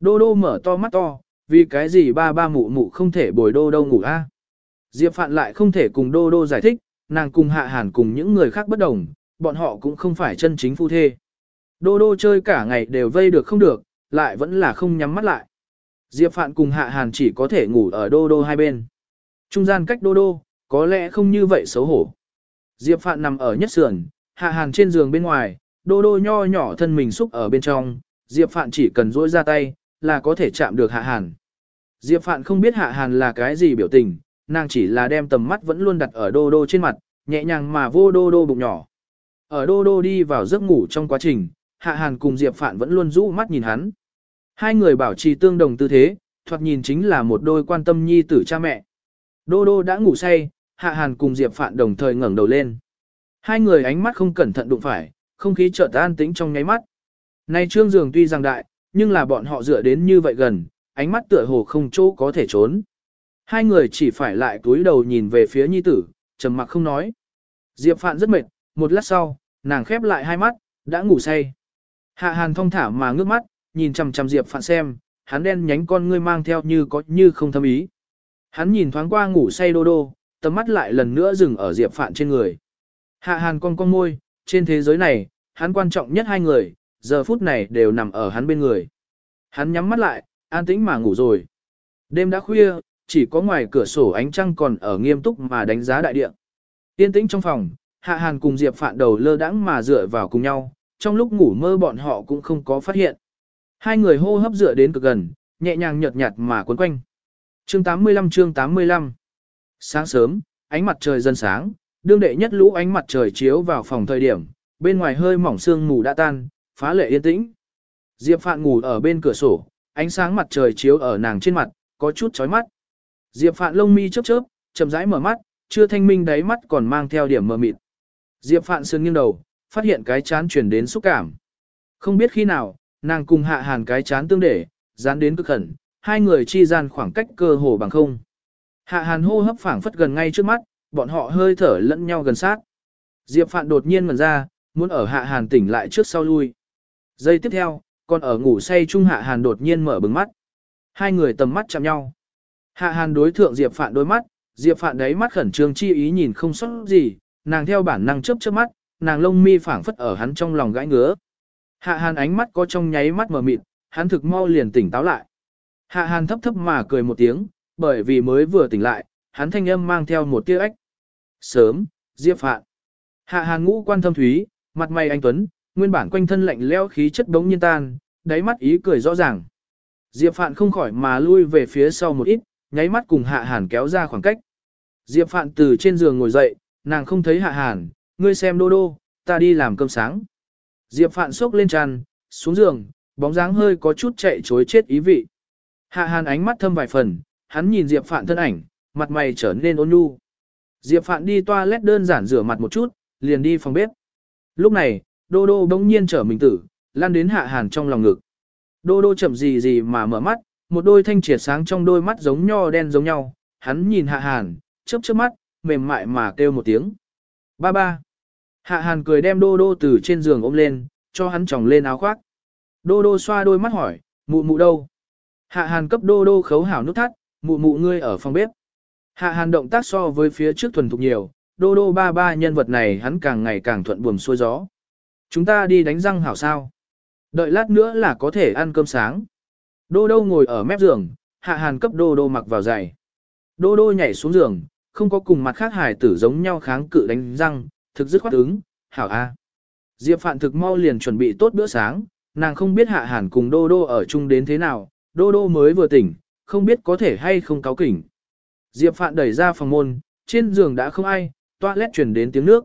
Đô đô mở to mắt to, vì cái gì ba ba mụ mụ không thể bồi đô đô ngủ a? Diệp Phạn lại không thể cùng đô đô giải thích, nàng cùng hạ hàn cùng những người khác bất đồng, bọn họ cũng không phải chân chính phu thê. Đô đô chơi cả ngày đều vây được không được, lại vẫn là không nhắm mắt lại. Diệp Phạn cùng hạ hàn chỉ có thể ngủ ở đô đô hai bên. Trung gian cách đô đô, có lẽ không như vậy xấu hổ. Diệp Phạn nằm ở nhất sườn, hạ hàn trên giường bên ngoài, đô đô nho nhỏ thân mình xúc ở bên trong, Diệp Phạn chỉ cần duỗi ra tay, là có thể chạm được hạ hàn. Diệp Phạn không biết hạ hàn là cái gì biểu tình, nàng chỉ là đem tầm mắt vẫn luôn đặt ở đô đô trên mặt, nhẹ nhàng mà vô đô đô bụng nhỏ. Ở đô đô đi vào giấc ngủ trong quá trình, hạ hàn cùng Diệp Phạn vẫn luôn rũ mắt nhìn hắn. Hai người bảo trì tương đồng tư thế, thoạt nhìn chính là một đôi quan tâm nhi tử cha mẹ. Đô đô đã ngủ say, hạ hàn cùng Diệp Phạn đồng thời ngẩng đầu lên. Hai người ánh mắt không cẩn thận đụng phải, không khí chợt an tĩnh trong nháy mắt. Nay trương giường tuy rằng đại, nhưng là bọn họ dựa đến như vậy gần, ánh mắt tựa hồ không chỗ có thể trốn. Hai người chỉ phải lại túi đầu nhìn về phía nhi tử, trầm mặc không nói. Diệp Phạn rất mệt, một lát sau, nàng khép lại hai mắt, đã ngủ say. Hạ Hàn thong thả mà ngước mắt, nhìn chằm chằm Diệp Phạn xem, hắn đen nhánh con ngươi mang theo như có như không thâm ý. Hắn nhìn thoáng qua ngủ say đô đô, tầm mắt lại lần nữa dừng ở Diệp Phạn trên người. Hạ Hàn con con môi, trên thế giới này, hắn quan trọng nhất hai người, giờ phút này đều nằm ở hắn bên người. Hắn nhắm mắt lại, an tĩnh mà ngủ rồi. Đêm đã khuya, chỉ có ngoài cửa sổ ánh trăng còn ở nghiêm túc mà đánh giá đại địa. Yên tĩnh trong phòng, Hạ Hàn cùng Diệp Phạn đầu lơ đãng mà dựa vào cùng nhau, trong lúc ngủ mơ bọn họ cũng không có phát hiện. Hai người hô hấp dựa đến cực gần, nhẹ nhàng nhợt nhạt mà quấn quanh. Chương 85 chương 85 Sáng sớm, ánh mặt trời dần sáng, đương đệ nhất lũ ánh mặt trời chiếu vào phòng thời điểm, bên ngoài hơi mỏng sương mù đã tan, phá lệ yên tĩnh. Diệp Phạn ngủ ở bên cửa sổ, ánh sáng mặt trời chiếu ở nàng trên mặt, có chút chói mắt. Diệp Phạn lông mi chớp chớp, chậm rãi mở mắt, chưa thanh minh đáy mắt còn mang theo điểm mờ mịt. Diệp Phạn sườn nghiêng đầu, phát hiện cái chán truyền đến xúc cảm. Không biết khi nào, nàng cùng hạ hàn cái chán tương để, dán đến cực khẩn, hai người chi gian khoảng cách cơ hồ bằng không. Hạ hàn hô hấp phảng phất gần ngay trước mắt, bọn họ hơi thở lẫn nhau gần sát. Diệp Phạn đột nhiên mở ra, muốn ở hạ hàn tỉnh lại trước sau lui. Giây tiếp theo, còn ở ngủ say chung hạ hàn đột nhiên mở bừng mắt. Hai người tầm mắt chạm nhau. Hạ hàn đối thượng Diệp Phạn đôi mắt, Diệp Phạn đấy mắt khẩn trương chi ý nhìn không sót gì, nàng theo bản năng chớp chớp mắt, nàng lông mi phảng phất ở hắn trong lòng gãi ngứa. Hạ hàn ánh mắt có trong nháy mắt mở mịt, hắn thực mau liền tỉnh táo lại. Hạ hàn thấp thấp mà cười một tiếng, bởi vì mới vừa tỉnh lại, hắn thanh âm mang theo một tia ếch. Sớm, Diệp Phạn. Hạ hàn ngũ quan thâm thúy, mặt mày anh Tuấn, nguyên bản quanh thân lạnh lẽo, khí chất đống nhiên tan, đáy mắt ý cười rõ ràng. Diệp Phạn không khỏi mà lui về phía sau một ít, nháy mắt cùng Hạ Hàn kéo ra khoảng cách. Diệp Phạn từ trên giường ngồi dậy, nàng không thấy hạ hàn, ngươi xem đô đô, ta đi làm cơm sáng. Diệp Phạn sốc lên tràn, xuống giường, bóng dáng hơi có chút chạy chối chết ý vị. Hạ hàn ánh mắt thâm vài phần, hắn nhìn Diệp Phạn thân ảnh, mặt mày trở nên ôn nhu. Diệp Phạn đi toilet đơn giản rửa mặt một chút, liền đi phòng bếp. Lúc này, Đô Đô bỗng nhiên trở mình tử, lan đến hạ hàn trong lòng ngực. Đô Đô chậm gì gì mà mở mắt, một đôi thanh triệt sáng trong đôi mắt giống nho đen giống nhau, hắn nhìn hạ hàn, chớp chớp mắt, mềm mại mà kêu một tiếng. Ba ba. Hạ hàn cười đem Đô Đô từ trên giường ôm lên, cho hắn tròng lên áo khoác. Đô Đô xoa đôi mắt hỏi, mụ mụ đâu? Hạ hàn cấp Đô Đô khấu hảo nút thắt, mụ mụ ngươi ở phòng bếp. Hạ hàn động tác so với phía trước thuần thục nhiều, đô đô ba ba nhân vật này hắn càng ngày càng thuận buồm xuôi gió. Chúng ta đi đánh răng hảo sao. Đợi lát nữa là có thể ăn cơm sáng. Đô đô ngồi ở mép giường, hạ hàn cấp đô đô mặc vào giày. Đô đô nhảy xuống giường, không có cùng mặt khác hải tử giống nhau kháng cự đánh răng, thực dứt khoát ứng, hảo a. Diệp Phạn thực mau liền chuẩn bị tốt bữa sáng, nàng không biết hạ hàn cùng đô đô ở chung đến thế nào, đô đô mới vừa tỉnh, không biết có thể hay không cáo kỉnh. Diệp Phạn đẩy ra phòng môn, trên giường đã không ai, toilet truyền đến tiếng nước.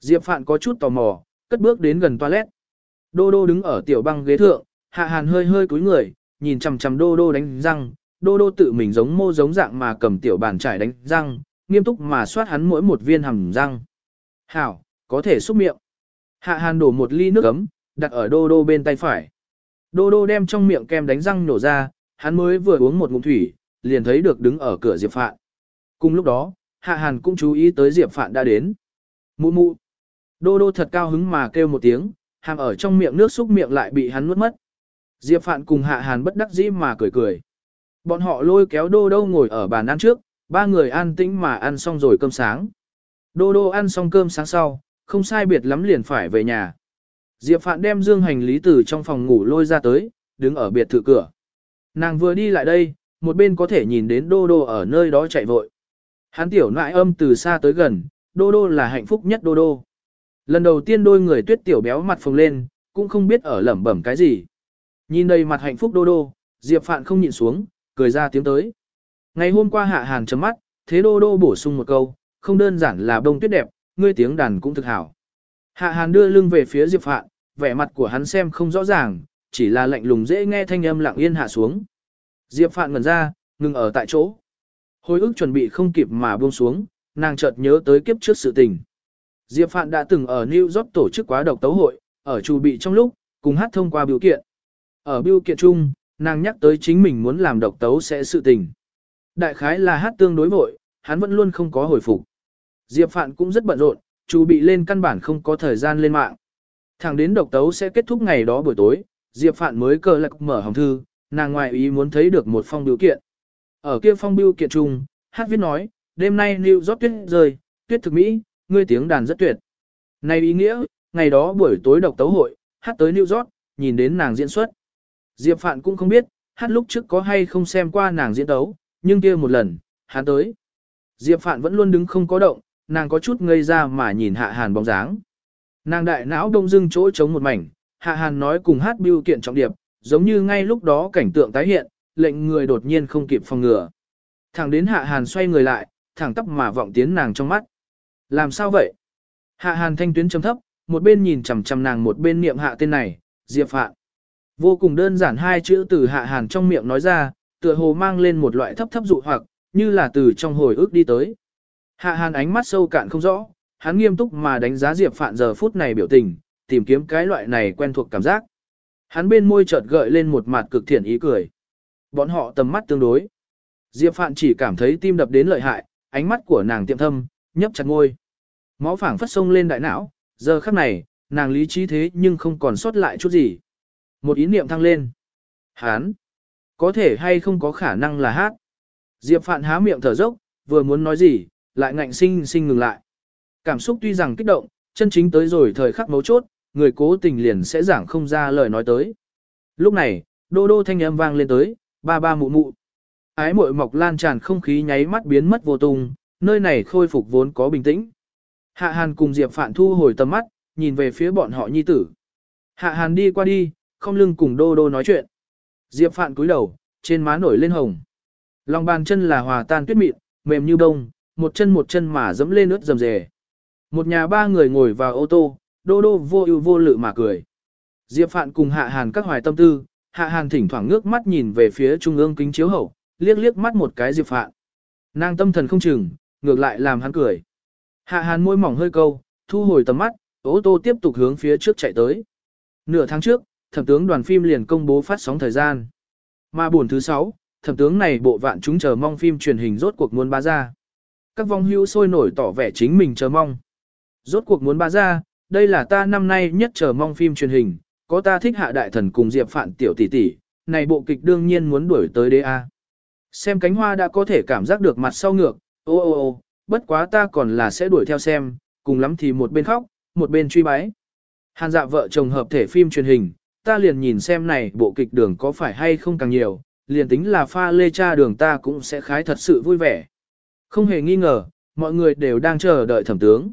Diệp Phạn có chút tò mò, cất bước đến gần toilet. Đô đô đứng ở tiểu băng ghế thượng, hạ hàn hơi hơi cúi người, nhìn chằm chằm đô đô đánh răng, đô đô tự mình giống mô giống dạng mà cầm tiểu bàn trải đánh răng, nghiêm túc mà soát hắn mỗi một viên hàm răng. Hảo, có thể xúc miệng. Hạ hàn đổ một ly nước ấm, đặt ở đô đô bên tay phải. Đô đô đem trong miệng kem đánh răng nổ ra, hắn mới vừa uống một ngụm thủy, liền thấy được đứng ở cửa Diệp Phạn. Cùng lúc đó, Hạ Hàn cũng chú ý tới Diệp Phạn đã đến. Mụ mụ. Đô đô thật cao hứng mà kêu một tiếng, hàm ở trong miệng nước xúc miệng lại bị hắn nuốt mất. Diệp Phạn cùng Hạ Hàn bất đắc dĩ mà cười cười. Bọn họ lôi kéo đô đô ngồi ở bàn ăn trước, ba người an tĩnh mà ăn xong rồi cơm sáng. Đô đô ăn xong cơm sáng sau, không sai biệt lắm liền phải về nhà. Diệp Phạn đem dương hành lý từ trong phòng ngủ lôi ra tới, đứng ở biệt thự cửa. Nàng vừa đi lại đây, một bên có thể nhìn đến đô đô ở nơi đó chạy vội. Hắn tiểu nại âm từ xa tới gần, đô đô là hạnh phúc nhất đô đô. Lần đầu tiên đôi người tuyết tiểu béo mặt phồng lên, cũng không biết ở lẩm bẩm cái gì. Nhìn đây mặt hạnh phúc đô đô, Diệp Phạn không nhịn xuống, cười ra tiếng tới. Ngày hôm qua hạ hàn chấm mắt, thế đô đô bổ sung một câu, không đơn giản là bông tuyết đẹp, ngươi tiếng đàn cũng thực hảo. Hạ hàn đưa lưng về phía Diệp Phạn, vẻ mặt của hắn xem không rõ ràng, chỉ là lạnh lùng dễ nghe thanh âm lặng yên hạ xuống. Diệp Phạn ngẩn ra, ngừng ở tại chỗ. Hồi ức chuẩn bị không kịp mà buông xuống, nàng chợt nhớ tới kiếp trước sự tình. Diệp Phạn đã từng ở New York tổ chức quá độc tấu hội, ở chủ bị trong lúc, cùng hát thông qua biểu kiện. Ở biểu kiện chung, nàng nhắc tới chính mình muốn làm độc tấu sẽ sự tình. Đại khái là hát tương đối vội, hắn vẫn luôn không có hồi phục. Diệp Phạn cũng rất bận rộn, chủ bị lên căn bản không có thời gian lên mạng. Thẳng đến độc tấu sẽ kết thúc ngày đó buổi tối, Diệp Phạn mới cờ lạc mở hồng thư, nàng ngoại ý muốn thấy được một phong biểu kiện. Ở kia phong biểu kiện chung, hát viết nói, đêm nay New York tuyết rơi, tuyết thực mỹ, ngươi tiếng đàn rất tuyệt. Này ý nghĩa, ngày đó buổi tối độc tấu hội, hát tới New York, nhìn đến nàng diễn xuất. Diệp Phạn cũng không biết, hát lúc trước có hay không xem qua nàng diễn tấu, nhưng kia một lần, hát tới. Diệp Phạn vẫn luôn đứng không có động, nàng có chút ngây ra mà nhìn Hạ Hàn bóng dáng. Nàng đại não đông dưng chỗ trống một mảnh, Hạ Hàn nói cùng hát biêu kiện trọng điệp, giống như ngay lúc đó cảnh tượng tái hiện, lệnh người đột nhiên không kịp phòng ngừa. Thẳng đến Hạ Hàn xoay người lại, thẳng tắp mà vọng tiến nàng trong mắt. Làm sao vậy? Hạ Hàn thanh tuyến trầm thấp, một bên nhìn chằm chằm nàng một bên niệm hạ tên này, Diệp Phạn. Vô cùng đơn giản hai chữ từ Hạ Hàn trong miệng nói ra, tựa hồ mang lên một loại thấp thấp dụ hoặc, như là từ trong hồi ức đi tới. Hạ Hàn ánh mắt sâu cạn không rõ, hắn nghiêm túc mà đánh giá Diệp Phạn giờ phút này biểu tình, tìm kiếm cái loại này quen thuộc cảm giác. Hắn bên môi chợt gợi lên một mặt cực thiện ý cười. Bọn họ tầm mắt tương đối. Diệp Phạn chỉ cảm thấy tim đập đến lợi hại, ánh mắt của nàng tiệm thâm, nhấp chặt ngôi. Máu phảng phất sông lên đại não, giờ khắc này, nàng lý trí thế nhưng không còn sót lại chút gì. Một ý niệm thăng lên. Hán! Có thể hay không có khả năng là hát. Diệp Phạn há miệng thở dốc, vừa muốn nói gì, lại ngạnh sinh sinh ngừng lại. Cảm xúc tuy rằng kích động, chân chính tới rồi thời khắc mấu chốt, người cố tình liền sẽ giảng không ra lời nói tới. Lúc này, đô đô thanh âm vang lên tới, ba ba mụ mụ. Ái muội mọc lan tràn không khí nháy mắt biến mất vô tung, nơi này khôi phục vốn có bình tĩnh. Hạ Hàn cùng Diệp Phạn thu hồi tầm mắt, nhìn về phía bọn họ nhi tử. Hạ Hàn đi qua đi, không lưng cùng đô đô nói chuyện. Diệp Phạn cúi đầu, trên má nổi lên hồng. Lòng bàn chân là hòa tan tuyết mịn, mềm như bông, một chân một chân mà dẫm lên ướt dầm dề. Một nhà ba người ngồi vào ô tô, đô đô vô ưu vô lự mà cười. Diệp Phạn cùng Hạ Hàn các hoài tâm tư, Hạ Hàn thỉnh thoảng ngước mắt nhìn về phía trung ương kính chiếu hậu, liếc liếc mắt một cái Diệp Phạn. Nàng tâm thần không chừng, ngược lại làm hắn cười. Hạ Hàn môi mỏng hơi câu, thu hồi tầm mắt, ô tô tiếp tục hướng phía trước chạy tới. Nửa tháng trước, thẩm tướng đoàn phim liền công bố phát sóng thời gian. Mà buồn thứ 6, thẩm tướng này bộ vạn chúng chờ mong phim truyền hình rốt cuộc muốn bá ra. Các vong hữu sôi nổi tỏ vẻ chính mình chờ mong. Rốt cuộc muốn bá ra, đây là ta năm nay nhất chờ mong phim truyền hình, có ta thích hạ đại thần cùng Diệp Phạn tiểu tỷ tỷ, này bộ kịch đương nhiên muốn đuổi tới đây A. Xem cánh hoa đã có thể cảm giác được mặt sau ngược, ô ô ô, bất quá ta còn là sẽ đuổi theo xem, cùng lắm thì một bên khóc, một bên truy bái. Hàn dạ vợ chồng hợp thể phim truyền hình, ta liền nhìn xem này bộ kịch đường có phải hay không càng nhiều, liền tính là pha lê cha đường ta cũng sẽ khái thật sự vui vẻ. Không hề nghi ngờ, mọi người đều đang chờ đợi thẩm tướng.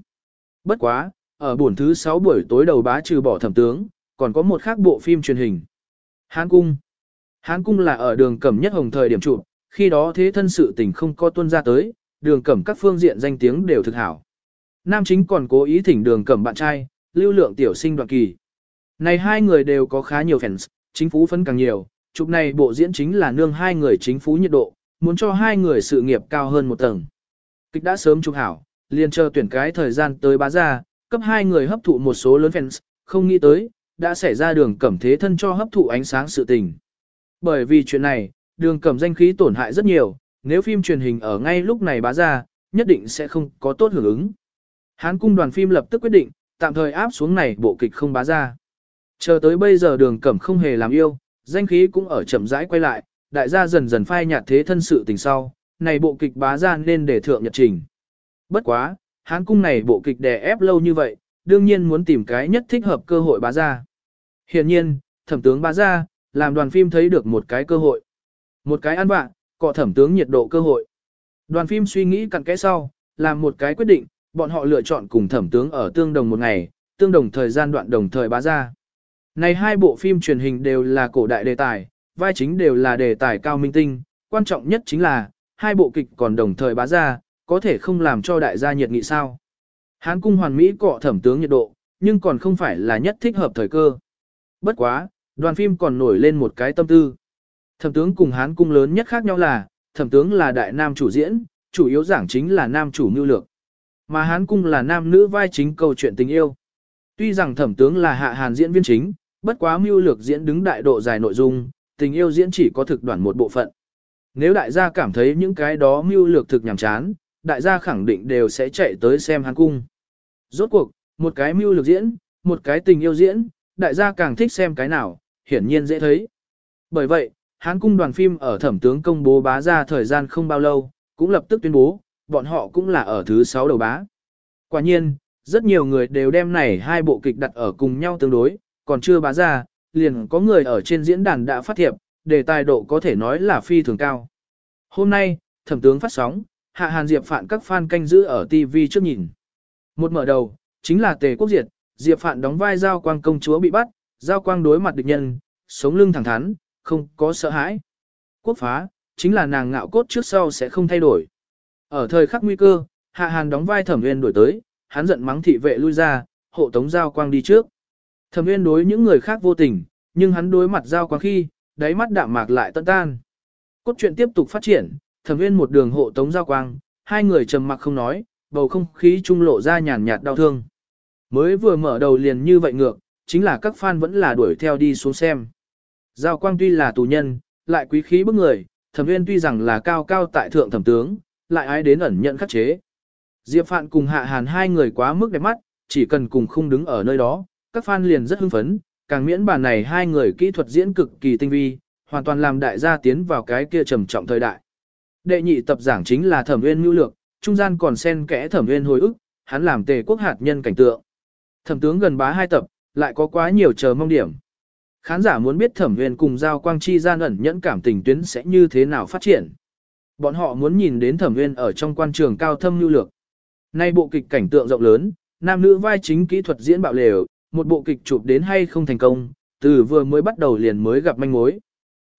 Bất quá, ở buổi thứ 6 buổi tối đầu bá trừ bỏ thẩm tướng, còn có một khác bộ phim truyền hình. Hán Cung Hán Cung là ở đường cẩm nhất hồng thời điểm trụ khi đó thế thân sự tình không có tuân ra tới, đường cẩm các phương diện danh tiếng đều thực hảo. Nam chính còn cố ý thỉnh đường cẩm bạn trai, lưu lượng tiểu sinh đoạn kỳ. Này hai người đều có khá nhiều fans, chính phú phấn càng nhiều, chụp này bộ diễn chính là nương hai người chính phú nhiệt độ, muốn cho hai người sự nghiệp cao hơn một tầng. Kịch đã sớm chụp hảo, liền chờ tuyển cái thời gian tới bá ra, cấp hai người hấp thụ một số lớn fans, không nghĩ tới, đã xảy ra đường cẩm thế thân cho hấp thụ ánh sáng sự tình. Bởi vì chuyện này, đường cẩm danh khí tổn hại rất nhiều, nếu phim truyền hình ở ngay lúc này bá ra, nhất định sẽ không có tốt hưởng ứng. Hán cung đoàn phim lập tức quyết định, tạm thời áp xuống này bộ kịch không bá ra. Chờ tới bây giờ đường cẩm không hề làm yêu, danh khí cũng ở chậm rãi quay lại, đại gia dần dần phai nhạt thế thân sự tình sau, này bộ kịch bá ra nên để thượng nhật trình. Bất quá, hán cung này bộ kịch đè ép lâu như vậy, đương nhiên muốn tìm cái nhất thích hợp cơ hội bá ra. Hiện nhiên, thẩm tướng bá ra, làm đoàn phim thấy được một cái cơ hội. Một cái ăn bạn, cọ thẩm tướng nhiệt độ cơ hội. Đoàn phim suy nghĩ cặn kẽ sau, làm một cái quyết định, bọn họ lựa chọn cùng thẩm tướng ở tương đồng một ngày, tương đồng thời gian đoạn đồng thời bá ra. Này hai bộ phim truyền hình đều là cổ đại đề tài, vai chính đều là đề tài cao minh tinh, quan trọng nhất chính là, hai bộ kịch còn đồng thời bá ra, có thể không làm cho đại gia nhiệt nghị sao. Hán cung hoàn mỹ cọ thẩm tướng nhiệt độ, nhưng còn không phải là nhất thích hợp thời cơ. Bất quá, đoàn phim còn nổi lên một cái tâm tư. Thẩm tướng cùng hán cung lớn nhất khác nhau là, thẩm tướng là đại nam chủ diễn, chủ yếu giảng chính là nam chủ mưu lược. Mà hán cung là nam nữ vai chính câu chuyện tình yêu. Tuy rằng thẩm tướng là hạ hàn diễn viên chính, bất quá mưu lược diễn đứng đại độ dài nội dung, tình yêu diễn chỉ có thực đoạn một bộ phận. Nếu đại gia cảm thấy những cái đó mưu lược thực nhàm chán, đại gia khẳng định đều sẽ chạy tới xem hán cung. Rốt cuộc, một cái mưu lược diễn, một cái tình yêu diễn, đại gia càng thích xem cái nào, hiển nhiên dễ thấy. Bởi vậy, hán cung đoàn phim ở thẩm tướng công bố bá ra thời gian không bao lâu, cũng lập tức tuyên bố, bọn họ cũng là ở thứ 6 đầu bá. Quả nhiên, rất nhiều người đều đem này hai bộ kịch đặt ở cùng nhau tương đối, còn chưa bá ra, liền có người ở trên diễn đàn đã phát thiệp, đề tài độ có thể nói là phi thường cao. Hôm nay, thẩm tướng phát sóng, Hạ Hàn Diệp Phạn các fan canh giữ ở TV trước nhìn. Một mở đầu, chính là Tề Quốc Diệt, Diệp Phạn đóng vai Giao Quang công chúa bị bắt, Giao Quang đối mặt địch nhân, sống lưng thẳng thắn, không có sợ hãi. Quốc phá, chính là nàng ngạo cốt trước sau sẽ không thay đổi. Ở thời khắc nguy cơ, Hạ Hàn đóng vai Thẩm Nguyên đổi tới, hắn giận mắng thị vệ lui ra, hộ tống Giao Quang đi trước. Thẩm Nguyên đối những người khác vô tình, nhưng hắn đối mặt Giao Quang khi, đáy mắt đạm mạc lại tận tan. Cốt truyện tiếp tục phát triển, Thẩm Viên một đường hộ tống Giao Quang, hai người trầm mặc không nói, bầu không khí trung lộ ra nhàn nhạt đau thương. Mới vừa mở đầu liền như vậy ngược, chính là các fan vẫn là đuổi theo đi xuống xem. Giao Quang tuy là tù nhân, lại quý khí bức người, Thẩm Viên tuy rằng là cao cao tại thượng thẩm tướng, lại ái đến ẩn nhận khắc chế. Diệp Phạn cùng Hạ Hàn hai người quá mức đẹp mắt, chỉ cần cùng không đứng ở nơi đó, các fan liền rất hưng phấn, càng miễn bản này hai người kỹ thuật diễn cực kỳ tinh vi, hoàn toàn làm đại gia tiến vào cái kia trầm trọng thời đại. Đệ nhị tập giảng chính là Thẩm Nguyên mưu lược, trung gian còn xen kẽ Thẩm Nguyên hồi ức, hắn làm tề quốc hạt nhân cảnh tượng. Thẩm tướng gần bá hai tập, lại có quá nhiều chờ mong điểm. Khán giả muốn biết Thẩm Nguyên cùng Giao Quang Chi gian ẩn nhẫn cảm tình tuyến sẽ như thế nào phát triển. Bọn họ muốn nhìn đến thẩm nguyên ở trong quan trường cao thâm lưu lược. Nay bộ kịch cảnh tượng rộng lớn, nam nữ vai chính kỹ thuật diễn bạo lều, một bộ kịch chụp đến hay không thành công, từ vừa mới bắt đầu liền mới gặp manh mối.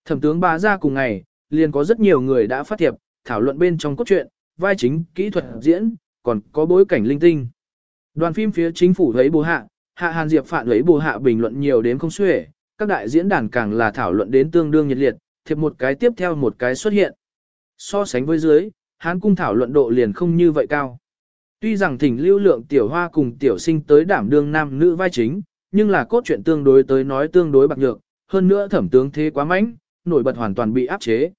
Thẩm tướng bá ra cùng ngày, liền có rất nhiều người đã phát thiệp, thảo luận bên trong cốt truyện, vai chính, kỹ thuật diễn, còn có bối cảnh linh tinh. Đoàn phim phía chính phủ thấy bố hạ, hạ Hàn Diệp phản lấy bố hạ bình luận nhiều đến không xuể, các đại diễn đàn càng là thảo luận đến tương đương nhiệt liệt, thiệp một cái tiếp theo một cái xuất hiện. So sánh với dưới, Hán cung thảo luận độ liền không như vậy cao. Tuy rằng thỉnh lưu lượng tiểu hoa cùng tiểu sinh tới đảm đương nam nữ vai chính, nhưng là cốt truyện tương đối tới nói tương đối bạc nhược, hơn nữa thẩm tướng thế quá mạnh, nổi bật hoàn toàn bị áp chế.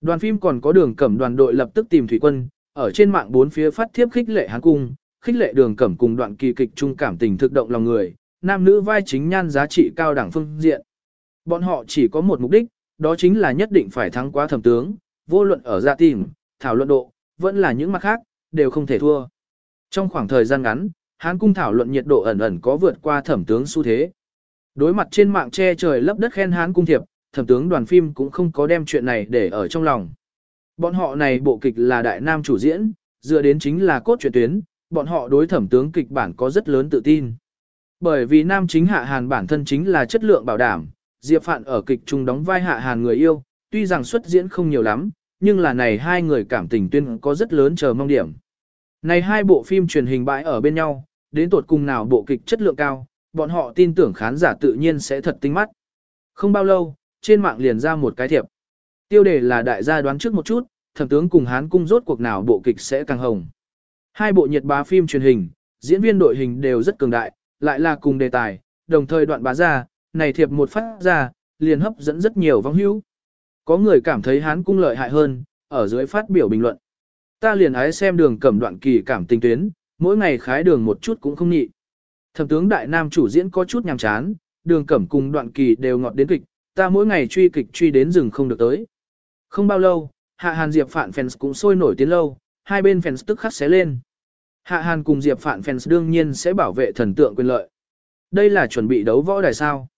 Đoàn phim còn có đường cẩm đoàn đội lập tức tìm thủy quân, ở trên mạng bốn phía phát thiếp khích lệ hán cung, khích lệ đường cẩm cùng đoạn kỳ kịch trung cảm tình thực động lòng người, nam nữ vai chính nhan giá trị cao đẳng phương diện. Bọn họ chỉ có một mục đích, đó chính là nhất định phải thắng quá thẩm tướng, vô luận ở gia tìm, thảo luận độ, vẫn là những mặt khác, đều không thể thua. Trong khoảng thời gian ngắn, Hán cung thảo luận nhiệt độ ẩn ẩn có vượt qua thẩm tướng xu thế. Đối mặt trên mạng che trời lấp đất khen Hán cung thiệp, thẩm tướng đoàn phim cũng không có đem chuyện này để ở trong lòng. Bọn họ này bộ kịch là đại nam chủ diễn, dựa đến chính là cốt truyện tuyến, bọn họ đối thẩm tướng kịch bản có rất lớn tự tin. Bởi vì nam chính hạ hàn bản thân chính là chất lượng bảo đảm, Diệp Phạn ở kịch trung đóng vai hạ hàn người yêu, tuy rằng xuất diễn không nhiều lắm, nhưng là này hai người cảm tình tuyên có rất lớn chờ mong điểm. Này hai bộ phim truyền hình bãi ở bên nhau, đến tột cùng nào bộ kịch chất lượng cao, bọn họ tin tưởng khán giả tự nhiên sẽ thật tinh mắt. Không bao lâu, trên mạng liền ra một cái thiệp. Tiêu đề là đại gia đoán trước một chút, thẩm tướng cùng hán cung rốt cuộc nào bộ kịch sẽ càng hồng. Hai bộ nhiệt bá phim truyền hình, diễn viên đội hình đều rất cường đại, lại là cùng đề tài, đồng thời đoạn bá ra, này thiệp một phát ra, liền hấp dẫn rất nhiều vong hữu. Có người cảm thấy hán cung lợi hại hơn, ở dưới phát biểu bình luận. Ta liền ái xem đường cẩm đoạn kỳ cảm tình tuyến, mỗi ngày khái đường một chút cũng không nhị. Thẩm tướng đại nam chủ diễn có chút nhàm chán, đường cẩm cùng đoạn kỳ đều ngọt đến kịch, ta mỗi ngày truy kịch truy đến rừng không được tới. Không bao lâu, Hạ Hàn Diệp Phạn fans cũng sôi nổi tiến lâu, hai bên fans tức khắc xé lên. Hạ Hàn cùng Diệp Phạn fans đương nhiên sẽ bảo vệ thần tượng quyền lợi. Đây là chuẩn bị đấu võ đài sao.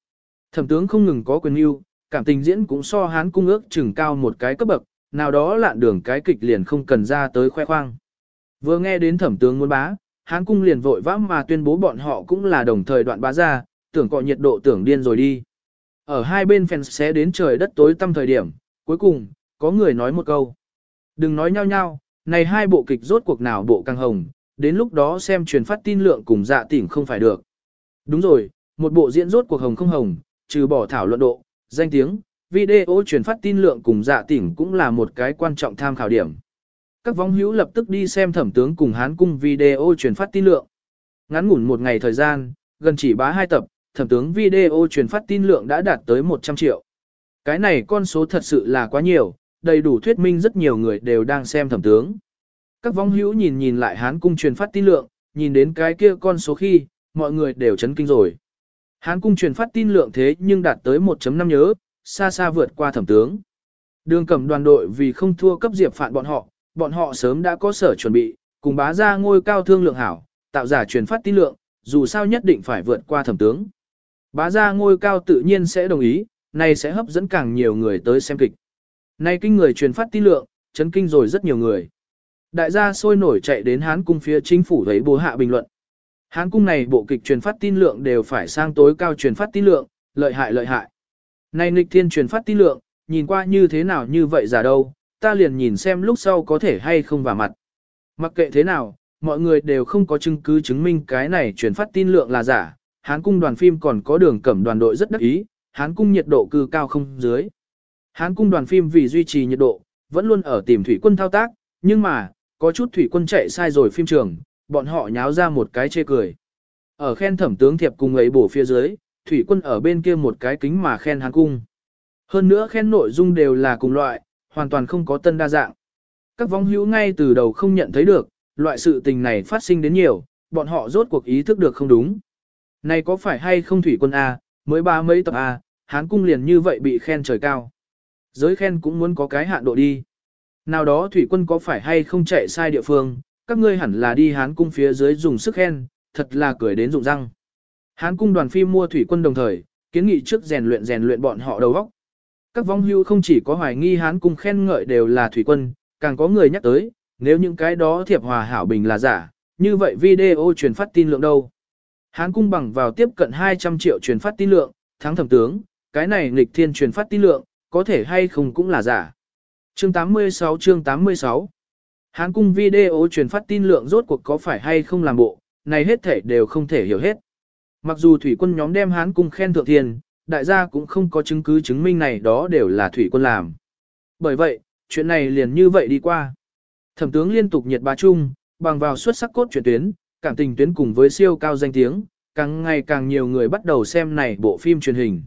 Thẩm tướng không ngừng có quyền ưu, cảm tình diễn cũng so hán cung ước chừng cao một cái cấp bậc, nào đó lạn đường cái kịch liền không cần ra tới khoe khoang. Vừa nghe đến thẩm tướng muốn bá, hán cung liền vội vã mà tuyên bố bọn họ cũng là đồng thời đoạn bá ra, tưởng cọ nhiệt độ tưởng điên rồi đi. Ở hai bên fans sẽ đến trời đất tối tăm thời điểm, cuối cùng, có người nói một câu. Đừng nói nhau nhau, này hai bộ kịch rốt cuộc nào bộ càng hồng, đến lúc đó xem truyền phát tin lượng cùng dạ tỉnh không phải được. Đúng rồi, một bộ diễn rốt cuộc hồng không hồng, trừ bỏ thảo luận độ, danh tiếng, video truyền phát tin lượng cùng dạ tỉnh cũng là một cái quan trọng tham khảo điểm. Các vong hữu lập tức đi xem thẩm tướng cùng hán cung video truyền phát tin lượng. Ngắn ngủn một ngày thời gian, gần chỉ bá hai tập, thẩm tướng video truyền phát tin lượng đã đạt tới 100 triệu. Cái này con số thật sự là quá nhiều, đầy đủ thuyết minh rất nhiều người đều đang xem thẩm tướng. Các vong hữu nhìn nhìn lại hán cung truyền phát tin lượng, nhìn đến cái kia con số khi, mọi người đều chấn kinh rồi. Hán cung truyền phát tin lượng thế nhưng đạt tới 1.5 nhớ, xa xa vượt qua thẩm tướng. Đường cầm đoàn đội vì không thua cấp diệp phạn bọn họ, bọn họ sớm đã có sở chuẩn bị, cùng bá ra ngôi cao thương lượng hảo, tạo giả truyền phát tin lượng, dù sao nhất định phải vượt qua thẩm tướng. Bá ra ngôi cao tự nhiên sẽ đồng ý, này sẽ hấp dẫn càng nhiều người tới xem kịch. Này kinh người truyền phát tin lượng, chấn kinh rồi rất nhiều người. Đại gia sôi nổi chạy đến Hán cung phía chính phủ thấy bố hạ bình luận. Hán cung này bộ kịch truyền phát tin lượng đều phải sang tối cao truyền phát tin lượng, lợi hại lợi hại. Này Nịch thiên truyền phát tin lượng, nhìn qua như thế nào như vậy giả đâu, ta liền nhìn xem lúc sau có thể hay không vào mặt. Mặc kệ thế nào, mọi người đều không có chứng cứ chứng minh cái này truyền phát tin lượng là giả. Hán cung đoàn phim còn có đường cẩm đoàn đội rất đắc ý, Hán cung nhiệt độ cư cao không dưới. Hán cung đoàn phim vì duy trì nhiệt độ, vẫn luôn ở tìm thủy quân thao tác, nhưng mà, có chút thủy quân chạy sai rồi phim trường, bọn họ nháo ra một cái chê cười. Ở khen thẩm tướng thiệp cùng ấy bổ phía dưới, thủy quân ở bên kia một cái kính mà khen hán cung. Hơn nữa khen nội dung đều là cùng loại, hoàn toàn không có tân đa dạng. Các vong hữu ngay từ đầu không nhận thấy được, loại sự tình này phát sinh đến nhiều, bọn họ rốt cuộc ý thức được không đúng. Này có phải hay không thủy quân A, mới ba mấy tập A, hán cung liền như vậy bị khen trời cao. Giới khen cũng muốn có cái hạn độ đi. Nào đó thủy quân có phải hay không chạy sai địa phương, các ngươi hẳn là đi hán cung phía dưới dùng sức khen, thật là cười đến rụng răng. Hán cung đoàn phim mua thủy quân đồng thời, kiến nghị trước rèn luyện rèn luyện bọn họ đầu óc. Các vong hưu không chỉ có hoài nghi hán cung khen ngợi đều là thủy quân, càng có người nhắc tới, nếu những cái đó thiệp hòa hảo bình là giả, như vậy video truyền phát tin lượng đâu. Hán cung bằng vào tiếp cận 200 triệu truyền phát tin lượng, thắng thẩm tướng, cái này nghịch thiên truyền phát tin lượng, có thể hay không cũng là giả. Chương 86 chương 86 Hán cung video truyền phát tin lượng rốt cuộc có phải hay không làm bộ, này hết thể đều không thể hiểu hết. Mặc dù thủy quân nhóm đem hán cung khen thượng thiên, đại gia cũng không có chứng cứ chứng minh này đó đều là thủy quân làm. Bởi vậy, chuyện này liền như vậy đi qua. Thẩm tướng liên tục nhiệt bá chung, bằng vào xuất sắc cốt truyền tuyến, cảm tình tuyến cùng với siêu cao danh tiếng, càng ngày càng nhiều người bắt đầu xem này bộ phim truyền hình.